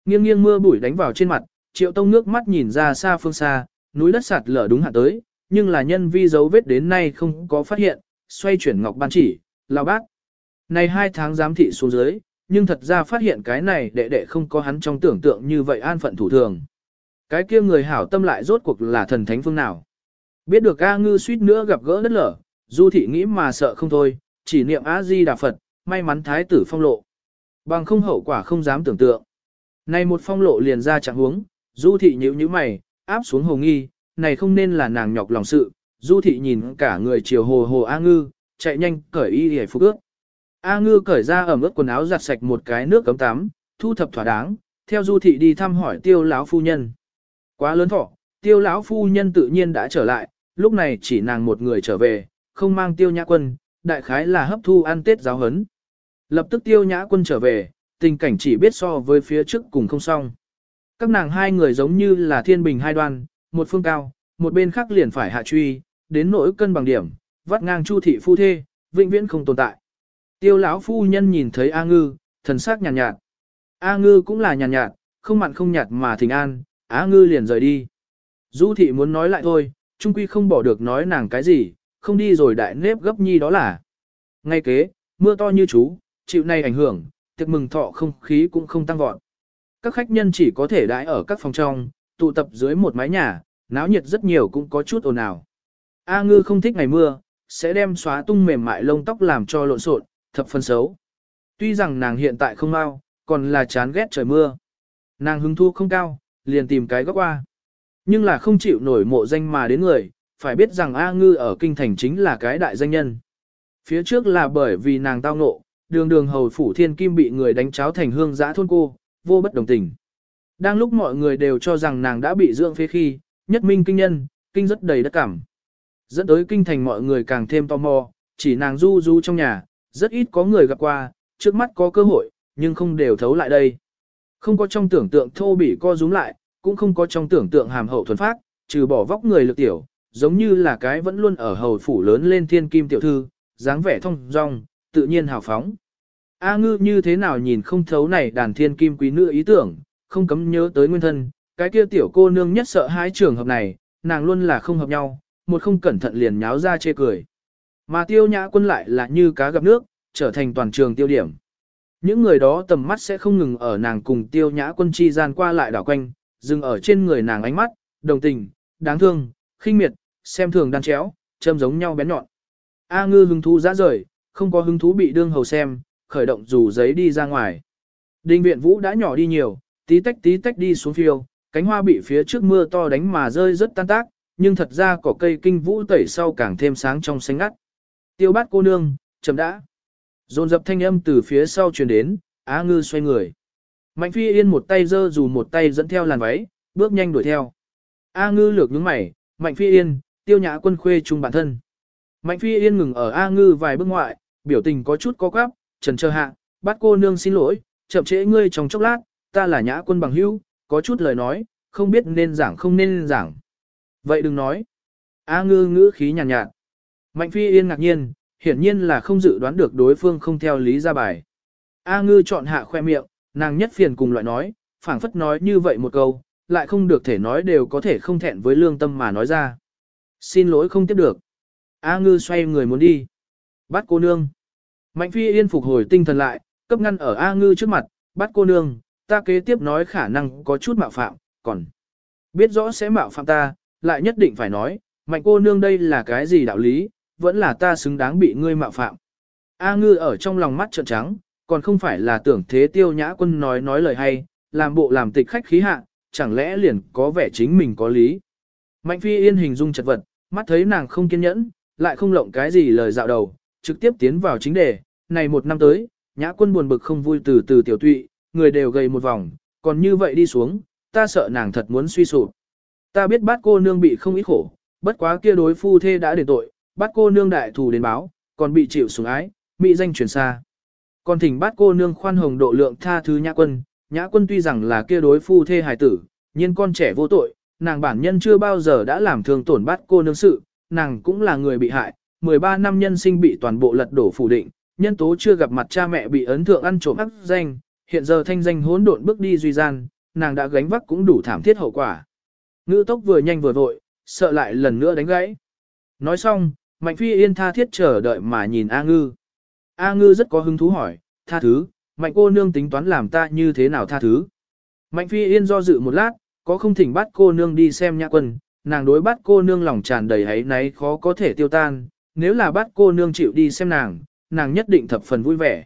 Nghiêng nghiêng mưa bụi đánh vào trên mặt, triệu tông nước mắt nhìn ra xa phương xa, núi đất sạt lở đúng hạ tới, nhưng là nhân vi dấu vết đến nay không có phát hiện, xoay chuyển ngọc ban chỉ, lao bác. Này hai tháng giám thị xuống dưới, nhưng thật ra phát hiện cái này đệ đệ không có hắn trong tưởng tượng như vậy an phận thủ thường. Cái kia người hảo tâm lại rốt cuộc là thần thánh phương nào. Biết được A ngư suýt nữa gặp gỡ đất lở, du thị nghĩ mà sợ không thôi, chỉ niệm A di đà Phật, may mắn thái tử phong lộ. Bằng không hậu quả không dám tưởng tượng. Này một phong lộ liền ra trạng huống, du thị nhíu nhíu mày, áp xuống hồ nghi, này không nên là nàng nhọc lòng sự. Du thị nhìn cả người chiều hồ hồ A ngư, chạy nhanh cởi y hề phục ước. A ngư cởi ra ẩm ướt quần áo giặt sạch một cái nước cấm tắm, thu thập thỏa đáng, theo du thị đi thăm hỏi tiêu lão phu nhân. Quá lớn thọ, tiêu lão phu nhân tự nhiên đã trở lại, lúc này chỉ nàng một người trở về, không mang tiêu nhã quân, đại khái là hấp thu ăn tết giáo hấn. Lập tức tiêu nhã quân trở về, tình cảnh chỉ biết so với phía trước cùng không xong. Các nàng hai người giống như là thiên bình hai đoan, một phương cao, một bên khác liền phải hạ truy, đến nỗi cân bằng điểm, vắt ngang chu thị phu thê, vĩnh viễn không tồn tại. Tiêu lão phu nhân nhìn thấy A Ngư, thần sắc nhàn nhạt, nhạt. A Ngư cũng là nhàn nhạt, nhạt, không mặn không nhạt mà thình an, A Ngư liền rời đi. Du thị muốn nói lại thôi, trung quy không bỏ được nói nàng cái gì, không đi rồi đại nếp gấp nhi đó là. Ngay kế, mưa to như chú, chịu này ảnh hưởng, tiệc mừng thọ không khí cũng không tăng vọt. Các khách nhân chỉ có thể đãi ở các phòng trong, tụ tập dưới một mái nhà, náo nhiệt rất nhiều cũng có chút ồn ào. A ngư không thích ngày mưa, sẽ đem xóa tung mềm mại lông tóc làm cho lộn xộn, thập phân xấu. Tuy rằng nàng hiện tại không mau, còn là chán ghét trời mưa. Nàng hứng thu không cao, liền tìm cái góc qua. Nhưng là không chịu nổi mộ danh mà đến người, phải biết rằng A Ngư ở kinh thành chính là cái đại danh nhân. Phía trước là bởi vì nàng tao ngộ, đường đường hầu phủ thiên kim bị người đánh cháo thành hương giã thôn cô, vô bất đồng tình. Đang lúc mọi người đều cho rằng nàng đã bị dưỡng phế khi, nhất minh kinh nhân, kinh rất đầy đất cảm. Dẫn tới kinh thành mọi người càng thêm tò mò, chỉ nàng du du trong nhà, rất ít có người gặp qua, trước mắt có cơ hội, nhưng không đều thấu lại đây. Không có trong tưởng tượng thô bỉ co rúm lại, cũng không có trong tưởng tượng hàm hậu thuần phát, trừ bỏ vóc người lực tiểu, giống như là cái vẫn luôn ở hầu phủ lớn lên thiên kim tiểu thư, dáng vẻ thông dong, tự nhiên hào phóng. A ngư như thế nào nhìn không thấu này đàn thiên kim quý nữ ý tưởng, không cấm nhớ tới nguyên thân, cái kia tiểu cô nương nhất sợ hai trường hợp này, nàng luôn là không hợp nhau, một không cẩn thận liền nháo ra chê cười. Mà tiêu nhã quân lại là như cá gặp nước, trở thành toàn trường tiêu điểm. Những người đó tầm mắt sẽ không ngừng ở nàng cùng tiêu nhã quân chi gian qua lại đảo quanh, dừng ở trên người nàng ánh mắt, đồng tình, đáng thương, khinh miệt, xem thường đan chéo, châm giống nhau bén nhọn. A ngư hứng thú ra rời, không có hứng thú bị đương hầu xem, khởi động dù giấy đi ra ngoài. Đinh viện vũ đã nhỏ đi nhiều, tí tách tí tách đi xuống phiêu, cánh hoa bị phía trước mưa to đánh mà rơi rất tan tác, nhưng thật ra cỏ cây kinh vũ tẩy sau càng thêm sáng trong xanh ngắt. Tiêu bát cô nương, chậm đã. Dồn dập thanh âm từ phía sau truyền đến, Á ngư xoay người. Mạnh phi yên một tay giơ dù một tay dẫn theo làn váy, bước nhanh đuổi theo. A ngư lược nhướng mày, mạnh phi yên, tiêu nhã quân khuê chung bản thân. Mạnh phi yên ngừng ở A ngư vài bước ngoại, biểu tình có chút có quáp, trần chờ hạ, bắt cô nương xin lỗi, chậm trễ ngươi trong chốc lát, ta là nhã quân bằng hữu, có chút lời nói, không biết nên giảng không nên giảng. Vậy đừng nói. A ngư ngữ khí nhàn nhạt, nhạt. Mạnh phi yên ngạc nhiên, hiển nhiên là không dự đoán được đối phương không theo lý ra bài. A ngư chọn hạ khoe miệng, nàng nhất phiền cùng loại nói, phảng phất nói như vậy một câu, lại không được thể nói đều có thể không thẹn với lương tâm mà nói ra. Xin lỗi không tiếp được. A ngư xoay người muốn đi. Bắt cô nương. Mạnh phi yên phục hồi tinh thần lại, cấp ngăn ở A ngư trước mặt, bắt cô nương, ta kế tiếp nói khả năng có chút mạo phạm, còn biết rõ sẽ mạo phạm ta, lại nhất định phải nói, mạnh cô nương đây là cái gì đạo lý, vẫn là ta xứng đáng bị ngươi mạo phạm. A ngư ở trong lòng mắt trợn trắng, còn không phải là tưởng thế tiêu nhã quân nói nói lời hay, làm bộ làm tịch khách khí hạ, chẳng lẽ liền có vẻ chính mình có lý. Mạnh phi yên hình dung chật vật, mắt thấy nàng không kiên nhẫn, lại không lộng cái gì lời dạo đầu, trực tiếp tiến vào chính đề, này một năm tới, nhã quân buồn bực không vui từ từ tiểu tụy, người đều gầy một vòng, còn như vậy đi xuống, ta sợ nàng thật muốn suy sụp. Ta biết bát cô nương bị không ít khổ, bất quá kia đối phu thê đã để tội, bát cô nương đại thù đến báo, còn bị chịu sủng ái, mỹ danh truyền xa. Còn thỉnh bát cô nương khoan hồng độ lượng tha thứ nhã quân, nhã quân tuy rằng là kia đối phu thê hài tử, nhưng con trẻ vô tội, nàng bản nhân chưa bao giờ đã làm thương tổn bát cô nương sự, nàng cũng là người bị hại, 13 năm nhân sinh bị toàn bộ lật đổ phủ định, nhân tố chưa gặp mặt cha mẹ bị ấn thượng ăn trộm ác danh, hiện giờ thanh danh hỗn độn bước đi duy gian, nàng đã gánh vác cũng đủ thảm thiết hậu quả. Ngữ tốc vừa nhanh vừa vội, sợ lại lần nữa đánh gãy. Nói xong, Mạnh Phi Yên tha thiết chờ đợi mà nhìn A Ngư. A Ngư rất có hứng thú hỏi, tha thứ, Mạnh cô nương tính toán làm ta như thế nào tha thứ. Mạnh Phi Yên do dự một lát, có không thỉnh bắt cô nương đi xem nhã quân, nàng đối bắt cô nương lòng tràn đầy hấy náy khó có thể tiêu tan, nếu là bắt cô nương chịu đi xem nàng, nàng nhất định thập phần vui vẻ.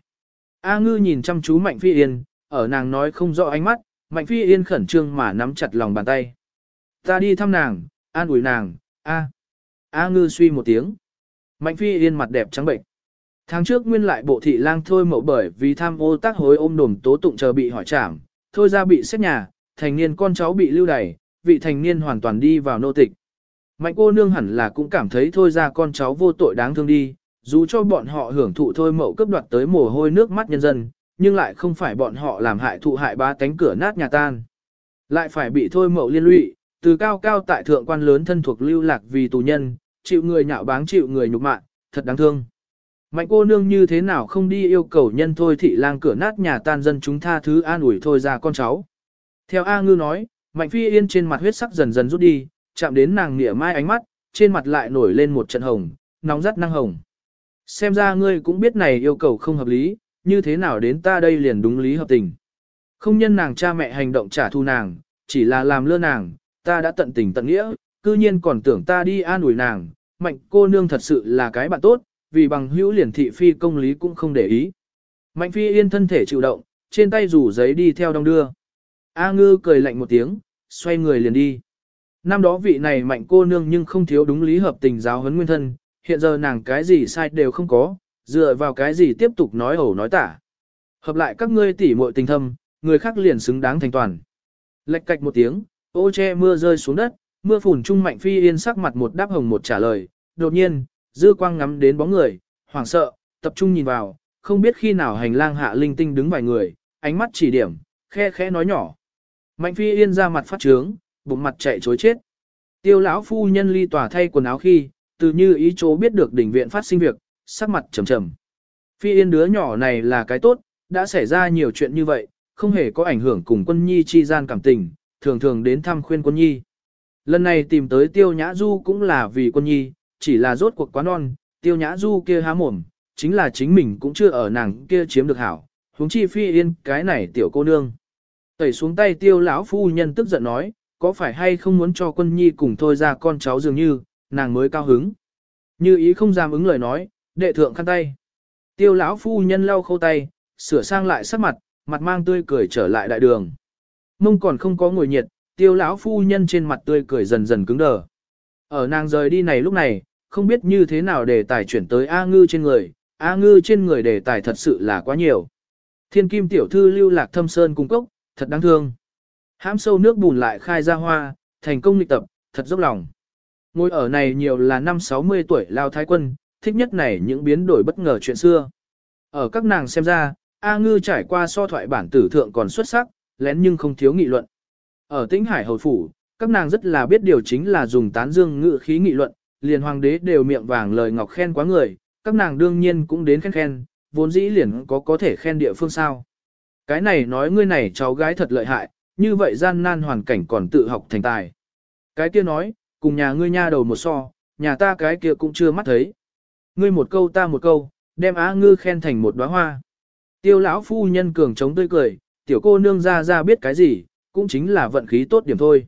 A ngư nhìn chăm chú Mạnh Phi Yên, ở nàng nói không rõ ánh mắt, Mạnh Phi Yên khẩn trương mà nắm chặt lòng bàn tay. Ta đi thăm nàng, an ủi nàng, a. A ngư suy một tiếng. Mạnh Phi Yên mặt đẹp trắng bệnh. Tháng trước nguyên lại bộ thị lang thôi mậu bởi vì tham ô tác hối ôm đồm tố tụng chờ bị hỏi trảm, thôi ra bị xét nhà, thành niên con cháu bị lưu đày, vị thành niên hoàn toàn đi vào nô tịch. Mạnh cô nương hẳn là cũng cảm thấy thôi ra con cháu vô tội đáng thương đi, dù cho bọn họ hưởng thụ thôi mậu cấp đoạt tới mồ hôi nước mắt nhân dân, nhưng lại không phải bọn họ làm hại thụ hại ba cánh cửa nát nhà tan. Lại phải bị thôi mậu liên lụy, từ cao cao tại thượng quan lớn thân thuộc lưu lạc vì tù nhân, chịu người nhạo báng chịu người nhục mạ, thật đáng thương. Mạnh cô nương như thế nào không đi yêu cầu nhân thôi thị lang cửa nát nhà tan dân chúng tha thứ an ủi thôi ra con cháu. Theo A ngư nói, Mạnh phi yên trên mặt huyết sắc dần dần rút đi, chạm đến nàng nịa mai ánh mắt, trên mặt lại nổi lên một trận hồng, nóng rất năng hồng. Xem ra ngươi cũng biết này yêu cầu không hợp lý, như thế nào đến ta đây liền đúng lý hợp tình. Không nhân nàng cha mẹ hành động trả thù nàng, chỉ là làm lơ nàng, ta đã tận tình tận nghĩa, cư nhiên còn tưởng ta đi an ủi nàng, mạnh cô nương thật sự là cái bạn tốt, vì bằng hữu liền thị phi công lý cũng không để ý. Mạnh phi yên thân thể chịu động, trên tay rủ giấy đi theo đông đưa. A ngư cười lạnh một tiếng, xoay người liền đi. Năm đó vị này mạnh cô nương nhưng không thiếu đúng lý hợp tình giáo huấn nguyên thân, hiện giờ nàng cái gì sai đều không có, dựa vào cái gì tiếp tục nói ẩu nói tả. Hợp lại các ngươi tỉ muội tình thâm, người khác liền xứng đáng thành toàn. Lệch cạch một tiếng, ô che mưa rơi xuống đất, mưa phùn trung mạnh phi yên sắc mặt một đáp hồng một trả lời, đột nhiên, dư quang ngắm đến bóng người, hoảng sợ, tập trung nhìn vào, không biết khi nào hành lang hạ linh tinh đứng vài người, ánh mắt chỉ điểm, khe khẽ nói nhỏ. Mạnh phi yên ra mặt phát trướng, bụng mặt chạy chối chết. Tiêu lão phu nhân ly tòa thay quần áo khi, từ như ý chỗ biết được đỉnh viện phát sinh việc, sắc mặt trầm trầm. Phi yên đứa nhỏ này là cái tốt, đã xảy ra nhiều chuyện như vậy, không hề có ảnh hưởng cùng quân nhi chi gian cảm tình, thường thường đến thăm khuyên quân nhi. Lần này tìm tới tiêu nhã du cũng là vì quân nhi, chỉ là rốt cuộc quá non, tiêu nhã du kia há mồm, chính là chính mình cũng chưa ở nàng kia chiếm được hảo, huống chi phi yên cái này tiểu cô nương. Tẩy xuống tay tiêu lão phu nhân tức giận nói, có phải hay không muốn cho quân nhi cùng thôi ra con cháu dường như, nàng mới cao hứng. Như ý không dám ứng lời nói, đệ thượng khăn tay. Tiêu lão phu nhân lau khâu tay, sửa sang lại sắc mặt, mặt mang tươi cười trở lại đại đường. Mông còn không có ngồi nhiệt, tiêu lão phu nhân trên mặt tươi cười dần dần cứng đờ. Ở nàng rời đi này lúc này, không biết như thế nào để tài chuyển tới A ngư trên người, A ngư trên người để tài thật sự là quá nhiều. Thiên kim tiểu thư lưu lạc thâm sơn cung cốc, thật đáng thương. Hãm sâu nước bùn lại khai ra hoa, thành công lịch tập, thật dốc lòng. Ngôi ở này nhiều là năm 60 tuổi lao thái quân, thích nhất này những biến đổi bất ngờ chuyện xưa. Ở các nàng xem ra, A Ngư trải qua so thoại bản tử thượng còn xuất sắc, lén nhưng không thiếu nghị luận. Ở tĩnh hải hầu phủ, các nàng rất là biết điều chính là dùng tán dương ngự khí nghị luận, liền hoàng đế đều miệng vàng lời ngọc khen quá người, các nàng đương nhiên cũng đến khen khen, vốn dĩ liền có có thể khen địa phương sao. Cái này nói ngươi này cháu gái thật lợi hại, như vậy gian nan hoàn cảnh còn tự học thành tài. Cái kia nói, cùng nhà ngươi nha đầu một so, nhà ta cái kia cũng chưa mắt thấy. Ngươi một câu ta một câu, đem á ngư khen thành một đóa hoa. Tiêu lão phu nhân cường chống tươi cười, tiểu cô nương ra ra biết cái gì, cũng chính là vận khí tốt điểm thôi.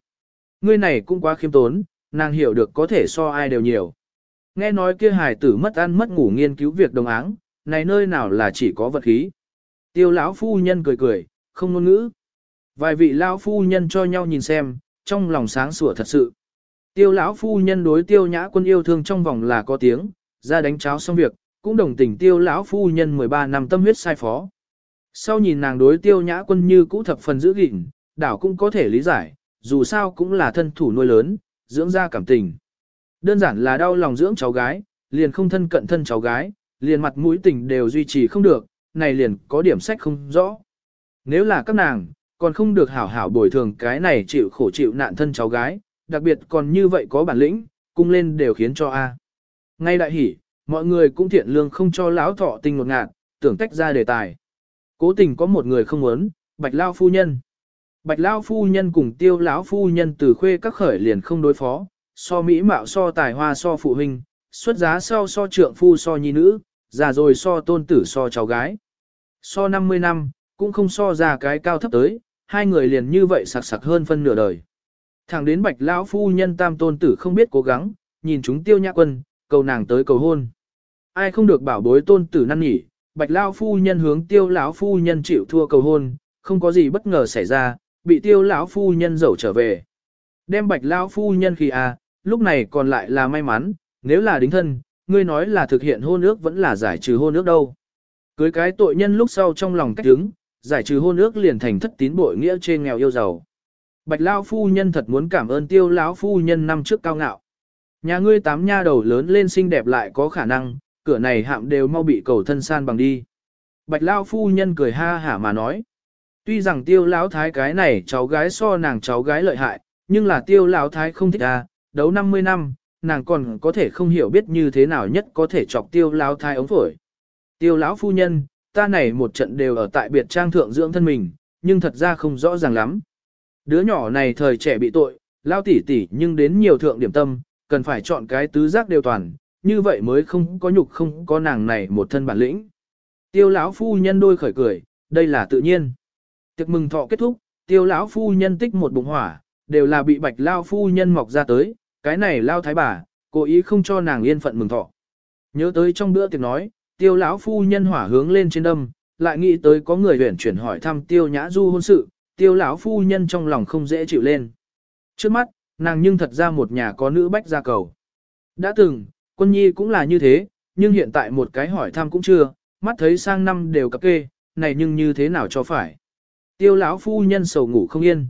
Ngươi này cũng quá khiêm tốn, nàng hiểu được có thể so ai đều nhiều. Nghe nói kia hài tử mất ăn mất ngủ nghiên cứu việc đồng áng, này nơi nào là chỉ có vật khí. Tiêu lão phu nhân cười cười, không ngôn ngữ. Vài vị lão phu nhân cho nhau nhìn xem, trong lòng sáng sủa thật sự. Tiêu lão phu nhân đối tiêu nhã quân yêu thương trong vòng là có tiếng, ra đánh cháo xong việc, cũng đồng tình tiêu lão phu nhân 13 năm tâm huyết sai phó. Sau nhìn nàng đối tiêu nhã quân như cũ thập phần giữ gìn, đảo cũng có thể lý giải, dù sao cũng là thân thủ nuôi lớn, dưỡng ra cảm tình. Đơn giản là đau lòng dưỡng cháu gái, liền không thân cận thân cháu gái, liền mặt mũi tình đều duy trì không được, này liền có điểm sách không rõ. Nếu là các nàng, còn không được hảo hảo bồi thường cái này chịu khổ chịu nạn thân cháu gái, đặc biệt còn như vậy có bản lĩnh, cung lên đều khiến cho A. Ngay đại hỉ, mọi người cũng thiện lương không cho lão thọ tình một ngạt, tưởng tách ra đề tài. Cố tình có một người không muốn, bạch lao phu nhân. Bạch Lão phu nhân cùng tiêu lão phu nhân từ khuê các khởi liền không đối phó, so mỹ mạo so tài hoa so phụ huynh, xuất giá sau so trượng phu so nhi nữ, già rồi so tôn tử so cháu gái. So 50 năm, cũng không so ra cái cao thấp tới, hai người liền như vậy sặc sặc hơn phân nửa đời. Thẳng đến bạch lão phu nhân tam tôn tử không biết cố gắng, nhìn chúng tiêu nhã quân, cầu nàng tới cầu hôn. Ai không được bảo bối tôn tử năn nhỉ, bạch lão phu nhân hướng tiêu lão phu nhân chịu thua cầu hôn, không có gì bất ngờ xảy ra, bị tiêu lão phu nhân dẫu trở về. Đem bạch lão phu nhân khi à, lúc này còn lại là may mắn, nếu là đính thân, ngươi nói là thực hiện hôn ước vẫn là giải trừ hôn ước đâu. Cưới cái tội nhân lúc sau trong lòng cách đứng, giải trừ hôn ước liền thành thất tín bội nghĩa trên nghèo yêu giàu. Bạch lão phu nhân thật muốn cảm ơn tiêu lão phu nhân năm trước cao ngạo. Nhà ngươi tám nha đầu lớn lên xinh đẹp lại có khả năng, cửa này hạm đều mau bị cầu thân san bằng đi. Bạch lão phu nhân cười ha hả mà nói. Tuy rằng tiêu lão thái cái này cháu gái so nàng cháu gái lợi hại, nhưng là tiêu lão thái không thích à, đấu 50 năm, nàng còn có thể không hiểu biết như thế nào nhất có thể chọc tiêu lão thái ống phổi. Tiêu lão phu nhân, ta này một trận đều ở tại biệt trang thượng dưỡng thân mình, nhưng thật ra không rõ ràng lắm. Đứa nhỏ này thời trẻ bị tội, lao tỉ tỉ nhưng đến nhiều thượng điểm tâm, cần phải chọn cái tứ giác đều toàn, như vậy mới không có nhục không có nàng này một thân bản lĩnh. Tiêu lão phu nhân đôi khởi cười, đây là tự nhiên. Tiệc mừng thọ kết thúc, tiêu lão phu nhân tích một bụng hỏa, đều là bị bạch lao phu nhân mọc ra tới, cái này lao thái bà, cố ý không cho nàng yên phận mừng thọ. Nhớ tới trong bữa tiệc nói, tiêu lão phu nhân hỏa hướng lên trên đâm, lại nghĩ tới có người huyển chuyển hỏi thăm tiêu nhã du hôn sự, tiêu lão phu nhân trong lòng không dễ chịu lên. Trước mắt, nàng nhưng thật ra một nhà có nữ bách gia cầu. Đã từng, quân nhi cũng là như thế, nhưng hiện tại một cái hỏi thăm cũng chưa, mắt thấy sang năm đều cặp kê, này nhưng như thế nào cho phải. Tiêu lão phu nhân sầu ngủ không yên.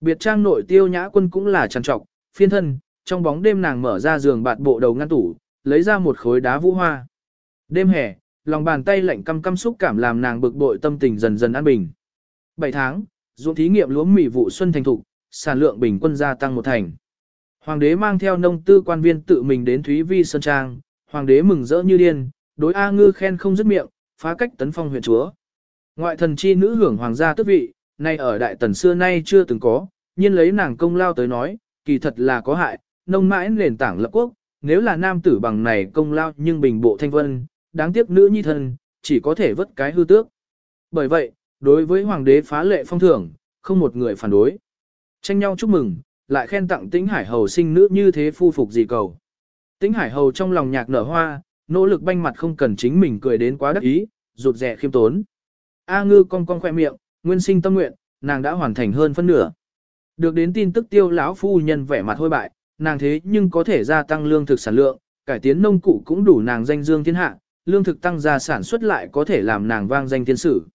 Biệt trang nội tiêu nhã quân cũng là trằn trọc, phiên thân, trong bóng đêm nàng mở ra giường bạt bộ đầu ngăn tủ, lấy ra một khối đá vũ hoa. Đêm hè, lòng bàn tay lạnh căm căm xúc cảm làm nàng bực bội tâm tình dần dần an bình. 7 tháng, ruộng thí nghiệm lúa mì vụ xuân thành thục, sản lượng bình quân gia tăng một thành. Hoàng đế mang theo nông tư quan viên tự mình đến Thúy Vi Sơn Trang, hoàng đế mừng rỡ như điên, đối A Ngư khen không dứt miệng, phá cách tấn phong huyện chúa. Ngoại thần chi nữ hưởng hoàng gia tước vị, nay ở đại tần xưa nay chưa từng có, nhiên lấy nàng công lao tới nói, kỳ thật là có hại, nông mãi nền tảng lập quốc, nếu là nam tử bằng này công lao nhưng bình bộ thanh vân, đáng tiếc nữ nhi thân, chỉ có thể vất cái hư tước. Bởi vậy, đối với hoàng đế phá lệ phong thưởng, không một người phản đối. Tranh nhau chúc mừng, lại khen tặng tĩnh hải hầu sinh nữ như thế phu phục gì cầu. Tĩnh hải hầu trong lòng nhạc nở hoa, nỗ lực banh mặt không cần chính mình cười đến quá đắc ý, rụt rè khiêm tốn. A ngư cong cong khoe miệng, nguyên sinh tâm nguyện, nàng đã hoàn thành hơn phân nửa. Được đến tin tức tiêu lão phu nhân vẻ mặt hôi bại, nàng thế nhưng có thể gia tăng lương thực sản lượng, cải tiến nông cụ cũng đủ nàng danh dương thiên hạ, lương thực tăng gia sản xuất lại có thể làm nàng vang danh thiên sử.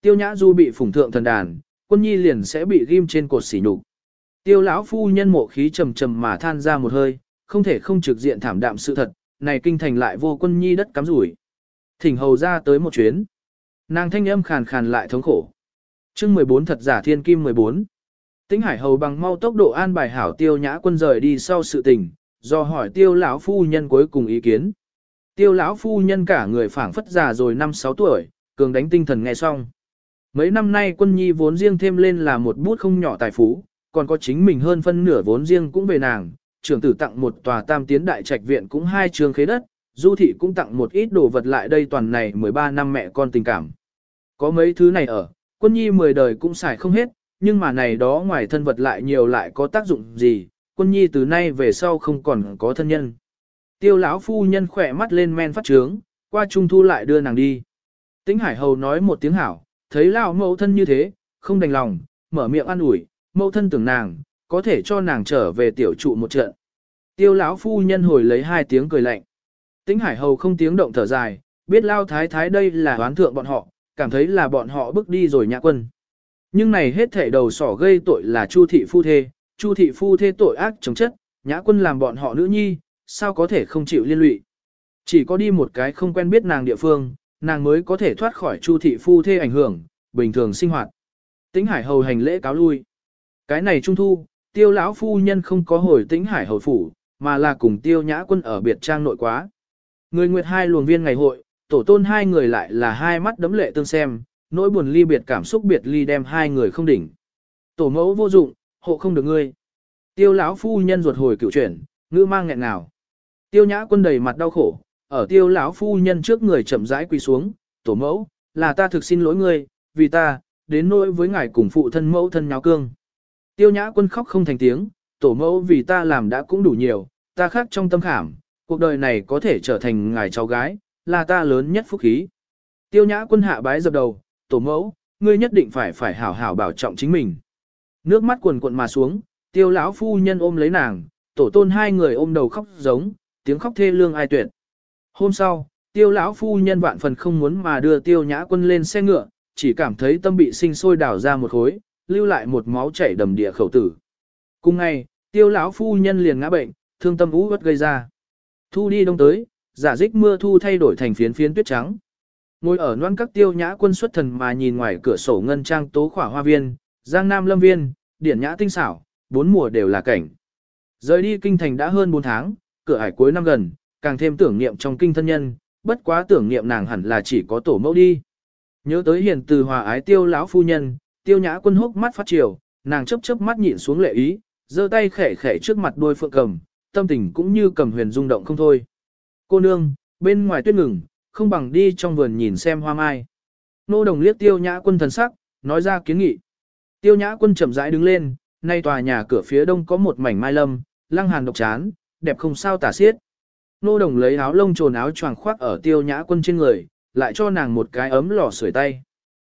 Tiêu Nhã Du bị phủng thượng thần đàn, quân nhi liền sẽ bị ghim trên cột xỉ nhục. Tiêu lão phu nhân mộ khí trầm trầm mà than ra một hơi, không thể không trực diện thảm đạm sự thật, này kinh thành lại vô quân nhi đất cắm rủi. Thỉnh hầu ra tới một chuyến. Nàng thanh âm khàn khàn lại thống khổ. Chương 14 thật giả thiên kim 14. Tĩnh Hải hầu bằng mau tốc độ an bài hảo Tiêu Nhã quân rời đi sau sự tình, do hỏi Tiêu lão phu nhân cuối cùng ý kiến. Tiêu lão phu nhân cả người phảng phất già rồi năm sáu tuổi, cường đánh tinh thần nghe xong. Mấy năm nay quân nhi vốn riêng thêm lên là một bút không nhỏ tài phú, còn có chính mình hơn phân nửa vốn riêng cũng về nàng, trưởng tử tặng một tòa tam tiến đại trạch viện cũng hai trường khế đất, du thị cũng tặng một ít đồ vật lại đây toàn này 13 năm mẹ con tình cảm. Có mấy thứ này ở, quân nhi 10 đời cũng xài không hết, nhưng mà này đó ngoài thân vật lại nhiều lại có tác dụng gì, quân nhi từ nay về sau không còn có thân nhân. Tiêu lão phu nhân khỏe mắt lên men phát trướng, qua trung thu lại đưa nàng đi. Tĩnh Hải Hầu nói một tiếng hảo, thấy lão mẫu thân như thế, không đành lòng, mở miệng an ủi, mẫu thân tưởng nàng, có thể cho nàng trở về tiểu trụ một trận, Tiêu lão phu nhân hồi lấy hai tiếng cười lạnh. Tĩnh Hải Hầu không tiếng động thở dài, biết lao thái thái đây là oán thượng bọn họ, cảm thấy là bọn họ bước đi rồi nhã quân. Nhưng này hết thể đầu sỏ gây tội là Chu thị phu thê, Chu thị phu thê tội ác chống chất, nhã quân làm bọn họ nữ nhi, sao có thể không chịu liên lụy. Chỉ có đi một cái không quen biết nàng địa phương, nàng mới có thể thoát khỏi Chu thị phu thê ảnh hưởng, bình thường sinh hoạt. Tĩnh Hải hầu hành lễ cáo lui. Cái này trung thu, Tiêu lão phu nhân không có hồi Tĩnh Hải hầu phủ, mà là cùng Tiêu Nhã quân ở biệt trang nội quá. Người nguyệt hai luồng viên ngày hội, tổ tôn hai người lại là hai mắt đấm lệ tương xem, nỗi buồn ly biệt cảm xúc biệt ly đem hai người không đỉnh. Tổ mẫu vô dụng, hộ không được ngươi. Tiêu lão phu nhân ruột hồi cựu chuyển, ngữ mang nghẹn nào. Tiêu nhã quân đầy mặt đau khổ, ở tiêu lão phu nhân trước người chậm rãi quỳ xuống, tổ mẫu, là ta thực xin lỗi ngươi, vì ta, đến nỗi với ngài cùng phụ thân mẫu thân nháo cương. Tiêu nhã quân khóc không thành tiếng, tổ mẫu vì ta làm đã cũng đủ nhiều, ta khác trong tâm khảm, cuộc đời này có thể trở thành ngài cháu gái, là ta lớn nhất phúc khí. Tiêu nhã quân hạ bái dập đầu, tổ mẫu, ngươi nhất định phải phải hảo hảo bảo trọng chính mình. Nước mắt cuồn cuộn mà xuống, tiêu lão phu nhân ôm lấy nàng, tổ tôn hai người ôm đầu khóc giống, tiếng khóc thê lương ai tuyệt. Hôm sau, tiêu lão phu nhân vạn phần không muốn mà đưa tiêu nhã quân lên xe ngựa, chỉ cảm thấy tâm bị sinh sôi đảo ra một khối, lưu lại một máu chảy đầm địa khẩu tử. Cùng ngày, tiêu lão phu nhân liền ngã bệnh, thương tâm ú vất gây ra. Thu đi đông tới, giả dích mưa thu thay đổi thành phiến phiến tuyết trắng. Ngồi ở noan các tiêu nhã quân xuất thần mà nhìn ngoài cửa sổ ngân trang tố khỏa hoa viên, giang nam lâm viên, điển nhã tinh xảo, bốn mùa đều là cảnh. Rời đi kinh thành đã hơn 4 tháng, cửa hải cuối năm gần, càng thêm tưởng niệm trong kinh thân nhân, bất quá tưởng niệm nàng hẳn là chỉ có tổ mẫu đi. Nhớ tới hiền từ hòa ái tiêu lão phu nhân, tiêu nhã quân hốc mắt phát triều, nàng chớp chớp mắt nhịn xuống lệ ý, giơ tay khẽ khẽ trước mặt đôi phượng cầm, tâm tình cũng như cầm huyền rung động không thôi. Cô nương, bên ngoài tuyết ngừng, không bằng đi trong vườn nhìn xem hoa mai. Nô đồng liếc tiêu nhã quân thần sắc, nói ra kiến nghị. Tiêu nhã quân chậm rãi đứng lên, nay tòa nhà cửa phía đông có một mảnh mai lâm, lăng hàn độc chán, đẹp không sao tả xiết. Nô đồng lấy áo lông trồn áo choàng khoác ở tiêu nhã quân trên người, lại cho nàng một cái ấm lò sưởi tay.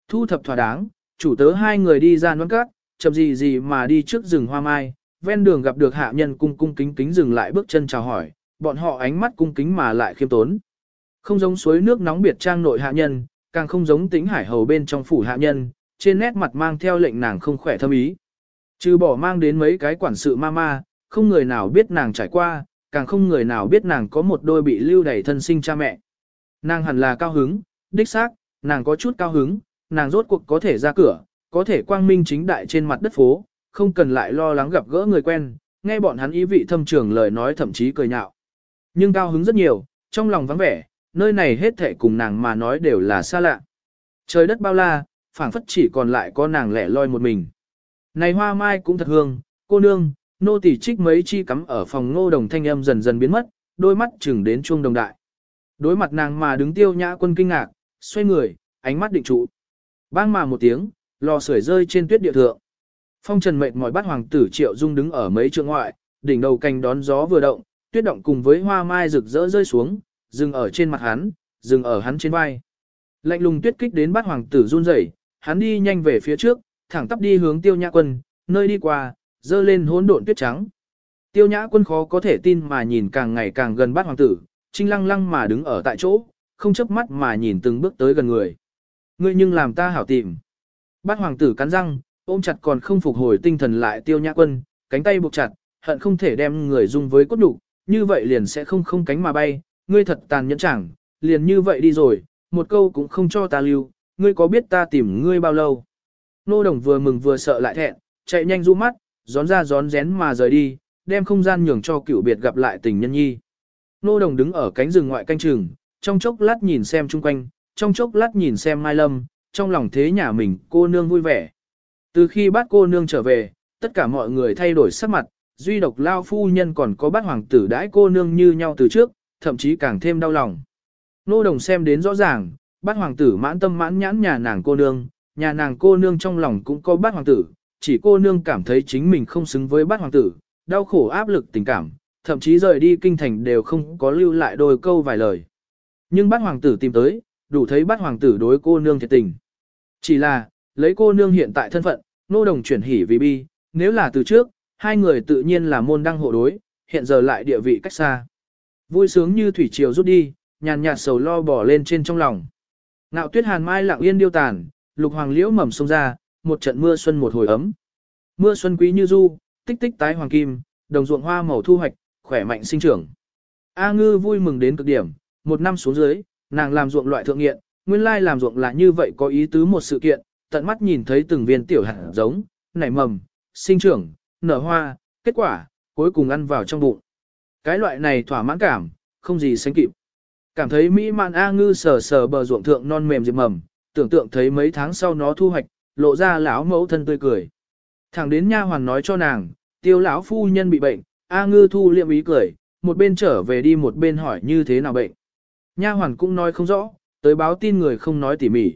Thu thập thỏa đáng, chủ tớ hai người đi ra nón cát, chậm gì gì mà đi trước rừng hoa mai, ven đường gặp được hạ nhân cung cung kính kính dừng lại bước chân chào hỏi, bọn họ ánh mắt cung kính mà lại khiêm tốn. Không giống suối nước nóng biệt trang nội hạ nhân, càng không giống tính hải hầu bên trong phủ hạ nhân, trên nét mặt mang theo lệnh nàng không khỏe thâm ý. Trừ bỏ mang đến mấy cái quản sự ma ma, không người nào biết nàng trải qua, càng không người nào biết nàng có một đôi bị lưu đẩy thân sinh cha mẹ. Nàng hẳn là cao hứng, đích xác, nàng có chút cao hứng, nàng rốt cuộc có thể ra cửa, có thể quang minh chính đại trên mặt đất phố, không cần lại lo lắng gặp gỡ người quen, nghe bọn hắn ý vị thâm trường lời nói thậm chí cười nhạo. Nhưng cao hứng rất nhiều, trong lòng vắng vẻ, nơi này hết thể cùng nàng mà nói đều là xa lạ. Trời đất bao la, phảng phất chỉ còn lại có nàng lẻ loi một mình. Này hoa mai cũng thật hương, cô nương, nô tỳ trích mấy chi cắm ở phòng ngô đồng thanh âm dần dần biến mất, đôi mắt chừng đến chuông đồng đại. Đối mặt nàng mà đứng tiêu nhã quân kinh ngạc, xoay người, ánh mắt định trụ. Bang mà một tiếng, lò sưởi rơi trên tuyết địa thượng. Phong trần mệt mỏi bắt hoàng tử triệu dung đứng ở mấy trượng ngoại, đỉnh đầu cành đón gió vừa động, tuyết động cùng với hoa mai rực rỡ rơi xuống, dừng ở trên mặt hắn, dừng ở hắn trên vai. Lạnh lùng tuyết kích đến bắt hoàng tử run rẩy, hắn đi nhanh về phía trước, thẳng tắp đi hướng tiêu nhã quân, nơi đi qua, dơ lên hỗn độn tuyết trắng. Tiêu nhã quân khó có thể tin mà nhìn càng ngày càng gần bát hoàng tử, trinh lăng lăng mà đứng ở tại chỗ, không chớp mắt mà nhìn từng bước tới gần người. Ngươi nhưng làm ta hảo tìm. Bát hoàng tử cắn răng, ôm chặt còn không phục hồi tinh thần lại tiêu nhã quân, cánh tay buộc chặt, hận không thể đem người dung với cốt đủ, như vậy liền sẽ không không cánh mà bay, ngươi thật tàn nhẫn chẳng, liền như vậy đi rồi, một câu cũng không cho ta lưu, ngươi có biết ta tìm ngươi bao lâu. Nô đồng vừa mừng vừa sợ lại thẹn, chạy nhanh du mắt, gión ra gión rén mà rời đi, đem không gian nhường cho cựu biệt gặp lại tình nhân nhi. Nô đồng đứng ở cánh rừng ngoại canh trường, trong chốc lát nhìn xem chung quanh, trong chốc lát nhìn xem Mai Lâm, trong lòng thế nhà mình cô nương vui vẻ. Từ khi bác cô nương trở về, tất cả mọi người thay đổi sắc mặt, duy độc lao phu nhân còn có bác hoàng tử đãi cô nương như nhau từ trước, thậm chí càng thêm đau lòng. Nô đồng xem đến rõ ràng, bác hoàng tử mãn tâm mãn nhãn nhà nàng cô nương, nhà nàng cô nương trong lòng cũng có bác hoàng tử, chỉ cô nương cảm thấy chính mình không xứng với bác hoàng tử, đau khổ áp lực tình cảm, thậm chí rời đi kinh thành đều không có lưu lại đôi câu vài lời. Nhưng bác hoàng tử tìm tới, đủ thấy bác hoàng tử đối cô nương thiệt tình. Chỉ là, lấy cô nương hiện tại thân phận, nô đồng chuyển hỉ vì bi, nếu là từ trước, hai người tự nhiên là môn đăng hộ đối, hiện giờ lại địa vị cách xa. Vui sướng như thủy triều rút đi, nhàn nhạt sầu lo bỏ lên trên trong lòng. Nạo tuyết hàn mai lặng yên điêu tàn, lục hoàng liễu mầm sông ra, một trận mưa xuân một hồi ấm. Mưa xuân quý như du, tích tích tái hoàng kim, đồng ruộng hoa màu thu hoạch, khỏe mạnh sinh trưởng. A ngư vui mừng đến cực điểm, một năm xuống dưới, nàng làm ruộng loại thượng nghiện, nguyên lai làm ruộng là như vậy có ý tứ một sự kiện, tận mắt nhìn thấy từng viên tiểu hạt giống, nảy mầm, sinh trưởng, nở hoa, kết quả, cuối cùng ăn vào trong bụng. Cái loại này thỏa mãn cảm, không gì sánh kịp. Cảm thấy mỹ mãn A ngư sờ sờ bờ ruộng thượng non mềm diệp mầm, tưởng tượng thấy mấy tháng sau nó thu hoạch, lộ ra lão mẫu thân tươi cười. Thẳng đến nha hoàn nói cho nàng, tiêu lão phu nhân bị bệnh, A ngư thu liệm ý cười, một bên trở về đi một bên hỏi như thế nào bệnh. Nha hoàn cũng nói không rõ, tới báo tin người không nói tỉ mỉ.